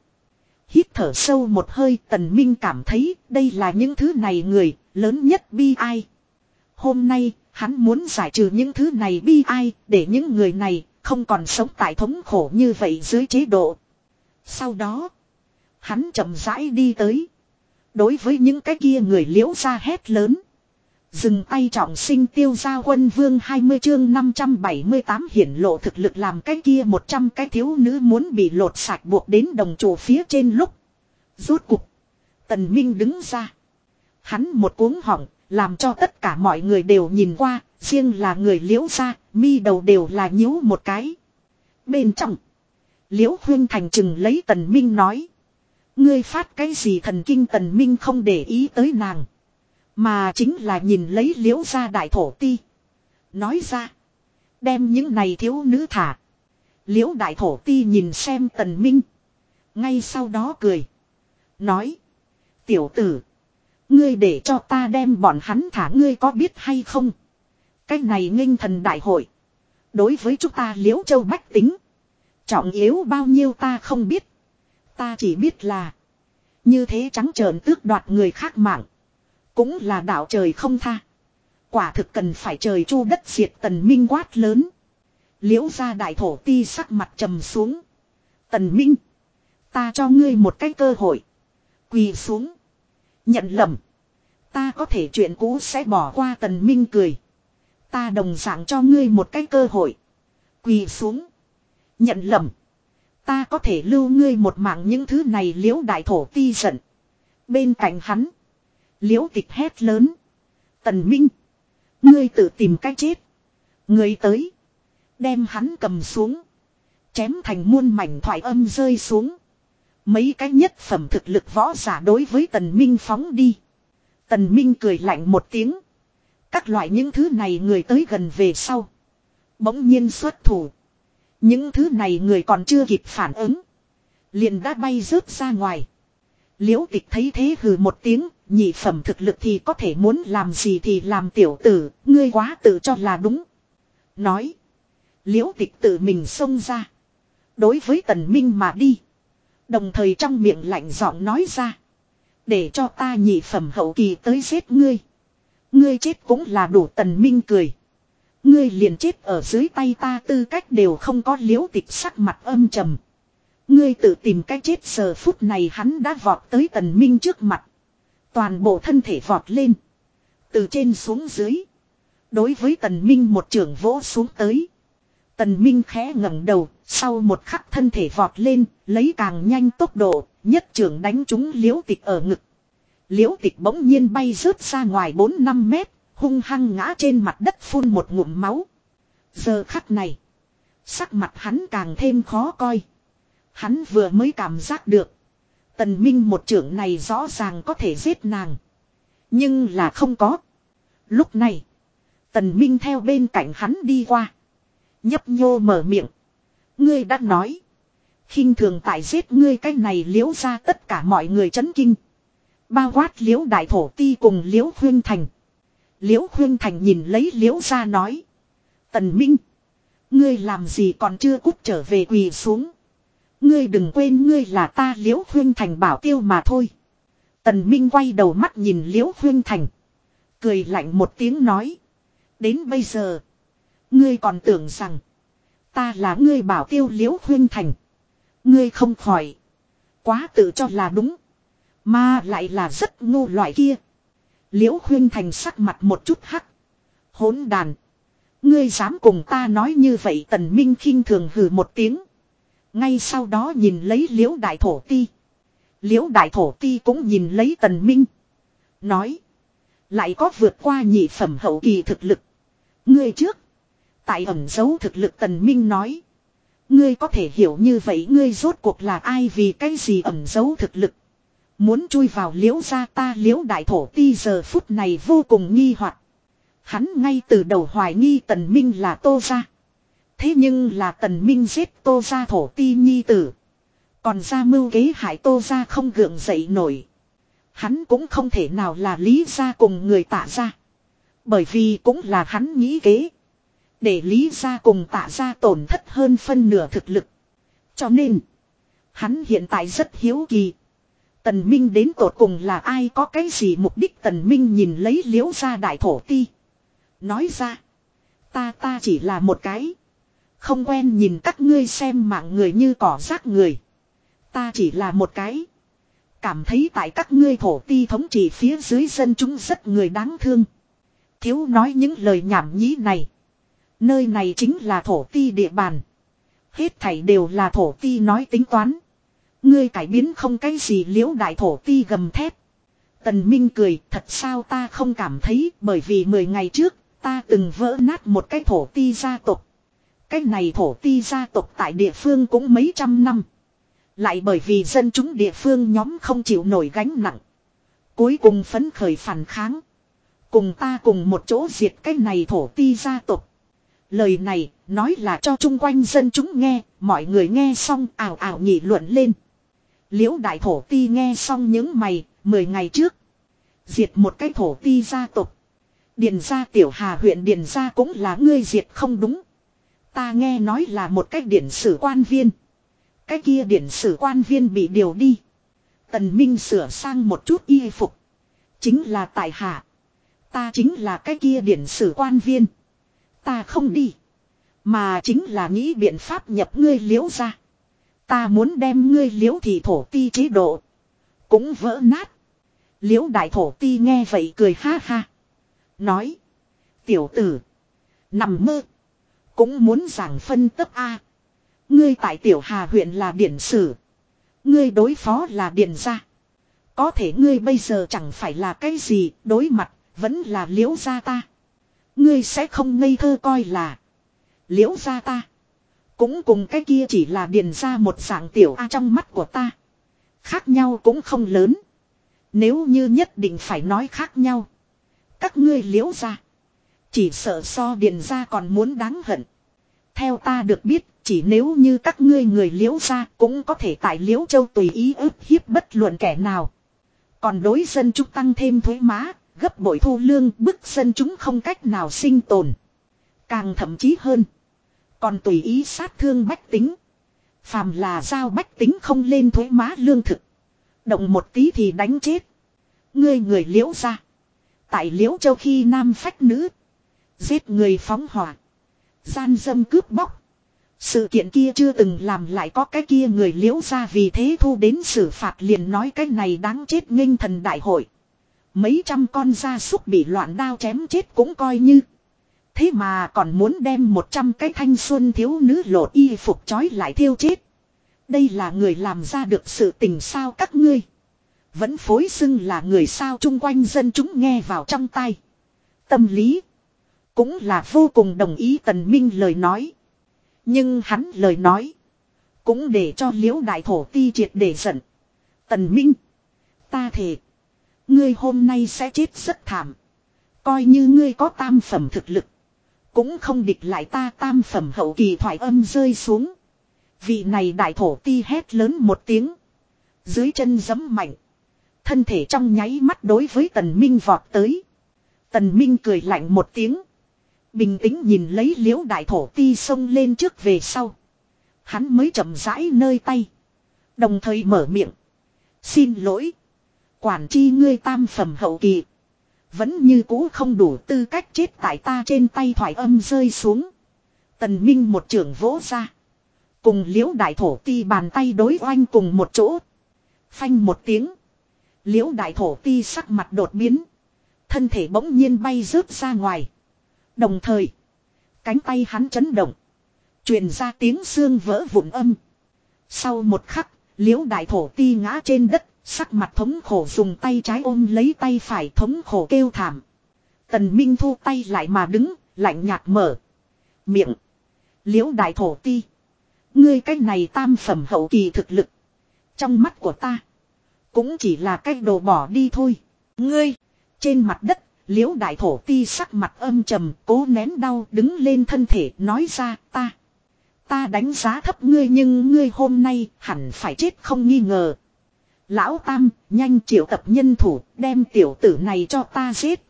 Hít thở sâu một hơi tần minh cảm thấy đây là những thứ này người lớn nhất bi ai. Hôm nay, hắn muốn giải trừ những thứ này bi ai để những người này không còn sống tại thống khổ như vậy dưới chế độ. Sau đó, hắn chậm rãi đi tới. Đối với những cái kia người liễu ra hét lớn. Dừng tay trọng sinh tiêu gia quân vương 20 chương 578 hiển lộ thực lực làm cái kia 100 cái thiếu nữ muốn bị lột sạch buộc đến đồng chủ phía trên lúc. Rốt cục. Tần Minh đứng ra. Hắn một cuống họng, làm cho tất cả mọi người đều nhìn qua, riêng là người liễu ra, mi đầu đều là nhíu một cái. Bên trong. Liễu huyên thành chừng lấy tần Minh nói. Ngươi phát cái gì thần kinh tần Minh không để ý tới nàng. Mà chính là nhìn lấy liễu ra đại thổ ti. Nói ra. Đem những này thiếu nữ thả. Liễu đại thổ ti nhìn xem tần minh. Ngay sau đó cười. Nói. Tiểu tử. Ngươi để cho ta đem bọn hắn thả, ngươi có biết hay không. Cái này nghênh thần đại hội. Đối với chúng ta liễu châu bách tính. Trọng yếu bao nhiêu ta không biết. Ta chỉ biết là. Như thế trắng trợn tước đoạt người khác mạng. Cũng là đạo trời không tha. Quả thực cần phải trời chu đất diệt tần minh quát lớn. Liễu ra đại thổ ti sắc mặt trầm xuống. Tần minh. Ta cho ngươi một cái cơ hội. Quỳ xuống. Nhận lầm. Ta có thể chuyện cũ sẽ bỏ qua tần minh cười. Ta đồng dạng cho ngươi một cái cơ hội. Quỳ xuống. Nhận lầm. Ta có thể lưu ngươi một mạng những thứ này liễu đại thổ ti giận. Bên cạnh hắn. Liễu tịch hét lớn. Tần Minh. Ngươi tự tìm cách chết. Ngươi tới. Đem hắn cầm xuống. Chém thành muôn mảnh thoại âm rơi xuống. Mấy cái nhất phẩm thực lực võ giả đối với tần Minh phóng đi. Tần Minh cười lạnh một tiếng. Các loại những thứ này người tới gần về sau. Bỗng nhiên xuất thủ. Những thứ này người còn chưa kịp phản ứng. Liền đã bay rớt ra ngoài. Liễu tịch thấy thế hừ một tiếng, nhị phẩm thực lực thì có thể muốn làm gì thì làm tiểu tử, ngươi quá tự cho là đúng. Nói. Liễu tịch tự mình xông ra. Đối với tần minh mà đi. Đồng thời trong miệng lạnh giọng nói ra. Để cho ta nhị phẩm hậu kỳ tới giết ngươi. Ngươi chết cũng là đủ tần minh cười. Ngươi liền chết ở dưới tay ta tư cách đều không có liễu tịch sắc mặt âm trầm. Ngươi tự tìm cách chết giờ phút này hắn đã vọt tới tần minh trước mặt. Toàn bộ thân thể vọt lên. Từ trên xuống dưới. Đối với tần minh một trường vỗ xuống tới. Tần minh khẽ ngẩng đầu, sau một khắc thân thể vọt lên, lấy càng nhanh tốc độ, nhất trường đánh trúng liễu tịch ở ngực. Liễu tịch bỗng nhiên bay rớt ra ngoài 4-5 mét, hung hăng ngã trên mặt đất phun một ngụm máu. Giờ khắc này, sắc mặt hắn càng thêm khó coi. Hắn vừa mới cảm giác được. Tần Minh một trưởng này rõ ràng có thể giết nàng. Nhưng là không có. Lúc này. Tần Minh theo bên cạnh hắn đi qua. Nhấp nhô mở miệng. Ngươi đã nói. khinh thường tại giết ngươi cái này liễu ra tất cả mọi người chấn kinh. Bao quát liễu đại thổ ti cùng liễu huyên thành. Liễu Khuyên thành nhìn lấy liễu ra nói. Tần Minh. Ngươi làm gì còn chưa cút trở về quỳ xuống. Ngươi đừng quên ngươi là ta liễu Khuyên thành bảo tiêu mà thôi. Tần Minh quay đầu mắt nhìn liễu Khuyên thành. Cười lạnh một tiếng nói. Đến bây giờ. Ngươi còn tưởng rằng. Ta là ngươi bảo tiêu liễu Khuyên thành. Ngươi không khỏi. Quá tự cho là đúng. Mà lại là rất ngu loại kia. Liễu huyên thành sắc mặt một chút hắc. Hỗn đàn. Ngươi dám cùng ta nói như vậy tần minh khinh thường hừ một tiếng. Ngay sau đó nhìn lấy liễu đại thổ ti. Liễu đại thổ ti cũng nhìn lấy tần minh. Nói. Lại có vượt qua nhị phẩm hậu kỳ thực lực. Ngươi trước. Tại ẩn dấu thực lực tần minh nói. Ngươi có thể hiểu như vậy ngươi rốt cuộc là ai vì cái gì ẩn dấu thực lực. Muốn chui vào liễu ra ta liễu đại thổ ti giờ phút này vô cùng nghi hoặc Hắn ngay từ đầu hoài nghi tần minh là tô ra. Thế nhưng là tần minh giết tô ra thổ ti nhi tử. Còn ra mưu kế hại tô ra không gượng dậy nổi. Hắn cũng không thể nào là lý ra cùng người tạ ra. Bởi vì cũng là hắn nghĩ kế. Để lý ra cùng tạ ra tổn thất hơn phân nửa thực lực. Cho nên. Hắn hiện tại rất hiếu kỳ. Tần Minh đến tột cùng là ai, có cái gì mục đích Tần Minh nhìn lấy liễu ra đại thổ ti. Nói ra. Ta ta chỉ là một cái. Không quen nhìn các ngươi xem mạng người như cỏ rác người. Ta chỉ là một cái. Cảm thấy tại các ngươi thổ ti thống trị phía dưới dân chúng rất người đáng thương. Thiếu nói những lời nhảm nhí này. Nơi này chính là thổ ti địa bàn. Hết thảy đều là thổ ti nói tính toán. Ngươi cải biến không cái gì liễu đại thổ ti gầm thép. Tần Minh cười, thật sao ta không cảm thấy bởi vì 10 ngày trước, ta từng vỡ nát một cái thổ ti gia tộc. Cái này thổ ti gia tộc tại địa phương cũng mấy trăm năm. Lại bởi vì dân chúng địa phương nhóm không chịu nổi gánh nặng. Cuối cùng phấn khởi phản kháng. Cùng ta cùng một chỗ diệt cái này thổ ti gia tộc. Lời này nói là cho chung quanh dân chúng nghe, mọi người nghe xong ảo ảo nhị luận lên. Liễu đại thổ ti nghe xong những mày, 10 ngày trước. Diệt một cái thổ ti gia tộc. Điền gia tiểu hà huyện điền gia cũng là ngươi diệt không đúng. Ta nghe nói là một cái điển sử quan viên. Cái kia điển sử quan viên bị điều đi. Tần Minh sửa sang một chút y phục. Chính là tại hạ. Ta chính là cái kia điển sử quan viên. Ta không đi. Mà chính là nghĩ biện pháp nhập ngươi liễu ra. Ta muốn đem ngươi liễu thì thổ ti chế độ. Cũng vỡ nát. Liễu đại thổ ti nghe vậy cười ha ha. Nói. Tiểu tử. Nằm mơ. Cũng muốn giảng phân tấp A. Ngươi tại tiểu hà huyện là điển sử. Ngươi đối phó là điển gia. Có thể ngươi bây giờ chẳng phải là cái gì đối mặt, vẫn là liễu gia ta. Ngươi sẽ không ngây thơ coi là liễu gia ta. Cũng cùng cái kia chỉ là điền ra một dạng tiểu A trong mắt của ta. Khác nhau cũng không lớn. Nếu như nhất định phải nói khác nhau. Các ngươi liễu ra. Chỉ sợ so điền ra còn muốn đáng hận. Theo ta được biết, chỉ nếu như các ngươi người liễu ra cũng có thể tại liễu châu tùy ý ức hiếp bất luận kẻ nào. Còn đối dân chúng tăng thêm thuế má, gấp bội thu lương bức dân chúng không cách nào sinh tồn. Càng thậm chí hơn. Còn tùy ý sát thương bách tính. Phàm là giao bách tính không lên thuế má lương thực. Động một tí thì đánh chết. Ngươi người liễu ra. Tại liễu châu khi nam phách nữ. Giết người phóng hỏa. Gian dâm cướp bóc. Sự kiện kia chưa từng làm lại có cái kia người liễu ra vì thế thu đến xử phạt liền nói cái này đáng chết nghênh thần đại hội. Mấy trăm con gia súc bị loạn đao chém chết cũng coi như. Thế mà còn muốn đem một trăm cái thanh xuân thiếu nữ lột y phục trói lại thiêu chết. Đây là người làm ra được sự tình sao các ngươi. Vẫn phối xưng là người sao chung quanh dân chúng nghe vào trong tay. Tâm lý. Cũng là vô cùng đồng ý tần minh lời nói. Nhưng hắn lời nói. Cũng để cho liễu đại thổ ti triệt để giận. Tần minh. Ta thề. Ngươi hôm nay sẽ chết rất thảm. Coi như ngươi có tam phẩm thực lực. Cũng không địch lại ta tam phẩm hậu kỳ thoại âm rơi xuống. Vị này đại thổ ti hét lớn một tiếng. Dưới chân giấm mạnh. Thân thể trong nháy mắt đối với tần minh vọt tới. Tần minh cười lạnh một tiếng. Bình tĩnh nhìn lấy liễu đại thổ ti xông lên trước về sau. Hắn mới chậm rãi nơi tay. Đồng thời mở miệng. Xin lỗi. Quản chi ngươi tam phẩm hậu kỳ. Vẫn như cũ không đủ tư cách chết tại ta trên tay thoải âm rơi xuống. Tần Minh một trưởng vỗ ra. Cùng liễu đại thổ ti bàn tay đối oanh cùng một chỗ. Phanh một tiếng. Liễu đại thổ ti sắc mặt đột biến. Thân thể bỗng nhiên bay rớt ra ngoài. Đồng thời. Cánh tay hắn chấn động. truyền ra tiếng xương vỡ vụn âm. Sau một khắc. Liễu đại thổ ti ngã trên đất. Sắc mặt thống khổ dùng tay trái ôm lấy tay phải thống khổ kêu thảm. Tần Minh thu tay lại mà đứng, lạnh nhạt mở. Miệng. Liễu đại thổ ti. Ngươi cách này tam phẩm hậu kỳ thực lực. Trong mắt của ta. Cũng chỉ là cách đồ bỏ đi thôi. Ngươi. Trên mặt đất. Liễu đại thổ ti sắc mặt âm trầm. Cố nén đau đứng lên thân thể nói ra ta. Ta đánh giá thấp ngươi nhưng ngươi hôm nay hẳn phải chết không nghi ngờ. Lão Tam, nhanh triệu tập nhân thủ, đem tiểu tử này cho ta giết.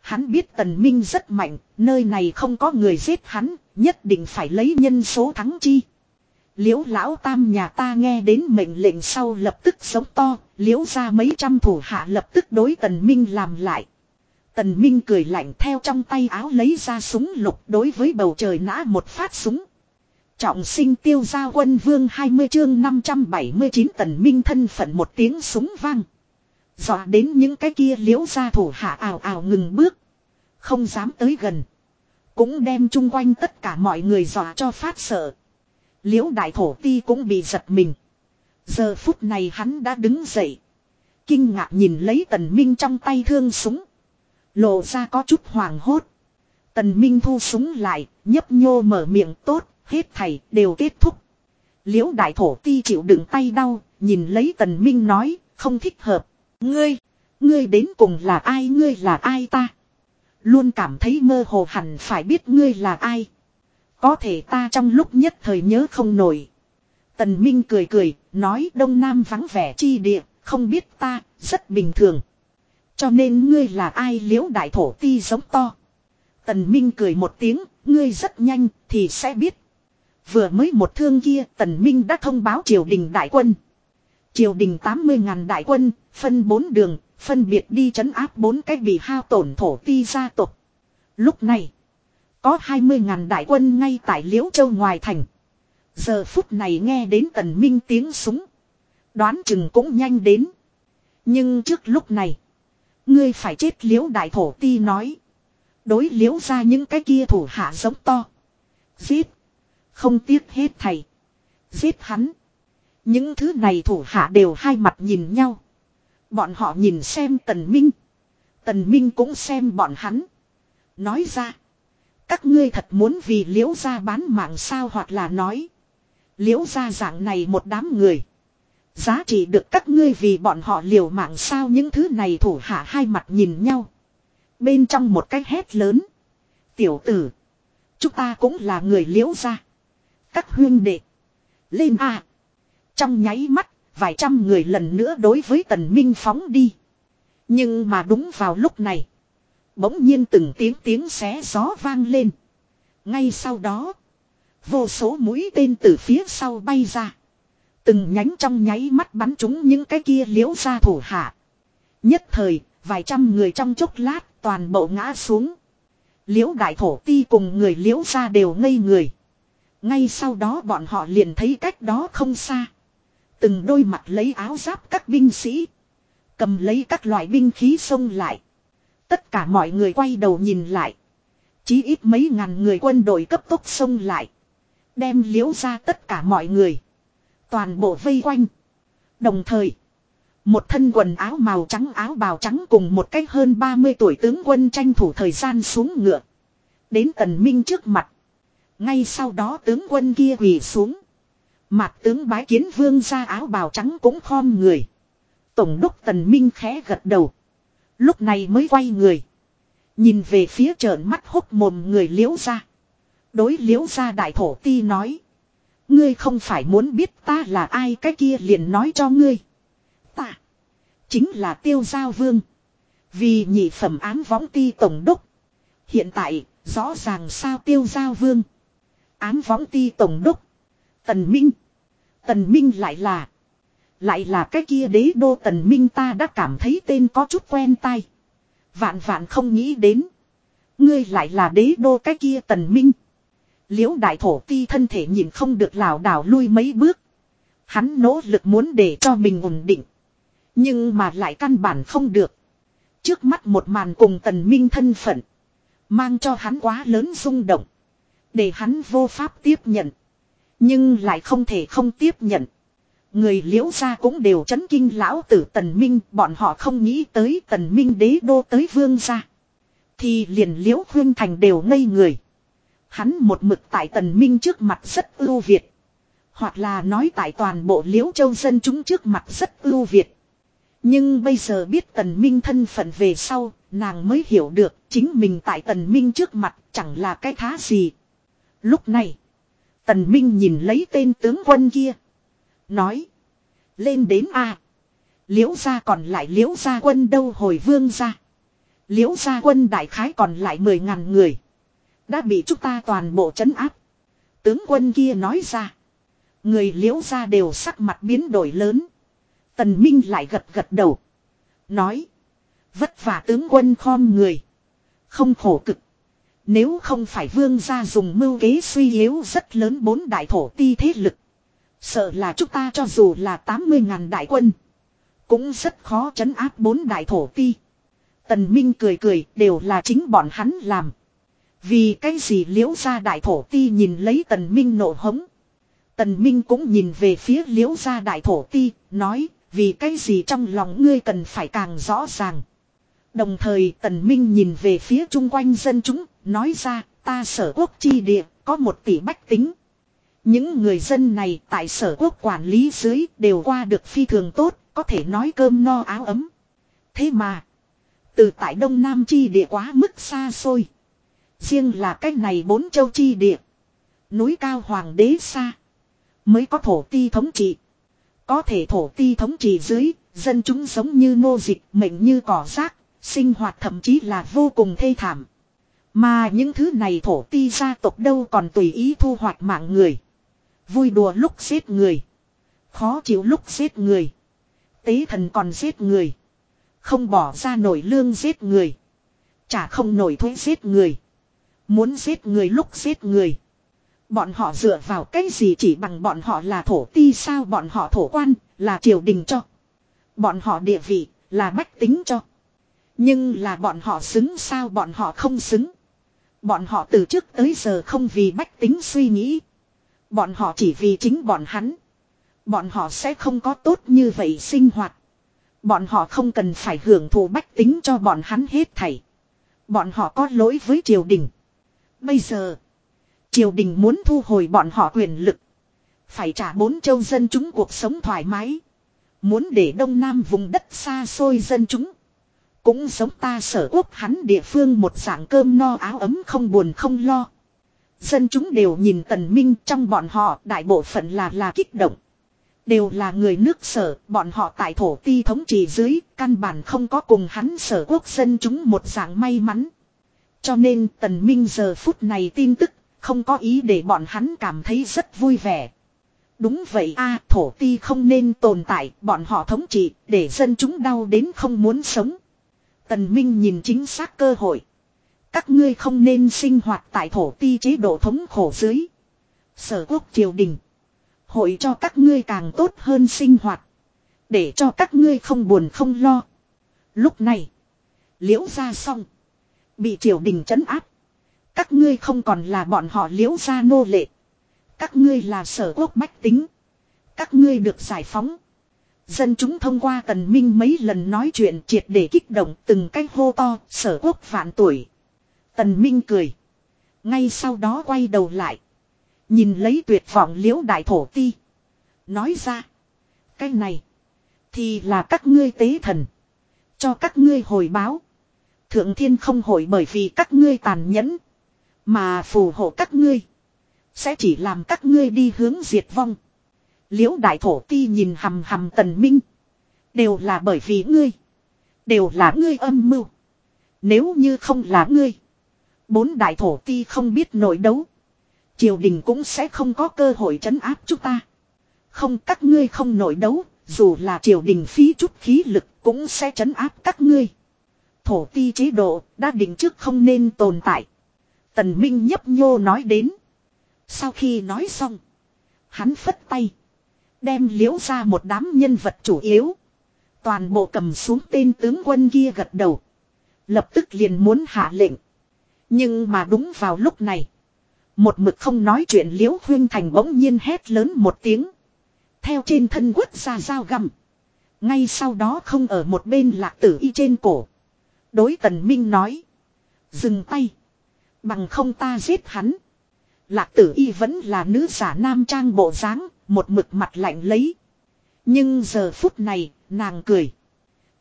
Hắn biết Tần Minh rất mạnh, nơi này không có người giết hắn, nhất định phải lấy nhân số thắng chi. Liễu lão tam nhà ta nghe đến mệnh lệnh sau lập tức sống to, liễu ra mấy trăm thủ hạ lập tức đối tần minh làm lại. Tần minh cười lạnh theo trong tay áo lấy ra súng lục đối với bầu trời nã một phát súng. Trọng sinh tiêu gia quân vương 20 chương 579 tần minh thân phận một tiếng súng vang. Dọa đến những cái kia liễu gia thủ hạ ảo ảo ngừng bước. Không dám tới gần. Cũng đem chung quanh tất cả mọi người dọa cho phát sợ. Liễu đại thổ ti cũng bị giật mình. Giờ phút này hắn đã đứng dậy. Kinh ngạc nhìn lấy tần minh trong tay thương súng. Lộ ra có chút hoàng hốt. Tần minh thu súng lại, nhấp nhô mở miệng tốt, hết thầy, đều kết thúc. Liễu đại thổ ti chịu đựng tay đau, nhìn lấy tần minh nói, không thích hợp. Ngươi, ngươi đến cùng là ai ngươi là ai ta? Luôn cảm thấy mơ hồ hẳn phải biết ngươi là ai. Có thể ta trong lúc nhất thời nhớ không nổi. Tần Minh cười cười, nói Đông Nam vắng vẻ chi địa, không biết ta, rất bình thường. Cho nên ngươi là ai liễu đại thổ ti giống to. Tần Minh cười một tiếng, ngươi rất nhanh, thì sẽ biết. Vừa mới một thương kia, Tần Minh đã thông báo triều đình đại quân. Triều đình 80 ngàn đại quân, phân bốn đường, phân biệt đi chấn áp bốn cái bị hao tổn thổ ti gia tộc. Lúc này, có 20 ngàn đại quân ngay tại Liễu Châu ngoài thành. Giờ phút này nghe đến tần minh tiếng súng. Đoán chừng cũng nhanh đến. Nhưng trước lúc này, ngươi phải chết Liễu Đại Thổ Ti nói. Đối Liễu ra những cái kia thủ hạ giống to. Giết. Không tiếc hết thầy. Giết hắn. Những thứ này thủ hạ đều hai mặt nhìn nhau. Bọn họ nhìn xem Tần Minh. Tần Minh cũng xem bọn hắn. Nói ra. Các ngươi thật muốn vì liễu gia bán mạng sao hoặc là nói. Liễu gia dạng này một đám người. Giá trị được các ngươi vì bọn họ liều mạng sao những thứ này thủ hạ hai mặt nhìn nhau. Bên trong một cái hét lớn. Tiểu tử. Chúng ta cũng là người liễu gia. Các huyên đệ. Lên a Trong nháy mắt, vài trăm người lần nữa đối với tần minh phóng đi. Nhưng mà đúng vào lúc này. Bỗng nhiên từng tiếng tiếng xé gió vang lên. Ngay sau đó. Vô số mũi tên từ phía sau bay ra. Từng nhánh trong nháy mắt bắn trúng những cái kia liễu ra thủ hạ. Nhất thời, vài trăm người trong chốc lát toàn bộ ngã xuống. Liễu đại thổ ti cùng người liễu ra đều ngây người. Ngay sau đó bọn họ liền thấy cách đó không xa. Từng đôi mặt lấy áo giáp các binh sĩ. Cầm lấy các loại binh khí xông lại. Tất cả mọi người quay đầu nhìn lại. Chí ít mấy ngàn người quân đội cấp tốc xông lại. Đem liễu ra tất cả mọi người. Toàn bộ vây quanh. Đồng thời. Một thân quần áo màu trắng áo bào trắng cùng một cách hơn 30 tuổi tướng quân tranh thủ thời gian xuống ngựa. Đến tần minh trước mặt. Ngay sau đó tướng quân kia quỳ xuống. Mặt tướng bái kiến vương ra áo bào trắng cũng khom người. Tổng đốc tần minh khẽ gật đầu. Lúc này mới quay người. Nhìn về phía trợn mắt hốc mồm người liễu ra. Đối liễu ra đại thổ ti nói. Ngươi không phải muốn biết ta là ai cái kia liền nói cho ngươi. Ta. Chính là tiêu giao vương. Vì nhị phẩm án võng ti tổng đốc. Hiện tại, rõ ràng sao tiêu giao vương ám võng ti tổng đốc. Tần Minh. Tần Minh lại là. Lại là cái kia đế đô tần minh ta đã cảm thấy tên có chút quen tai. Vạn vạn không nghĩ đến. Ngươi lại là đế đô cái kia tần minh. Liễu đại thổ ti thân thể nhìn không được lảo đảo lui mấy bước. Hắn nỗ lực muốn để cho mình ổn định. Nhưng mà lại căn bản không được. Trước mắt một màn cùng tần minh thân phận. Mang cho hắn quá lớn rung động. Để hắn vô pháp tiếp nhận. Nhưng lại không thể không tiếp nhận. Người liễu gia cũng đều chấn kinh lão tử tần minh, bọn họ không nghĩ tới tần minh đế đô tới vương gia. Thì liền liễu khuyên thành đều ngây người. Hắn một mực tại tần minh trước mặt rất ưu việt. Hoặc là nói tại toàn bộ liễu châu dân chúng trước mặt rất ưu việt. Nhưng bây giờ biết tần minh thân phận về sau, nàng mới hiểu được chính mình tại tần minh trước mặt chẳng là cái thá gì. Lúc này, tần minh nhìn lấy tên tướng quân kia. Nói. Lên đến A. Liễu gia còn lại liễu gia quân đâu hồi vương gia. Liễu gia quân đại khái còn lại mười ngàn người. Đã bị chúng ta toàn bộ chấn áp. Tướng quân kia nói ra. Người liễu gia đều sắc mặt biến đổi lớn. Tần Minh lại gật gật đầu. Nói. Vất vả tướng quân khom người. Không khổ cực. Nếu không phải vương gia dùng mưu kế suy yếu rất lớn bốn đại thổ ti thế lực. Sợ là chúng ta cho dù là 80.000 đại quân. Cũng rất khó chấn áp bốn đại thổ ti. Tần Minh cười cười đều là chính bọn hắn làm. Vì cái gì liễu gia đại thổ ti nhìn lấy tần Minh nộ hống. Tần Minh cũng nhìn về phía liễu gia đại thổ ti, nói, vì cái gì trong lòng ngươi cần phải càng rõ ràng. Đồng thời tần Minh nhìn về phía chung quanh dân chúng, nói ra, ta sở quốc chi địa, có một tỷ bách tính. Những người dân này tại sở quốc quản lý dưới đều qua được phi thường tốt, có thể nói cơm no áo ấm. Thế mà, từ tại Đông Nam chi địa quá mức xa xôi. Riêng là cách này bốn châu chi địa. Núi cao hoàng đế xa. Mới có thổ ti thống trị. Có thể thổ ti thống trị dưới, dân chúng sống như nô dịch, mệnh như cỏ rác, sinh hoạt thậm chí là vô cùng thê thảm. Mà những thứ này thổ ti gia tộc đâu còn tùy ý thu hoạch mạng người. Vui đùa lúc giết người. Khó chịu lúc giết người. Tế thần còn giết người. Không bỏ ra nổi lương giết người. Chả không nổi thuế giết người. Muốn giết người lúc giết người. Bọn họ dựa vào cái gì chỉ bằng bọn họ là thổ ti sao bọn họ thổ quan là triều đình cho. Bọn họ địa vị là bách tính cho. Nhưng là bọn họ xứng sao bọn họ không xứng. Bọn họ từ trước tới giờ không vì bách tính suy nghĩ. Bọn họ chỉ vì chính bọn hắn. Bọn họ sẽ không có tốt như vậy sinh hoạt. Bọn họ không cần phải hưởng thụ bách tính cho bọn hắn hết thảy. Bọn họ có lỗi với triều đình. Bây giờ, triều đình muốn thu hồi bọn họ quyền lực. Phải trả bốn châu dân chúng cuộc sống thoải mái. Muốn để đông nam vùng đất xa xôi dân chúng. Cũng giống ta sở quốc hắn địa phương một dạng cơm no áo ấm không buồn không lo. Dân chúng đều nhìn tần minh trong bọn họ đại bộ phận là là kích động. Đều là người nước sở, bọn họ tại thổ ti thống trị dưới, căn bản không có cùng hắn sở quốc dân chúng một dạng may mắn. Cho nên tần minh giờ phút này tin tức, không có ý để bọn hắn cảm thấy rất vui vẻ. Đúng vậy a thổ ti không nên tồn tại, bọn họ thống trị, để dân chúng đau đến không muốn sống. Tần Minh nhìn chính xác cơ hội. Các ngươi không nên sinh hoạt tại thổ ti chế độ thống khổ dưới. Sở quốc triều đình. Hội cho các ngươi càng tốt hơn sinh hoạt. Để cho các ngươi không buồn không lo. Lúc này. Liễu ra xong. Bị triều đình trấn áp. Các ngươi không còn là bọn họ liễu ra nô lệ. Các ngươi là sở quốc bách tính. Các ngươi được giải phóng. Dân chúng thông qua tần minh mấy lần nói chuyện triệt để kích động từng cách hô to, sở quốc vạn tuổi. Tần Minh cười. Ngay sau đó quay đầu lại. Nhìn lấy tuyệt vọng liễu đại thổ ti. Nói ra. Cái này. Thì là các ngươi tế thần. Cho các ngươi hồi báo. Thượng thiên không hồi bởi vì các ngươi tàn nhẫn. Mà phù hộ các ngươi. Sẽ chỉ làm các ngươi đi hướng diệt vong. Liễu đại thổ ti nhìn hầm hầm tần minh. Đều là bởi vì ngươi. Đều là ngươi âm mưu. Nếu như không là ngươi. Bốn đại thổ ti không biết nội đấu. Triều đình cũng sẽ không có cơ hội trấn áp chúng ta. Không, các ngươi không nội đấu. Dù là triều đình phí chút khí lực cũng sẽ trấn áp các ngươi. Thổ ti chế độ đã định trước không nên tồn tại. Tần Minh nhấp nhô nói đến. Sau khi nói xong. Hắn phất tay. Đem liễu ra một đám nhân vật chủ yếu. Toàn bộ cầm xuống tên tướng quân kia gật đầu. Lập tức liền muốn hạ lệnh. Nhưng mà đúng vào lúc này. Một mực không nói chuyện liễu huyên thành bỗng nhiên hét lớn một tiếng. Theo trên thân quất ra dao găm. Ngay sau đó không ở một bên lạc tử y trên cổ. Đối tần minh nói. Dừng tay. Bằng không ta giết hắn. Lạc tử y vẫn là nữ giả nam trang bộ dáng, một mực mặt lạnh lấy. Nhưng giờ phút này, nàng cười.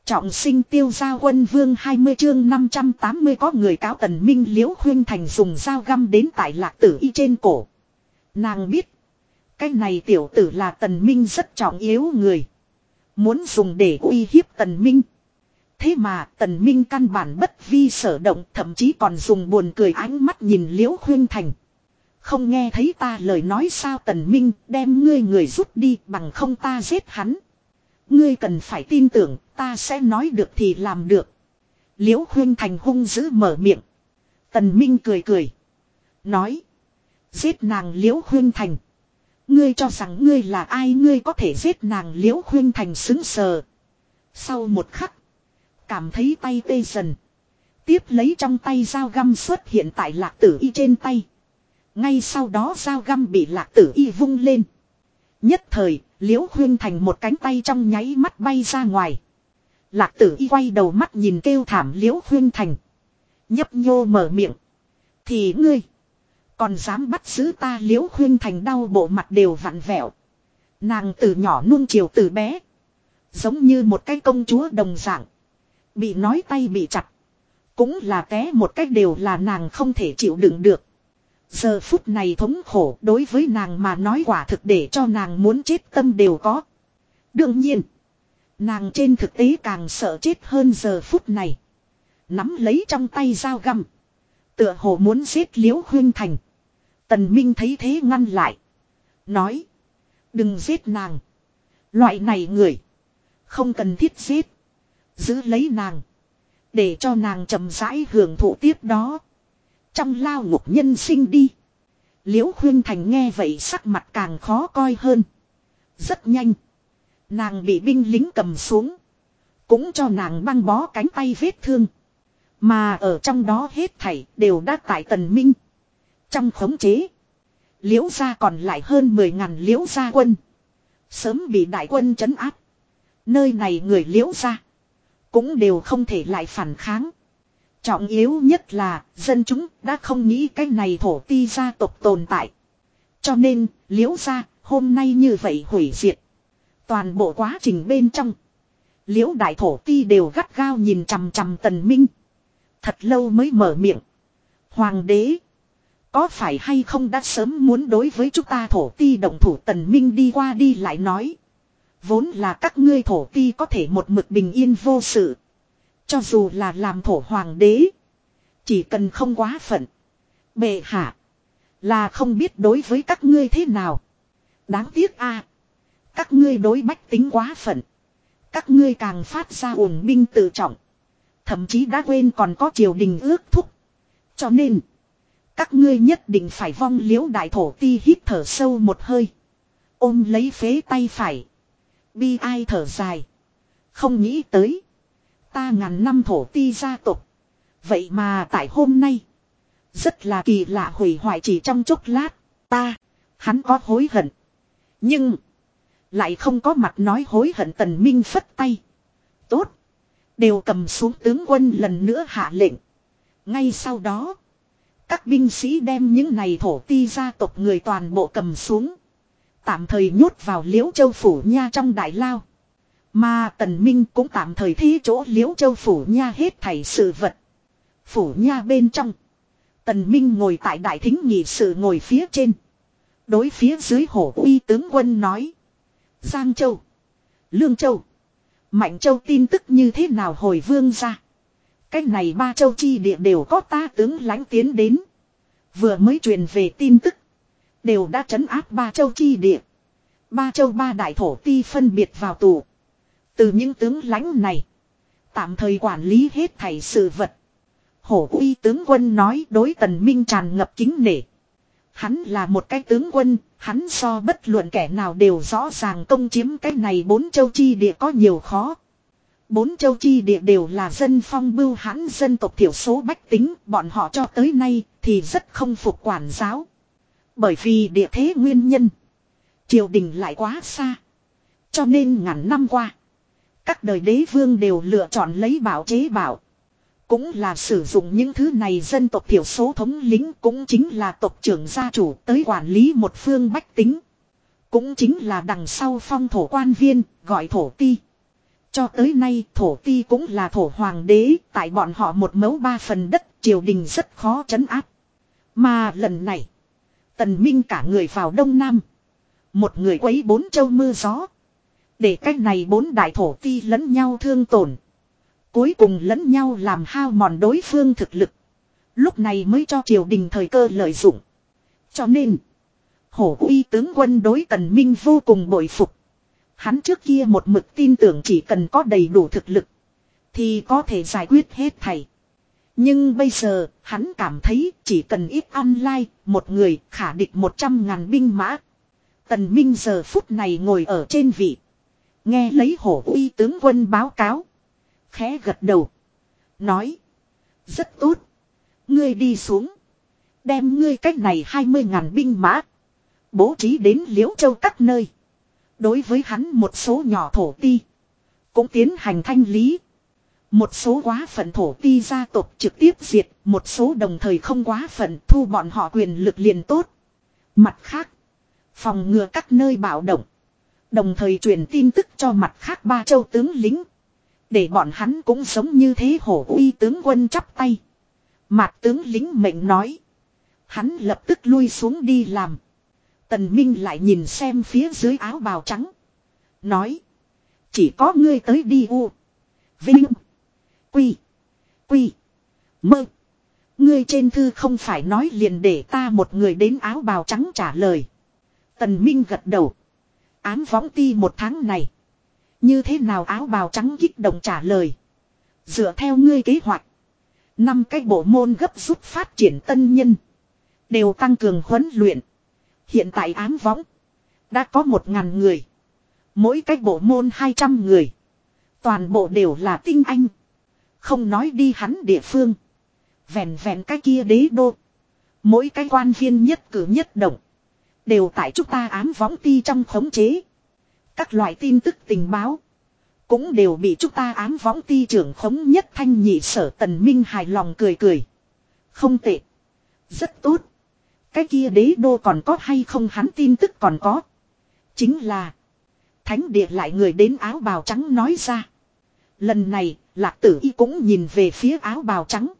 Trọng sinh tiêu giao quân vương 20 chương 580 có người cáo tần minh liễu khuyên thành dùng dao găm đến tại lạc tử y trên cổ. Nàng biết. Cái này tiểu tử là tần minh rất trọng yếu người. Muốn dùng để uy hiếp tần minh. Thế mà tần minh căn bản bất vi sở động thậm chí còn dùng buồn cười ánh mắt nhìn liễu khuyên thành. Không nghe thấy ta lời nói sao tần minh đem ngươi người rút đi bằng không ta giết hắn. Ngươi cần phải tin tưởng, ta sẽ nói được thì làm được. Liễu khuyên thành hung dữ mở miệng. Tần minh cười cười. Nói. Giết nàng liễu khuyên thành. Ngươi cho rằng ngươi là ai, ngươi có thể giết nàng liễu khuyên thành xứng sờ. Sau một khắc. Cảm thấy tay tê dần. Tiếp lấy trong tay dao găm xuất hiện tại lạc tử y trên tay. Ngay sau đó dao găm bị lạc tử y vung lên. Nhất thời, liễu khuyên thành một cánh tay trong nháy mắt bay ra ngoài. Lạc tử y quay đầu mắt nhìn kêu thảm liễu khuyên thành. Nhấp nhô mở miệng. Thì ngươi. Còn dám bắt giữ ta liễu khuyên thành đau bộ mặt đều vặn vẹo. Nàng từ nhỏ nuông chiều từ bé. Giống như một cái công chúa đồng dạng. Bị nói tay bị chặt. Cũng là té một cách đều là nàng không thể chịu đựng được. Giờ phút này thống khổ đối với nàng mà nói quả thực để cho nàng muốn chết tâm đều có. Đương nhiên. Nàng trên thực tế càng sợ chết hơn giờ phút này. Nắm lấy trong tay dao găm. Tựa hồ muốn giết liễu huyên thành. Tần Minh thấy thế ngăn lại. Nói. Đừng giết nàng. Loại này người. Không cần thiết giết. Giữ lấy nàng. Để cho nàng chậm rãi hưởng thụ tiếp đó. Trong lao ngục nhân sinh đi. Liễu Khuyên Thành nghe vậy sắc mặt càng khó coi hơn. Rất nhanh. Nàng bị binh lính cầm xuống. Cũng cho nàng băng bó cánh tay vết thương. Mà ở trong đó hết thảy đều đã tại tần minh. Trong khống chế. Liễu gia còn lại hơn 10 ngàn liễu gia quân. Sớm bị đại quân chấn áp. Nơi này người liễu gia. Cũng đều không thể lại phản kháng. Trọng yếu nhất là dân chúng đã không nghĩ cái này thổ ti gia tộc tồn tại. Cho nên, liễu gia hôm nay như vậy hủy diệt. Toàn bộ quá trình bên trong. Liễu đại thổ ti đều gắt gao nhìn chằm chằm tần minh. Thật lâu mới mở miệng. Hoàng đế. Có phải hay không đã sớm muốn đối với chúng ta thổ ti động thủ tần minh đi qua đi lại nói. Vốn là các ngươi thổ ti có thể một mực bình yên vô sự. Cho dù là làm thổ hoàng đế. Chỉ cần không quá phận. Bệ hạ. Là không biết đối với các ngươi thế nào. Đáng tiếc a, Các ngươi đối bách tính quá phận. Các ngươi càng phát ra ổn binh tự trọng. Thậm chí đã quên còn có triều đình ước thúc. Cho nên. Các ngươi nhất định phải vong liễu đại thổ ti hít thở sâu một hơi. Ôm lấy phế tay phải. Bi ai thở dài. Không nghĩ tới. Ta ngàn năm thổ ti gia tộc. Vậy mà tại hôm nay. Rất là kỳ lạ hủy hoại chỉ trong chốc lát. Ta. Hắn có hối hận. Nhưng. Lại không có mặt nói hối hận tần minh phất tay. Tốt. Đều cầm xuống tướng quân lần nữa hạ lệnh. Ngay sau đó. Các binh sĩ đem những này thổ ti gia tộc người toàn bộ cầm xuống. Tạm thời nhốt vào liễu châu phủ nha trong đại lao. Mà Tần Minh cũng tạm thời thi chỗ liễu châu phủ nha hết thảy sự vật. Phủ nha bên trong. Tần Minh ngồi tại đại thính nghị sự ngồi phía trên. Đối phía dưới hổ uy tướng quân nói. Giang Châu. Lương Châu. Mạnh Châu tin tức như thế nào hồi vương ra. Cách này ba châu chi địa đều có ta tướng lãnh tiến đến. Vừa mới truyền về tin tức. Đều đã trấn áp ba châu chi địa. Ba châu ba đại thổ ti phân biệt vào tù. Từ những tướng lãnh này. Tạm thời quản lý hết thảy sự vật. Hổ uy tướng quân nói đối tần minh tràn ngập kính nể. Hắn là một cái tướng quân, hắn so bất luận kẻ nào đều rõ ràng công chiếm cái này bốn châu chi địa có nhiều khó. Bốn châu chi địa đều là dân phong bưu hãn dân tộc thiểu số bách tính, bọn họ cho tới nay thì rất không phục quản giáo. Bởi vì địa thế nguyên nhân, triều đình lại quá xa. Cho nên ngàn năm qua, các đời đế vương đều lựa chọn lấy bảo chế bảo. Cũng là sử dụng những thứ này dân tộc thiểu số thống lính cũng chính là tộc trưởng gia chủ tới quản lý một phương bách tính. Cũng chính là đằng sau phong thổ quan viên, gọi thổ ti. Cho tới nay thổ ti cũng là thổ hoàng đế, tại bọn họ một mẫu ba phần đất triều đình rất khó chấn áp. Mà lần này, tần minh cả người vào đông nam. Một người quấy bốn châu mưa gió. Để cách này bốn đại thổ ti lẫn nhau thương tổn. Cuối cùng lẫn nhau làm hao mòn đối phương thực lực. Lúc này mới cho triều đình thời cơ lợi dụng. Cho nên, hổ uy tướng quân đối tần minh vô cùng bội phục. Hắn trước kia một mực tin tưởng chỉ cần có đầy đủ thực lực. Thì có thể giải quyết hết thầy. Nhưng bây giờ, hắn cảm thấy chỉ cần ít online, lai, một người khả địch một trăm ngàn binh mã. Tần Minh giờ phút này ngồi ở trên vị. Nghe lấy hổ uy tướng quân báo cáo. Khẽ gật đầu. Nói. Rất tốt. Ngươi đi xuống. Đem ngươi cách này hai mươi ngàn binh mã. Bố trí đến liễu châu các nơi. Đối với hắn một số nhỏ thổ ti. Cũng tiến hành thanh lý. Một số quá phận thổ ti gia tộc trực tiếp diệt. Một số đồng thời không quá phận thu bọn họ quyền lực liền tốt. Mặt khác. Phòng ngừa các nơi bạo động. Đồng thời truyền tin tức cho mặt khác ba châu tướng lính. Để bọn hắn cũng sống như thế hổ uy tướng quân chắp tay. Mạc tướng lính mệnh nói. Hắn lập tức lui xuống đi làm. Tần Minh lại nhìn xem phía dưới áo bào trắng. Nói. Chỉ có ngươi tới đi u. Vinh. Quy. Quy. Mơ. Ngươi trên thư không phải nói liền để ta một người đến áo bào trắng trả lời. Tần Minh gật đầu. Ám võng ti một tháng này. Như thế nào áo bào trắng kích động trả lời. Dựa theo ngươi kế hoạch. Năm cái bộ môn gấp rút phát triển tân nhân. Đều tăng cường huấn luyện. Hiện tại ám võng. Đã có một ngàn người. Mỗi cái bộ môn hai trăm người. Toàn bộ đều là tinh anh. Không nói đi hắn địa phương. Vẹn vẹn cái kia đế đô. Mỗi cái quan viên nhất cử nhất động. Đều tại chúng ta ám võng ti trong khống chế. Các loại tin tức tình báo. Cũng đều bị chúng ta ám võng ti trưởng khống nhất thanh nhị sở tần minh hài lòng cười cười. Không tệ. Rất tốt. Cái kia đế đô còn có hay không hắn tin tức còn có. Chính là. Thánh địa lại người đến áo bào trắng nói ra. Lần này, lạc tử y cũng nhìn về phía áo bào trắng.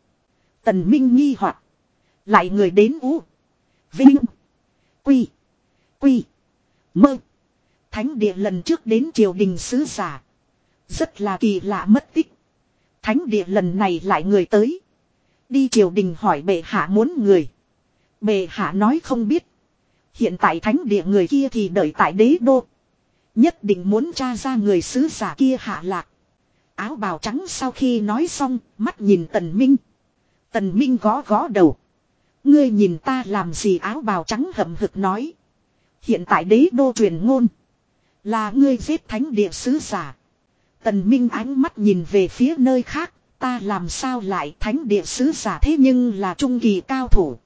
Tần Minh nghi hoặc Lại người đến ú. Vinh. Quy. Quy. Mơ. Thánh địa lần trước đến triều đình sứ giả. Rất là kỳ lạ mất tích. Thánh địa lần này lại người tới. Đi triều đình hỏi bệ hạ muốn người. Bệ hạ nói không biết. Hiện tại thánh địa người kia thì đợi tại đế đô. Nhất định muốn tra ra người sứ giả kia hạ lạc. Áo bào trắng sau khi nói xong, mắt nhìn tần minh. Tần minh gõ gõ đầu. Ngươi nhìn ta làm gì áo bào trắng hậm hực nói. Hiện tại đế đô truyền ngôn. Là ngươi giết thánh địa sứ giả. Tần Minh ánh mắt nhìn về phía nơi khác. Ta làm sao lại thánh địa sứ giả thế nhưng là trung kỳ cao thủ.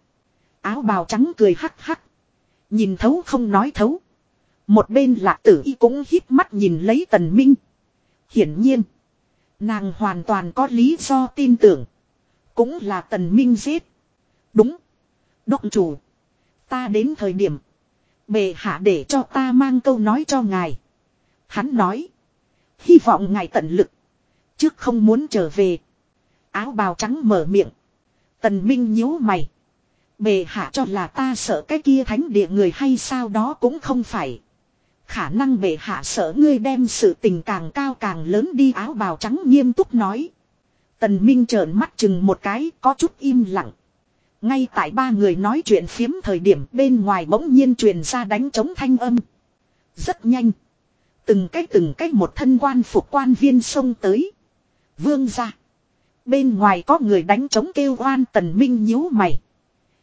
Áo bào trắng cười hắc hắc. Nhìn thấu không nói thấu. Một bên lạc tử y cũng hít mắt nhìn lấy tần minh. Hiển nhiên. Nàng hoàn toàn có lý do tin tưởng. Cũng là tần minh giết. Đúng đốc chủ. Ta đến thời điểm. Bề hạ để cho ta mang câu nói cho ngài. Hắn nói. Hy vọng ngài tận lực. Trước không muốn trở về. Áo bào trắng mở miệng. Tần Minh nhíu mày. Bề hạ cho là ta sợ cái kia thánh địa người hay sao đó cũng không phải. Khả năng bệ hạ sợ ngươi đem sự tình càng cao càng lớn đi, áo bào trắng nghiêm túc nói. Tần Minh trợn mắt chừng một cái, có chút im lặng. Ngay tại ba người nói chuyện phiếm thời điểm bên ngoài bỗng nhiên truyền ra đánh chống thanh âm. Rất nhanh. Từng cách từng cách một thân quan phục quan viên xông tới. Vương ra. Bên ngoài có người đánh chống kêu oan tần minh nhíu mày.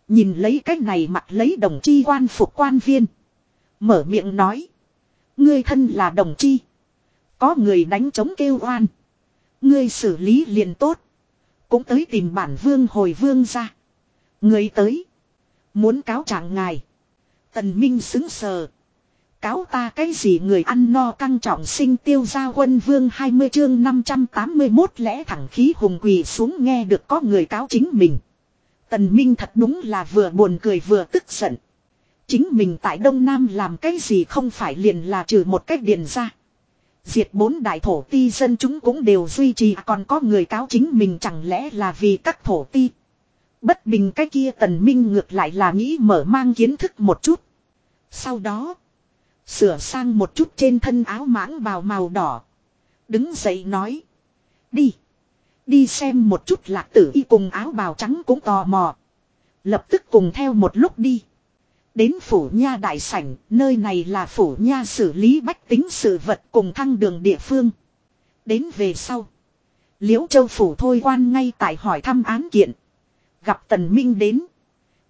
Nhìn lấy cách này mặt lấy đồng chi quan phục quan viên. Mở miệng nói. Ngươi thân là đồng chi. Có người đánh chống kêu oan. Ngươi xử lý liền tốt. Cũng tới tìm bản vương hồi vương ra. Người tới. Muốn cáo trạng ngài. Tần Minh xứng sờ. Cáo ta cái gì người ăn no căng trọng sinh tiêu gia quân vương 20 chương 581 lẽ thẳng khí hùng quỳ xuống nghe được có người cáo chính mình. Tần Minh thật đúng là vừa buồn cười vừa tức giận. Chính mình tại Đông Nam làm cái gì không phải liền là trừ một cách điền ra. Diệt bốn đại thổ ti dân chúng cũng đều duy trì à còn có người cáo chính mình chẳng lẽ là vì các thổ ti. Bất bình cái kia tần minh ngược lại là nghĩ mở mang kiến thức một chút. Sau đó. Sửa sang một chút trên thân áo mãng bào màu đỏ. Đứng dậy nói. Đi. Đi xem một chút lạc tử y cùng áo bào trắng cũng tò mò. Lập tức cùng theo một lúc đi. Đến phủ nha đại sảnh, nơi này là phủ nha xử lý bách tính sự vật cùng thăng đường địa phương. Đến về sau. Liễu châu phủ thôi quan ngay tại hỏi thăm án kiện. Gặp tần minh đến.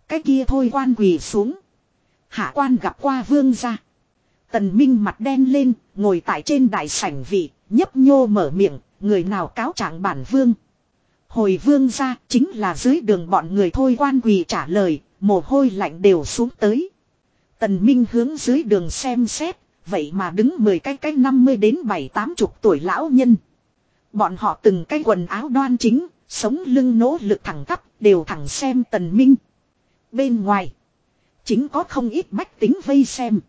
Cái kia thôi quan quỳ xuống. Hạ quan gặp qua vương gia. Tần minh mặt đen lên, ngồi tại trên đại sảnh vị, nhấp nhô mở miệng, người nào cáo trạng bản vương. Hồi vương gia chính là dưới đường bọn người thôi quan quỳ trả lời, mồ hôi lạnh đều xuống tới. Tần Minh hướng dưới đường xem xét, vậy mà đứng 10 cái cái 50 đến 7 chục tuổi lão nhân. Bọn họ từng cái quần áo đoan chính, sống lưng nỗ lực thẳng tắp, đều thẳng xem Tần Minh. Bên ngoài, chính có không ít bách tính vây xem.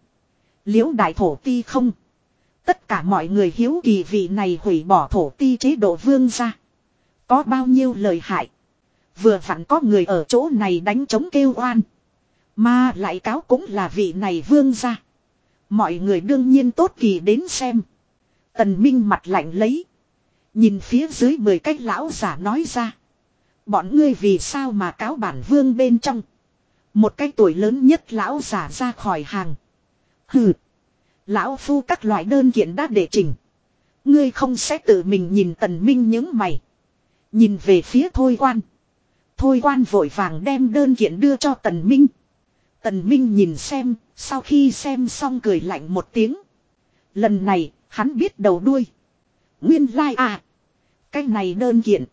Liễu đại thổ ti không. Tất cả mọi người hiếu kỳ vị này hủy bỏ thổ ti chế độ vương ra. Có bao nhiêu lời hại. Vừa vặn có người ở chỗ này đánh chống kêu oan. Mà lại cáo cũng là vị này vương ra. Mọi người đương nhiên tốt kỳ đến xem. Tần Minh mặt lạnh lấy. Nhìn phía dưới mười cách lão giả nói ra. Bọn ngươi vì sao mà cáo bản vương bên trong. Một cái tuổi lớn nhất lão giả ra khỏi hàng. Hừ. Lão phu các loại đơn kiện đã để trình. Ngươi không sẽ tự mình nhìn tần minh những mày. Nhìn về phía thôi quan. Thôi quan vội vàng đem đơn kiện đưa cho tần minh. Tần minh nhìn xem, sau khi xem xong cười lạnh một tiếng. Lần này, hắn biết đầu đuôi. Nguyên lai like à. Cái này đơn kiện.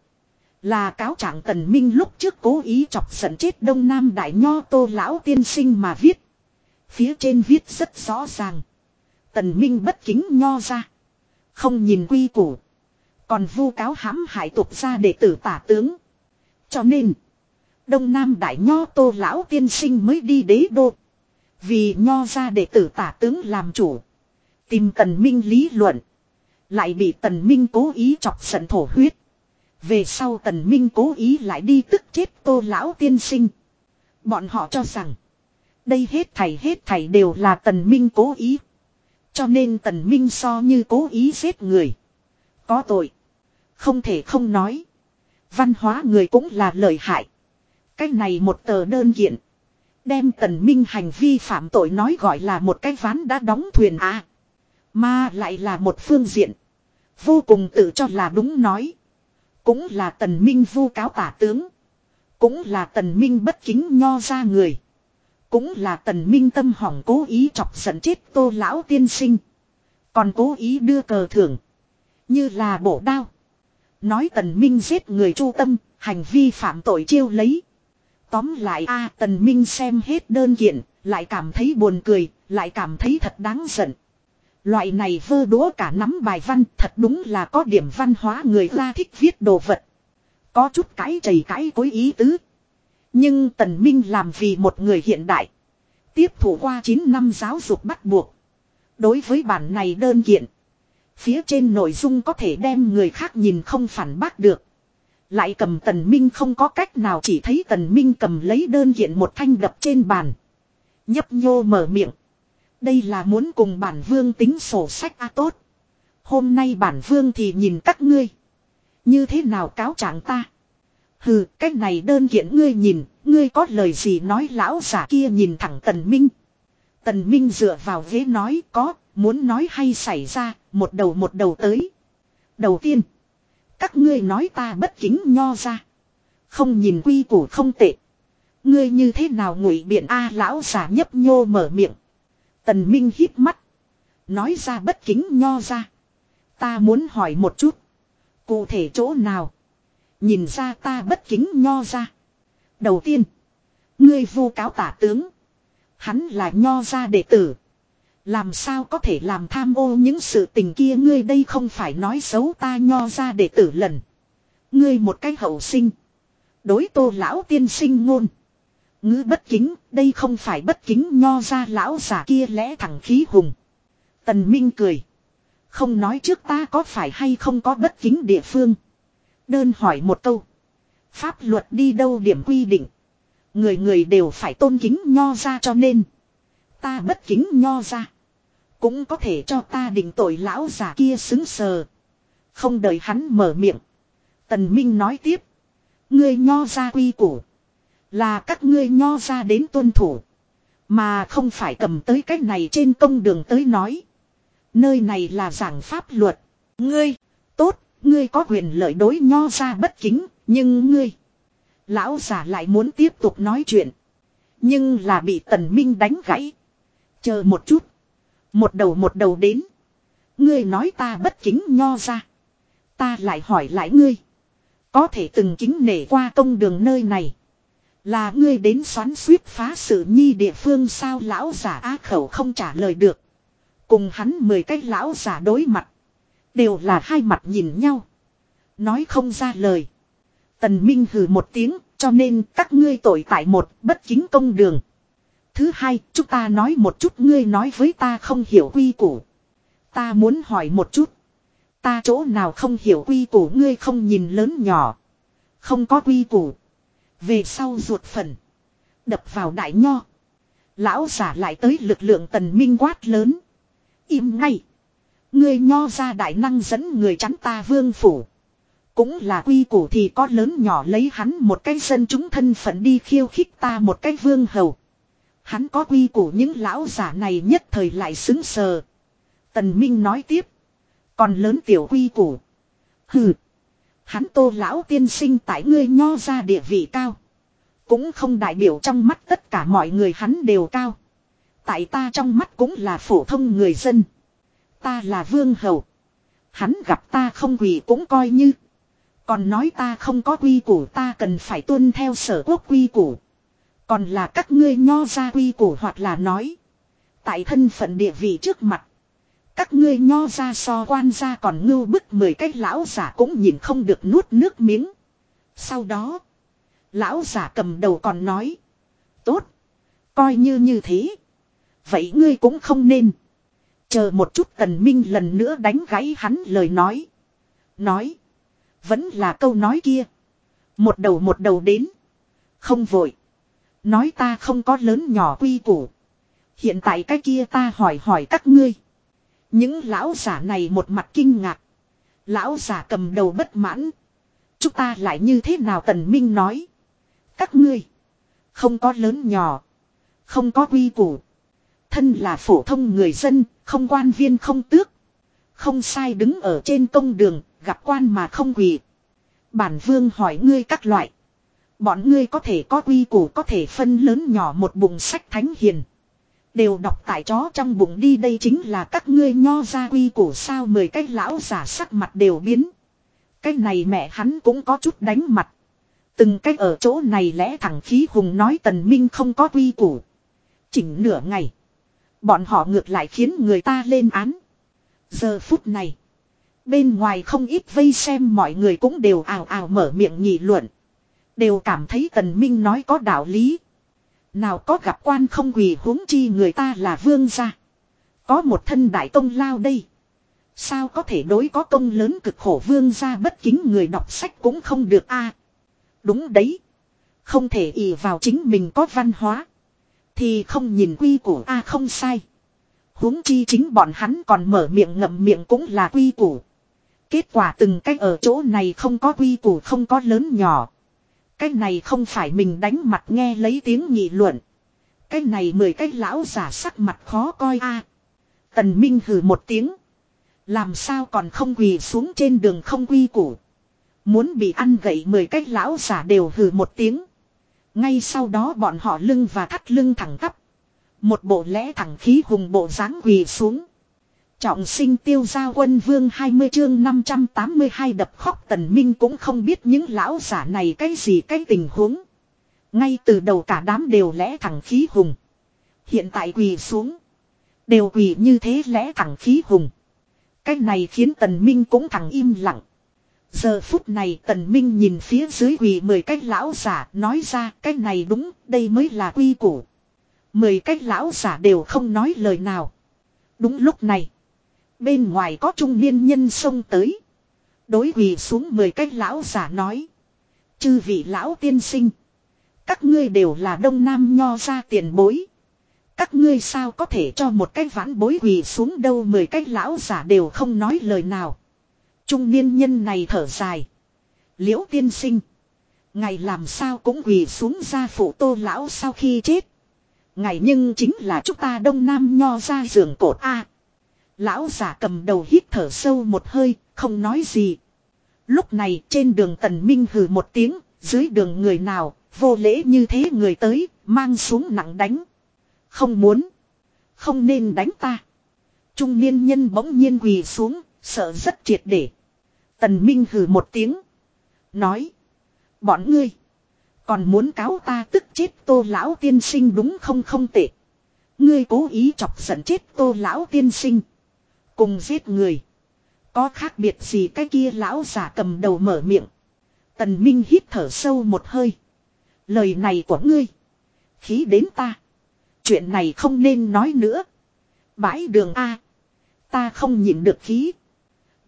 Là cáo trạng tần minh lúc trước cố ý chọc giận chết đông nam đại nho tô lão tiên sinh mà viết. Phía trên viết rất rõ ràng. Tần minh bất kính nho ra. Không nhìn quy củ. Còn vu cáo hãm hại tục ra để tử tả tướng. Cho nên. Đông Nam Đại Nho Tô Lão Tiên Sinh mới đi đế đô. Vì Nho ra để tử tả tướng làm chủ. Tìm Tần Minh lý luận. Lại bị Tần Minh cố ý chọc giận thổ huyết. Về sau Tần Minh cố ý lại đi tức chết Tô Lão Tiên Sinh. Bọn họ cho rằng. Đây hết thảy hết thảy đều là Tần Minh cố ý. Cho nên Tần Minh so như cố ý giết người. Có tội. Không thể không nói. Văn hóa người cũng là lợi hại. Cái này một tờ đơn kiện. Đem tần minh hành vi phạm tội nói gọi là một cái ván đã đóng thuyền à. Mà lại là một phương diện. Vô cùng tự cho là đúng nói. Cũng là tần minh vu cáo tả tướng. Cũng là tần minh bất kính nho ra người. Cũng là tần minh tâm hỏng cố ý chọc giận chết tô lão tiên sinh. Còn cố ý đưa cờ thưởng. Như là bổ đao. Nói tần minh giết người chu tâm, hành vi phạm tội chiêu lấy. Tóm lại a tần minh xem hết đơn kiện, lại cảm thấy buồn cười, lại cảm thấy thật đáng giận. Loại này vơ đúa cả nắm bài văn thật đúng là có điểm văn hóa người ra thích viết đồ vật. Có chút cãi chầy cãi cối ý tứ. Nhưng tần minh làm vì một người hiện đại. Tiếp thủ qua 9 năm giáo dục bắt buộc. Đối với bản này đơn kiện. Phía trên nội dung có thể đem người khác nhìn không phản bác được. Lại cầm tần minh không có cách nào chỉ thấy tần minh cầm lấy đơn kiện một thanh đập trên bàn. Nhấp nhô mở miệng. Đây là muốn cùng bản vương tính sổ sách a tốt. Hôm nay bản vương thì nhìn các ngươi. Như thế nào cáo trạng ta. Hừ, cách này đơn kiện ngươi nhìn, ngươi có lời gì nói lão giả kia nhìn thẳng tần minh. Tần minh dựa vào ghế nói có, muốn nói hay xảy ra, một đầu một đầu tới. Đầu tiên, các ngươi nói ta bất kính nho ra. Không nhìn quy củ không tệ. Ngươi như thế nào ngụy biện a lão giả nhấp nhô mở miệng. Tần Minh hít mắt. Nói ra bất kính nho ra. Ta muốn hỏi một chút. Cụ thể chỗ nào? Nhìn ra ta bất kính nho ra. Đầu tiên. Ngươi vu cáo tả tướng. Hắn là nho ra đệ tử. Làm sao có thể làm tham ô những sự tình kia ngươi đây không phải nói xấu ta nho ra đệ tử lần. Ngươi một cách hậu sinh. Đối tô lão tiên sinh ngôn. Ngữ bất kính, đây không phải bất kính nho ra lão giả kia lẽ thẳng khí hùng. Tần Minh cười. Không nói trước ta có phải hay không có bất kính địa phương. Đơn hỏi một câu. Pháp luật đi đâu điểm quy định. Người người đều phải tôn kính nho ra cho nên. Ta bất kính nho ra. Cũng có thể cho ta định tội lão giả kia xứng sờ. Không đợi hắn mở miệng. Tần Minh nói tiếp. người nho ra quy củ. Là các ngươi nho ra đến tuân thủ. Mà không phải cầm tới cái này trên công đường tới nói. Nơi này là giảng pháp luật. Ngươi, tốt, ngươi có quyền lợi đối nho ra bất kính, nhưng ngươi. Lão giả lại muốn tiếp tục nói chuyện. Nhưng là bị tần minh đánh gãy. Chờ một chút. Một đầu một đầu đến. Ngươi nói ta bất kính nho ra. Ta lại hỏi lại ngươi. Có thể từng kính nể qua công đường nơi này. Là ngươi đến xoắn suýt phá sự nhi địa phương sao lão giả á khẩu không trả lời được. Cùng hắn mười cái lão giả đối mặt. Đều là hai mặt nhìn nhau. Nói không ra lời. Tần Minh hừ một tiếng, cho nên các ngươi tội tại một bất chính công đường. Thứ hai, chúng ta nói một chút ngươi nói với ta không hiểu quy củ. Ta muốn hỏi một chút. Ta chỗ nào không hiểu quy củ ngươi không nhìn lớn nhỏ. Không có quy củ. Về sau ruột phần. Đập vào đại nho. Lão giả lại tới lực lượng tần minh quát lớn. Im ngay. Ngươi nho ra đại năng dẫn người chắn ta vương phủ. Cũng là quy củ thì có lớn nhỏ lấy hắn một cái dân chúng thân phận đi khiêu khích ta một cái vương hầu. Hắn có quy củ những lão giả này nhất thời lại xứng sờ. Tần Minh nói tiếp. Còn lớn tiểu quy củ. Hừ. Hắn tô lão tiên sinh tại ngươi nho ra địa vị cao. Cũng không đại biểu trong mắt tất cả mọi người hắn đều cao. Tại ta trong mắt cũng là phổ thông người dân. Ta là vương hầu. Hắn gặp ta không quỷ cũng coi như. Còn nói ta không có quy củ ta cần phải tuân theo sở quốc quy củ. Còn là các ngươi nho ra quy củ hoặc là nói. Tại thân phận địa vị trước mặt. Các ngươi nho ra so quan ra còn ngưu bức mười cái lão giả cũng nhìn không được nuốt nước miếng. Sau đó. Lão giả cầm đầu còn nói. Tốt. Coi như như thế. Vậy ngươi cũng không nên. Chờ một chút tần minh lần nữa đánh gãy hắn lời nói. Nói. Vẫn là câu nói kia. Một đầu một đầu đến. Không vội. Nói ta không có lớn nhỏ quy củ. Hiện tại cái kia ta hỏi hỏi các ngươi. Những lão giả này một mặt kinh ngạc. Lão giả cầm đầu bất mãn. Chúng ta lại như thế nào tần minh nói. Các ngươi. Không có lớn nhỏ. Không có quy củ. Thân là phổ thông người dân, không quan viên không tước. Không sai đứng ở trên công đường, gặp quan mà không quỳ. Bản vương hỏi ngươi các loại. Bọn ngươi có thể có quy củ có thể phân lớn nhỏ một bụng sách thánh hiền. Đều đọc tại chó trong bụng đi, đây chính là các ngươi nho ra quy củ sao mười cái lão giả sắc mặt đều biến. Cái này mẹ hắn cũng có chút đánh mặt. Từng cách ở chỗ này lẽ thẳng khí hùng nói tần minh không có quy củ. Chỉnh nửa ngày. Bọn họ ngược lại khiến người ta lên án. Giờ phút này. Bên ngoài không ít vây xem mọi người cũng đều ào ào mở miệng nghị luận. Đều cảm thấy tần minh nói có đạo lý. Nào có gặp quan không quỳ huống chi người ta là vương gia. Có một thân đại công lao đây. Sao có thể đối có công lớn cực khổ vương gia bất kính người đọc sách cũng không được a Đúng đấy. Không thể ỷ vào chính mình có văn hóa. Thì không nhìn quy củ a không sai. huống chi chính bọn hắn còn mở miệng ngậm miệng cũng là quy củ. Kết quả từng cách ở chỗ này không có quy củ không có lớn nhỏ. Cái này không phải mình đánh mặt nghe lấy tiếng nghị luận. Cái này mười cái lão giả sắc mặt khó coi a. Tần Minh hừ một tiếng. Làm sao còn không quỳ xuống trên đường không quy củ. Muốn bị ăn gậy mười cái lão giả đều hừ một tiếng. Ngay sau đó bọn họ lưng và thắt lưng thẳng tắp. Một bộ lẽ thẳng khí hùng bộ dáng quỳ xuống. Trọng sinh tiêu gia quân vương 20 chương 582 đập khóc tần minh cũng không biết những lão giả này cái gì cái tình huống. Ngay từ đầu cả đám đều lẽ thẳng khí hùng. Hiện tại quỳ xuống. Đều quỳ như thế lẽ thẳng khí hùng. Cái này khiến tần minh cũng thẳng im lặng. Giờ phút này tần minh nhìn phía dưới quỳ mười cái lão giả, nói ra, cái này đúng, đây mới là quy củ. Mười cái lão giả đều không nói lời nào. Đúng lúc này. Bên ngoài có trung niên nhân xông tới. Đối quỳ xuống mười cái lão giả nói. Chư vị lão tiên sinh. Các ngươi đều là đông nam nho ra tiền bối. Các ngươi sao có thể cho một cái vãn bối quỳ xuống đâu mười cái lão giả đều không nói lời nào. Trung niên nhân này thở dài. Liễu tiên sinh. Ngày làm sao cũng quỳ xuống ra phụ tô lão sau khi chết. Ngày nhưng chính là chúng ta đông nam nho ra giường cột A. Lão giả cầm đầu hít thở sâu một hơi, không nói gì. Lúc này trên đường tần minh hừ một tiếng, dưới đường người nào, vô lễ như thế người tới, mang xuống nặng đánh. Không muốn. Không nên đánh ta. Trung niên nhân bỗng nhiên quỳ xuống, sợ rất triệt để. Tần Minh hừ một tiếng. Nói. Bọn ngươi. Còn muốn cáo ta tức chết tô lão tiên sinh đúng không không tệ. Ngươi cố ý chọc giận chết tô lão tiên sinh. Cùng giết người. Có khác biệt gì cái kia lão giả cầm đầu mở miệng. Tần Minh hít thở sâu một hơi. Lời này của ngươi. Khí đến ta. Chuyện này không nên nói nữa. Bãi đường A. Ta không nhịn được khí.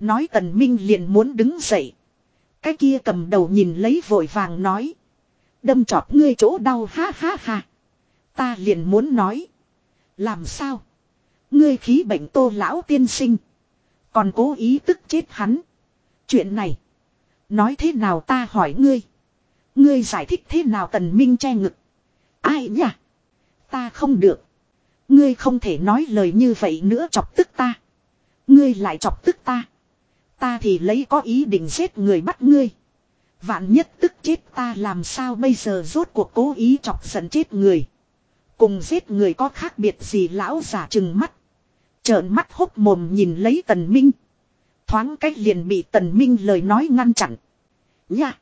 Nói tần minh liền muốn đứng dậy. Cái kia cầm đầu nhìn lấy vội vàng nói. Đâm chọt ngươi chỗ đau ha ha ha. Ta liền muốn nói. Làm sao? Ngươi khí bệnh tô lão tiên sinh. Còn cố ý tức chết hắn. Chuyện này. Nói thế nào ta hỏi ngươi. Ngươi giải thích thế nào tần minh che ngực. Ai nhỉ? Ta không được. Ngươi không thể nói lời như vậy nữa chọc tức ta. Ngươi lại chọc tức ta. Ta thì lấy có ý định giết người bắt ngươi. Vạn nhất tức chết ta làm sao bây giờ rốt cuộc cố ý chọc giận chết người. Cùng giết người có khác biệt gì lão giả chừng mắt. Trợn mắt hốc mồm nhìn lấy tần minh. Thoáng cách liền bị tần minh lời nói ngăn chặn. Nha.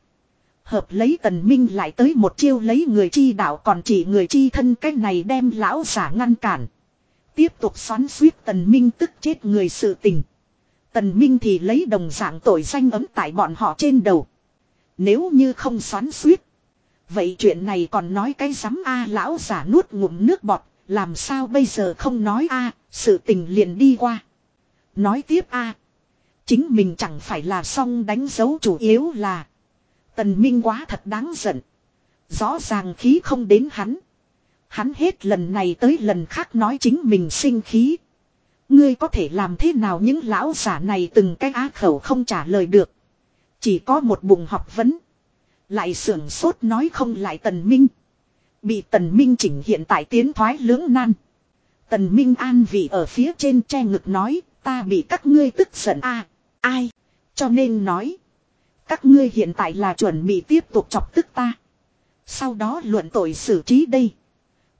Hợp lấy tần minh lại tới một chiêu lấy người chi đạo còn chỉ người chi thân cách này đem lão giả ngăn cản. Tiếp tục xoắn suýt tần minh tức chết người sự tình. Tần minh thì lấy đồng dạng tội danh ấm tại bọn họ trên đầu. Nếu như không xoắn suýt. Vậy chuyện này còn nói cái rắm a lão giả nuốt ngụm nước bọt. Làm sao bây giờ không nói a sự tình liền đi qua. Nói tiếp a, Chính mình chẳng phải là xong đánh dấu chủ yếu là. Tần Minh quá thật đáng giận. Rõ ràng khí không đến hắn. Hắn hết lần này tới lần khác nói chính mình sinh khí. Ngươi có thể làm thế nào những lão giả này từng cái á khẩu không trả lời được. Chỉ có một bụng học vấn. Lại sưởng sốt nói không lại tần minh. Bị tần minh chỉnh hiện tại tiến thoái lưỡng nan. Tần minh an vị ở phía trên che ngực nói. Ta bị các ngươi tức giận a Ai? Cho nên nói. Các ngươi hiện tại là chuẩn bị tiếp tục chọc tức ta. Sau đó luận tội xử trí đây.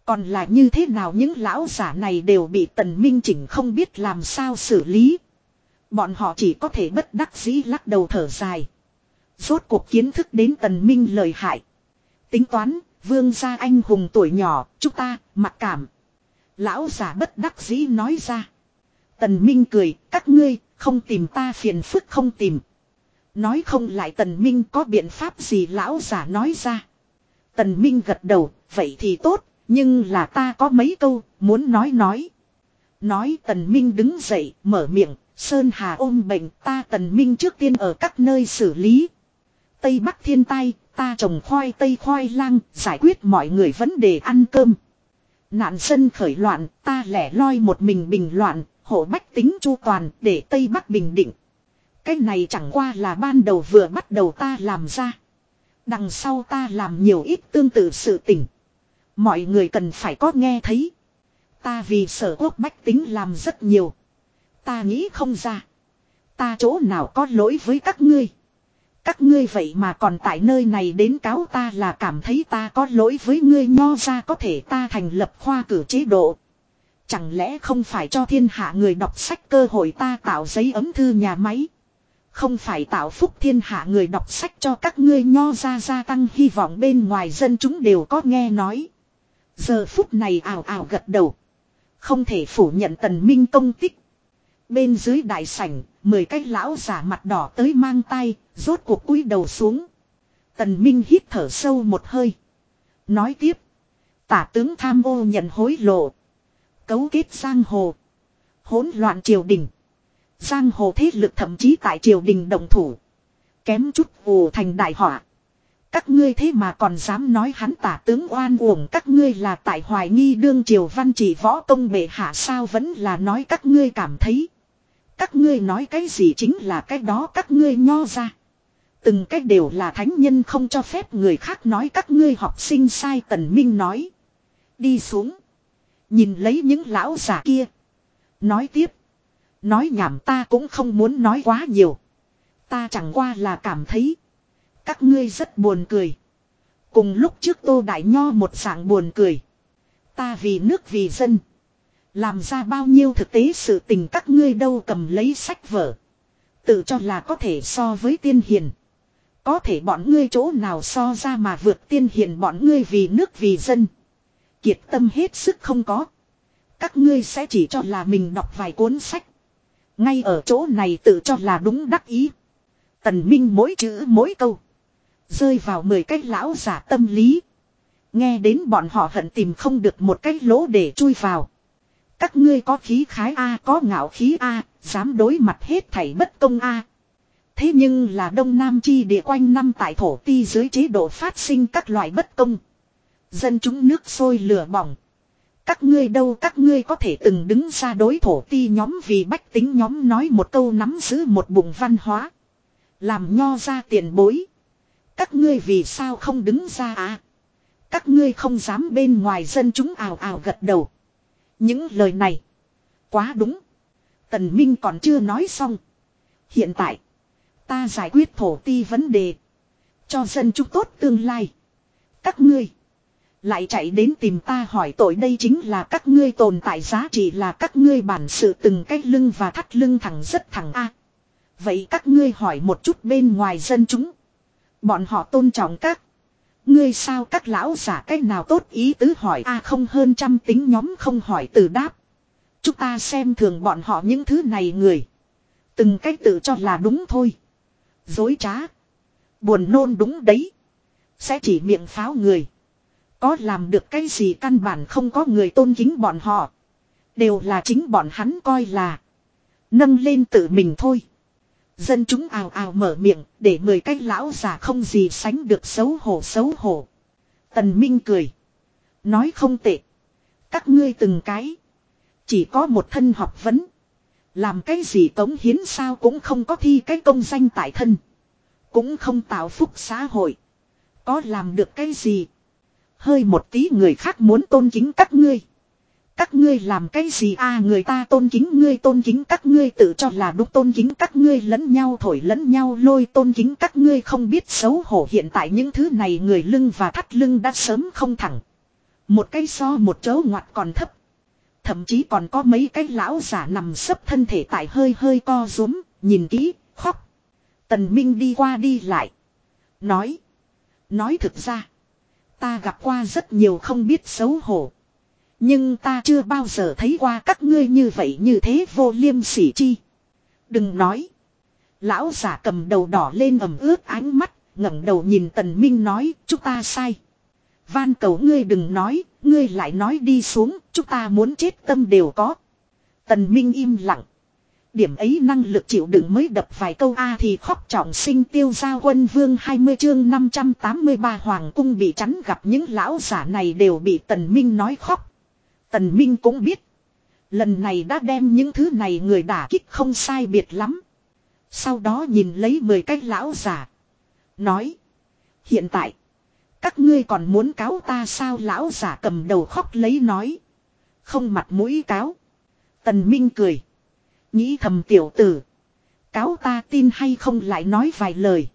Còn là như thế nào những lão giả này đều bị tần minh chỉnh không biết làm sao xử lý. Bọn họ chỉ có thể bất đắc dĩ lắc đầu thở dài. Rốt cuộc kiến thức đến tần minh lời hại. Tính toán, vương gia anh hùng tuổi nhỏ, chúng ta, mặc cảm. Lão giả bất đắc dĩ nói ra. Tần minh cười, các ngươi, không tìm ta phiền phức không tìm. Nói không lại tần minh có biện pháp gì lão giả nói ra. Tần minh gật đầu, vậy thì tốt, nhưng là ta có mấy câu, muốn nói nói. Nói tần minh đứng dậy, mở miệng, Sơn Hà ôm bệnh ta tần minh trước tiên ở các nơi xử lý. Tây Bắc thiên tai, ta trồng khoai tây khoai lang, giải quyết mọi người vấn đề ăn cơm. Nạn dân khởi loạn, ta lẻ loi một mình bình loạn, hộ bách tính chu toàn để Tây Bắc bình định. Cái này chẳng qua là ban đầu vừa bắt đầu ta làm ra. Đằng sau ta làm nhiều ít tương tự sự tình. Mọi người cần phải có nghe thấy. Ta vì sở quốc bách tính làm rất nhiều. Ta nghĩ không ra. Ta chỗ nào có lỗi với các ngươi. Các ngươi vậy mà còn tại nơi này đến cáo ta là cảm thấy ta có lỗi với ngươi nho ra có thể ta thành lập khoa cử chế độ. Chẳng lẽ không phải cho thiên hạ người đọc sách cơ hội ta tạo giấy ấm thư nhà máy. Không phải tạo phúc thiên hạ người đọc sách cho các ngươi nho ra gia tăng hy vọng bên ngoài dân chúng đều có nghe nói. Giờ phút này ảo ảo gật đầu. Không thể phủ nhận tần minh công tích. Bên dưới đại sảnh, mười cái lão giả mặt đỏ tới mang tay, rốt cuộc cúi đầu xuống. Tần minh hít thở sâu một hơi. Nói tiếp. Tả tướng tham ô nhận hối lộ. Cấu kết giang hồ. Hỗn loạn triều đình. Giang hồ thế lực thậm chí tại triều đình đồng thủ. Kém chút vù thành đại họa. Các ngươi thế mà còn dám nói hắn tả tướng oan uổng các ngươi là tại hoài nghi đương triều văn chỉ võ công bệ hạ sao vẫn là nói các ngươi cảm thấy. Các ngươi nói cái gì chính là cái đó các ngươi nho ra. Từng cách đều là thánh nhân không cho phép người khác nói các ngươi học sinh sai tần minh nói. Đi xuống. Nhìn lấy những lão giả kia. Nói tiếp. Nói nhảm ta cũng không muốn nói quá nhiều. Ta chẳng qua là cảm thấy. Các ngươi rất buồn cười. Cùng lúc trước tô đại nho một dạng buồn cười. Ta vì nước vì dân. Làm ra bao nhiêu thực tế sự tình các ngươi đâu cầm lấy sách vở. Tự cho là có thể so với tiên hiền. Có thể bọn ngươi chỗ nào so ra mà vượt tiên hiền bọn ngươi vì nước vì dân. Kiệt tâm hết sức không có. Các ngươi sẽ chỉ cho là mình đọc vài cuốn sách. Ngay ở chỗ này tự cho là đúng đắc ý. Tần Minh mỗi chữ mỗi câu. Rơi vào mười cái lão giả tâm lý. Nghe đến bọn họ hận tìm không được một cái lỗ để chui vào. Các ngươi có khí khái A có ngạo khí A, dám đối mặt hết thảy bất công A. Thế nhưng là đông nam chi địa quanh năm tại thổ ti dưới chế độ phát sinh các loại bất công. Dân chúng nước sôi lửa bỏng. Các ngươi đâu các ngươi có thể từng đứng ra đối thổ ti nhóm vì bách tính nhóm nói một câu nắm giữ một bụng văn hóa. Làm nho ra tiền bối. Các ngươi vì sao không đứng ra à? Các ngươi không dám bên ngoài dân chúng ào ào gật đầu. Những lời này. Quá đúng. Tần Minh còn chưa nói xong. Hiện tại. Ta giải quyết thổ ti vấn đề. Cho dân chúng tốt tương lai. Các ngươi. Lại chạy đến tìm ta hỏi tội đây chính là các ngươi tồn tại giá trị là các ngươi bản sự từng cái lưng và thắt lưng thẳng rất thẳng A. vậy các ngươi hỏi một chút bên ngoài dân chúng. Bọn họ tôn trọng các. Ngươi sao các lão giả cách nào tốt ý tứ hỏi a không, hơn trăm tính nhóm không hỏi từ đáp. Chúng ta xem thường bọn họ những thứ này người. Từng cách tự cho là đúng thôi. Dối trá. Buồn nôn đúng đấy. Sẽ chỉ miệng pháo người. Có làm được cái gì căn bản không có người tôn kính bọn họ. Đều là chính bọn hắn coi là. Nâng lên tự mình thôi. Dân chúng ào ào mở miệng, để mười cái lão già không gì sánh được xấu hổ xấu hổ. Tần Minh cười. Nói không tệ. Các ngươi từng cái. Chỉ có một thân học vấn. Làm cái gì cống hiến sao cũng không có thi cái công danh tại thân. Cũng không tạo phúc xã hội. Có làm được cái gì. Hơi một tí người khác muốn tôn kính các ngươi. Các ngươi làm cái gì a à, người ta tôn kính ngươi tôn kính các ngươi tự cho là đúng tôn kính các ngươi lẫn nhau thổi lẫn nhau lôi tôn kính các ngươi không biết xấu hổ hiện tại những thứ này người lưng và thắt lưng đã sớm không thẳng. Một cái so một chỗ ngoặt còn thấp. Thậm chí còn có mấy cái lão giả nằm sấp thân thể tại hơi hơi co rúm, nhìn kỹ, khóc. Tần Minh đi qua đi lại. Nói. Nói thực ra. Ta gặp qua rất nhiều không biết xấu hổ. Nhưng ta chưa bao giờ thấy qua các ngươi như vậy như thế vô liêm sỉ chi. Đừng nói. Lão giả cầm đầu đỏ lên ẩm ướt ánh mắt, ngẩng đầu nhìn tần minh nói, chúng ta sai. Van cầu ngươi đừng nói, ngươi lại nói đi xuống, chúng ta muốn chết tâm đều có. Tần minh im lặng. Điểm ấy năng lực chịu đựng mới đập vài câu A thì khóc trọng sinh tiêu gia quân vương 20 chương 583 hoàng cung bị chắn gặp những lão giả này đều bị tần minh nói khóc. Tần minh cũng biết. Lần này đã đem những thứ này người đả kích không sai biệt lắm. Sau đó nhìn lấy 10 cái lão giả. Nói. Hiện tại. Các ngươi còn muốn cáo ta sao lão giả cầm đầu khóc lấy nói. Không mặt mũi cáo. Tần Minh cười. Nghĩ thầm tiểu tử. Cáo ta tin hay không lại nói vài lời.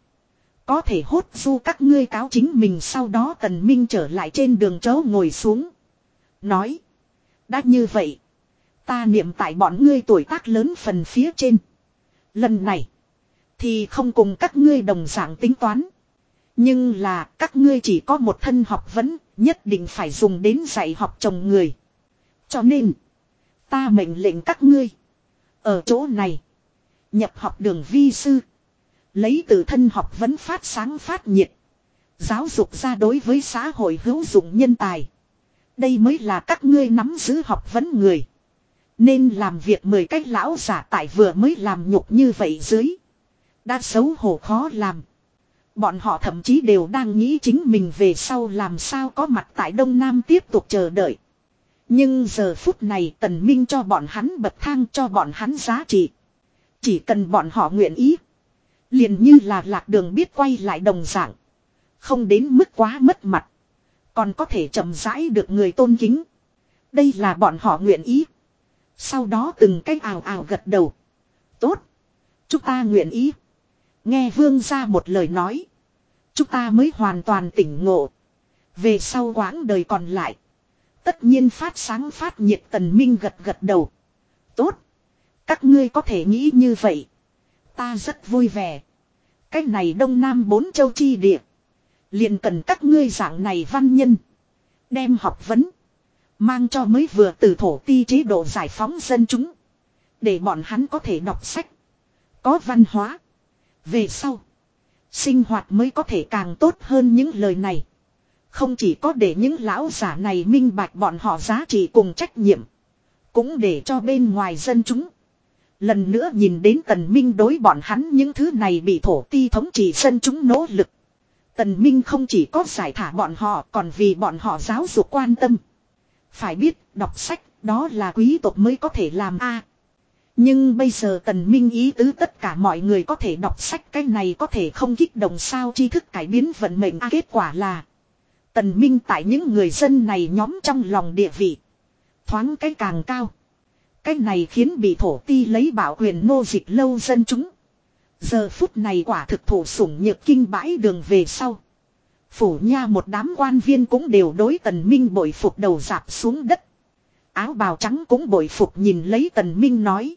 Có thể hốt du các ngươi cáo chính mình sau đó tần minh trở lại trên đường chấu ngồi xuống. Nói. Đã như vậy. Ta niệm tại bọn ngươi tuổi tác lớn phần phía trên. Lần này. Thì không cùng các ngươi đồng dạng tính toán. Nhưng là, các ngươi chỉ có một thân học vấn. Nhất định phải dùng đến dạy học chồng người. Cho nên. Ta mệnh lệnh các ngươi. Ở chỗ này. Nhập học đường vi sư. Lấy từ thân học vấn phát sáng phát nhiệt. Giáo dục ra đối với xã hội hữu dụng nhân tài. Đây mới là các ngươi nắm giữ học vấn người. Nên làm việc mười cách lão giả tại vừa mới làm nhục như vậy dưới. Đã xấu hổ khó làm. Bọn họ thậm chí đều đang nghĩ chính mình về sau làm sao có mặt tại Đông Nam tiếp tục chờ đợi. Nhưng giờ phút này tần minh cho bọn hắn bậc thang cho bọn hắn giá trị. Chỉ cần bọn họ nguyện ý. Liền như là lạc đường biết quay lại đồng dạng. Không đến mức quá mất mặt. Còn có thể chậm rãi được người tôn kính. Đây là bọn họ nguyện ý. Sau đó từng cái ào ào gật đầu. Tốt. Chúng ta nguyện ý. Nghe vương ra một lời nói. Chúng ta mới hoàn toàn tỉnh ngộ. Về sau quãng đời còn lại. Tất nhiên phát sáng phát nhiệt tần minh gật gật đầu. Tốt. Các ngươi có thể nghĩ như vậy. Ta rất vui vẻ. Cái này đông nam bốn châu chi địa liền cần các ngươi dạng này văn nhân. Đem học vấn. Mang cho mới vừa từ thổ ti chế độ giải phóng dân chúng. Để bọn hắn có thể đọc sách. Có văn hóa. Về sau. Sinh hoạt mới có thể càng tốt hơn những lời này. Không chỉ có để những lão giả này minh bạch bọn họ giá trị cùng trách nhiệm. Cũng để cho bên ngoài dân chúng. Lần nữa nhìn đến tần minh đối bọn hắn những thứ này bị thổ ti thống trị dân chúng nỗ lực. Tần minh không chỉ có giải thả bọn họ, còn vì bọn họ giáo dục quan tâm. Phải biết, đọc sách, đó là quý tộc mới có thể làm a. nhưng bây giờ tần minh ý tứ tất cả mọi người có thể đọc sách, cái này có thể không kích động sao tri thức cải biến vận mệnh, a, kết quả là Tần Minh tại những người dân này nhóm trong lòng địa vị. Thoáng cái càng cao. Cái này khiến bị thổ ti lấy bảo quyền nô dịch lâu dân chúng. Giờ phút này quả thực thủ sủng nhược kinh bãi đường về sau. Phủ nha một đám quan viên cũng đều đối tần minh bội phục đầu dạp xuống đất. Áo bào trắng cũng bội phục nhìn lấy tần minh nói.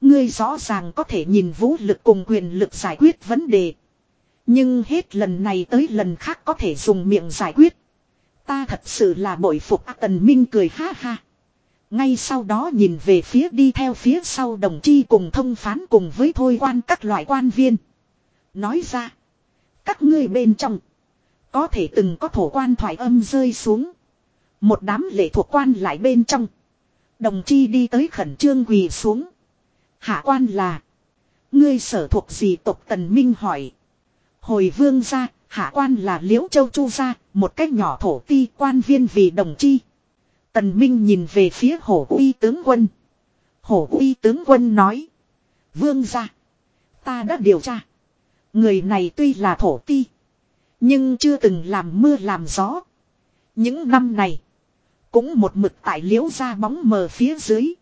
Ngươi rõ ràng có thể nhìn vũ lực cùng quyền lực giải quyết vấn đề. Nhưng hết lần này tới lần khác có thể dùng miệng giải quyết. Ta thật sự là bội phục Tần Minh cười ha ha. Ngay sau đó nhìn về phía đi theo phía sau đồng chi cùng thông phán cùng với thôi quan các loại quan viên. Nói ra. Các ngươi bên trong. Có thể từng có thổ quan thoại âm rơi xuống. Một đám lệ thuộc quan lại bên trong. Đồng chi đi tới khẩn trương quỳ xuống. Hạ quan là. Ngươi sở thuộc gì tộc tần minh hỏi. Hồi vương ra, hạ quan là liễu châu chu gia, một cách nhỏ thổ ti quan viên vì đồng chi. Tần Minh nhìn về phía hổ uy tướng quân. Hổ uy tướng quân nói. Vương ra. Ta đã điều tra. Người này tuy là thổ ti. Nhưng chưa từng làm mưa làm gió. Những năm này. Cũng một mực tại liễu ra bóng mờ phía dưới.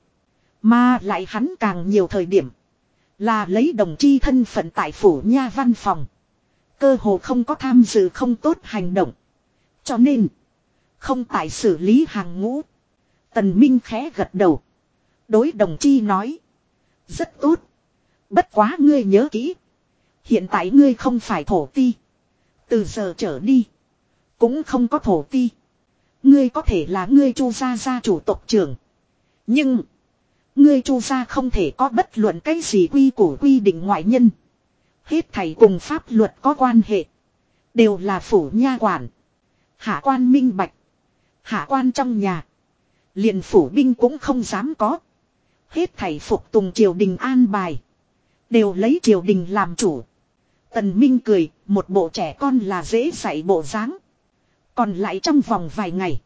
Mà lại hắn càng nhiều thời điểm. Là lấy đồng chi thân phận tại phủ nha văn phòng. Cơ hồ không có tham dự không tốt hành động. Cho nên. Không tại xử lý hàng ngũ. Tần Minh khẽ gật đầu. Đối đồng chi nói. Rất tốt. Bất quá ngươi nhớ kỹ. Hiện tại ngươi không phải thổ ti. Từ giờ trở đi. Cũng không có thổ ti. Ngươi có thể là ngươi chu gia gia chủ tộc trưởng. Nhưng. Ngươi chu gia không thể có bất luận cái gì quy củ quy định ngoại nhân. Hết thầy cùng pháp luật có quan hệ. Đều là phủ nha quản. Hạ quan minh bạch. Hạ quan trong nhà. liền phủ binh cũng không dám có. Hết thảy phục tùng triều đình an bài. Đều lấy triều đình làm chủ. Tần Minh cười, một bộ trẻ con là dễ dạy bộ dáng. Còn lại trong vòng vài ngày.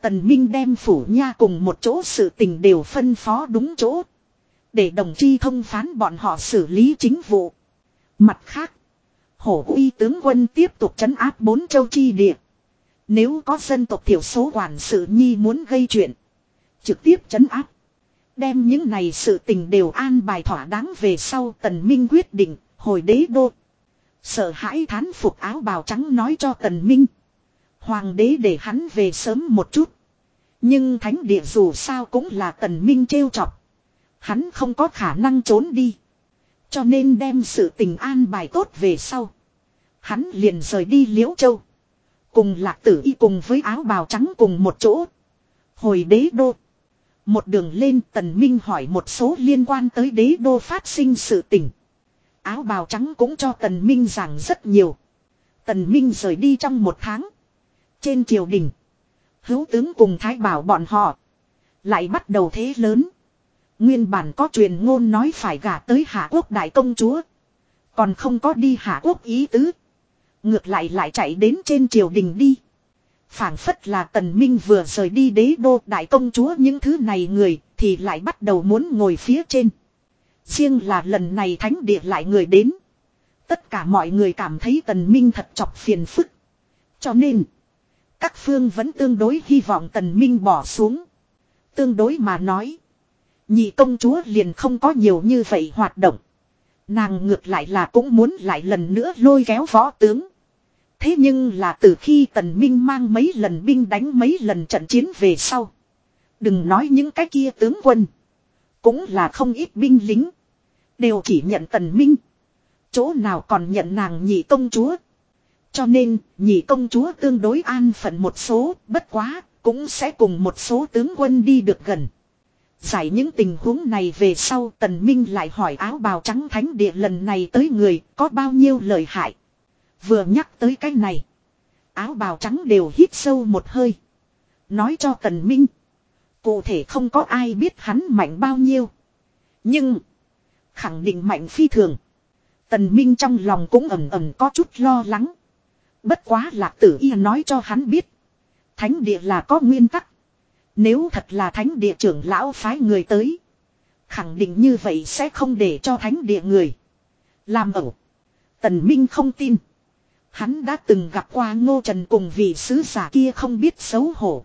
Tần Minh đem phủ nha cùng một chỗ sự tình đều phân phó đúng chỗ. Để đồng chi thông phán bọn họ xử lý chính vụ. Mặt khác. Hổ uy tướng quân tiếp tục chấn áp bốn châu chi địa. Nếu có dân tộc thiểu số quản sự nhi muốn gây chuyện. Trực tiếp chấn áp. Đem những này sự tình đều an bài thỏa đáng về sau tần minh quyết định, hồi đế đô. Sợ hãi thán phục áo bào trắng nói cho tần minh. Hoàng đế để hắn về sớm một chút. Nhưng thánh địa dù sao cũng là tần minh trêu chọc. Hắn không có khả năng trốn đi. Cho nên đem sự tình an bài tốt về sau. Hắn liền rời đi liễu châu. Cùng lạc tử y cùng với áo bào trắng cùng một chỗ. Hồi đế đô. Một đường lên tần minh hỏi một số liên quan tới đế đô phát sinh sự tình. Áo bào trắng cũng cho tần minh giảng rất nhiều. Tần minh rời đi trong một tháng. Trên triều đình. Hữu tướng cùng thái bảo bọn họ. Lại bắt đầu thế lớn. Nguyên bản có truyền ngôn nói phải gả tới hạ quốc đại công chúa. Còn không có đi hạ quốc ý tứ. Ngược lại lại chạy đến trên triều đình đi. phảng phất là tần minh vừa rời đi đế đô đại công chúa những thứ này người thì lại bắt đầu muốn ngồi phía trên. Riêng là lần này thánh địa lại người đến. Tất cả mọi người cảm thấy tần minh thật chọc phiền phức. Cho nên, các phương vẫn tương đối hy vọng tần minh bỏ xuống. Tương đối mà nói, nhị công chúa liền không có nhiều như vậy hoạt động. Nàng ngược lại là cũng muốn lại lần nữa lôi kéo võ tướng. Thế nhưng là từ khi tần minh mang mấy lần binh đánh mấy lần trận chiến về sau. Đừng nói những cái kia tướng quân. Cũng là không ít binh lính. Đều chỉ nhận tần minh. Chỗ nào còn nhận nàng nhị công chúa. Cho nên, nhị công chúa tương đối an phận một số, bất quá, cũng sẽ cùng một số tướng quân đi được gần. Giải những tình huống này về sau tần minh lại hỏi áo bào trắng thánh địa lần này tới người có bao nhiêu lời hại. Vừa nhắc tới cái này. Áo bào trắng đều hít sâu một hơi. Nói cho tần minh. Cụ thể không có ai biết hắn mạnh bao nhiêu. Nhưng. Khẳng định mạnh phi thường. Tần minh trong lòng cũng ẩm ẩm có chút lo lắng. Bất quá lạc tử y nói cho hắn biết. Thánh địa là có nguyên tắc. Nếu thật là thánh địa trưởng lão phái người tới. Khẳng định như vậy sẽ không để cho thánh địa người. Làm ẩu. Tần Minh không tin. Hắn đã từng gặp qua ngô trần cùng vị sứ giả kia không biết xấu hổ.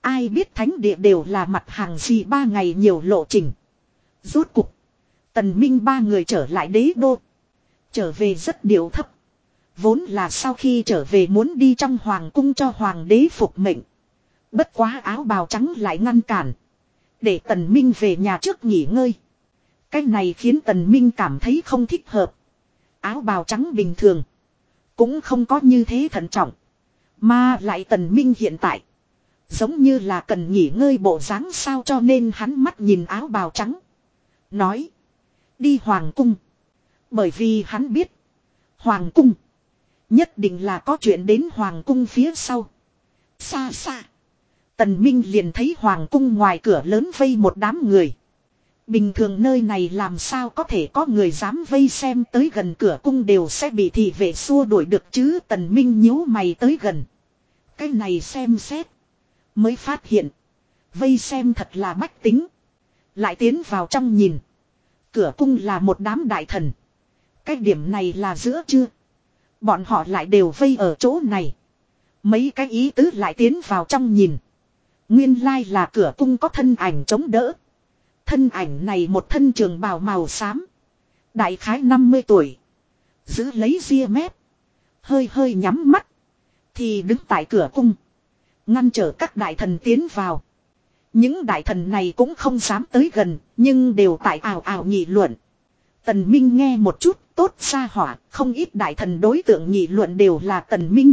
Ai biết thánh địa đều là mặt hàng gì ba ngày nhiều lộ trình. Rốt cục. Tần Minh ba người trở lại đế đô. Trở về rất điều thấp. Vốn là sau khi trở về muốn đi trong hoàng cung cho hoàng đế phục mệnh. Bất quá áo bào trắng lại ngăn cản. Để tần minh về nhà trước nghỉ ngơi. Cái này khiến tần minh cảm thấy không thích hợp. Áo bào trắng bình thường. Cũng không có như thế thận trọng. Mà lại tần minh hiện tại. Giống như là cần nghỉ ngơi bộ dáng sao cho nên hắn mắt nhìn áo bào trắng. Nói. Đi hoàng cung. Bởi vì hắn biết. Hoàng cung. Nhất định là có chuyện đến hoàng cung phía sau. Xa xa. Tần Minh liền thấy hoàng cung ngoài cửa lớn vây một đám người. Bình thường nơi này làm sao có thể có người dám vây xem tới gần cửa cung đều sẽ bị thị vệ xua đuổi được chứ tần minh nhíu mày tới gần. Cái này xem xét. Mới phát hiện. Vây xem thật là bách tính. Lại tiến vào trong nhìn. Cửa cung là một đám đại thần. Cái điểm này là giữa chưa. Bọn họ lại đều vây ở chỗ này. Mấy cái ý tứ lại tiến vào trong nhìn. Nguyên lai là cửa cung có thân ảnh chống đỡ. Thân ảnh này một thân trường bào màu xám. Đại khái 50 tuổi. Giữ lấy ria mép. Hơi hơi nhắm mắt. Thì đứng tại cửa cung. Ngăn trở các đại thần tiến vào. Những đại thần này cũng không dám tới gần. Nhưng đều tại ảo ảo nghị luận. Tần Minh nghe một chút, tốt xa hỏa. Không ít đại thần đối tượng nghị luận đều là Tần Minh.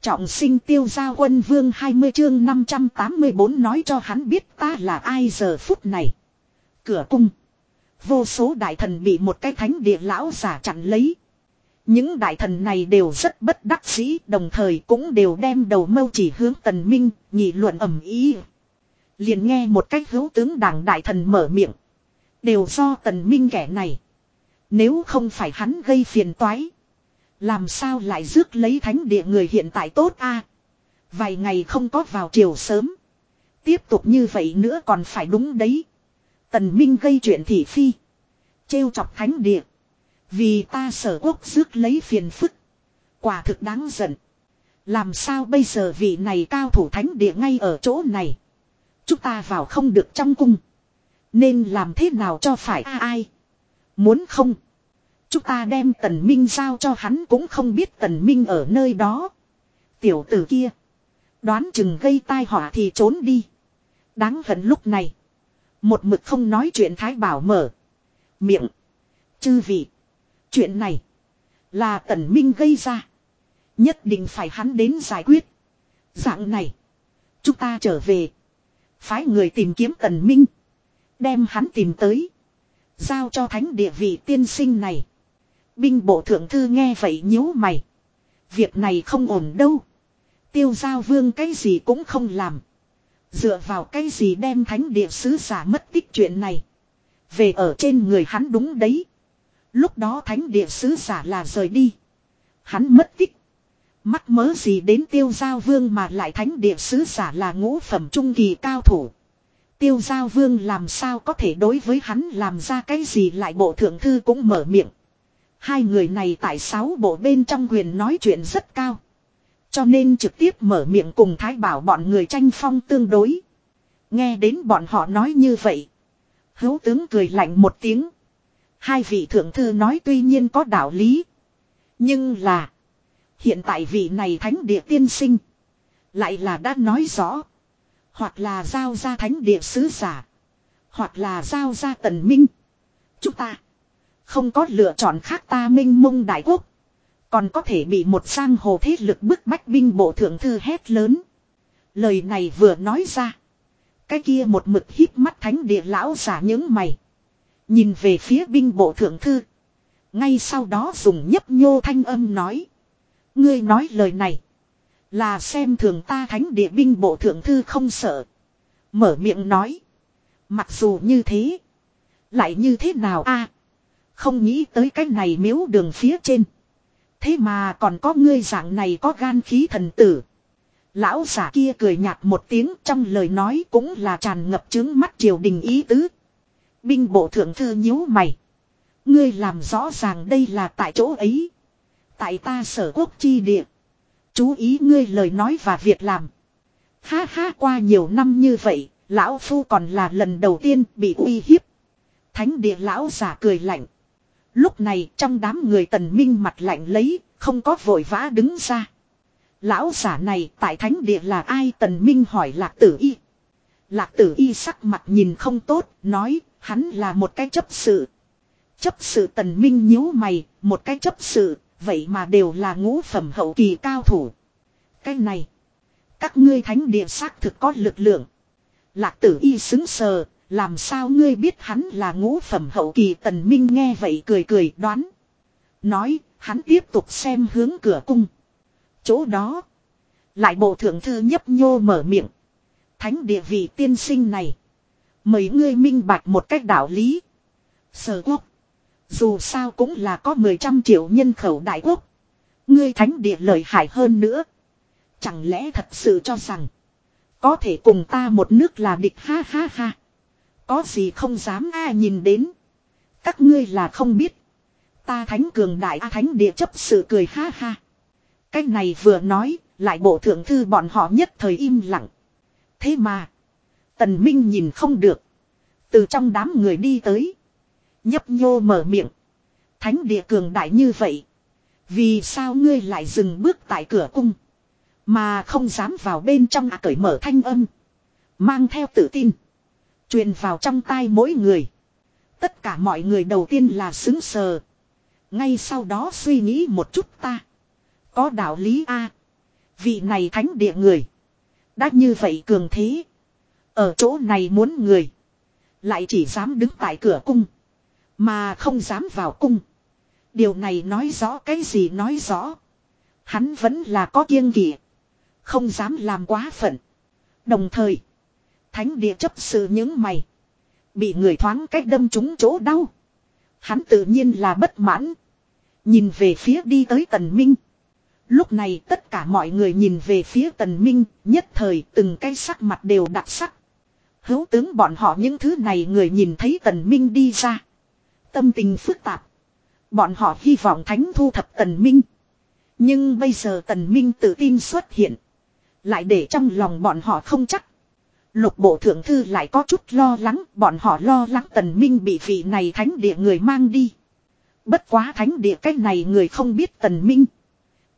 Trọng sinh tiêu gia quân vương 20 chương 584 nói cho hắn biết ta là ai giờ phút này. Cửa cung. Vô số đại thần bị một cái thánh địa lão giả chặn lấy. Những đại thần này đều rất bất đắc dĩ đồng thời cũng đều đem đầu mâu chỉ hướng tần minh, nhị luận ẩm ý. Liền nghe một cách hữu tướng đảng đại thần mở miệng. Đều do tần minh kẻ này. Nếu không phải hắn gây phiền toái. Làm sao lại rước lấy thánh địa người hiện tại tốt a? Vài ngày không có vào chiều sớm. Tiếp tục như vậy nữa còn phải đúng đấy. Tần Minh gây chuyện thị phi. trêu chọc thánh địa. Vì ta sở quốc rước lấy phiền phức. Quả thực đáng giận. Làm sao bây giờ vị này cao thủ thánh địa ngay ở chỗ này. Chúng ta vào không được trong cung. Nên làm thế nào cho phải ai. Muốn không. Chúng ta đem tần minh giao cho hắn cũng không biết tần minh ở nơi đó. Tiểu tử kia. Đoán chừng gây tai họa thì trốn đi. Đáng hận lúc này. Một mực không nói chuyện thái bảo mở. Miệng. Chư vị. Chuyện này. Là tần minh gây ra. Nhất định phải hắn đến giải quyết. Dạng này. Chúng ta trở về. Phái người tìm kiếm tần minh. Đem hắn tìm tới. Giao cho thánh địa vị tiên sinh này. Binh bộ thượng thư nghe vậy nhíu mày. Việc này không ổn đâu. Tiêu giao vương cái gì cũng không làm. Dựa vào cái gì đem thánh địa sứ giả mất tích chuyện này. Về ở trên người hắn đúng đấy. Lúc đó thánh địa sứ giả là rời đi. Hắn mất tích. Mắc mớ gì đến tiêu giao vương mà lại thánh địa sứ giả là ngũ phẩm trung kỳ cao thủ. Tiêu giao vương làm sao có thể đối với hắn làm ra cái gì lại bộ thượng thư cũng mở miệng. Hai người này tại sáu bộ bên trong quyền nói chuyện rất cao. Cho nên trực tiếp mở miệng cùng thái bảo bọn người tranh phong tương đối. Nghe đến bọn họ nói như vậy. Hữu tướng cười lạnh một tiếng. Hai vị thượng thư nói tuy nhiên có đạo lý. Nhưng là. Hiện tại vị này thánh địa tiên sinh. Lại là đã nói rõ. Hoặc là giao ra thánh địa sứ giả. Hoặc là giao ra tần minh. Chúng ta. Không có lựa chọn khác ta minh mông đại quốc. Còn có thể bị một sang hồ thế lực bức bách binh bộ thượng thư hét lớn. Lời này vừa nói ra. Cái kia một mực hít mắt thánh địa lão giả những mày. Nhìn về phía binh bộ thượng thư. Ngay sau đó dùng nhấp nhô thanh âm nói. Ngươi nói lời này. Là xem thường ta thánh địa binh bộ thượng thư không sợ. Mở miệng nói. Mặc dù như thế. Lại như thế nào a Không nghĩ tới cái này miếu đường phía trên. Thế mà còn có ngươi dạng này có gan khí thần tử. Lão giả kia cười nhạt một tiếng trong lời nói cũng là tràn ngập chứng mắt triều đình ý tứ. Binh bộ thượng thư nhíu mày. Ngươi làm rõ ràng đây là tại chỗ ấy. Tại ta sở quốc chi địa. Chú ý ngươi lời nói và việc làm. Ha ha qua nhiều năm như vậy, lão phu còn là lần đầu tiên bị uy hiếp. Thánh địa lão giả cười lạnh. Lúc này trong đám người tần minh mặt lạnh lấy, không có vội vã đứng ra. Lão giả này tại thánh địa là ai tần minh hỏi lạc tử y. Lạc tử y sắc mặt nhìn không tốt, nói hắn là một cái chấp sự. Chấp sự tần minh nhíu mày, một cái chấp sự, vậy mà đều là ngũ phẩm hậu kỳ cao thủ. Cái này, các ngươi thánh địa xác thực có lực lượng. Lạc tử y xứng sờ, làm sao ngươi biết hắn là ngũ phẩm hậu kỳ tần minh nghe vậy cười cười đoán. Nói, hắn tiếp tục xem hướng cửa cung. Chỗ đó, lại bộ thượng thư nhấp nhô mở miệng. Thánh địa vị tiên sinh này. Mời ngươi minh bạch một cách đạo lý. Sở quốc. Dù sao cũng là có mười trăm triệu nhân khẩu đại quốc. Ngươi thánh địa lợi hại hơn nữa. Chẳng lẽ thật sự cho rằng. Có thể cùng ta một nước là địch ha ha ha. Có gì không dám a nhìn đến. Các ngươi là không biết. Ta thánh cường đại a thánh địa chấp sự cười ha ha. Cái này vừa nói, lại bộ thượng thư bọn họ nhất thời im lặng. Thế mà, tần minh nhìn không được. Từ trong đám người đi tới. Nhấp nhô mở miệng. Thánh địa cường đại như vậy. Vì sao ngươi lại dừng bước tại cửa cung. Mà không dám vào bên trong à cởi mở thanh âm. Mang theo tự tin. Truyền vào trong tai mỗi người. Tất cả mọi người đầu tiên là xứng sờ. Ngay sau đó suy nghĩ một chút ta. Có đạo lý A. Vị này thánh địa người. Đã như vậy cường thế. Ở chỗ này muốn người. Lại chỉ dám đứng tại cửa cung. Mà không dám vào cung. Điều này nói rõ cái gì nói rõ. Hắn vẫn là có kiêng kỵ. Không dám làm quá phận. Đồng thời. Thánh địa chấp sự những mày. Bị người thoáng cách đâm trúng chỗ đau. Hắn tự nhiên là bất mãn. Nhìn về phía đi tới tần minh. Lúc này tất cả mọi người nhìn về phía tần minh, nhất thời từng cái sắc mặt đều đặc sắc. Hữu tướng bọn họ những thứ này người nhìn thấy tần minh đi ra. Tâm tình phức tạp. Bọn họ hy vọng thánh thu thập tần minh. Nhưng bây giờ tần minh tự tin xuất hiện. Lại để trong lòng bọn họ không chắc. Lục bộ thượng thư lại có chút lo lắng, bọn họ lo lắng tần minh bị vị này thánh địa người mang đi. Bất quá thánh địa cách này người không biết tần minh.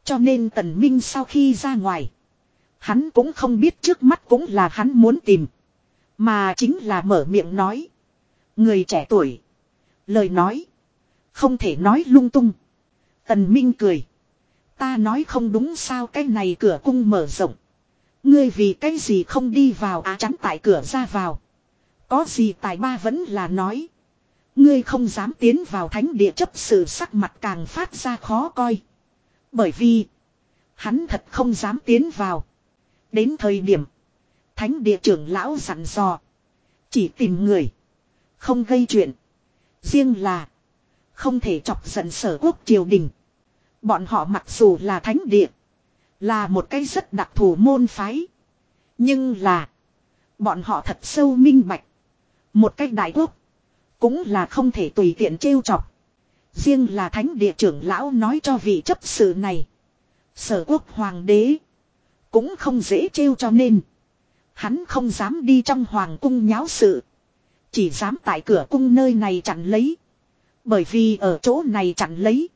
Cho nên tần minh sau khi ra ngoài. Hắn cũng không biết trước mắt cũng là hắn muốn tìm. Mà chính là mở miệng nói. Người trẻ tuổi. Lời nói. Không thể nói lung tung. Tần Minh cười. Ta nói không đúng sao cái này cửa cung mở rộng. Ngươi vì cái gì không đi vào á chắn tại cửa ra vào. Có gì tài ba vẫn là nói. Ngươi không dám tiến vào thánh địa chấp sự sắc mặt càng phát ra khó coi. Bởi vì. Hắn thật không dám tiến vào. Đến thời điểm. Thánh địa trưởng lão dặn dò. Chỉ tìm người. Không gây chuyện. Riêng là. Không thể chọc giận sở quốc triều đình. Bọn họ mặc dù là thánh địa. Là một cái rất đặc thù môn phái. Nhưng là. Bọn họ thật sâu minh bạch. Một cách đại quốc. Cũng là không thể tùy tiện trêu chọc. Riêng là thánh địa trưởng lão nói cho vị chấp sự này. Sở quốc hoàng đế. Cũng không dễ trêu cho nên. Hắn không dám đi trong hoàng cung nháo sự. Chỉ dám tại cửa cung nơi này chặn lấy. Bởi vì ở chỗ này chặn lấy.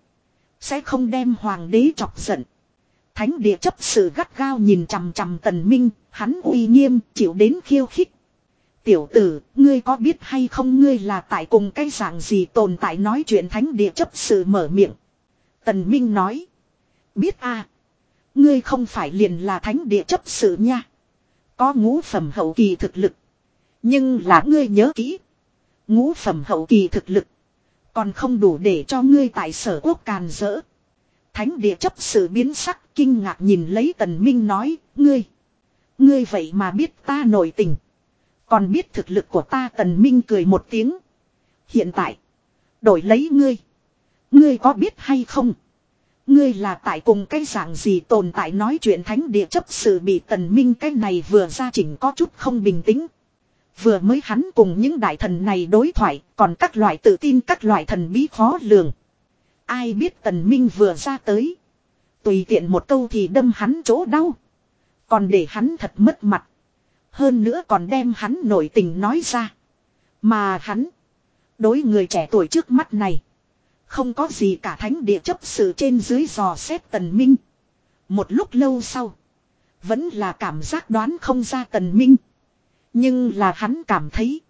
Sẽ không đem hoàng đế chọc giận. Thánh địa chấp sự gắt gao nhìn chằm chằm tần minh. Hắn uy nghiêm chịu đến khiêu khích. Tiểu tử, ngươi có biết hay không ngươi là tại cùng cái dạng gì tồn tại nói chuyện thánh địa chấp sự mở miệng. Tần Minh nói. Biết a Ngươi không phải liền là thánh địa chấp sự nha. Có ngũ phẩm hậu kỳ thực lực. Nhưng là ngươi nhớ kỹ. Ngũ phẩm hậu kỳ thực lực. Còn không đủ để cho ngươi tại sở quốc càn rỡ. Thánh địa chấp sự biến sắc kinh ngạc nhìn lấy tần minh nói. Ngươi. Ngươi vậy mà biết ta nổi tình. Còn biết thực lực của ta tần minh cười một tiếng. Hiện tại. Đổi lấy ngươi. Ngươi có biết hay không? Ngươi là tại cùng cái dạng gì tồn tại nói chuyện thánh địa chấp sự bị tần minh cái này vừa ra chỉnh có chút không bình tĩnh. Vừa mới hắn cùng những đại thần này đối thoại, còn các loại tự tin các loại thần bí khó lường. Ai biết tần minh vừa ra tới. Tùy tiện một câu thì đâm hắn chỗ đau. Còn để hắn thật mất mặt. Hơn nữa còn đem hắn nổi tình nói ra. Mà hắn. Đối người trẻ tuổi trước mắt này. Không có gì cả thánh địa chấp sự trên dưới dò xét tần minh. Một lúc lâu sau. Vẫn là cảm giác đoán không ra tần minh. Nhưng là hắn cảm thấy.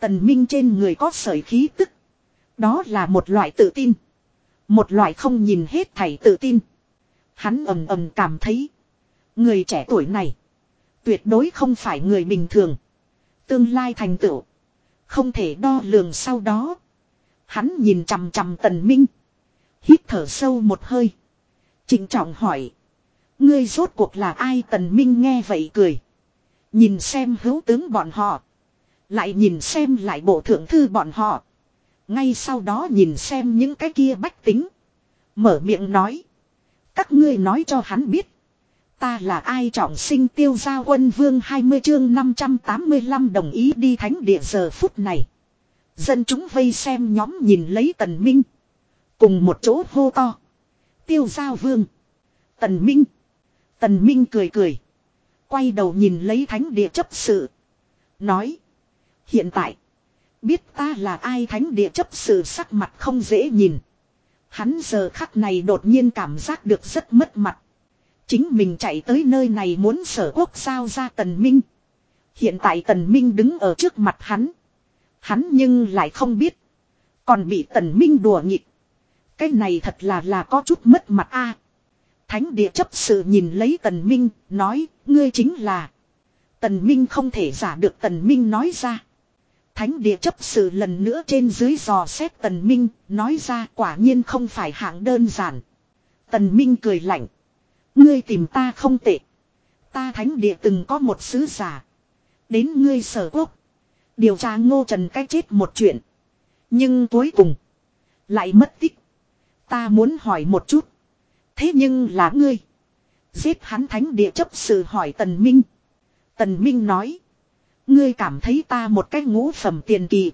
Tần minh trên người có sởi khí tức. Đó là một loại tự tin. Một loại không nhìn hết thảy tự tin. Hắn ầm ầm cảm thấy. Người trẻ tuổi này. Tuyệt đối không phải người bình thường. Tương lai thành tựu. Không thể đo lường sau đó. Hắn nhìn chằm chằm tần minh. Hít thở sâu một hơi. Trịnh trọng hỏi. Ngươi rốt cuộc là ai tần minh nghe vậy cười. Nhìn xem hữu tướng bọn họ. Lại nhìn xem lại bộ thượng thư bọn họ. Ngay sau đó nhìn xem những cái kia bách tính. Mở miệng nói. Các ngươi nói cho hắn biết. Ta là ai trọng sinh tiêu gia quân vương 20 chương 585 đồng ý đi thánh địa giờ phút này. Dân chúng vây xem nhóm nhìn lấy tần minh. Cùng một chỗ hô to. Tiêu gia vương. Tần minh. Tần minh cười cười. Quay đầu nhìn lấy thánh địa chấp sự. Nói. Hiện tại. Biết ta là ai thánh địa chấp sự sắc mặt không dễ nhìn. Hắn giờ khắc này đột nhiên cảm giác được rất mất mặt. Chính mình chạy tới nơi này muốn sở quốc sao ra tần minh. Hiện tại tần minh đứng ở trước mặt hắn. Hắn nhưng lại không biết. Còn bị tần minh đùa nghịch. Cái này thật là là có chút mất mặt a. Thánh địa chấp sự nhìn lấy tần minh, nói, ngươi chính là. Tần minh không thể giả được tần minh nói ra. Thánh địa chấp sự lần nữa trên dưới dò xét tần minh, nói ra quả nhiên không phải hạng đơn giản. Tần minh cười lạnh. Ngươi tìm ta không tệ. Ta thánh địa từng có một sứ giả. Đến ngươi sở quốc. Điều tra ngô trần cách chết một chuyện. Nhưng cuối cùng. Lại mất tích. Ta muốn hỏi một chút. Thế nhưng là ngươi. Giết hắn thánh địa chấp sự hỏi Tần Minh. Tần Minh nói. Ngươi cảm thấy ta một cái ngũ phẩm tiền kỳ.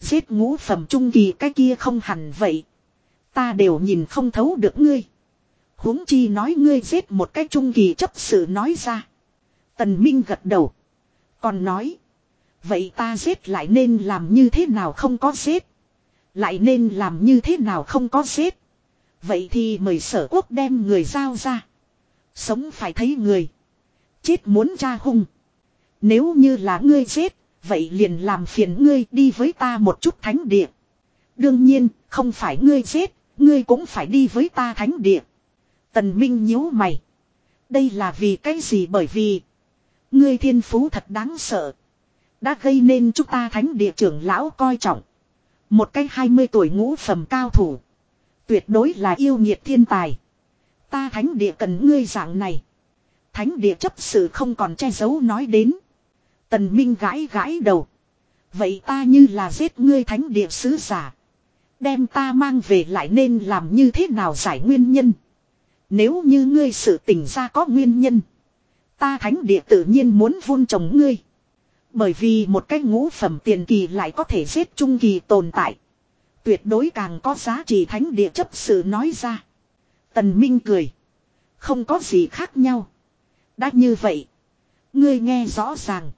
Giết ngũ phẩm trung kỳ cái kia không hẳn vậy. Ta đều nhìn không thấu được ngươi. huống chi nói ngươi giết một cái trung kỳ chấp sự nói ra. Tần Minh gật đầu. Còn nói. Vậy ta giết lại nên làm như thế nào không có giết. Lại nên làm như thế nào không có giết. Vậy thì mời sở quốc đem người giao ra. Sống phải thấy người. Chết muốn cha hung. Nếu như là ngươi giết, vậy liền làm phiền ngươi đi với ta một chút thánh địa. Đương nhiên, không phải ngươi giết, ngươi cũng phải đi với ta thánh địa. Tần Minh nhíu mày. Đây là vì cái gì bởi vì Ngươi thiên phú thật đáng sợ. Đã gây nên chúng ta thánh địa trưởng lão coi trọng. Một cái 20 tuổi ngũ phẩm cao thủ. Tuyệt đối là yêu nghiệt thiên tài. Ta thánh địa cần ngươi dạng này. Thánh địa chấp sự không còn che giấu nói đến. Tần Minh gãi gãi đầu. Vậy ta như là giết ngươi thánh địa sứ giả. Đem ta mang về lại nên làm như thế nào giải nguyên nhân. Nếu như ngươi sự tình ra có nguyên nhân. Ta thánh địa tự nhiên muốn vun trồng ngươi. Bởi vì một cái ngũ phẩm tiền kỳ lại có thể giết trung kỳ tồn tại. Tuyệt đối càng có giá trị thánh địa chấp sự nói ra. Tần Minh cười. Không có gì khác nhau. Đã như vậy. Ngươi nghe rõ ràng.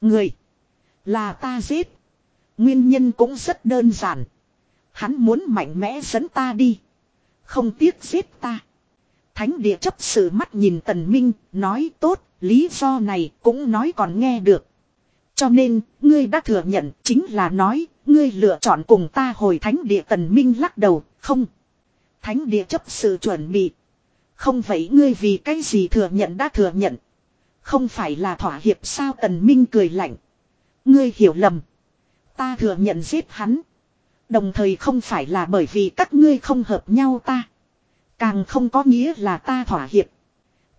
Người. Là ta giết. Nguyên nhân cũng rất đơn giản. Hắn muốn mạnh mẽ dẫn ta đi. Không tiếc giết ta. Thánh địa chấp sự mắt nhìn tần minh, nói tốt, lý do này cũng nói còn nghe được. Cho nên, ngươi đã thừa nhận chính là nói, ngươi lựa chọn cùng ta hồi thánh địa tần minh lắc đầu, không. Thánh địa chấp sự chuẩn bị. Không vậy ngươi vì cái gì thừa nhận đã thừa nhận. Không phải là thỏa hiệp sao tần minh cười lạnh. Ngươi hiểu lầm. Ta thừa nhận giết hắn. Đồng thời không phải là bởi vì các ngươi không hợp nhau ta. Càng không có nghĩa là ta thỏa hiệp.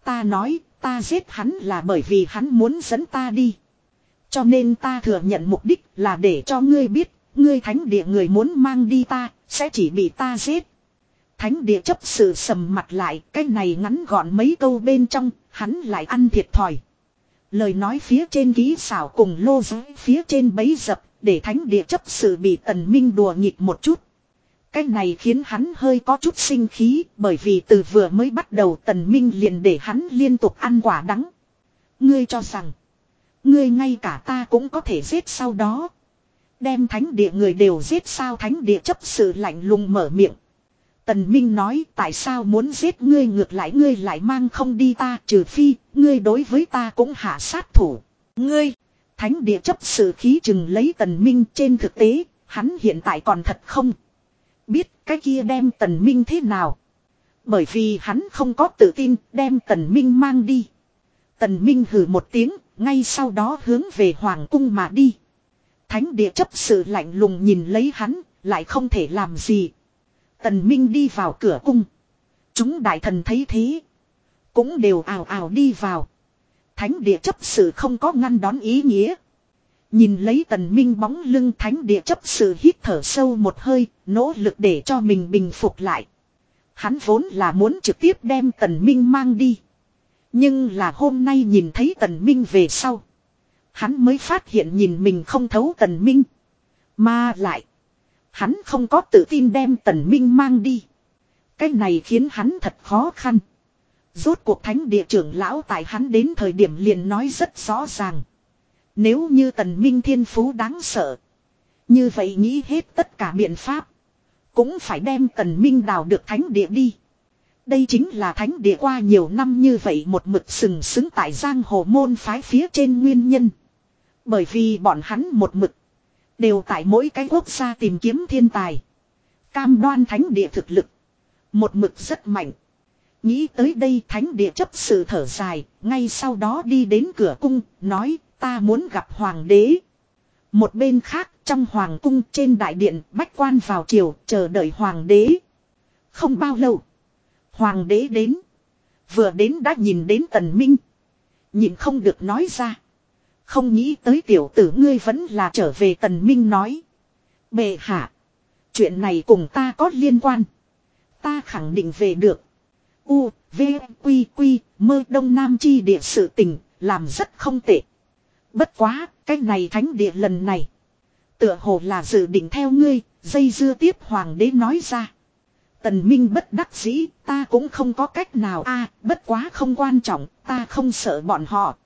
Ta nói ta giết hắn là bởi vì hắn muốn dẫn ta đi. Cho nên ta thừa nhận mục đích là để cho ngươi biết, ngươi thánh địa người muốn mang đi ta, sẽ chỉ bị ta giết. Thánh địa chấp sự sầm mặt lại, cái này ngắn gọn mấy câu bên trong, hắn lại ăn thiệt thòi. Lời nói phía trên ký xảo cùng lô giới phía trên bấy dập, để thánh địa chấp sự bị tần minh đùa nghịch một chút. Cái này khiến hắn hơi có chút sinh khí bởi vì từ vừa mới bắt đầu tần minh liền để hắn liên tục ăn quả đắng. Ngươi cho rằng, ngươi ngay cả ta cũng có thể giết sau đó. Đem thánh địa người đều giết sao thánh địa chấp sự lạnh lùng mở miệng. Tần Minh nói tại sao muốn giết ngươi ngược lại ngươi lại mang không đi ta trừ phi, ngươi đối với ta cũng hạ sát thủ. Ngươi, thánh địa chấp sự khí chừng lấy Tần Minh trên thực tế, hắn hiện tại còn thật không. Biết cái kia đem tần minh thế nào. Bởi vì hắn không có tự tin đem tần minh mang đi. Tần minh hừ một tiếng, ngay sau đó hướng về hoàng cung mà đi. Thánh địa chấp sự lạnh lùng nhìn lấy hắn, lại không thể làm gì. Tần minh đi vào cửa cung. Chúng đại thần thấy thế. Cũng đều ào ào đi vào. Thánh địa chấp sự không có ngăn đón ý nghĩa. Nhìn lấy tần minh bóng lưng thánh địa chấp sự hít thở sâu một hơi, nỗ lực để cho mình bình phục lại. Hắn vốn là muốn trực tiếp đem tần minh mang đi. Nhưng là hôm nay nhìn thấy tần minh về sau. Hắn mới phát hiện nhìn mình không thấu tần minh. Mà lại. Hắn không có tự tin đem tần minh mang đi. Cái này khiến hắn thật khó khăn. Rốt cuộc thánh địa trưởng lão tại hắn đến thời điểm liền nói rất rõ ràng. Nếu như tần minh thiên phú đáng sợ. Như vậy nghĩ hết tất cả biện pháp. Cũng phải đem tần minh đào được thánh địa đi. Đây chính là thánh địa qua nhiều năm như vậy một mực sừng sững tại giang hồ môn phái phía trên nguyên nhân. Bởi vì bọn hắn một mực. Đều tại mỗi cái quốc gia tìm kiếm thiên tài. Cam đoan thánh địa thực lực. Một mực rất mạnh. Nghĩ tới đây thánh địa chấp sự thở dài. Ngay sau đó đi đến cửa cung. Nói, Ta muốn gặp hoàng đế. Một bên khác, trong hoàng cung trên đại điện, bách quan vào chiều chờ đợi hoàng đế. Không bao lâu. Hoàng đế đến. Vừa đến đã nhìn đến tần minh. Nhìn không được nói ra. Không nghĩ tới tiểu tử ngươi vẫn là trở về tần minh nói. Bệ hạ. Chuyện này cùng ta có liên quan. Ta khẳng định về được. U, V, Quy, Quy, mơ đông nam chi địa sự tình, làm rất không tệ. Bất quá, cái này thánh địa lần này. Tựa hồ là dự định theo ngươi, dây dưa tiếp hoàng đế nói ra. Tần Minh bất đắc dĩ, ta cũng không có cách nào a, bất quá không quan trọng, ta không sợ bọn họ.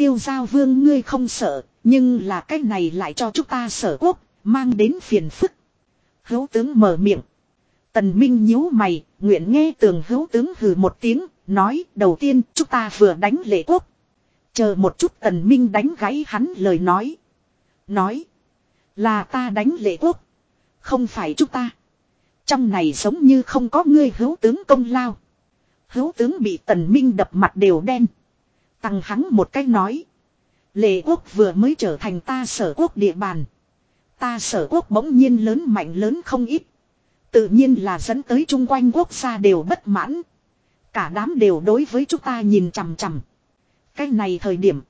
Tiêu giao vương ngươi không sợ, nhưng là cách này lại cho chúng ta sở quốc, mang đến phiền phức. Hữu tướng mở miệng. Tần Minh nhíu mày, nguyện nghe tường hữu tướng hừ một tiếng, nói đầu tiên chúng ta vừa đánh lệ quốc. Chờ một chút tần Minh đánh gãy hắn lời nói. Nói là ta đánh lệ quốc. Không phải chúng ta. Trong này giống như không có ngươi hữu tướng công lao. Hữu tướng bị tần Minh đập mặt đều đen. Tăng hắn một cách nói. Lệ quốc vừa mới trở thành ta sở quốc địa bàn. Ta sở quốc bỗng nhiên lớn mạnh lớn không ít. Tự nhiên là dẫn tới chung quanh quốc gia đều bất mãn. Cả đám đều đối với chúng ta nhìn chằm chằm. Cái này thời điểm.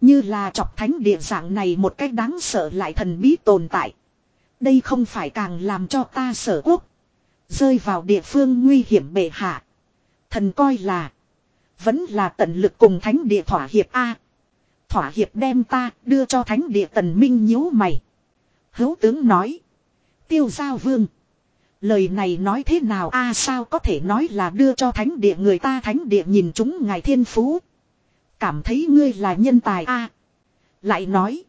Như là chọc thánh địa dạng này một cách đáng sợ lại thần bí tồn tại. Đây không phải càng làm cho ta sở quốc. Rơi vào địa phương nguy hiểm bệ hạ. Thần coi là. Vẫn là tận lực cùng thánh địa thỏa hiệp A. Thỏa hiệp đem ta đưa cho thánh địa tần minh nhíu mày. Hữu tướng nói. Tiêu giao vương. Lời này nói thế nào a sao có thể nói là đưa cho thánh địa người ta thánh địa nhìn chúng ngài thiên phú. Cảm thấy ngươi là nhân tài a Lại nói.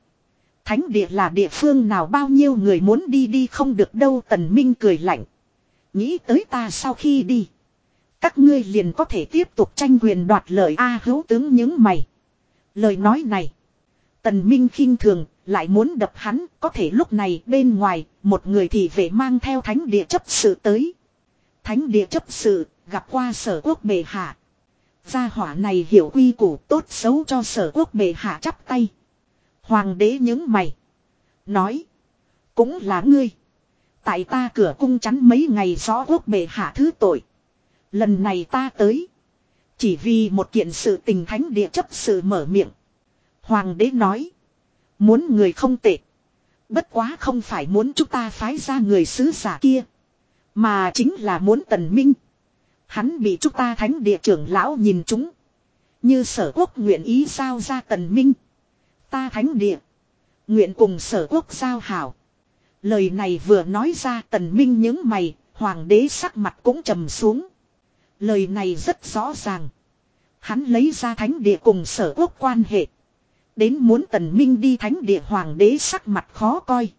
Thánh địa là địa phương nào bao nhiêu người muốn đi đi không được đâu tần minh cười lạnh. Nghĩ tới ta sau khi đi. Các ngươi liền có thể tiếp tục tranh quyền đoạt lợi a hữu tướng những mày. Lời nói này. Tần Minh khinh thường, lại muốn đập hắn, có thể lúc này bên ngoài, một người thì về mang theo thánh địa chấp sự tới. Thánh địa chấp sự, gặp qua sở quốc bệ hạ. Gia hỏa này hiểu quy củ tốt xấu cho sở quốc bệ hạ chắp tay. Hoàng đế những mày. Nói. Cũng là ngươi. Tại ta cửa cung chắn mấy ngày gió quốc bệ hạ thứ tội. Lần này ta tới. Chỉ vì một kiện sự tình thánh địa chấp sự mở miệng. Hoàng đế nói. Muốn người không tệ. Bất quá không phải muốn chúng ta phái ra người sứ giả kia. Mà chính là muốn tần minh. Hắn bị chúng ta thánh địa trưởng lão nhìn chúng. Như sở quốc nguyện ý giao ra tần minh. Ta thánh địa. Nguyện cùng sở quốc giao hảo. Lời này vừa nói ra tần minh những mày, hoàng đế sắc mặt cũng trầm xuống. Lời này rất rõ ràng. Hắn lấy ra thánh địa cùng sở quốc quan hệ. Đến muốn tần minh đi thánh địa hoàng đế sắc mặt khó coi.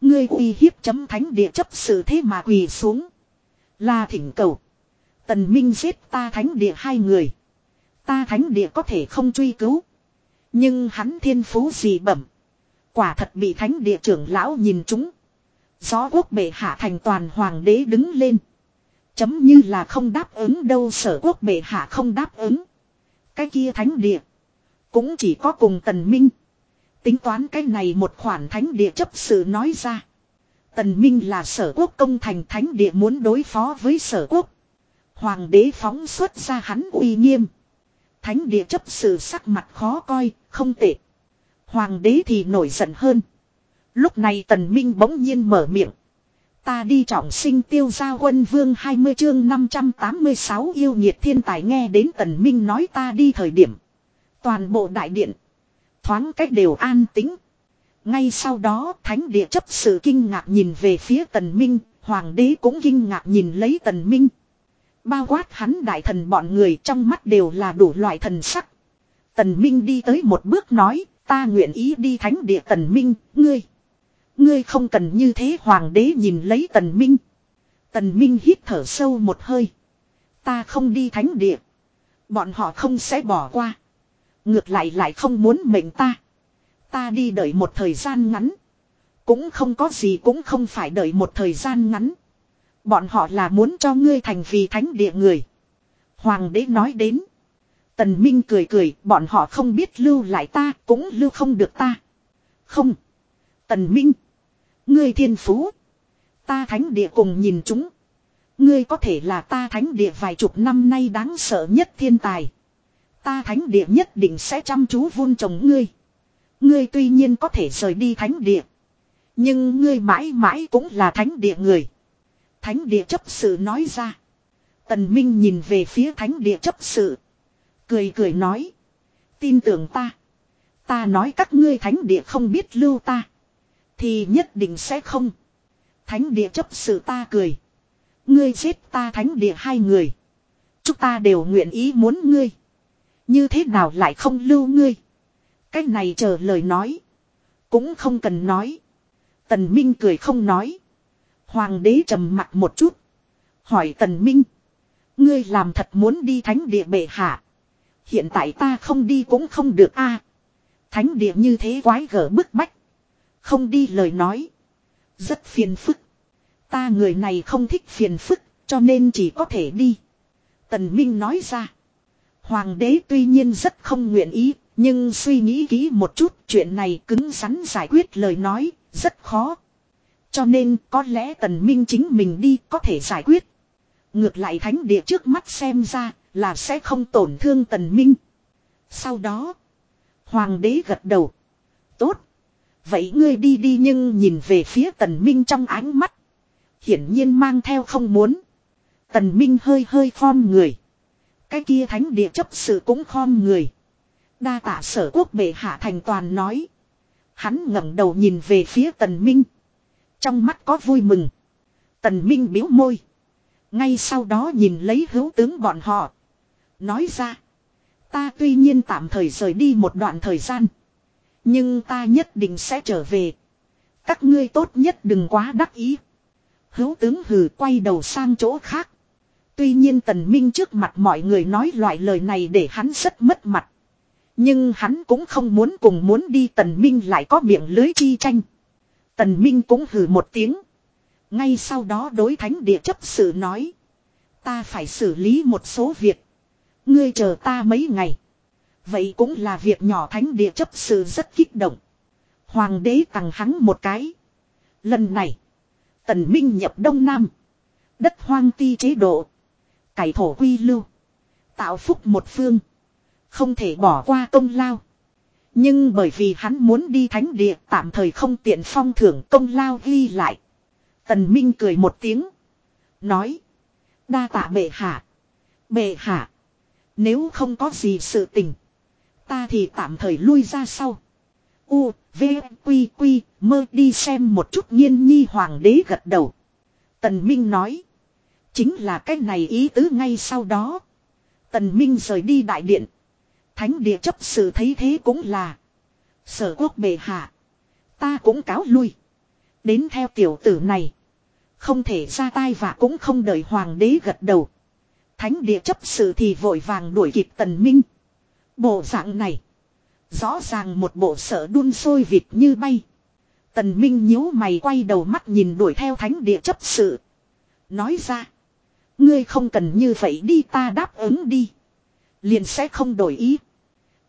Ngươi uy hiếp chấm thánh địa chấp sự thế mà quỳ xuống. Là thỉnh cầu. Tần minh giết ta thánh địa hai người. Ta thánh địa có thể không truy cứu. Nhưng hắn thiên phú gì bẩm. Quả thật bị thánh địa trưởng lão nhìn chúng. Gió quốc bệ hạ thành toàn hoàng đế đứng lên. Chấm như là không đáp ứng đâu sở quốc bệ hạ không đáp ứng. Cái kia thánh địa. Cũng chỉ có cùng tần minh. Tính toán cái này một khoản thánh địa chấp sự nói ra. Tần Minh là sở quốc công thành thánh địa muốn đối phó với sở quốc. Hoàng đế phóng xuất ra hắn uy nghiêm. Thánh địa chấp sự sắc mặt khó coi, không tệ. Hoàng đế thì nổi giận hơn. Lúc này tần minh bỗng nhiên mở miệng. Ta đi trọng sinh tiêu gia quân vương 20 chương 586 yêu nhiệt thiên tài nghe đến tần minh nói ta đi thời điểm. Toàn bộ đại điện. Thoáng cách đều an tính. Ngay sau đó thánh địa chấp sự kinh ngạc nhìn về phía tần minh. Hoàng đế cũng kinh ngạc nhìn lấy tần minh. Bao quát hắn đại thần bọn người trong mắt đều là đủ loại thần sắc. Tần minh đi tới một bước nói. Ta nguyện ý đi thánh địa tần minh, ngươi. Ngươi không cần như thế hoàng đế nhìn lấy tần minh. Tần minh hít thở sâu một hơi. Ta không đi thánh địa. Bọn họ không sẽ bỏ qua. Ngược lại lại không muốn mệnh ta. Ta đi đợi một thời gian ngắn. Cũng không có gì cũng không phải đợi một thời gian ngắn. Bọn họ là muốn cho ngươi thành vì thánh địa người. Hoàng đế nói đến. Tần Minh cười cười, bọn họ không biết lưu lại ta, cũng lưu không được ta. Không. Tần Minh. Ngươi thiên phú. Ta thánh địa cùng nhìn chúng. Ngươi có thể là ta thánh địa vài chục năm nay đáng sợ nhất thiên tài. Ta thánh địa nhất định sẽ chăm chú vun trồng ngươi. Ngươi tuy nhiên có thể rời đi thánh địa. Nhưng ngươi mãi mãi cũng là thánh địa người. Thánh địa chấp sự nói ra. Tần Minh nhìn về phía thánh địa chấp sự. Cười cười nói. Tin tưởng ta. Ta nói các ngươi thánh địa không biết lưu ta. Thì nhất định sẽ không. Thánh địa chấp sự ta cười. Ngươi giết ta thánh địa hai người. Chúng ta đều nguyện ý muốn ngươi. Như thế nào lại không lưu ngươi. Cái này chờ lời nói. Cũng không cần nói. Tần Minh cười không nói. Hoàng đế trầm mặt một chút. Hỏi Tần Minh. Ngươi làm thật muốn đi thánh địa bệ hạ. Hiện tại ta không đi cũng không được a. thánh địa như thế quái gở bức bách. Không đi lời nói. Rất phiền phức. Ta người này không thích phiền phức, cho nên chỉ có thể đi. Tần Minh nói ra. Hoàng đế tuy nhiên rất không nguyện ý, nhưng suy nghĩ kỹ một chút chuyện này cứng rắn giải quyết lời nói, rất khó. Cho nên có lẽ tần minh chính mình đi có thể giải quyết. Ngược lại thánh địa trước mắt xem ra là sẽ không tổn thương tần minh. Sau đó, hoàng đế gật đầu. Tốt. Vậy ngươi đi đi nhưng nhìn về phía tần minh trong ánh mắt. Hiển nhiên mang theo không muốn. Tần minh hơi hơi khom người. Cái kia thánh địa chấp sự cũng khom người. Đa tạ sở quốc bệ hạ thành toàn nói. Hắn ngẩng đầu nhìn về phía tần minh. Trong mắt có vui mừng. Tần minh biếu môi. Ngay sau đó nhìn lấy hữu tướng bọn họ. Nói ra. Ta tuy nhiên tạm thời rời đi một đoạn thời gian. Nhưng ta nhất định sẽ trở về. Các ngươi tốt nhất đừng quá đắc ý. Hữu tướng hừ quay đầu sang chỗ khác. Tuy nhiên tần minh trước mặt mọi người nói loại lời này để hắn rất mất mặt. Nhưng hắn cũng không muốn cùng muốn đi tần minh lại có miệng lưới chi tranh. Tần minh cũng hừ một tiếng. Ngay sau đó đối thánh địa chấp sự nói. Ta phải xử lý một số việc. Ngươi chờ ta mấy ngày. Vậy cũng là việc nhỏ thánh địa chấp sự rất kích động. Hoàng đế tặng hắn một cái. Lần này. Tần Minh nhập Đông Nam. Đất hoang ti chế độ. Cải thổ quy lưu. Tạo phúc một phương. Không thể bỏ qua công lao. Nhưng bởi vì hắn muốn đi thánh địa, tạm thời không tiện phong thưởng công lao ghi lại. Tần Minh cười một tiếng. Nói. Đa tạ bệ hạ. Bệ hạ. Nếu không có gì sự tình. Ta thì tạm thời lui ra sau. U, V, Quy, Quy, mơ đi xem một chút Nhiên nhi hoàng đế gật đầu. Tần Minh nói. Chính là cái này ý tứ ngay sau đó. Tần Minh rời đi đại điện. Thánh địa chấp sự thấy thế cũng là. Sở quốc bệ hạ. Ta cũng cáo lui. Đến theo tiểu tử này. Không thể ra tay và cũng không đợi hoàng đế gật đầu. Thánh địa chấp sự thì vội vàng đuổi kịp tần minh. Bộ dạng này. Rõ ràng một bộ sở đun sôi vịt như bay. Tần minh nhíu mày quay đầu mắt nhìn đuổi theo thánh địa chấp sự. Nói ra. Ngươi không cần như vậy đi ta đáp ứng đi. Liền sẽ không đổi ý.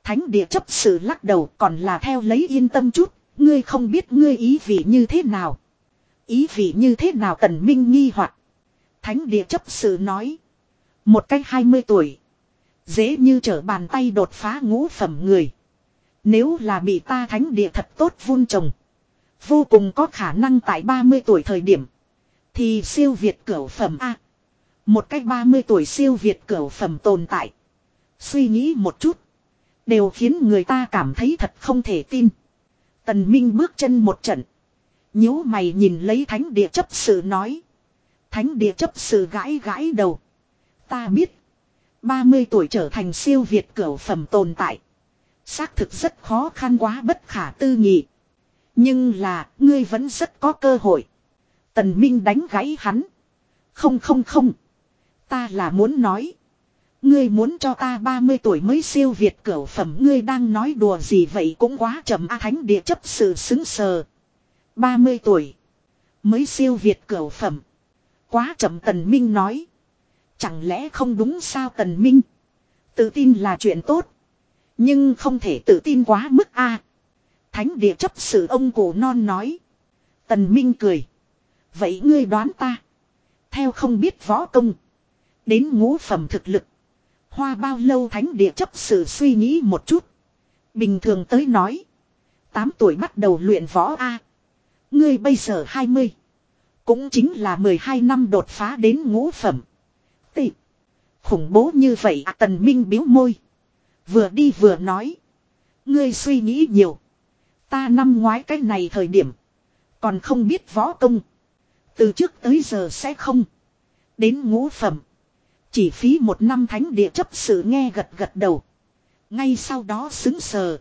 Thánh địa chấp sự lắc đầu còn là theo lấy yên tâm chút. Ngươi không biết ngươi ý vị như thế nào. Ý vị như thế nào tần minh nghi hoặc Thánh địa chấp sự nói. Một cách 20 tuổi. Dễ như trở bàn tay đột phá ngũ phẩm người. Nếu là bị ta thánh địa thật tốt vun trồng. Vô cùng có khả năng tại 30 tuổi thời điểm. Thì siêu việt cửu phẩm A. Một cách 30 tuổi siêu việt cửu phẩm tồn tại. Suy nghĩ một chút. Đều khiến người ta cảm thấy thật không thể tin. Tần Minh bước chân một trận. nhíu mày nhìn lấy thánh địa chấp sự nói. Thánh địa chấp sự gãi gãi đầu. Ta biết. 30 tuổi trở thành siêu việt cửu phẩm tồn tại. Xác thực rất khó khăn quá bất khả tư nghị. Nhưng là, ngươi vẫn rất có cơ hội. Tần Minh đánh gãy hắn. Không không không. Ta là muốn nói. Ngươi muốn cho ta 30 tuổi mới siêu việt cửu phẩm ngươi đang nói đùa gì vậy cũng quá chậm A Thánh địa chấp sự xứng sờ. 30 tuổi. Mới siêu việt cửu phẩm. Quá chậm Tần Minh nói. Chẳng lẽ không đúng sao Tần Minh? Tự tin là chuyện tốt. Nhưng không thể tự tin quá mức A. Thánh địa chấp sự ông cổ non nói. Tần Minh cười. Vậy ngươi đoán ta. Theo không biết võ công. Đến ngũ phẩm thực lực. Hoa bao lâu thánh địa chấp sự suy nghĩ một chút. Bình thường tới nói. 8 tuổi bắt đầu luyện võ A. Ngươi bây giờ 20. Cũng chính là 12 năm đột phá đến ngũ phẩm. Tị. Khủng bố như vậy à, tần minh biếu môi. Vừa đi vừa nói. Ngươi suy nghĩ nhiều. Ta năm ngoái cái này thời điểm. Còn không biết võ công. Từ trước tới giờ sẽ không. Đến ngũ phẩm. Chỉ phí một năm thánh địa chấp sự nghe gật gật đầu. Ngay sau đó xứng sờ.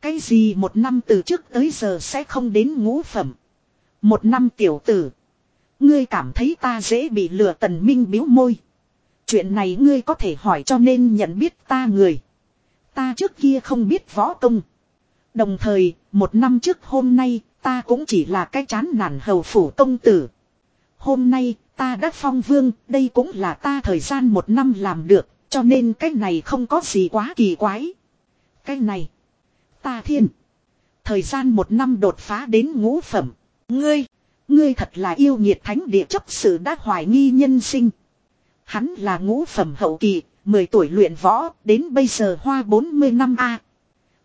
Cái gì một năm từ trước tới giờ sẽ không đến ngũ phẩm. Một năm tiểu tử. Ngươi cảm thấy ta dễ bị lừa tần minh biếu môi. Chuyện này ngươi có thể hỏi cho nên nhận biết ta người. Ta trước kia không biết võ công. Đồng thời, một năm trước hôm nay, ta cũng chỉ là cái chán nản hầu phủ công tử. Hôm nay, ta đã phong vương, đây cũng là ta thời gian một năm làm được, cho nên cái này không có gì quá kỳ quái. Cái này, ta thiên. Thời gian một năm đột phá đến ngũ phẩm. Ngươi, ngươi thật là yêu nhiệt thánh địa chấp sự đã hoài nghi nhân sinh. Hắn là ngũ phẩm hậu kỳ, 10 tuổi luyện võ, đến bây giờ hoa 40 năm A.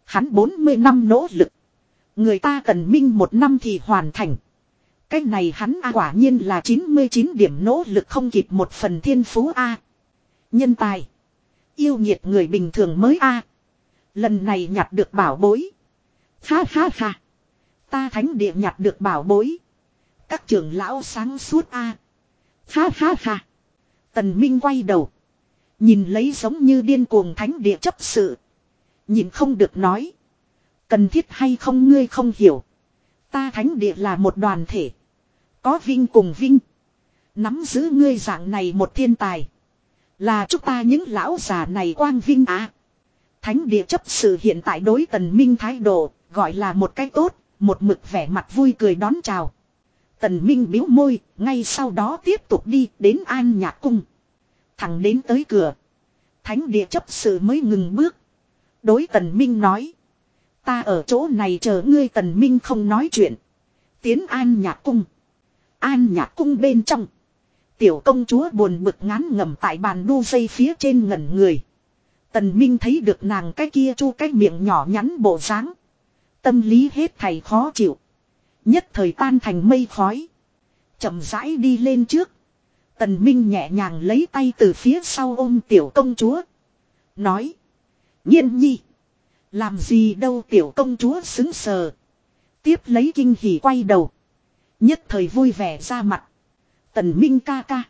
Hắn 40 năm nỗ lực. Người ta cần minh một năm thì hoàn thành. Cái này hắn A quả nhiên là 99 điểm nỗ lực không kịp một phần thiên phú A. Nhân tài. Yêu nhiệt người bình thường mới A. Lần này nhặt được bảo bối. Ha ha ha. Ta thánh địa nhặt được bảo bối. Các trưởng lão sáng suốt A. Ha ha ha. Tần Minh quay đầu. Nhìn lấy giống như điên cuồng thánh địa chấp sự. Nhìn không được nói. Cần thiết hay không ngươi không hiểu. Ta thánh địa là một đoàn thể. Có vinh cùng vinh. Nắm giữ ngươi dạng này một thiên tài. Là chúng ta những lão già này quang vinh á. Thánh địa chấp sự hiện tại đối tần minh thái độ, gọi là một cái tốt, một mực vẻ mặt vui cười đón chào. Tần minh biếu môi, ngay sau đó tiếp tục đi đến an nhạc cung. Thẳng đến tới cửa. Thánh địa chấp sự mới ngừng bước. Đối tần minh nói. Ta ở chỗ này chờ ngươi tần minh không nói chuyện. Tiến an nhạc cung. An nhạc cung bên trong. Tiểu công chúa buồn bực ngán ngầm tại bàn đu dây phía trên ngẩn người. Tần Minh thấy được nàng cái kia chu cái miệng nhỏ nhắn bộ dáng, Tâm lý hết thầy khó chịu. Nhất thời tan thành mây khói. chậm rãi đi lên trước. Tần Minh nhẹ nhàng lấy tay từ phía sau ôm tiểu công chúa. Nói. Nhiên nhi. Làm gì đâu tiểu công chúa xứng sờ. Tiếp lấy kinh hỉ quay đầu. Nhất thời vui vẻ ra mặt. Tần Minh ca ca.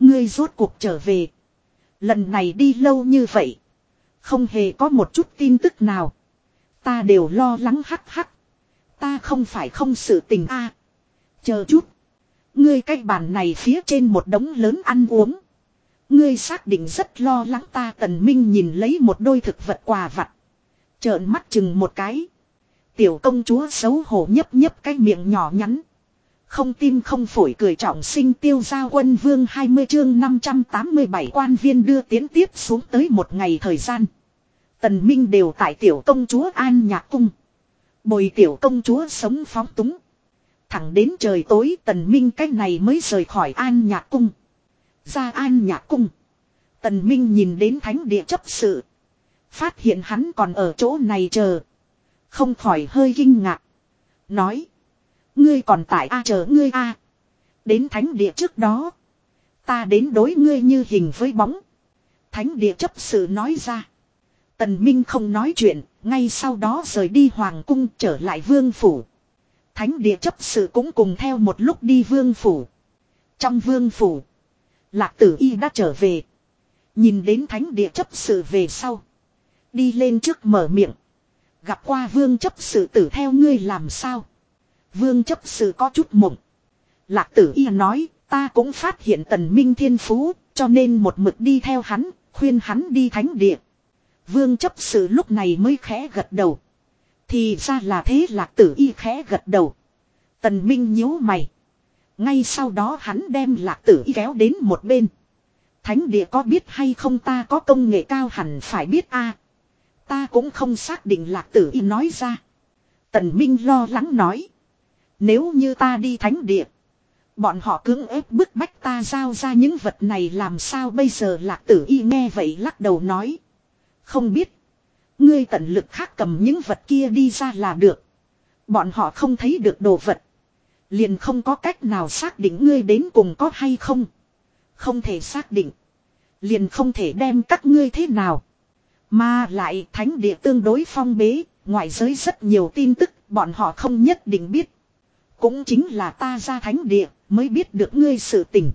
Ngươi rốt cuộc trở về. Lần này đi lâu như vậy. Không hề có một chút tin tức nào. Ta đều lo lắng hắc hắc. Ta không phải không sự tình a. Chờ chút. Ngươi cái bàn này phía trên một đống lớn ăn uống. Ngươi xác định rất lo lắng ta tần minh nhìn lấy một đôi thực vật quà vặt. Trợn mắt chừng một cái. Tiểu công chúa xấu hổ nhấp nhấp cái miệng nhỏ nhắn. Không tim không phổi cười trọng sinh tiêu giao quân vương 20 chương 587 quan viên đưa tiến tiếp xuống tới một ngày thời gian. Tần Minh đều tại tiểu công chúa An Nhạc Cung. Bồi tiểu công chúa sống phóng túng. Thẳng đến trời tối tần minh cách này mới rời khỏi An Nhạc Cung. Ra An Nhạc Cung. Tần Minh nhìn đến thánh địa chấp sự. Phát hiện hắn còn ở chỗ này chờ. Không khỏi hơi kinh ngạc. Nói. Ngươi còn tại A chờ ngươi A. Đến thánh địa trước đó. Ta đến đối ngươi như hình với bóng. Thánh địa chấp sự nói ra. Tần Minh không nói chuyện, ngay sau đó rời đi hoàng cung trở lại vương phủ. Thánh địa chấp sự cũng cùng theo một lúc đi vương phủ. Trong vương phủ, lạc tử y đã trở về. Nhìn đến thánh địa chấp sự về sau. Đi lên trước mở miệng. Gặp qua vương chấp sự tử theo ngươi làm sao. Vương chấp sự có chút mộng. Lạc tử y nói, ta cũng phát hiện tần minh thiên phú, cho nên một mực đi theo hắn, khuyên hắn đi thánh địa. Vương chấp sự lúc này mới khẽ gật đầu. Thì ra là thế lạc tử y khẽ gật đầu. Tần Minh nhíu mày. Ngay sau đó hắn đem lạc tử y kéo đến một bên. Thánh địa có biết hay không ta có công nghệ cao hẳn phải biết a. Ta cũng không xác định lạc tử y nói ra. Tần Minh lo lắng nói. Nếu như ta đi thánh địa. Bọn họ cưỡng ép bức bách ta giao ra những vật này làm sao bây giờ lạc tử y nghe vậy lắc đầu nói. Không biết. Ngươi tận lực khác cầm những vật kia đi ra là được. Bọn họ không thấy được đồ vật. Liền không có cách nào xác định ngươi đến cùng có hay không. Không thể xác định. Liền không thể đem các ngươi thế nào. Mà lại thánh địa tương đối phong bế, ngoại giới rất nhiều tin tức, bọn họ không nhất định biết. Cũng chính là ta ra thánh địa, mới biết được ngươi sự tình.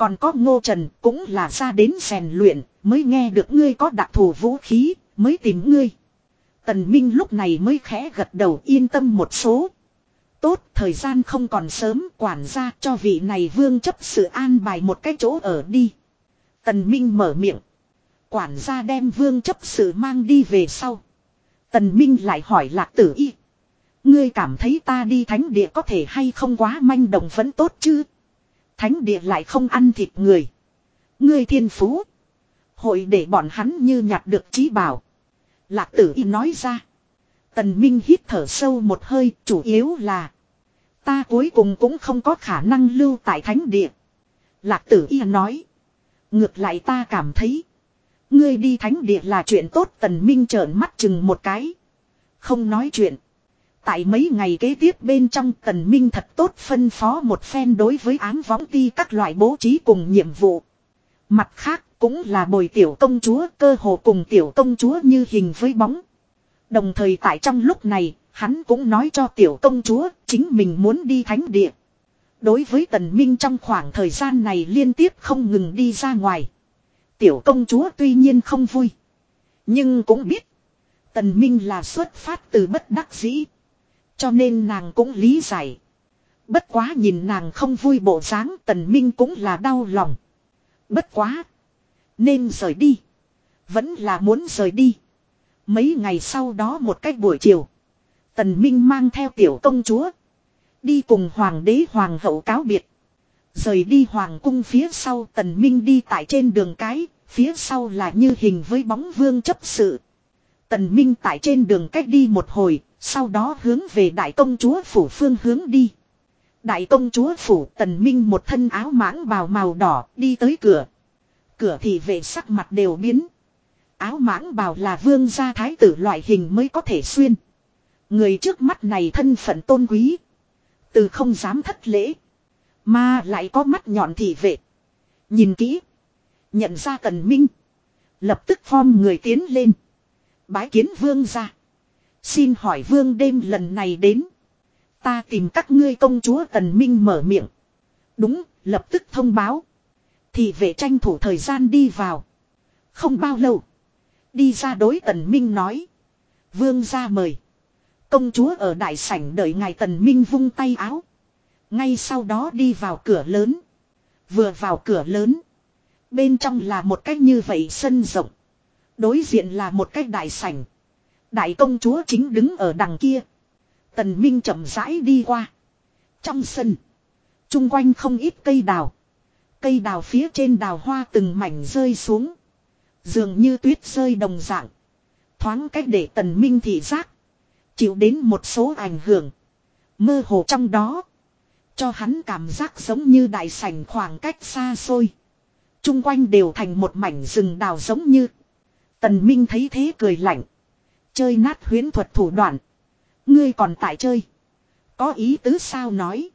Còn có ngô trần cũng là ra đến rèn luyện, mới nghe được ngươi có đặc thù vũ khí, mới tìm ngươi. Tần Minh lúc này mới khẽ gật đầu yên tâm một số. Tốt, thời gian không còn sớm, quản gia cho vị này vương chấp sự an bài một cái chỗ ở đi. Tần Minh mở miệng. Quản gia đem vương chấp sự mang đi về sau. Tần Minh lại hỏi lạc tử y. Ngươi cảm thấy ta đi thánh địa có thể hay không quá manh động vẫn tốt chứ? Thánh địa lại không ăn thịt người. Ngươi thiên phú. Hội để bọn hắn như nhặt được trí bảo. Lạc tử y nói ra. Tần Minh hít thở sâu một hơi, chủ yếu là. Ta cuối cùng cũng không có khả năng lưu tại thánh địa. Lạc tử y nói. Ngược lại ta cảm thấy. Ngươi đi thánh địa là chuyện tốt tần minh trợn mắt chừng một cái. Không nói chuyện. Tại mấy ngày kế tiếp bên trong tần minh thật tốt phân phó một phen đối với ám võng ti các loại bố trí cùng nhiệm vụ. Mặt khác cũng là bồi tiểu công chúa cơ hồ cùng tiểu công chúa như hình với bóng. Đồng thời tại trong lúc này, hắn cũng nói cho tiểu công chúa chính mình muốn đi thánh địa. Đối với tần minh trong khoảng thời gian này liên tiếp không ngừng đi ra ngoài. Tiểu công chúa tuy nhiên không vui. Nhưng cũng biết. Tần minh là xuất phát từ bất đắc dĩ. Cho nên nàng cũng lý giải. Bất quá nhìn nàng không vui bộ dáng tần minh cũng là đau lòng. Bất quá. Nên rời đi. Vẫn là muốn rời đi. Mấy ngày sau đó một cách buổi chiều. Tần Minh mang theo tiểu công chúa. Đi cùng hoàng đế hoàng hậu cáo biệt. Rời đi hoàng cung phía sau tần minh đi tại trên đường cái. Phía sau là như hình với bóng vương chấp sự. Tần minh tại trên đường cách đi một hồi. Sau đó hướng về đại công chúa phủ phương hướng đi. Đại công chúa phủ tần minh một thân áo mãng bào màu đỏ đi tới cửa. Cửa thì vệ sắc mặt đều biến. Áo mãng bào là vương gia thái tử loại hình mới có thể xuyên. Người trước mắt này thân phận tôn quý. Từ không dám thất lễ. Mà lại có mắt nhọn thị vệ. Nhìn kỹ. Nhận ra tần minh. Lập tức form người tiến lên. Bái kiến vương gia. Xin hỏi vương đêm lần này đến. Ta tìm các ngươi công chúa tần minh mở miệng. Đúng, lập tức thông báo. Thì vệ tranh thủ thời gian đi vào. Không bao lâu. Đi ra đối tần minh nói. Vương ra mời. Công chúa ở đại sảnh đợi ngài tần minh vung tay áo. Ngay sau đó đi vào cửa lớn. Vừa vào cửa lớn. Bên trong là một cách như vậy sân rộng. Đối diện là một cách đại sảnh. Đại công chúa chính đứng ở đằng kia. Tần Minh chậm rãi đi qua. Trong sân. Trung quanh không ít cây đào. Cây đào phía trên đào hoa từng mảnh rơi xuống. Dường như tuyết rơi đồng dạng. Thoáng cách để tần minh thị giác. Chịu đến một số ảnh hưởng. Mơ hồ trong đó. Cho hắn cảm giác giống như đại sảnh khoảng cách xa xôi. Trung quanh đều thành một mảnh rừng đào giống như. Tần Minh thấy thế cười lạnh. Chơi nát huyến thuật thủ đoạn. Ngươi còn tại chơi. Có ý tứ sao nói.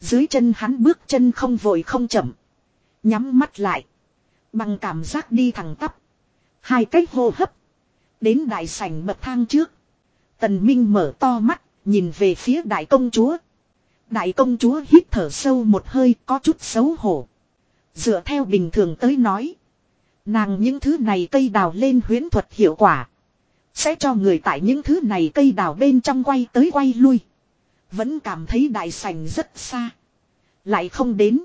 Dưới chân hắn bước chân không vội không chậm. Nhắm mắt lại. Bằng cảm giác đi thẳng tắp. Hai cách hô hấp. Đến đại sảnh bậc thang trước. Tần Minh mở to mắt, nhìn về phía đại công chúa. Đại công chúa hít thở sâu một hơi có chút xấu hổ. Dựa theo bình thường tới nói. Nàng những thứ này cây đào lên huyến thuật hiệu quả. Sẽ cho người tại những thứ này cây đào bên trong quay tới quay lui. Vẫn cảm thấy đại sảnh rất xa. Lại không đến.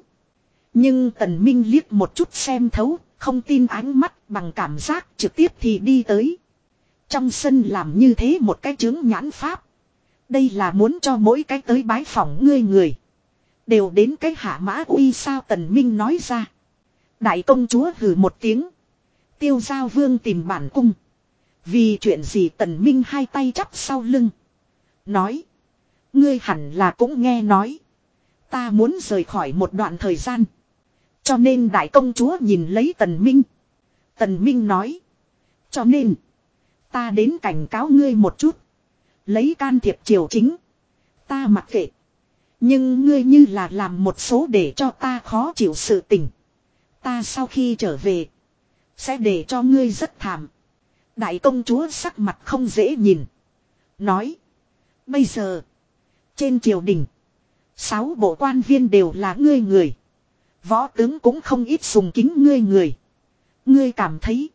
Nhưng tần minh liếc một chút xem thấu, không tin ánh mắt bằng cảm giác trực tiếp thì đi tới. Trong sân làm như thế một cái chứng nhãn pháp. Đây là muốn cho mỗi cái tới bái phỏng ngươi người. Đều đến cái hạ mã uy sao tần minh nói ra. Đại công chúa hừ một tiếng. Tiêu giao vương tìm bản cung. Vì chuyện gì tần minh hai tay chắp sau lưng. Nói. Ngươi hẳn là cũng nghe nói. Ta muốn rời khỏi một đoạn thời gian. Cho nên đại công chúa nhìn lấy tần minh. Tần minh nói. Cho nên. Ta đến cảnh cáo ngươi một chút. Lấy can thiệp triều chính. Ta mặc kệ. Nhưng ngươi như là làm một số để cho ta khó chịu sự tình. Ta sau khi trở về. Sẽ để cho ngươi rất thảm. Đại công chúa sắc mặt không dễ nhìn. Nói. Bây giờ. Trên triều đình. Sáu bộ quan viên đều là ngươi người. Võ tướng cũng không ít sùng kính ngươi người. Ngươi cảm thấy.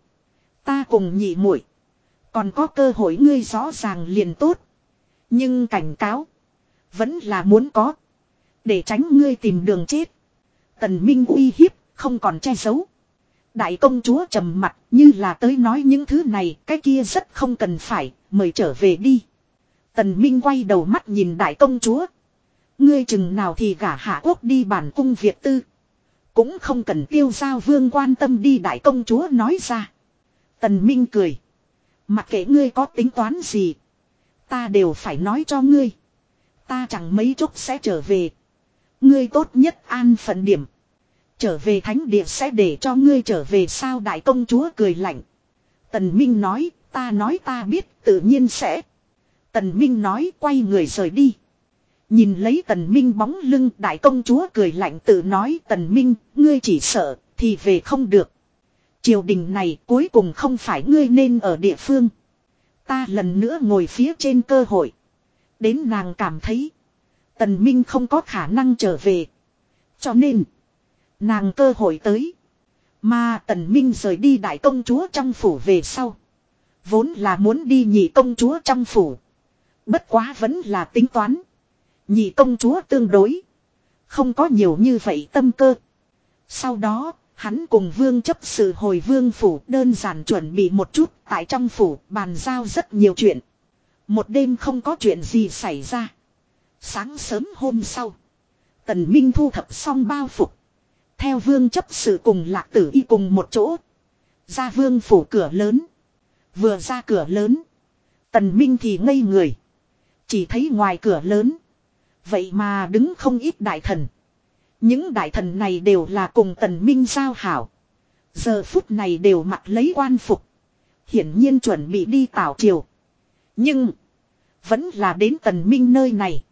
Ta cùng nhị muội, Còn có cơ hội ngươi rõ ràng liền tốt. Nhưng cảnh cáo. Vẫn là muốn có. Để tránh ngươi tìm đường chết. Tần Minh uy hiếp. Không còn che giấu. Đại công chúa trầm mặt, như là tới nói những thứ này. Cái kia rất không cần phải. Mời trở về đi. Tần Minh quay đầu mắt nhìn đại công chúa. Ngươi chừng nào thì gả hạ quốc đi bản cung Việt tư. Cũng không cần tiêu giao vương quan tâm đi đại công chúa nói ra. Tần Minh cười. Mặc kệ ngươi có tính toán gì. Ta đều phải nói cho ngươi. Ta chẳng mấy chốc sẽ trở về. Ngươi tốt nhất an phận điểm. Trở về thánh địa sẽ để cho ngươi trở về sao đại công chúa cười lạnh. Tần Minh nói, ta nói ta biết, tự nhiên sẽ. Tần Minh nói quay người rời đi. Nhìn lấy tần minh bóng lưng đại công chúa cười lạnh tự nói tần minh, ngươi chỉ sợ, thì về không được. Triều đình này cuối cùng không phải ngươi nên ở địa phương. Ta lần nữa ngồi phía trên cơ hội. Đến nàng cảm thấy. Tần Minh không có khả năng trở về. Cho nên. Nàng cơ hội tới. Mà Tần Minh rời đi đại công chúa trong phủ về sau. Vốn là muốn đi nhị công chúa trong phủ. Bất quá vẫn là tính toán. Nhị công chúa tương đối. Không có nhiều như vậy tâm cơ. Sau đó, hắn cùng vương chấp sự hồi vương phủ đơn giản chuẩn bị một chút tại trong phủ bàn giao rất nhiều chuyện. Một đêm không có chuyện gì xảy ra. Sáng sớm hôm sau. Tần Minh thu thập xong bao phục. Theo vương chấp sự cùng lạc tử y cùng một chỗ. Ra vương phủ cửa lớn. Vừa ra cửa lớn. Tần Minh thì ngây người. Chỉ thấy ngoài cửa lớn. Vậy mà đứng không ít đại thần. Những đại thần này đều là cùng tần minh giao hảo. Giờ phút này đều mặc lấy quan phục. Hiển nhiên chuẩn bị đi tảo triều. Nhưng. Vẫn là đến tần minh nơi này.